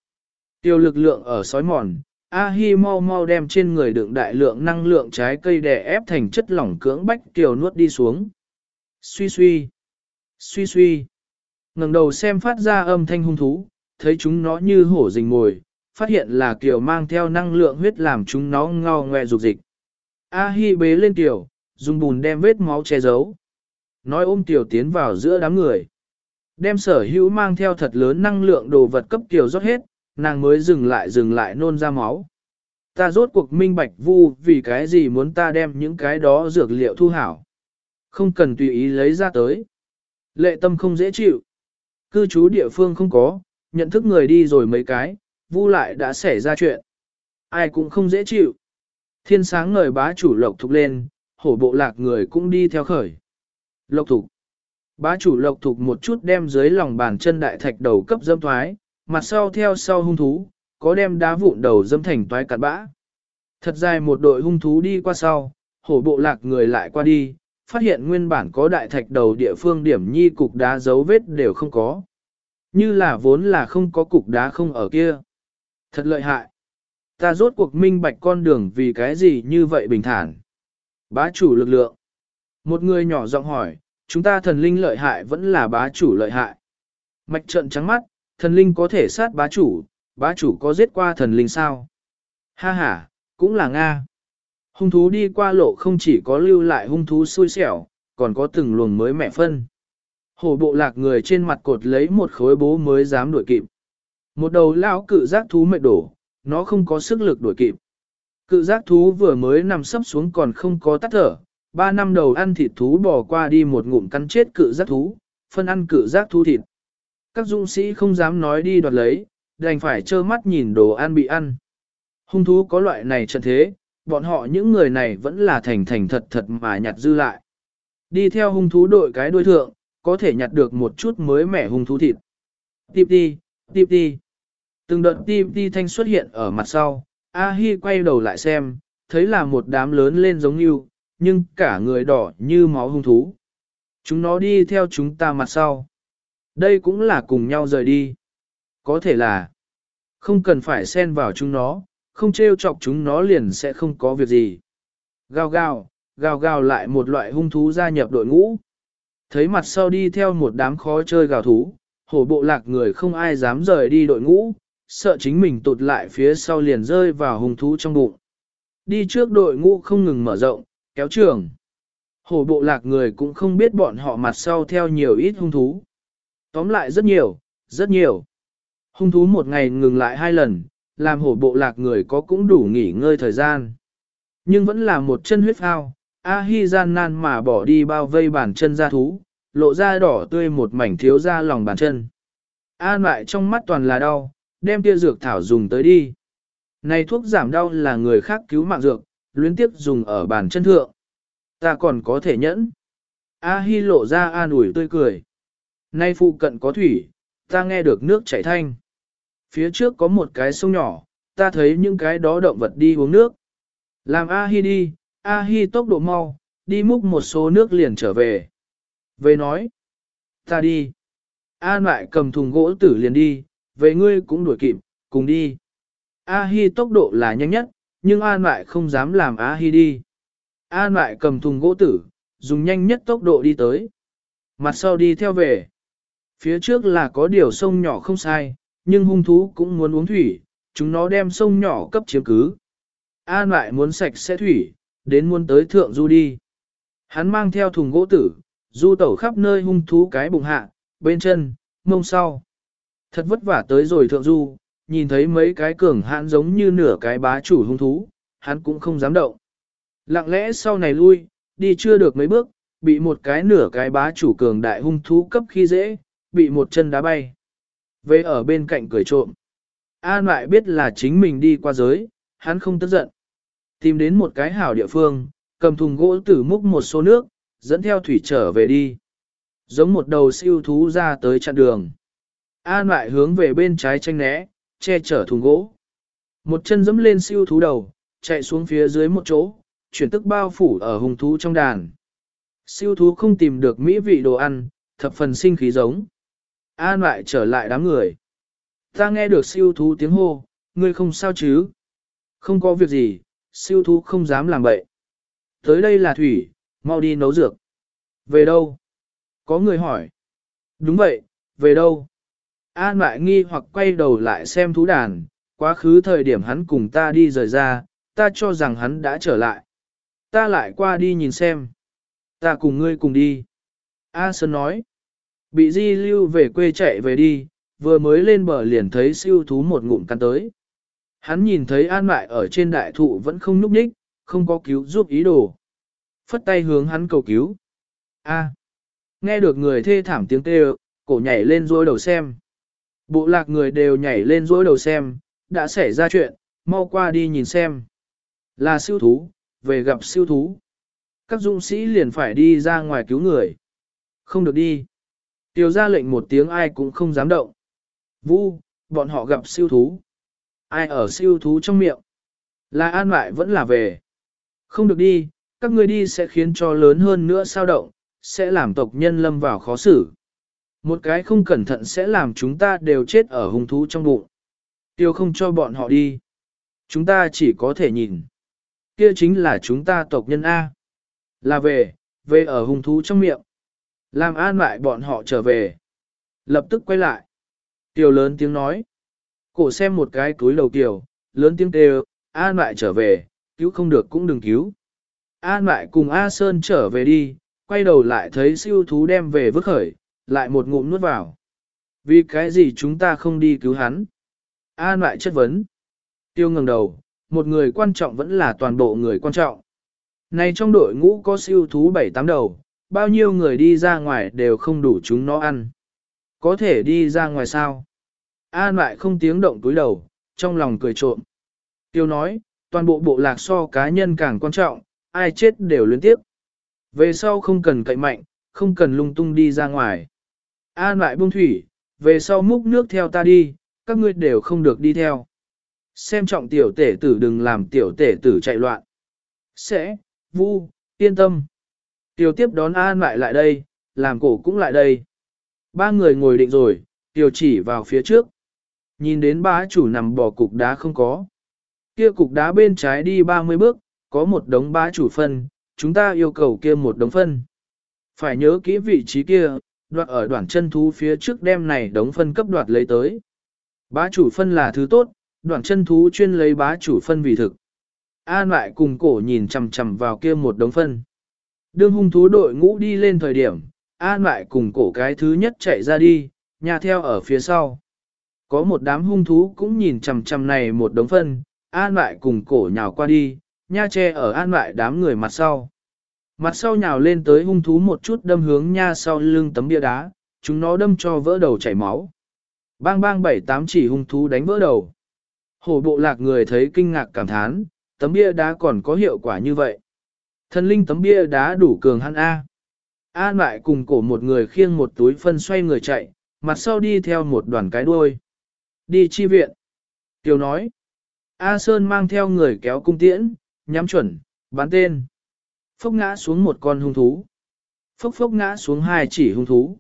Tiêu lực lượng ở sói mòn, A-hi mau mau đem trên người đựng đại lượng năng lượng trái cây đè ép thành chất lỏng cưỡng bách Tiêu nuốt đi xuống. Suy suy, suy suy, ngẩng đầu xem phát ra âm thanh hung thú, thấy chúng nó như hổ rình mồi, phát hiện là Kiều mang theo năng lượng huyết làm chúng nó ngao ngoe dục dịch. A-hi bế lên Kiều, dùng bùn đem vết máu che giấu. Nói ôm Kiều tiến vào giữa đám người. Đem sở hữu mang theo thật lớn năng lượng đồ vật cấp Kiều rót hết, nàng mới dừng lại dừng lại nôn ra máu. Ta rốt cuộc minh bạch vu vì cái gì muốn ta đem những cái đó dược liệu thu hảo. Không cần tùy ý lấy ra tới. Lệ tâm không dễ chịu. Cư trú địa phương không có, nhận thức người đi rồi mấy cái, vu lại đã xảy ra chuyện. Ai cũng không dễ chịu. Thiên sáng ngời bá chủ lộc thục lên, hổ bộ lạc người cũng đi theo khởi. Lộc thục. Bá chủ lộc thục một chút đem dưới lòng bàn chân đại thạch đầu cấp dâm thoái, mặt sau theo sau hung thú, có đem đá vụn đầu dâm thành toái cạt bã. Thật dài một đội hung thú đi qua sau, hổ bộ lạc người lại qua đi, phát hiện nguyên bản có đại thạch đầu địa phương điểm nhi cục đá dấu vết đều không có. Như là vốn là không có cục đá không ở kia. Thật lợi hại. Ta rốt cuộc minh bạch con đường vì cái gì như vậy bình thản. Bá chủ lực lượng. Một người nhỏ giọng hỏi, chúng ta thần linh lợi hại vẫn là bá chủ lợi hại. Mạch trận trắng mắt, thần linh có thể sát bá chủ, bá chủ có giết qua thần linh sao? Ha ha, cũng là Nga. Hung thú đi qua lộ không chỉ có lưu lại hung thú xui xẻo, còn có từng luồng mới mẹ phân. Hổ bộ lạc người trên mặt cột lấy một khối bố mới dám đuổi kịp. Một đầu lão cự giác thú mệt đổ, nó không có sức lực đuổi kịp. Cự giác thú vừa mới nằm sấp xuống còn không có tắt thở, ba năm đầu ăn thịt thú bỏ qua đi một ngụm cắn chết cự giác thú, phân ăn cự giác thú thịt. Các dũng sĩ không dám nói đi đoạt lấy, đành phải trơ mắt nhìn đồ ăn bị ăn. Hung thú có loại này trận thế, bọn họ những người này vẫn là thành thành thật thật mà nhặt dư lại. Đi theo hung thú đội cái đuôi thượng, có thể nhặt được một chút mới mẻ hung thú thịt. Tiếp đi, tiếp đi. Từng đợt tiếp đi thanh xuất hiện ở mặt sau, A-hi quay đầu lại xem, thấy là một đám lớn lên giống như, nhưng cả người đỏ như máu hung thú. Chúng nó đi theo chúng ta mặt sau. Đây cũng là cùng nhau rời đi. Có thể là không cần phải xen vào chúng nó, không trêu chọc chúng nó liền sẽ không có việc gì. Gào gào, gào gào lại một loại hung thú gia nhập đội ngũ. Thấy mặt sau đi theo một đám khó chơi gào thú, hổ bộ lạc người không ai dám rời đi đội ngũ, sợ chính mình tụt lại phía sau liền rơi vào hung thú trong bụng. Đi trước đội ngũ không ngừng mở rộng, kéo trường. Hổ bộ lạc người cũng không biết bọn họ mặt sau theo nhiều ít hung thú. Tóm lại rất nhiều, rất nhiều. Hung thú một ngày ngừng lại hai lần, làm hổ bộ lạc người có cũng đủ nghỉ ngơi thời gian. Nhưng vẫn là một chân huyết phao, A-hi gian nan mà bỏ đi bao vây bàn chân ra thú, lộ ra đỏ tươi một mảnh thiếu ra lòng bàn chân. An lại trong mắt toàn là đau, đem tia dược thảo dùng tới đi. Này thuốc giảm đau là người khác cứu mạng dược, luyến tiếp dùng ở bàn chân thượng. Ta còn có thể nhẫn. A-hi lộ ra an ủi tươi cười. Nay phụ cận có thủy, ta nghe được nước chảy thanh. Phía trước có một cái sông nhỏ, ta thấy những cái đó động vật đi uống nước. Làm A-hi đi, A-hi tốc độ mau, đi múc một số nước liền trở về. Về nói, ta đi. An lại cầm thùng gỗ tử liền đi, về ngươi cũng đuổi kịp, cùng đi. A-hi tốc độ là nhanh nhất, nhưng An lại không dám làm A-hi đi. An lại cầm thùng gỗ tử, dùng nhanh nhất tốc độ đi tới. Mặt sau đi theo về. Phía trước là có điều sông nhỏ không sai, nhưng hung thú cũng muốn uống thủy, chúng nó đem sông nhỏ cấp chiếm cứ. An lại muốn sạch sẽ thủy, đến muốn tới thượng du đi. Hắn mang theo thùng gỗ tử, du tẩu khắp nơi hung thú cái bụng hạ, bên chân, mông sau. Thật vất vả tới rồi thượng du, nhìn thấy mấy cái cường hãn giống như nửa cái bá chủ hung thú, hắn cũng không dám động. Lặng lẽ sau này lui, đi chưa được mấy bước, bị một cái nửa cái bá chủ cường đại hung thú cấp khi dễ, bị một chân đá bay. Về ở bên cạnh cười trộm. An lại biết là chính mình đi qua giới, hắn không tức giận. Tìm đến một cái hảo địa phương, cầm thùng gỗ tử múc một số nước, dẫn theo thủy trở về đi. Giống một đầu siêu thú ra tới chặn đường. An lại hướng về bên trái tranh né, che chở thùng gỗ. Một chân dẫm lên siêu thú đầu, chạy xuống phía dưới một chỗ, chuyển tức bao phủ ở hùng thú trong đàn. Siêu thú không tìm được mỹ vị đồ ăn, thập phần sinh khí giống. An lại trở lại đám người. Ta nghe được siêu thú tiếng hô, ngươi không sao chứ? Không có việc gì, siêu thú không dám làm bậy. Tới đây là thủy, mau đi nấu dược. Về đâu? Có người hỏi. Đúng vậy, về đâu? An lại nghi hoặc quay đầu lại xem thú đàn, quá khứ thời điểm hắn cùng ta đi rời ra, ta cho rằng hắn đã trở lại. Ta lại qua đi nhìn xem. Ta cùng ngươi cùng đi. A Sơn nói. Bị di lưu về quê chạy về đi, vừa mới lên bờ liền thấy siêu thú một ngụm cắn tới. Hắn nhìn thấy an lại ở trên đại thụ vẫn không núp đích, không có cứu giúp ý đồ. Phất tay hướng hắn cầu cứu. A. Nghe được người thê thảm tiếng kêu, cổ nhảy lên dối đầu xem. Bộ lạc người đều nhảy lên dối đầu xem, đã xảy ra chuyện, mau qua đi nhìn xem. Là siêu thú, về gặp siêu thú. Các dũng sĩ liền phải đi ra ngoài cứu người. Không được đi. Tiêu ra lệnh một tiếng ai cũng không dám động. Vu, bọn họ gặp siêu thú. Ai ở siêu thú trong miệng? Là an lại vẫn là về. Không được đi, các ngươi đi sẽ khiến cho lớn hơn nữa sao động, sẽ làm tộc nhân lâm vào khó xử. Một cái không cẩn thận sẽ làm chúng ta đều chết ở hung thú trong bụng. Tiêu không cho bọn họ đi. Chúng ta chỉ có thể nhìn. Kia chính là chúng ta tộc nhân A. Là về, về ở hung thú trong miệng. Làm an lại bọn họ trở về. Lập tức quay lại. Tiêu lớn tiếng nói. Cổ xem một cái túi đầu tiểu, lớn tiếng kêu, an lại trở về, cứu không được cũng đừng cứu. An lại cùng A Sơn trở về đi, quay đầu lại thấy siêu thú đem về vứt khởi, lại một ngụm nuốt vào. Vì cái gì chúng ta không đi cứu hắn? An lại chất vấn. Tiêu ngẩng đầu, một người quan trọng vẫn là toàn bộ người quan trọng. Này trong đội ngũ có siêu thú bảy tám đầu, bao nhiêu người đi ra ngoài đều không đủ chúng nó ăn. Có thể đi ra ngoài sao? An lại không tiếng động túi đầu, trong lòng cười trộm. Tiêu nói, toàn bộ bộ lạc so cá nhân càng quan trọng, ai chết đều liên tiếp. Về sau không cần cậy mạnh, không cần lung tung đi ra ngoài. An lại buông thủy, về sau múc nước theo ta đi, các ngươi đều không được đi theo. Xem trọng tiểu tể tử đừng làm tiểu tể tử chạy loạn. Sẽ, vu, yên tâm. Tiểu tiếp đón An lại lại đây, làm cổ cũng lại đây. Ba người ngồi định rồi, tiểu chỉ vào phía trước. Nhìn đến bá chủ nằm bò cục đá không có. Kia cục đá bên trái đi 30 bước, có một đống bá chủ phân, chúng ta yêu cầu kia một đống phân. Phải nhớ kỹ vị trí kia, đoạt ở đoạn chân thú phía trước đem này đống phân cấp đoạt lấy tới. Bá chủ phân là thứ tốt, đoạn chân thú chuyên lấy bá chủ phân vì thực. An lại cùng cổ nhìn chằm chằm vào kia một đống phân. Đương hung thú đội ngũ đi lên thời điểm, An lại cùng cổ cái thứ nhất chạy ra đi, nhà theo ở phía sau. Có một đám hung thú cũng nhìn chằm chằm này một đống phân, An lại cùng cổ nhào qua đi, nha che ở An lại đám người mặt sau. Mặt sau nhào lên tới hung thú một chút đâm hướng nha sau lưng tấm bia đá, chúng nó đâm cho vỡ đầu chảy máu. Bang bang bảy tám chỉ hung thú đánh vỡ đầu. Hổ bộ lạc người thấy kinh ngạc cảm thán, tấm bia đá còn có hiệu quả như vậy. Thần linh tấm bia đá đủ cường hắn A. An lại cùng cổ một người khiêng một túi phân xoay người chạy, mặt sau đi theo một đoàn cái đuôi. Đi chi viện. Kiều nói. A Sơn mang theo người kéo cung tiễn, nhắm chuẩn, bắn tên. Phốc ngã xuống một con hung thú. Phốc phốc ngã xuống hai chỉ hung thú.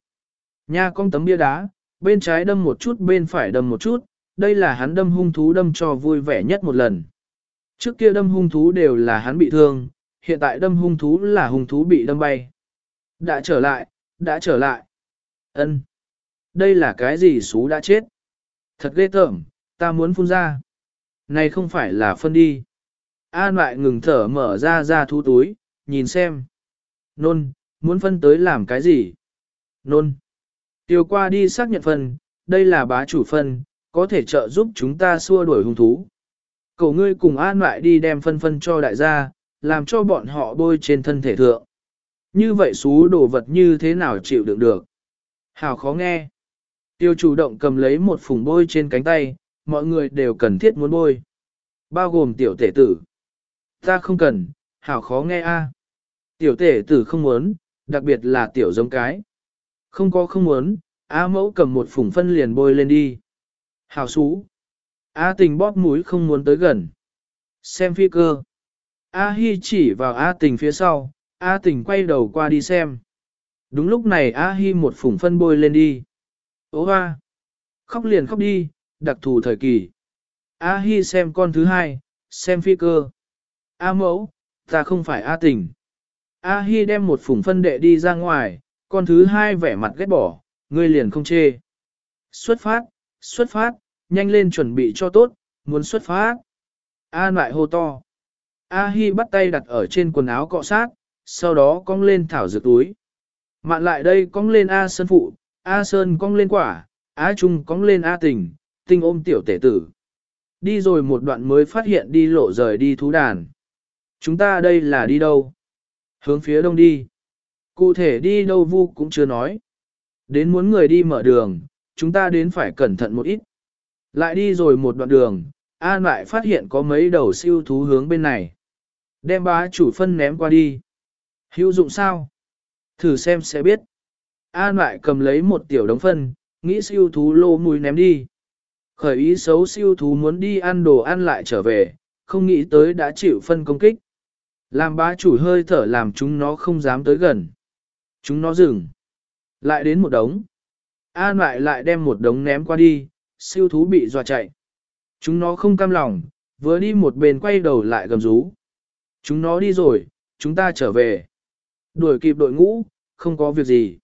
Nha con tấm bia đá, bên trái đâm một chút bên phải đâm một chút, đây là hắn đâm hung thú đâm cho vui vẻ nhất một lần. Trước kia đâm hung thú đều là hắn bị thương, hiện tại đâm hung thú là hung thú bị đâm bay. Đã trở lại, đã trở lại. ân Đây là cái gì xú đã chết? Thật ghê tởm, ta muốn phun ra. Này không phải là phân đi. An lại ngừng thở mở ra ra thú túi, nhìn xem. Nôn, muốn phân tới làm cái gì? Nôn. Tiêu qua đi xác nhận phân, đây là bá chủ phân, có thể trợ giúp chúng ta xua đuổi hung thú. Cậu ngươi cùng an lại đi đem phân phân cho đại gia, làm cho bọn họ bôi trên thân thể thượng. Như vậy xú đồ vật như thế nào chịu đựng được? Hào khó nghe. Tiêu chủ động cầm lấy một phùng bôi trên cánh tay, mọi người đều cần thiết muốn bôi. Bao gồm tiểu tể tử. Ta không cần, hảo khó nghe a. Tiểu tể tử không muốn, đặc biệt là tiểu giống cái. Không có không muốn, A mẫu cầm một phùng phân liền bôi lên đi. Hảo xú. A tình bóp mũi không muốn tới gần. Xem phi cơ. A Hi chỉ vào A tình phía sau, A tình quay đầu qua đi xem. Đúng lúc này A Hi một phùng phân bôi lên đi. Ô hoa! Khóc liền khóc đi, đặc thù thời kỳ. A Hi xem con thứ hai, xem phi cơ. A mẫu, ta không phải A tình. A Hi đem một phùng phân đệ đi ra ngoài, con thứ hai vẻ mặt ghét bỏ, ngươi liền không chê. Xuất phát, xuất phát, nhanh lên chuẩn bị cho tốt, muốn xuất phát. A lại hô to. A Hi bắt tay đặt ở trên quần áo cọ sát, sau đó cong lên thảo dược túi. Mạn lại đây cong lên A Sơn phụ, A Sơn cong lên quả, A Trung cong lên A Tình, Tinh ôm tiểu tể tử. Đi rồi một đoạn mới phát hiện đi lộ rời đi thú đàn. Chúng ta đây là đi đâu? Hướng phía đông đi. Cụ thể đi đâu vu cũng chưa nói. Đến muốn người đi mở đường, chúng ta đến phải cẩn thận một ít. Lại đi rồi một đoạn đường, An lại phát hiện có mấy đầu siêu thú hướng bên này. Đem bá chủ phân ném qua đi. Hữu dụng sao? Thử xem sẽ biết. An lại cầm lấy một tiểu đống phân, nghĩ siêu thú lô mùi ném đi. Khởi ý xấu siêu thú muốn đi ăn đồ ăn lại trở về, không nghĩ tới đã chịu phân công kích. Làm bá chủ hơi thở làm chúng nó không dám tới gần. Chúng nó dừng. Lại đến một đống. An lại lại đem một đống ném qua đi, siêu thú bị dọa chạy. Chúng nó không cam lòng, vừa đi một bên quay đầu lại gầm rú. Chúng nó đi rồi, chúng ta trở về. Đuổi kịp đội ngũ, không có việc gì.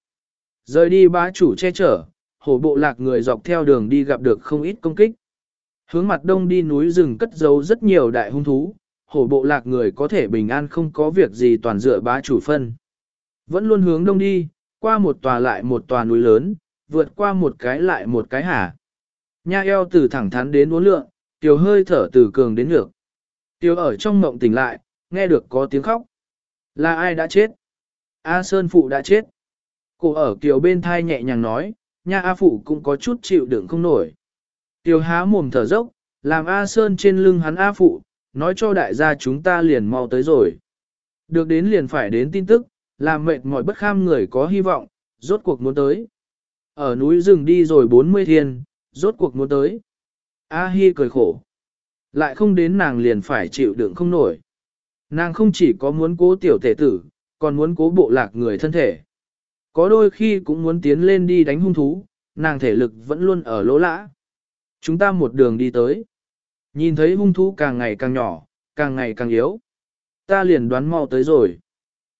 Rời đi bá chủ che chở, hổ bộ lạc người dọc theo đường đi gặp được không ít công kích. Hướng mặt đông đi núi rừng cất giấu rất nhiều đại hung thú, hổ bộ lạc người có thể bình an không có việc gì toàn dựa bá chủ phân. Vẫn luôn hướng đông đi, qua một tòa lại một tòa núi lớn, vượt qua một cái lại một cái hả. Nha eo từ thẳng thắn đến uốn lượng, tiểu hơi thở từ cường đến ngược. Tiểu ở trong mộng tỉnh lại, nghe được có tiếng khóc. Là ai đã chết? A Sơn Phụ đã chết. Cô ở kiều bên thai nhẹ nhàng nói, nha A Phụ cũng có chút chịu đựng không nổi. Tiểu há mồm thở dốc, làm A Sơn trên lưng hắn A Phụ, nói cho đại gia chúng ta liền mau tới rồi. Được đến liền phải đến tin tức, làm mệt mỏi bất kham người có hy vọng, rốt cuộc muốn tới. Ở núi rừng đi rồi 40 thiên, rốt cuộc muốn tới. A Hi cười khổ. Lại không đến nàng liền phải chịu đựng không nổi. Nàng không chỉ có muốn cố tiểu tể tử, còn muốn cố bộ lạc người thân thể. Có đôi khi cũng muốn tiến lên đi đánh hung thú, nàng thể lực vẫn luôn ở lỗ lã. Chúng ta một đường đi tới. Nhìn thấy hung thú càng ngày càng nhỏ, càng ngày càng yếu. Ta liền đoán mau tới rồi.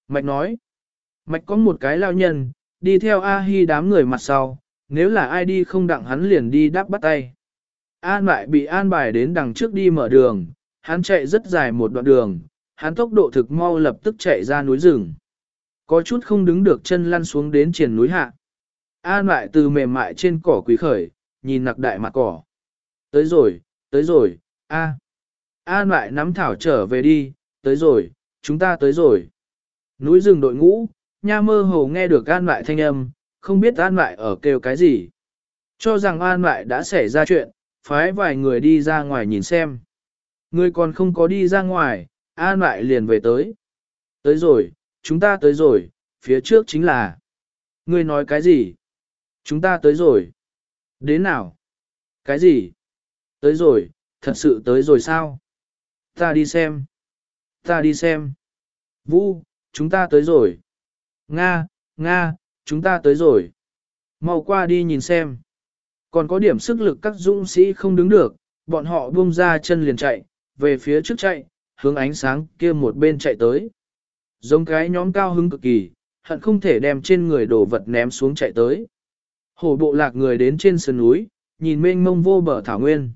Mạch nói. Mạch có một cái lao nhân, đi theo A-hi đám người mặt sau, nếu là ai đi không đặng hắn liền đi đáp bắt tay. An lại bị an bài đến đằng trước đi mở đường, hắn chạy rất dài một đoạn đường, hắn tốc độ thực mau lập tức chạy ra núi rừng. Có chút không đứng được chân lăn xuống đến triển núi hạ. An lại từ mềm mại trên cỏ quý khởi, nhìn nặc đại mặt cỏ. Tới rồi, tới rồi, a. An lại nắm thảo trở về đi, tới rồi, chúng ta tới rồi. Núi rừng đội ngũ, nha mơ hồ nghe được an lại thanh âm, không biết an lại ở kêu cái gì. Cho rằng an lại đã xảy ra chuyện, phái vài người đi ra ngoài nhìn xem. Người còn không có đi ra ngoài, an lại liền về tới. Tới rồi, chúng ta tới rồi, phía trước chính là. Ngươi nói cái gì? Chúng ta tới rồi. Đến nào? Cái gì? Tới rồi, thật sự tới rồi sao? Ta đi xem. Ta đi xem. Vũ, chúng ta tới rồi. Nga, Nga, chúng ta tới rồi. Mau qua đi nhìn xem. Còn có điểm sức lực các dũng sĩ không đứng được, bọn họ buông ra chân liền chạy, về phía trước chạy, hướng ánh sáng kia một bên chạy tới. Giống cái nhóm cao hứng cực kỳ, hận không thể đem trên người đồ vật ném xuống chạy tới. Hổ bộ lạc người đến trên sườn núi, nhìn mênh mông vô bờ thảo nguyên.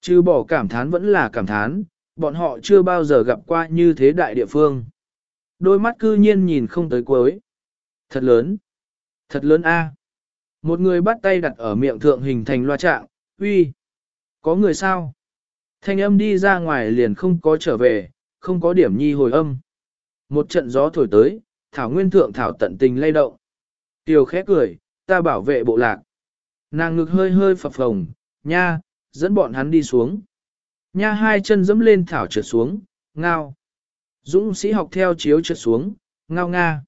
Chứ bỏ cảm thán vẫn là cảm thán, bọn họ chưa bao giờ gặp qua như thế đại địa phương. Đôi mắt cư nhiên nhìn không tới cuối. Thật lớn. Thật lớn a. Một người bắt tay đặt ở miệng thượng hình thành loa trạng, uy. Có người sao? Thanh âm đi ra ngoài liền không có trở về, không có điểm nhi hồi âm. Một trận gió thổi tới, thảo nguyên thượng thảo tận tình lay động. Tiểu khẽ cười, ta bảo vệ bộ lạc. Nàng ngực hơi hơi phập phồng, nha, dẫn bọn hắn đi xuống. Nha hai chân dẫm lên thảo trượt xuống, ngao. Dũng sĩ học theo chiếu trượt xuống, ngao nga.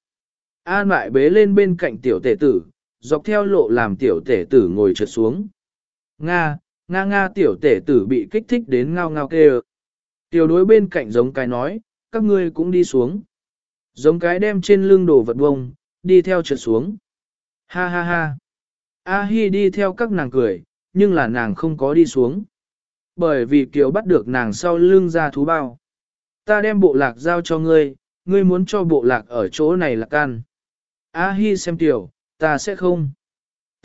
An lại bế lên bên cạnh tiểu tể tử, dọc theo lộ làm tiểu tể tử ngồi trượt xuống. Nga, nga nga tiểu tể tử bị kích thích đến ngao ngao kêu. Tiểu đối bên cạnh giống cái nói, các ngươi cũng đi xuống. Giống cái đem trên lưng đồ vật bông, đi theo trượt xuống. Ha ha ha. A Hi đi theo các nàng cười, nhưng là nàng không có đi xuống. Bởi vì Kiều bắt được nàng sau lưng ra thú bao. Ta đem bộ lạc giao cho ngươi, ngươi muốn cho bộ lạc ở chỗ này là can. A Hi xem Tiểu, ta sẽ không.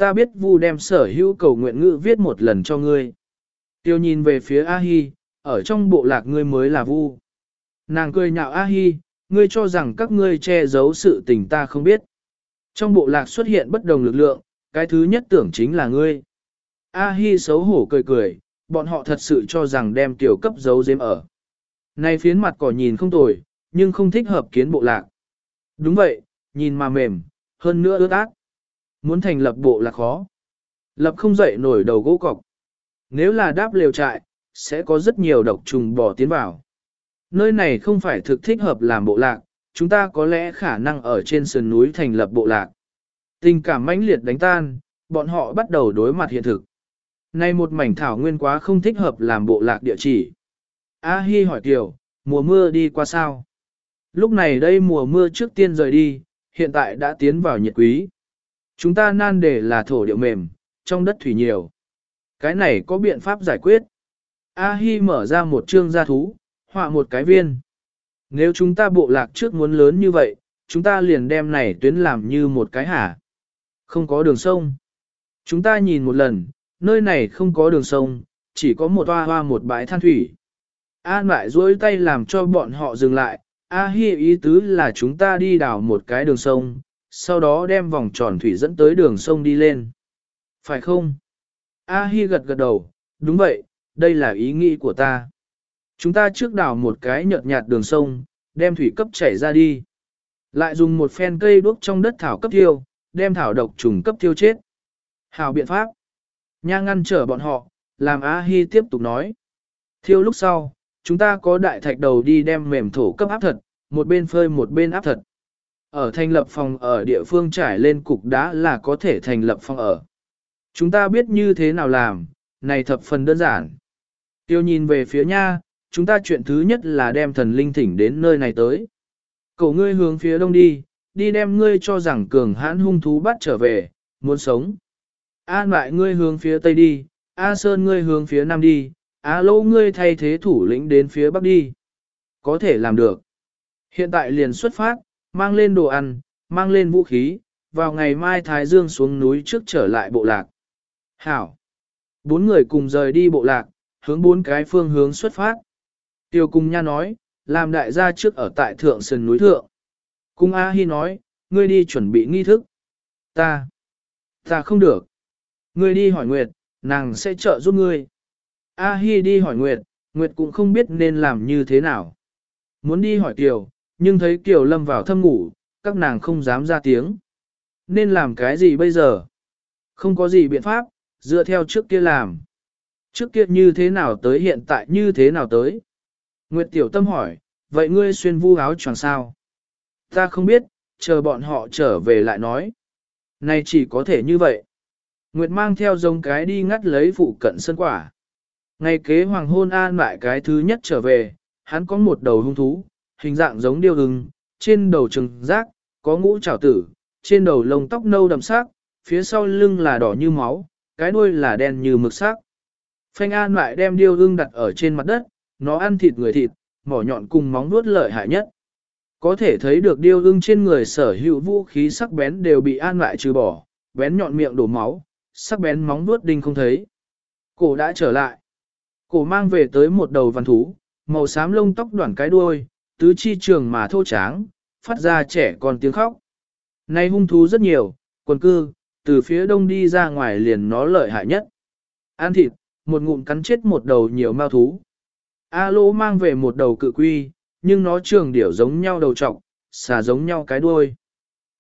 Ta biết Vu đem sở hữu cầu nguyện ngữ viết một lần cho ngươi. Tiêu nhìn về phía A Hi, ở trong bộ lạc ngươi mới là Vu. Nàng cười nhạo A Hi, ngươi cho rằng các ngươi che giấu sự tình ta không biết. Trong bộ lạc xuất hiện bất đồng lực lượng, cái thứ nhất tưởng chính là ngươi. A Hi xấu hổ cười cười, bọn họ thật sự cho rằng đem tiểu cấp giấu giếm ở. Này phiến mặt cỏ nhìn không tồi, nhưng không thích hợp kiến bộ lạc. Đúng vậy, nhìn mà mềm, hơn nữa ướt át. Muốn thành lập bộ là khó. Lập không dậy nổi đầu gỗ cọc. Nếu là đáp lều trại, sẽ có rất nhiều độc trùng bò tiến vào. Nơi này không phải thực thích hợp làm bộ lạc, chúng ta có lẽ khả năng ở trên sườn núi thành lập bộ lạc. Tình cảm mãnh liệt đánh tan, bọn họ bắt đầu đối mặt hiện thực. Nay một mảnh thảo nguyên quá không thích hợp làm bộ lạc địa chỉ. A Hi hỏi Kiều, mùa mưa đi qua sao? Lúc này đây mùa mưa trước tiên rời đi, hiện tại đã tiến vào nhiệt quý. Chúng ta nan đề là thổ địa mềm, trong đất thủy nhiều. Cái này có biện pháp giải quyết. A Hi mở ra một chương gia thú, họa một cái viên. Nếu chúng ta bộ lạc trước muốn lớn như vậy, chúng ta liền đem này tuyến làm như một cái hả. Không có đường sông. Chúng ta nhìn một lần, nơi này không có đường sông, chỉ có một hoa hoa một bãi than thủy. An lại duỗi tay làm cho bọn họ dừng lại, A Hi ý tứ là chúng ta đi đào một cái đường sông, sau đó đem vòng tròn thủy dẫn tới đường sông đi lên. Phải không? A Hi gật gật đầu, đúng vậy, đây là ý nghĩ của ta. Chúng ta trước đào một cái nhợt nhạt đường sông, đem thủy cấp chảy ra đi. Lại dùng một phen cây đuốc trong đất thảo cấp thiêu, đem thảo độc trùng cấp thiêu chết. Hào biện pháp. Nha ngăn trở bọn họ, làm A Hi tiếp tục nói. Thiêu lúc sau, chúng ta có đại thạch đầu đi đem mềm thổ cấp áp thật, một bên phơi một bên áp thật. Ở thành lập phòng ở địa phương trải lên cục đá là có thể thành lập phòng ở. Chúng ta biết như thế nào làm, này thập phần đơn giản. Tiêu nhìn về phía nha, chúng ta chuyện thứ nhất là đem thần linh thỉnh đến nơi này tới. Cậu ngươi hướng phía đông đi, đi đem ngươi cho rằng cường hãn hung thú bắt trở về, muốn sống. An lại ngươi hướng phía tây đi, A Sơn ngươi hướng phía nam đi, A Lô ngươi thay thế thủ lĩnh đến phía bắc đi. Có thể làm được. Hiện tại liền xuất phát, mang lên đồ ăn, mang lên vũ khí, vào ngày mai Thái Dương xuống núi trước trở lại bộ lạc. Hảo. Bốn người cùng rời đi bộ lạc, hướng bốn cái phương hướng xuất phát. Tiêu cung nha nói, làm đại gia trước ở tại thượng sườn núi thượng. Cung A Hi nói, ngươi đi chuẩn bị nghi thức. Ta, ta không được. Ngươi đi hỏi Nguyệt, nàng sẽ trợ giúp ngươi. A Hi đi hỏi Nguyệt, Nguyệt cũng không biết nên làm như thế nào. Muốn đi hỏi Tiểu, nhưng thấy Kiều lâm vào thâm ngủ, các nàng không dám ra tiếng. Nên làm cái gì bây giờ? Không có gì biện pháp, dựa theo trước kia làm. Trước kia như thế nào tới hiện tại như thế nào tới? Nguyệt Tiểu Tâm hỏi, vậy ngươi xuyên vu áo choàng sao? Ta không biết, chờ bọn họ trở về lại nói. Này chỉ có thể như vậy. Nguyệt mang theo giống cái đi ngắt lấy phụ cận sân quả. Ngày kế hoàng hôn an lại cái thứ nhất trở về, hắn có một đầu hung thú, hình dạng giống điêu hưng, trên đầu trừng rác, có ngũ trảo tử, trên đầu lông tóc nâu đậm sắc, phía sau lưng là đỏ như máu, cái đuôi là đen như mực sắc. Phanh an lại đem điêu hưng đặt ở trên mặt đất, nó ăn thịt người thịt, mỏ nhọn cùng móng nuốt lợi hại nhất. Có thể thấy được điêu hưng trên người sở hữu vũ khí sắc bén đều bị an lại trừ bỏ, bén nhọn miệng đổ máu, sắc bén móng vuốt đinh không thấy. Cổ đã trở lại. Cổ mang về tới một đầu văn thú, màu xám lông tóc đoạn cái đuôi, tứ chi trường mà thô tráng, phát ra trẻ con tiếng khóc. Nay hung thú rất nhiều, quần cư, từ phía đông đi ra ngoài liền nó lợi hại nhất. Ăn thịt, một ngụm cắn chết một đầu nhiều mao thú. A lô mang về một đầu cự quy, nhưng nó trường điểu giống nhau đầu trọc, xà giống nhau cái đuôi.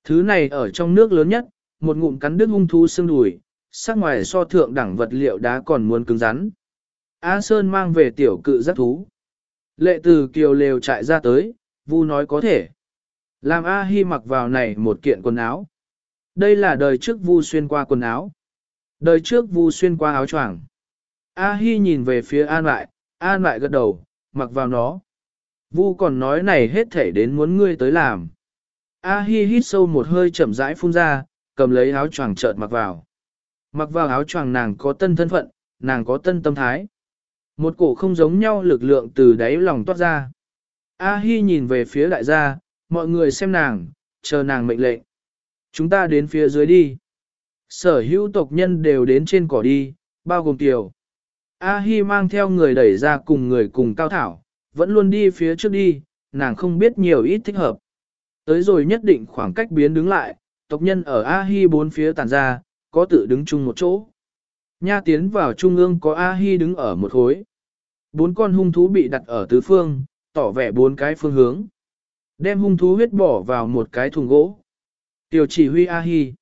Thứ này ở trong nước lớn nhất, một ngụm cắn đứt hung thú xương đùi, sắc ngoài so thượng đẳng vật liệu đá còn muốn cứng rắn. A Sơn mang về tiểu cự giác thú. Lệ từ kiều lều chạy ra tới, vu nói có thể. Làm A Hi mặc vào này một kiện quần áo. Đây là đời trước vu xuyên qua quần áo. Đời trước vu xuyên qua áo choàng. A Hi nhìn về phía An lại, An lại gật đầu, mặc vào nó. Vu còn nói này hết thể đến muốn ngươi tới làm. A Hi hít sâu một hơi chậm rãi phun ra, cầm lấy áo choàng chợt mặc vào. Mặc vào áo choàng nàng có tân thân phận, nàng có tân tâm thái. Một cổ không giống nhau lực lượng từ đáy lòng toát ra. A Hi nhìn về phía đại gia, mọi người xem nàng, chờ nàng mệnh lệnh. Chúng ta đến phía dưới đi. Sở hữu tộc nhân đều đến trên cỏ đi, bao gồm tiểu. A Hi mang theo người đẩy ra cùng người cùng cao thảo, vẫn luôn đi phía trước đi, nàng không biết nhiều ít thích hợp. Tới rồi nhất định khoảng cách biến đứng lại, tộc nhân ở A Hi bốn phía tàn ra, có tự đứng chung một chỗ. Nha tiến vào trung ương có A Hi đứng ở một khối. Bốn con hung thú bị đặt ở tứ phương, tỏ vẻ bốn cái phương hướng. Đem hung thú huyết bỏ vào một cái thùng gỗ. Tiểu chỉ huy A-hi.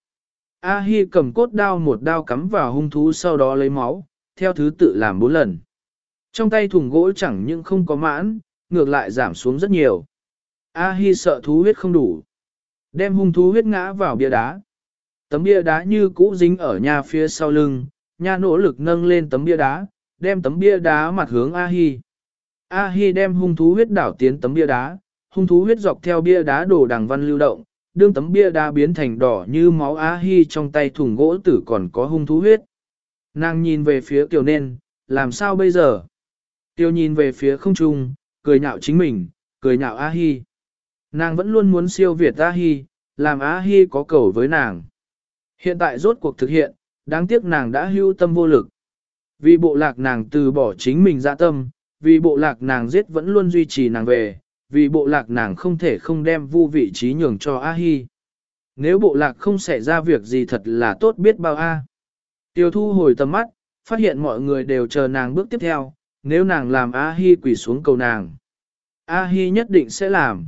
A-hi cầm cốt đao một đao cắm vào hung thú sau đó lấy máu, theo thứ tự làm bốn lần. Trong tay thùng gỗ chẳng những không có mãn, ngược lại giảm xuống rất nhiều. A-hi sợ thú huyết không đủ. Đem hung thú huyết ngã vào bia đá. Tấm bia đá như cũ dính ở nhà phía sau lưng, nha nỗ lực nâng lên tấm bia đá, đem tấm bia đá mặt hướng A-hi. A-hi đem hung thú huyết đảo tiến tấm bia đá, hung thú huyết dọc theo bia đá đổ đằng văn lưu động, đương tấm bia đá biến thành đỏ như máu A-hi trong tay thùng gỗ tử còn có hung thú huyết. Nàng nhìn về phía Kiều nên, làm sao bây giờ? Tiêu nhìn về phía không trung, cười nhạo chính mình, cười nhạo A-hi. Nàng vẫn luôn muốn siêu việt A-hi, làm A-hi có cầu với nàng. Hiện tại rốt cuộc thực hiện, đáng tiếc nàng đã hưu tâm vô lực. Vì bộ lạc nàng từ bỏ chính mình dạ tâm, vì bộ lạc nàng giết vẫn luôn duy trì nàng về, vì bộ lạc nàng không thể không đem vu vị trí nhường cho A-hi. Nếu bộ lạc không xảy ra việc gì thật là tốt biết bao A. Tiêu thu hồi tầm mắt, phát hiện mọi người đều chờ nàng bước tiếp theo, nếu nàng làm A-hi quỳ xuống cầu nàng. A-hi nhất định sẽ làm.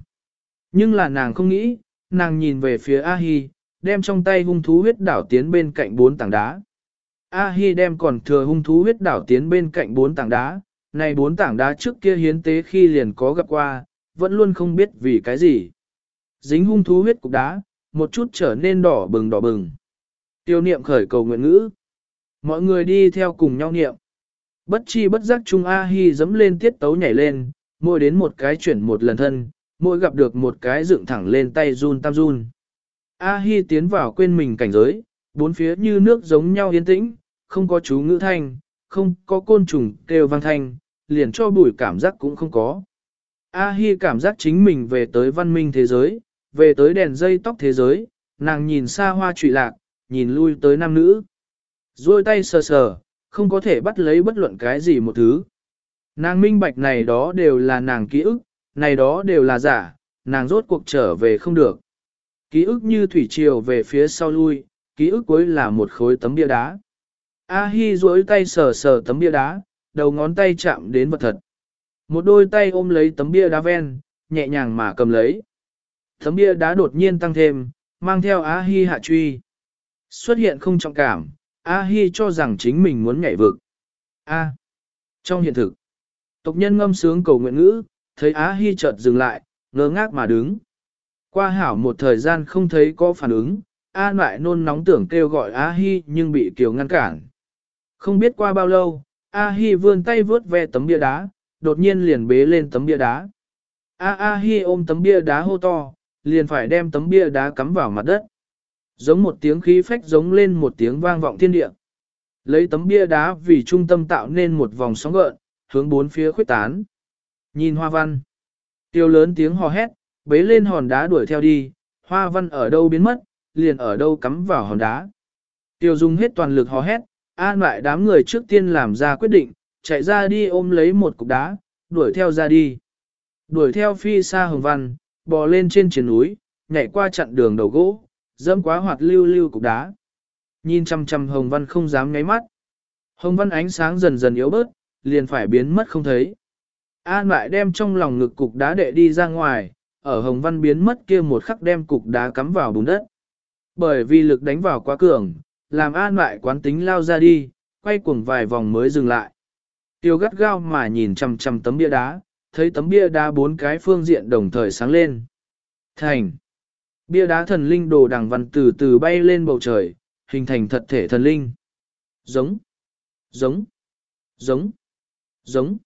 Nhưng là nàng không nghĩ, nàng nhìn về phía A-hi, đem trong tay hung thú huyết đảo tiến bên cạnh bốn tảng đá. A-hi đem còn thừa hung thú huyết đảo tiến bên cạnh bốn tảng đá, này bốn tảng đá trước kia hiến tế khi liền có gặp qua, vẫn luôn không biết vì cái gì. Dính hung thú huyết cục đá, một chút trở nên đỏ bừng đỏ bừng. Tiêu niệm khởi cầu nguyện ngữ. Mọi người đi theo cùng nhau niệm. Bất chi bất giác Trung A-hi dấm lên tiết tấu nhảy lên, mỗi đến một cái chuyển một lần thân, mỗi gặp được một cái dựng thẳng lên tay run tam run. A-hi tiến vào quên mình cảnh giới, bốn phía như nước giống nhau yên tĩnh, không có chú ngữ thanh, không có côn trùng kêu vang thanh, liền cho bụi cảm giác cũng không có. A Hi cảm giác chính mình về tới văn minh thế giới, về tới đèn dây tóc thế giới, nàng nhìn xa hoa trụy lạc, nhìn lui tới nam nữ. Rồi tay sờ sờ, không có thể bắt lấy bất luận cái gì một thứ. Nàng minh bạch này đó đều là nàng ký ức, này đó đều là giả, nàng rốt cuộc trở về không được. Ký ức như thủy triều về phía sau lui, ký ức cuối là một khối tấm bia đá. A Hi duỗi tay sờ sờ tấm bia đá, đầu ngón tay chạm đến vật thật. Một đôi tay ôm lấy tấm bia đá ven, nhẹ nhàng mà cầm lấy. Tấm bia đá đột nhiên tăng thêm, mang theo A Hi hạ truy. Xuất hiện không trọng cảm, A Hi cho rằng chính mình muốn nhảy vực. A. Trong hiện thực, tộc nhân ngâm sướng cầu nguyện ngữ, thấy A Hi chợt dừng lại, ngơ ngác mà đứng. Qua hảo một thời gian không thấy có phản ứng, A lại nôn nóng tưởng kêu gọi A Hi nhưng bị Kiều ngăn cản. Không biết qua bao lâu, A Hi vươn tay vướt ve tấm bia đá, đột nhiên liền bế lên tấm bia đá. A A Hi ôm tấm bia đá hô to, liền phải đem tấm bia đá cắm vào mặt đất. Giống một tiếng khí phách giống lên một tiếng vang vọng thiên địa. Lấy tấm bia đá vì trung tâm tạo nên một vòng sóng gợn, hướng bốn phía khuyết tán. Nhìn hoa văn. Tiêu lớn tiếng hò hét, bế lên hòn đá đuổi theo đi, hoa văn ở đâu biến mất, liền ở đâu cắm vào hòn đá. Tiêu dùng hết toàn lực hò hét, an lại đám người trước tiên làm ra quyết định, chạy ra đi ôm lấy một cục đá, đuổi theo ra đi. Đuổi theo phi xa hồng văn, bò lên trên triển núi, nhảy qua chặn đường đầu gỗ, dẫm quá hoạt lưu lưu cục đá. Nhìn chăm chăm hồng văn không dám ngáy mắt. Hồng văn ánh sáng dần dần yếu bớt, liền phải biến mất không thấy. An lại đem trong lòng ngực cục đá đệ đi ra ngoài, ở hồng văn biến mất kia một khắc đem cục đá cắm vào bùn đất. Bởi vì lực đánh vào quá cường, làm an lại quán tính lao ra đi, quay cuồng vài vòng mới dừng lại. Tiêu gắt gao mà nhìn chằm chằm tấm bia đá, thấy tấm bia đá bốn cái phương diện đồng thời sáng lên. Thành. Bia đá thần linh đồ đằng văn từ từ bay lên bầu trời, hình thành thật thể thần linh. Giống. Giống. Giống. Giống.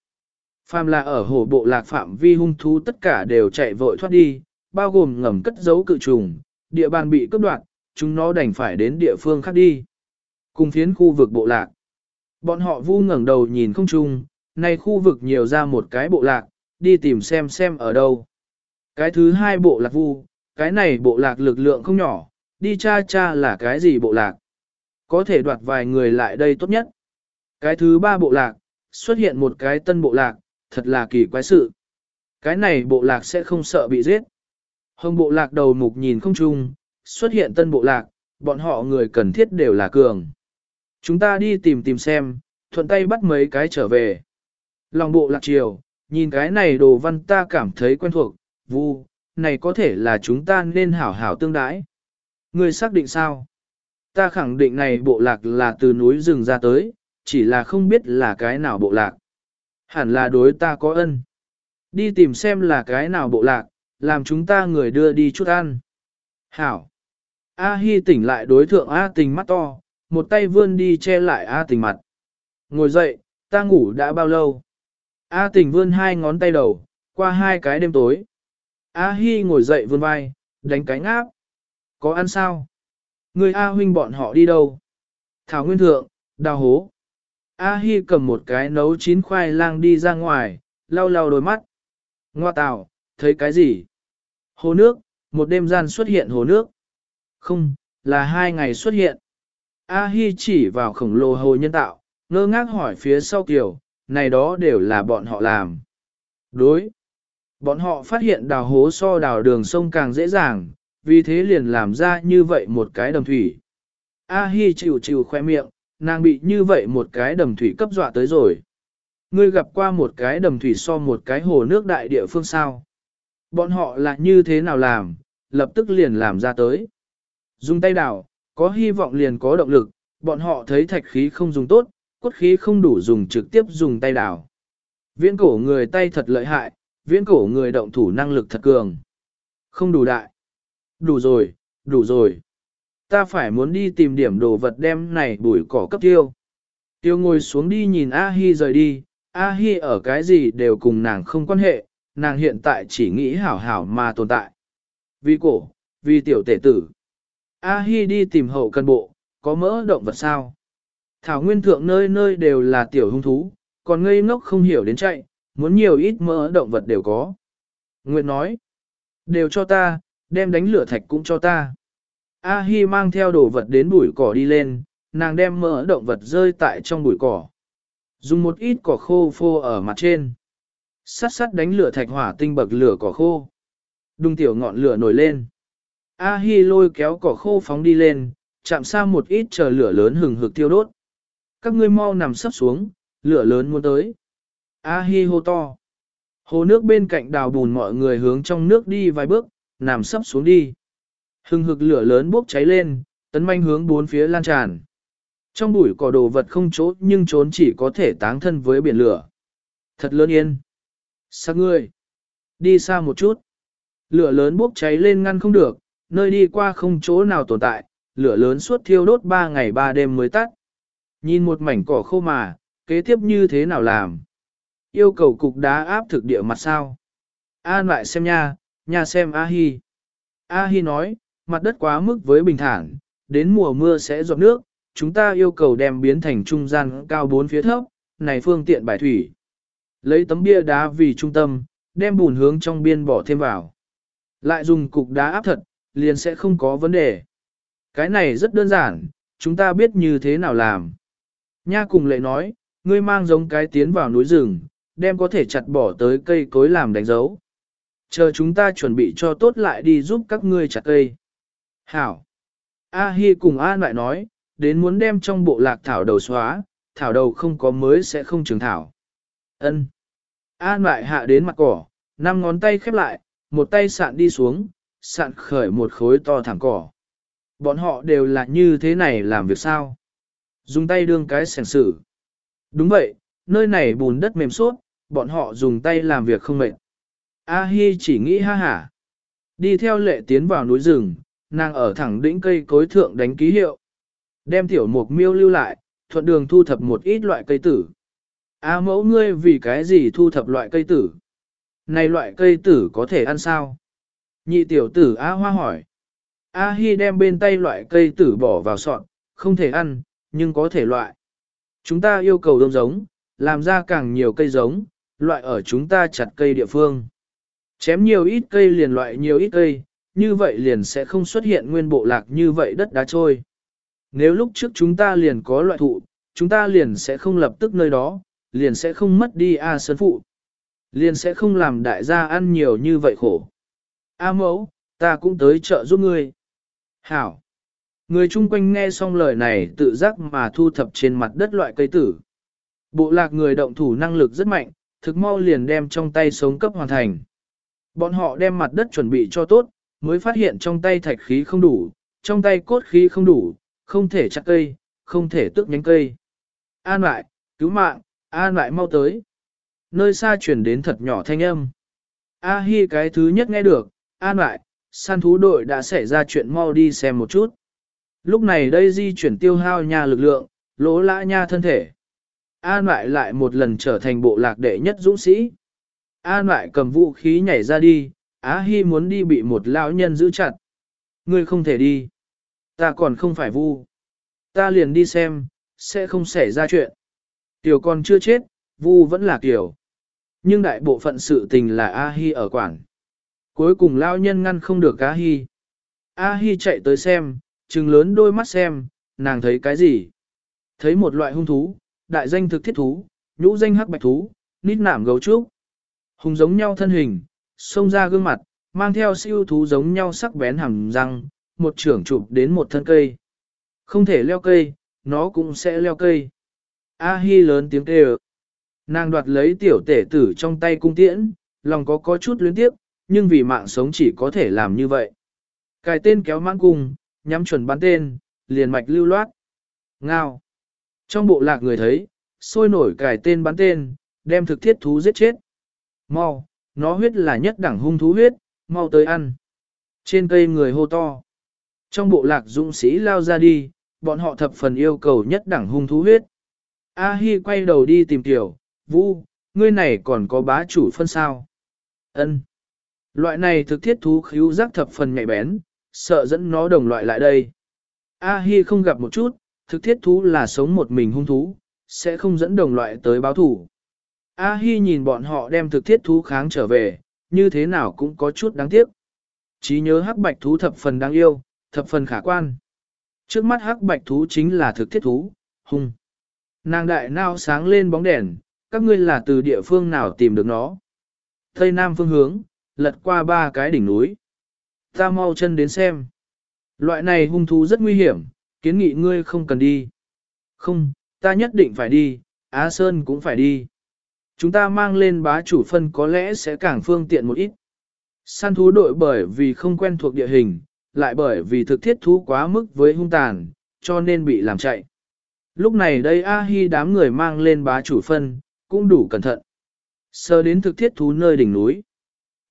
Phàm là ở hồ bộ lạc phạm vi hung thú tất cả đều chạy vội thoát đi, bao gồm ngầm cất giấu cự trùng, địa bàn bị cướp đoạt, chúng nó đành phải đến địa phương khác đi. Cùng phiến khu vực bộ lạc. Bọn họ vu ngẩng đầu nhìn không chung, nay khu vực nhiều ra một cái bộ lạc, đi tìm xem xem ở đâu. Cái thứ hai bộ lạc vu, cái này bộ lạc lực lượng không nhỏ, đi cha cha là cái gì bộ lạc. Có thể đoạt vài người lại đây tốt nhất. Cái thứ ba bộ lạc, xuất hiện một cái tân bộ lạc, thật là kỳ quái sự. Cái này bộ lạc sẽ không sợ bị giết. Hồng bộ lạc đầu mục nhìn không chung, xuất hiện tân bộ lạc, bọn họ người cần thiết đều là cường. Chúng ta đi tìm tìm xem, thuận tay bắt mấy cái trở về. Lòng bộ lạc chiều, nhìn cái này đồ văn ta cảm thấy quen thuộc, vu, này có thể là chúng ta nên hảo hảo tương đãi. Người xác định sao? Ta khẳng định này bộ lạc là từ núi rừng ra tới, chỉ là không biết là cái nào bộ lạc. Hẳn là đối ta có ân. Đi tìm xem là cái nào bộ lạc, làm chúng ta người đưa đi chút ăn. Hảo. A Hi tỉnh lại đối thượng A tình mắt to, một tay vươn đi che lại A tình mặt. Ngồi dậy, ta ngủ đã bao lâu? A tình vươn hai ngón tay đầu, qua hai cái đêm tối. A Hi ngồi dậy vươn vai, đánh cánh áp. Có ăn sao? Người A huynh bọn họ đi đâu? Thảo Nguyên Thượng, đào hố. A Hi cầm một cái nấu chín khoai lang đi ra ngoài, lau lau đôi mắt. Ngoa tào, thấy cái gì? Hồ nước, một đêm gian xuất hiện hồ nước. Không, là hai ngày xuất hiện. A Hi chỉ vào khổng lồ hồ nhân tạo, ngơ ngác hỏi phía sau kiểu, này đó đều là bọn họ làm. Đối. Bọn họ phát hiện đào hố so đào đường sông càng dễ dàng, vì thế liền làm ra như vậy một cái đầm thủy. A Hi chịu chịu khoe miệng, nàng bị như vậy một cái đầm thủy cấp dọa tới rồi. Ngươi gặp qua một cái đầm thủy so một cái hồ nước đại địa phương sao. Bọn họ là như thế nào làm, lập tức liền làm ra tới. Dùng tay đào, có hy vọng liền có động lực, bọn họ thấy thạch khí không dùng tốt, cốt khí không đủ dùng trực tiếp dùng tay đào. Viễn cổ người tay thật lợi hại, viễn cổ người động thủ năng lực thật cường. Không đủ đại. Đủ rồi, đủ rồi. Ta phải muốn đi tìm điểm đồ vật đem này bụi cỏ cấp tiêu. Tiêu ngồi xuống đi nhìn A-hi rời đi, A-hi ở cái gì đều cùng nàng không quan hệ, nàng hiện tại chỉ nghĩ hảo hảo mà tồn tại. Vì cổ, vì tiểu tể tử. A-hi đi tìm hậu cần bộ, có mỡ động vật sao? Thảo nguyên thượng nơi nơi đều là tiểu hung thú, còn ngây ngốc không hiểu đến chạy, muốn nhiều ít mỡ động vật đều có. Nguyệt nói, đều cho ta, đem đánh lửa thạch cũng cho ta. A Hi mang theo đồ vật đến bụi cỏ đi lên, nàng đem mỡ động vật rơi tại trong bụi cỏ. Dùng một ít cỏ khô phô ở mặt trên. Sát sát đánh lửa thạch hỏa tinh bậc lửa cỏ khô. Đung tiểu ngọn lửa nổi lên. A Hi lôi kéo cỏ khô phóng đi lên, chạm xa một ít chờ lửa lớn hừng hực tiêu đốt. Các ngươi mau nằm sấp xuống, lửa lớn muốn tới. A Hi hô to. Hồ nước bên cạnh đào bùn mọi người hướng trong nước đi vài bước, nằm sấp xuống đi. Hừng hực lửa lớn bốc cháy lên, tấn manh hướng bốn phía lan tràn. Trong bụi cỏ đồ vật không chỗ nhưng trốn chỉ có thể táng thân với biển lửa. Thật lớn yên. Sắc ngươi. Đi xa một chút. Lửa lớn bốc cháy lên ngăn không được, nơi đi qua không chỗ nào tồn tại, lửa lớn suốt thiêu đốt ba ngày ba đêm mới tắt. Nhìn một mảnh cỏ khô mà, kế tiếp như thế nào làm? Yêu cầu cục đá áp thực địa mặt sao? An lại xem nha, nhà xem A-hi. A-hi nói, mặt đất quá mức với bình thản, đến mùa mưa sẽ giọt nước, chúng ta yêu cầu đem biến thành trung gian cao bốn phía thấp, này phương tiện bài thủy. Lấy tấm bia đá vì trung tâm, đem bùn hướng trong biên bỏ thêm vào. Lại dùng cục đá áp thật, liền sẽ không có vấn đề. Cái này rất đơn giản, chúng ta biết như thế nào làm. Nha cùng lệ nói, ngươi mang giống cái tiến vào núi rừng, đem có thể chặt bỏ tới cây cối làm đánh dấu. Chờ chúng ta chuẩn bị cho tốt lại đi giúp các ngươi chặt cây. Hảo. A Hi cùng An lại nói, đến muốn đem trong bộ lạc thảo đầu xóa, thảo đầu không có mới sẽ không trưởng thảo. Ân. An lại hạ đến mặt cỏ, năm ngón tay khép lại, một tay sạn đi xuống, sạn khởi một khối to thẳng cỏ. Bọn họ đều là như thế này làm việc sao? Dùng tay đương cái sẻng sử. Đúng vậy, nơi này bùn đất mềm suốt, bọn họ dùng tay làm việc không mệt. A Hi chỉ nghĩ ha hả. Đi theo lệ tiến vào núi rừng, nàng ở thẳng đỉnh cây cối thượng đánh ký hiệu. Đem tiểu mục miêu lưu lại, thuận đường thu thập một ít loại cây tử. A mẫu ngươi vì cái gì thu thập loại cây tử? Này loại cây tử có thể ăn sao? Nhị tiểu tử A hoa hỏi. A Hi đem bên tay loại cây tử bỏ vào sọt, không thể ăn, nhưng có thể loại. Chúng ta yêu cầu đông giống, làm ra càng nhiều cây giống, loại ở chúng ta chặt cây địa phương. Chém nhiều ít cây liền loại nhiều ít cây, như vậy liền sẽ không xuất hiện nguyên bộ lạc như vậy đất đá trôi. Nếu lúc trước chúng ta liền có loại thụ, chúng ta liền sẽ không lập tức nơi đó, liền sẽ không mất đi A Sơn Phụ. Liền sẽ không làm đại gia ăn nhiều như vậy khổ. A mẫu, ta cũng tới chợ giúp ngươi. Hảo. Người chung quanh nghe xong lời này tự giác mà thu thập trên mặt đất loại cây tử. Bộ lạc người động thủ năng lực rất mạnh, thực mau liền đem trong tay sống cấp hoàn thành. Bọn họ đem mặt đất chuẩn bị cho tốt, mới phát hiện trong tay thạch khí không đủ, trong tay cốt khí không đủ, không thể chặt cây, không thể tước nhánh cây. An lại, cứu mạng, an lại mau tới. Nơi xa chuyển đến thật nhỏ thanh âm. A Hi cái thứ nhất nghe được, an lại, săn thú đội đã xảy ra chuyện mau đi xem một chút. Lúc này đây di chuyển tiêu hao nha lực lượng, lỗ lã nha thân thể. An lại lại một lần trở thành bộ lạc đệ nhất dũng sĩ. An lại cầm vũ khí nhảy ra đi, Á Hi muốn đi bị một lão nhân giữ chặt. Ngươi không thể đi. Ta còn không phải vu. Ta liền đi xem, sẽ không xảy ra chuyện. Tiểu còn chưa chết, vu vẫn là tiểu. Nhưng đại bộ phận sự tình là A Hi ở quảng. Cuối cùng lão nhân ngăn không được A Hi. A Hi chạy tới xem, trừng lớn đôi mắt xem, nàng thấy cái gì? Thấy một loại hung thú, đại danh thực thiết thú, nhũ danh hắc bạch thú, nít nảm gấu trúc. Hùng giống nhau thân hình, xông ra gương mặt, mang theo siêu thú giống nhau sắc bén hàm răng, một trưởng chụp đến một thân cây. Không thể leo cây, nó cũng sẽ leo cây. A Hi lớn tiếng kêu. Nàng đoạt lấy tiểu tể tử trong tay cung tiễn, lòng có có chút luyến tiếp, nhưng vì mạng sống chỉ có thể làm như vậy. Cài tên kéo mãn cung, nhắm chuẩn bắn tên, liền mạch lưu loát. Ngao. Trong bộ lạc người thấy, sôi nổi cài tên bắn tên, đem thực thiết thú giết chết. Mau, nó huyết là nhất đẳng hung thú huyết, mau tới ăn. Trên cây người hô to. Trong bộ lạc dũng sĩ lao ra đi, bọn họ thập phần yêu cầu nhất đẳng hung thú huyết. A Hi quay đầu đi tìm tiểu, Vu, ngươi này còn có bá chủ phân sao? Ân. Loại này thực thiết thú khíu giác thập phần nhạy bén, sợ dẫn nó đồng loại lại đây. A Hi không gặp một chút, thực thiết thú là sống một mình hung thú, sẽ không dẫn đồng loại tới báo thủ. A Hi nhìn bọn họ đem thực thiết thú kháng trở về, như thế nào cũng có chút đáng tiếc. Chí nhớ hắc bạch thú thập phần đáng yêu, thập phần khả quan. Trước mắt hắc bạch thú chính là thực thiết thú, hung. Nàng đại nao sáng lên bóng đèn, các ngươi là từ địa phương nào tìm được nó. Tây Nam phương hướng, lật qua ba cái đỉnh núi. Ta mau chân đến xem. Loại này hung thú rất nguy hiểm, kiến nghị ngươi không cần đi. Không, ta nhất định phải đi, Á Sơn cũng phải đi. Chúng ta mang lên bá chủ phân có lẽ sẽ càng phương tiện một ít. Săn thú đội bởi vì không quen thuộc địa hình, lại bởi vì thực thiết thú quá mức với hung tàn, cho nên bị làm chạy. Lúc này đây A-hi đám người mang lên bá chủ phân, cũng đủ cẩn thận. Sơ đến thực thiết thú nơi đỉnh núi.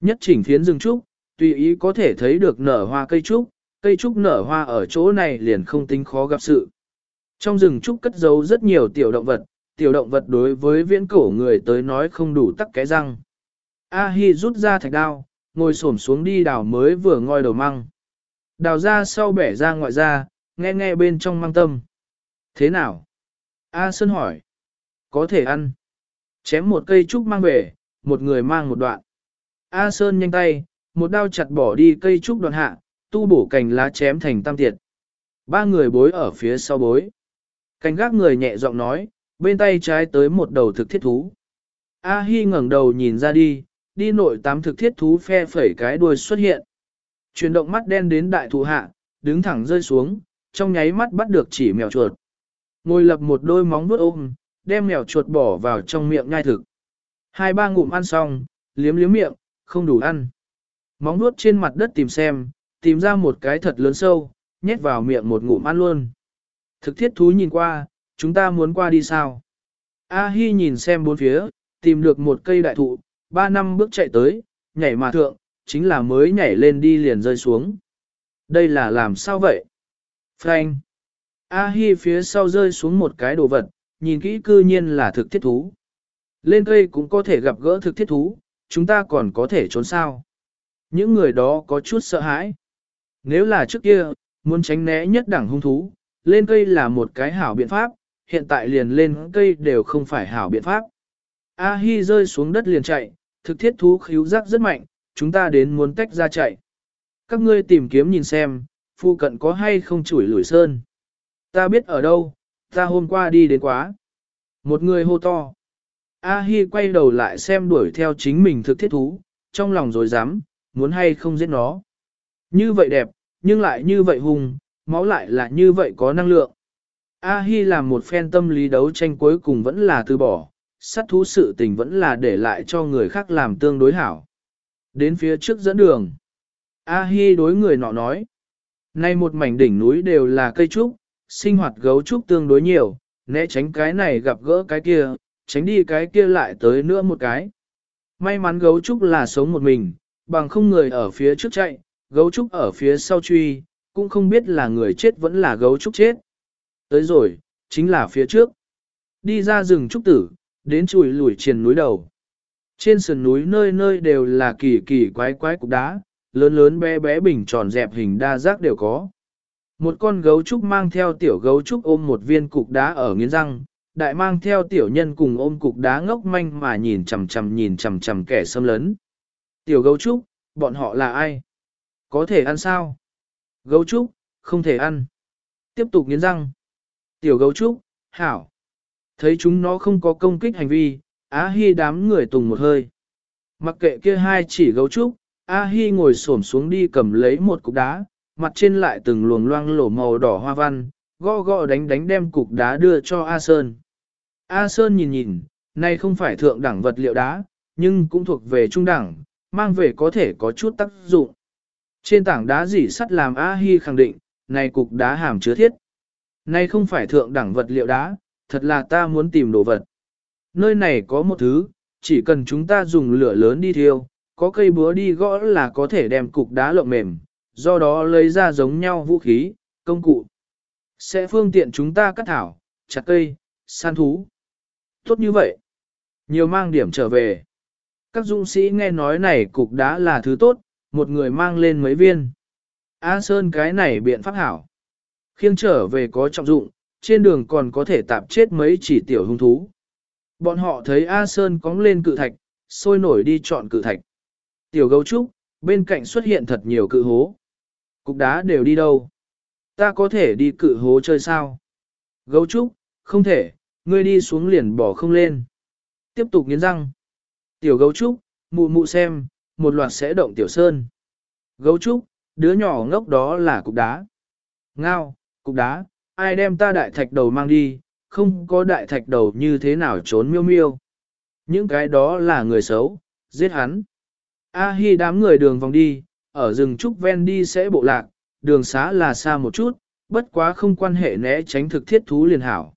Nhất chỉnh phiến rừng trúc, tùy ý có thể thấy được nở hoa cây trúc, cây trúc nở hoa ở chỗ này liền không tính khó gặp sự. Trong rừng trúc cất giấu rất nhiều tiểu động vật, tiểu động vật đối với viễn cổ người tới nói không đủ tắc cái răng. A-hi rút ra thạch đao, ngồi xổm xuống đi đào mới vừa ngoi đầu măng. Đào ra sau bẻ ra ngoại ra, nghe nghe bên trong măng tâm. Thế nào? A Sơn hỏi. Có thể ăn. Chém một cây trúc mang về, một người mang một đoạn. A Sơn nhanh tay, một đao chặt bỏ đi cây trúc đoạn hạ, tu bổ cành lá chém thành tam tiệt. Ba người bối ở phía sau bối. Cành gác người nhẹ giọng nói, bên tay trái tới một đầu thực thiết thú. A Hi ngẩng đầu nhìn ra đi, đi nội tám thực thiết thú phe phẩy cái đuôi xuất hiện. Chuyển động mắt đen đến đại thụ hạ, đứng thẳng rơi xuống, trong nháy mắt bắt được chỉ mèo chuột. Ngồi lập một đôi móng vuốt ôm, đem mèo chuột bỏ vào trong miệng nhai thực. Hai ba ngụm ăn xong, liếm liếm miệng, không đủ ăn. Móng nuốt trên mặt đất tìm xem, tìm ra một cái thật lớn sâu, nhét vào miệng một ngụm ăn luôn. Thực thiết thú nhìn qua, chúng ta muốn qua đi sao? A Hi nhìn xem bốn phía, tìm được một cây đại thụ, ba năm bước chạy tới, nhảy mà thượng, chính là mới nhảy lên đi liền rơi xuống. Đây là làm sao vậy? Frank. A Hi phía sau rơi xuống một cái đồ vật, nhìn kỹ cư nhiên là thực thiết thú. Lên cây cũng có thể gặp gỡ thực thiết thú, chúng ta còn có thể trốn sao. Những người đó có chút sợ hãi. Nếu là trước kia, muốn tránh né nhất đẳng hung thú, lên cây là một cái hảo biện pháp, hiện tại liền lên cây đều không phải hảo biện pháp. A Hi rơi xuống đất liền chạy, thực thiết thú khíu giác rất mạnh, chúng ta đến muốn tách ra chạy. Các ngươi tìm kiếm nhìn xem, phu cận có hay không chủi lủi sơn. Ta biết ở đâu, ta hôm qua đi đến quá. Một người hô to. A Hi quay đầu lại xem đuổi theo chính mình thực thiết thú, trong lòng rồi dám, muốn hay không giết nó. Như vậy đẹp, nhưng lại như vậy hùng, máu lại là như vậy có năng lượng. A Hi làm một phen tâm lý đấu tranh cuối cùng vẫn là từ bỏ, sát thú sự tình vẫn là để lại cho người khác làm tương đối hảo. Đến phía trước dẫn đường. A Hi đối người nọ nói. Nay một mảnh đỉnh núi đều là cây trúc, sinh hoạt gấu trúc tương đối nhiều, né tránh cái này gặp gỡ cái kia, tránh đi cái kia lại tới nữa một cái. May mắn gấu trúc là sống một mình, bằng không người ở phía trước chạy, gấu trúc ở phía sau truy, cũng không biết là người chết vẫn là gấu trúc chết. Tới rồi, chính là phía trước. Đi ra rừng trúc tử, đến chùi lùi triền núi đầu. Trên sườn núi nơi nơi đều là kỳ kỳ quái quái cục đá, lớn lớn bé bé bình tròn dẹp hình đa giác đều có. Một con gấu trúc mang theo tiểu gấu trúc ôm một viên cục đá ở nghiến răng, đại mang theo tiểu nhân cùng ôm cục đá ngốc manh mà nhìn chằm chằm nhìn chằm chằm kẻ xâm lấn. Tiểu gấu trúc, bọn họ là ai? Có thể ăn sao? Gấu trúc, không thể ăn. Tiếp tục nghiến răng. Tiểu gấu trúc, hảo. Thấy chúng nó không có công kích hành vi, Á Hi đám người tùng một hơi. Mặc kệ kia hai chỉ gấu trúc, A Hi ngồi xổm xuống đi cầm lấy một cục đá, mặt trên lại từng luồng loang lổ màu đỏ hoa văn, gõ gõ đánh đánh đem cục đá đưa cho A Sơn. A Sơn nhìn nhìn, này không phải thượng đẳng vật liệu đá, nhưng cũng thuộc về trung đẳng, mang về có thể có chút tác dụng. Trên tảng đá dỉ sắt làm A Hi khẳng định, này cục đá hàm chứa thiết. Này không phải thượng đẳng vật liệu đá, thật là ta muốn tìm đồ vật. Nơi này có một thứ, chỉ cần chúng ta dùng lửa lớn đi thiêu, có cây búa đi gõ là có thể đem cục đá lộng mềm, do đó lấy ra giống nhau vũ khí, công cụ. Sẽ phương tiện chúng ta cắt thảo, chặt cây, săn thú. Tốt như vậy. Nhiều mang điểm trở về. Các dũng sĩ nghe nói này cục đá là thứ tốt, một người mang lên mấy viên. A Sơn cái này biện pháp hảo. Khiêng trở về có trọng dụng, trên đường còn có thể tạp chết mấy chỉ tiểu hung thú. Bọn họ thấy A Sơn cóng lên cự thạch, sôi nổi đi chọn cự thạch. Tiểu gấu trúc, bên cạnh xuất hiện thật nhiều cự hố. Cục đá đều đi đâu? Ta có thể đi cự hố chơi sao? Gấu trúc, không thể, ngươi đi xuống liền bỏ không lên. Tiếp tục nghiến răng. Tiểu gấu trúc, mụ mụ xem, một loạt sẽ động tiểu sơn. Gấu trúc, đứa nhỏ ngốc đó là cục đá. Ngao, cục đá, ai đem ta đại thạch đầu mang đi, không có đại thạch đầu như thế nào trốn miêu miêu. Những cái đó là người xấu, giết hắn. A Hi đám người đường vòng đi, ở rừng trúc ven đi sẽ bộ lạc, đường xá là xa một chút, bất quá không quan hệ né tránh thực thiết thú liền hảo.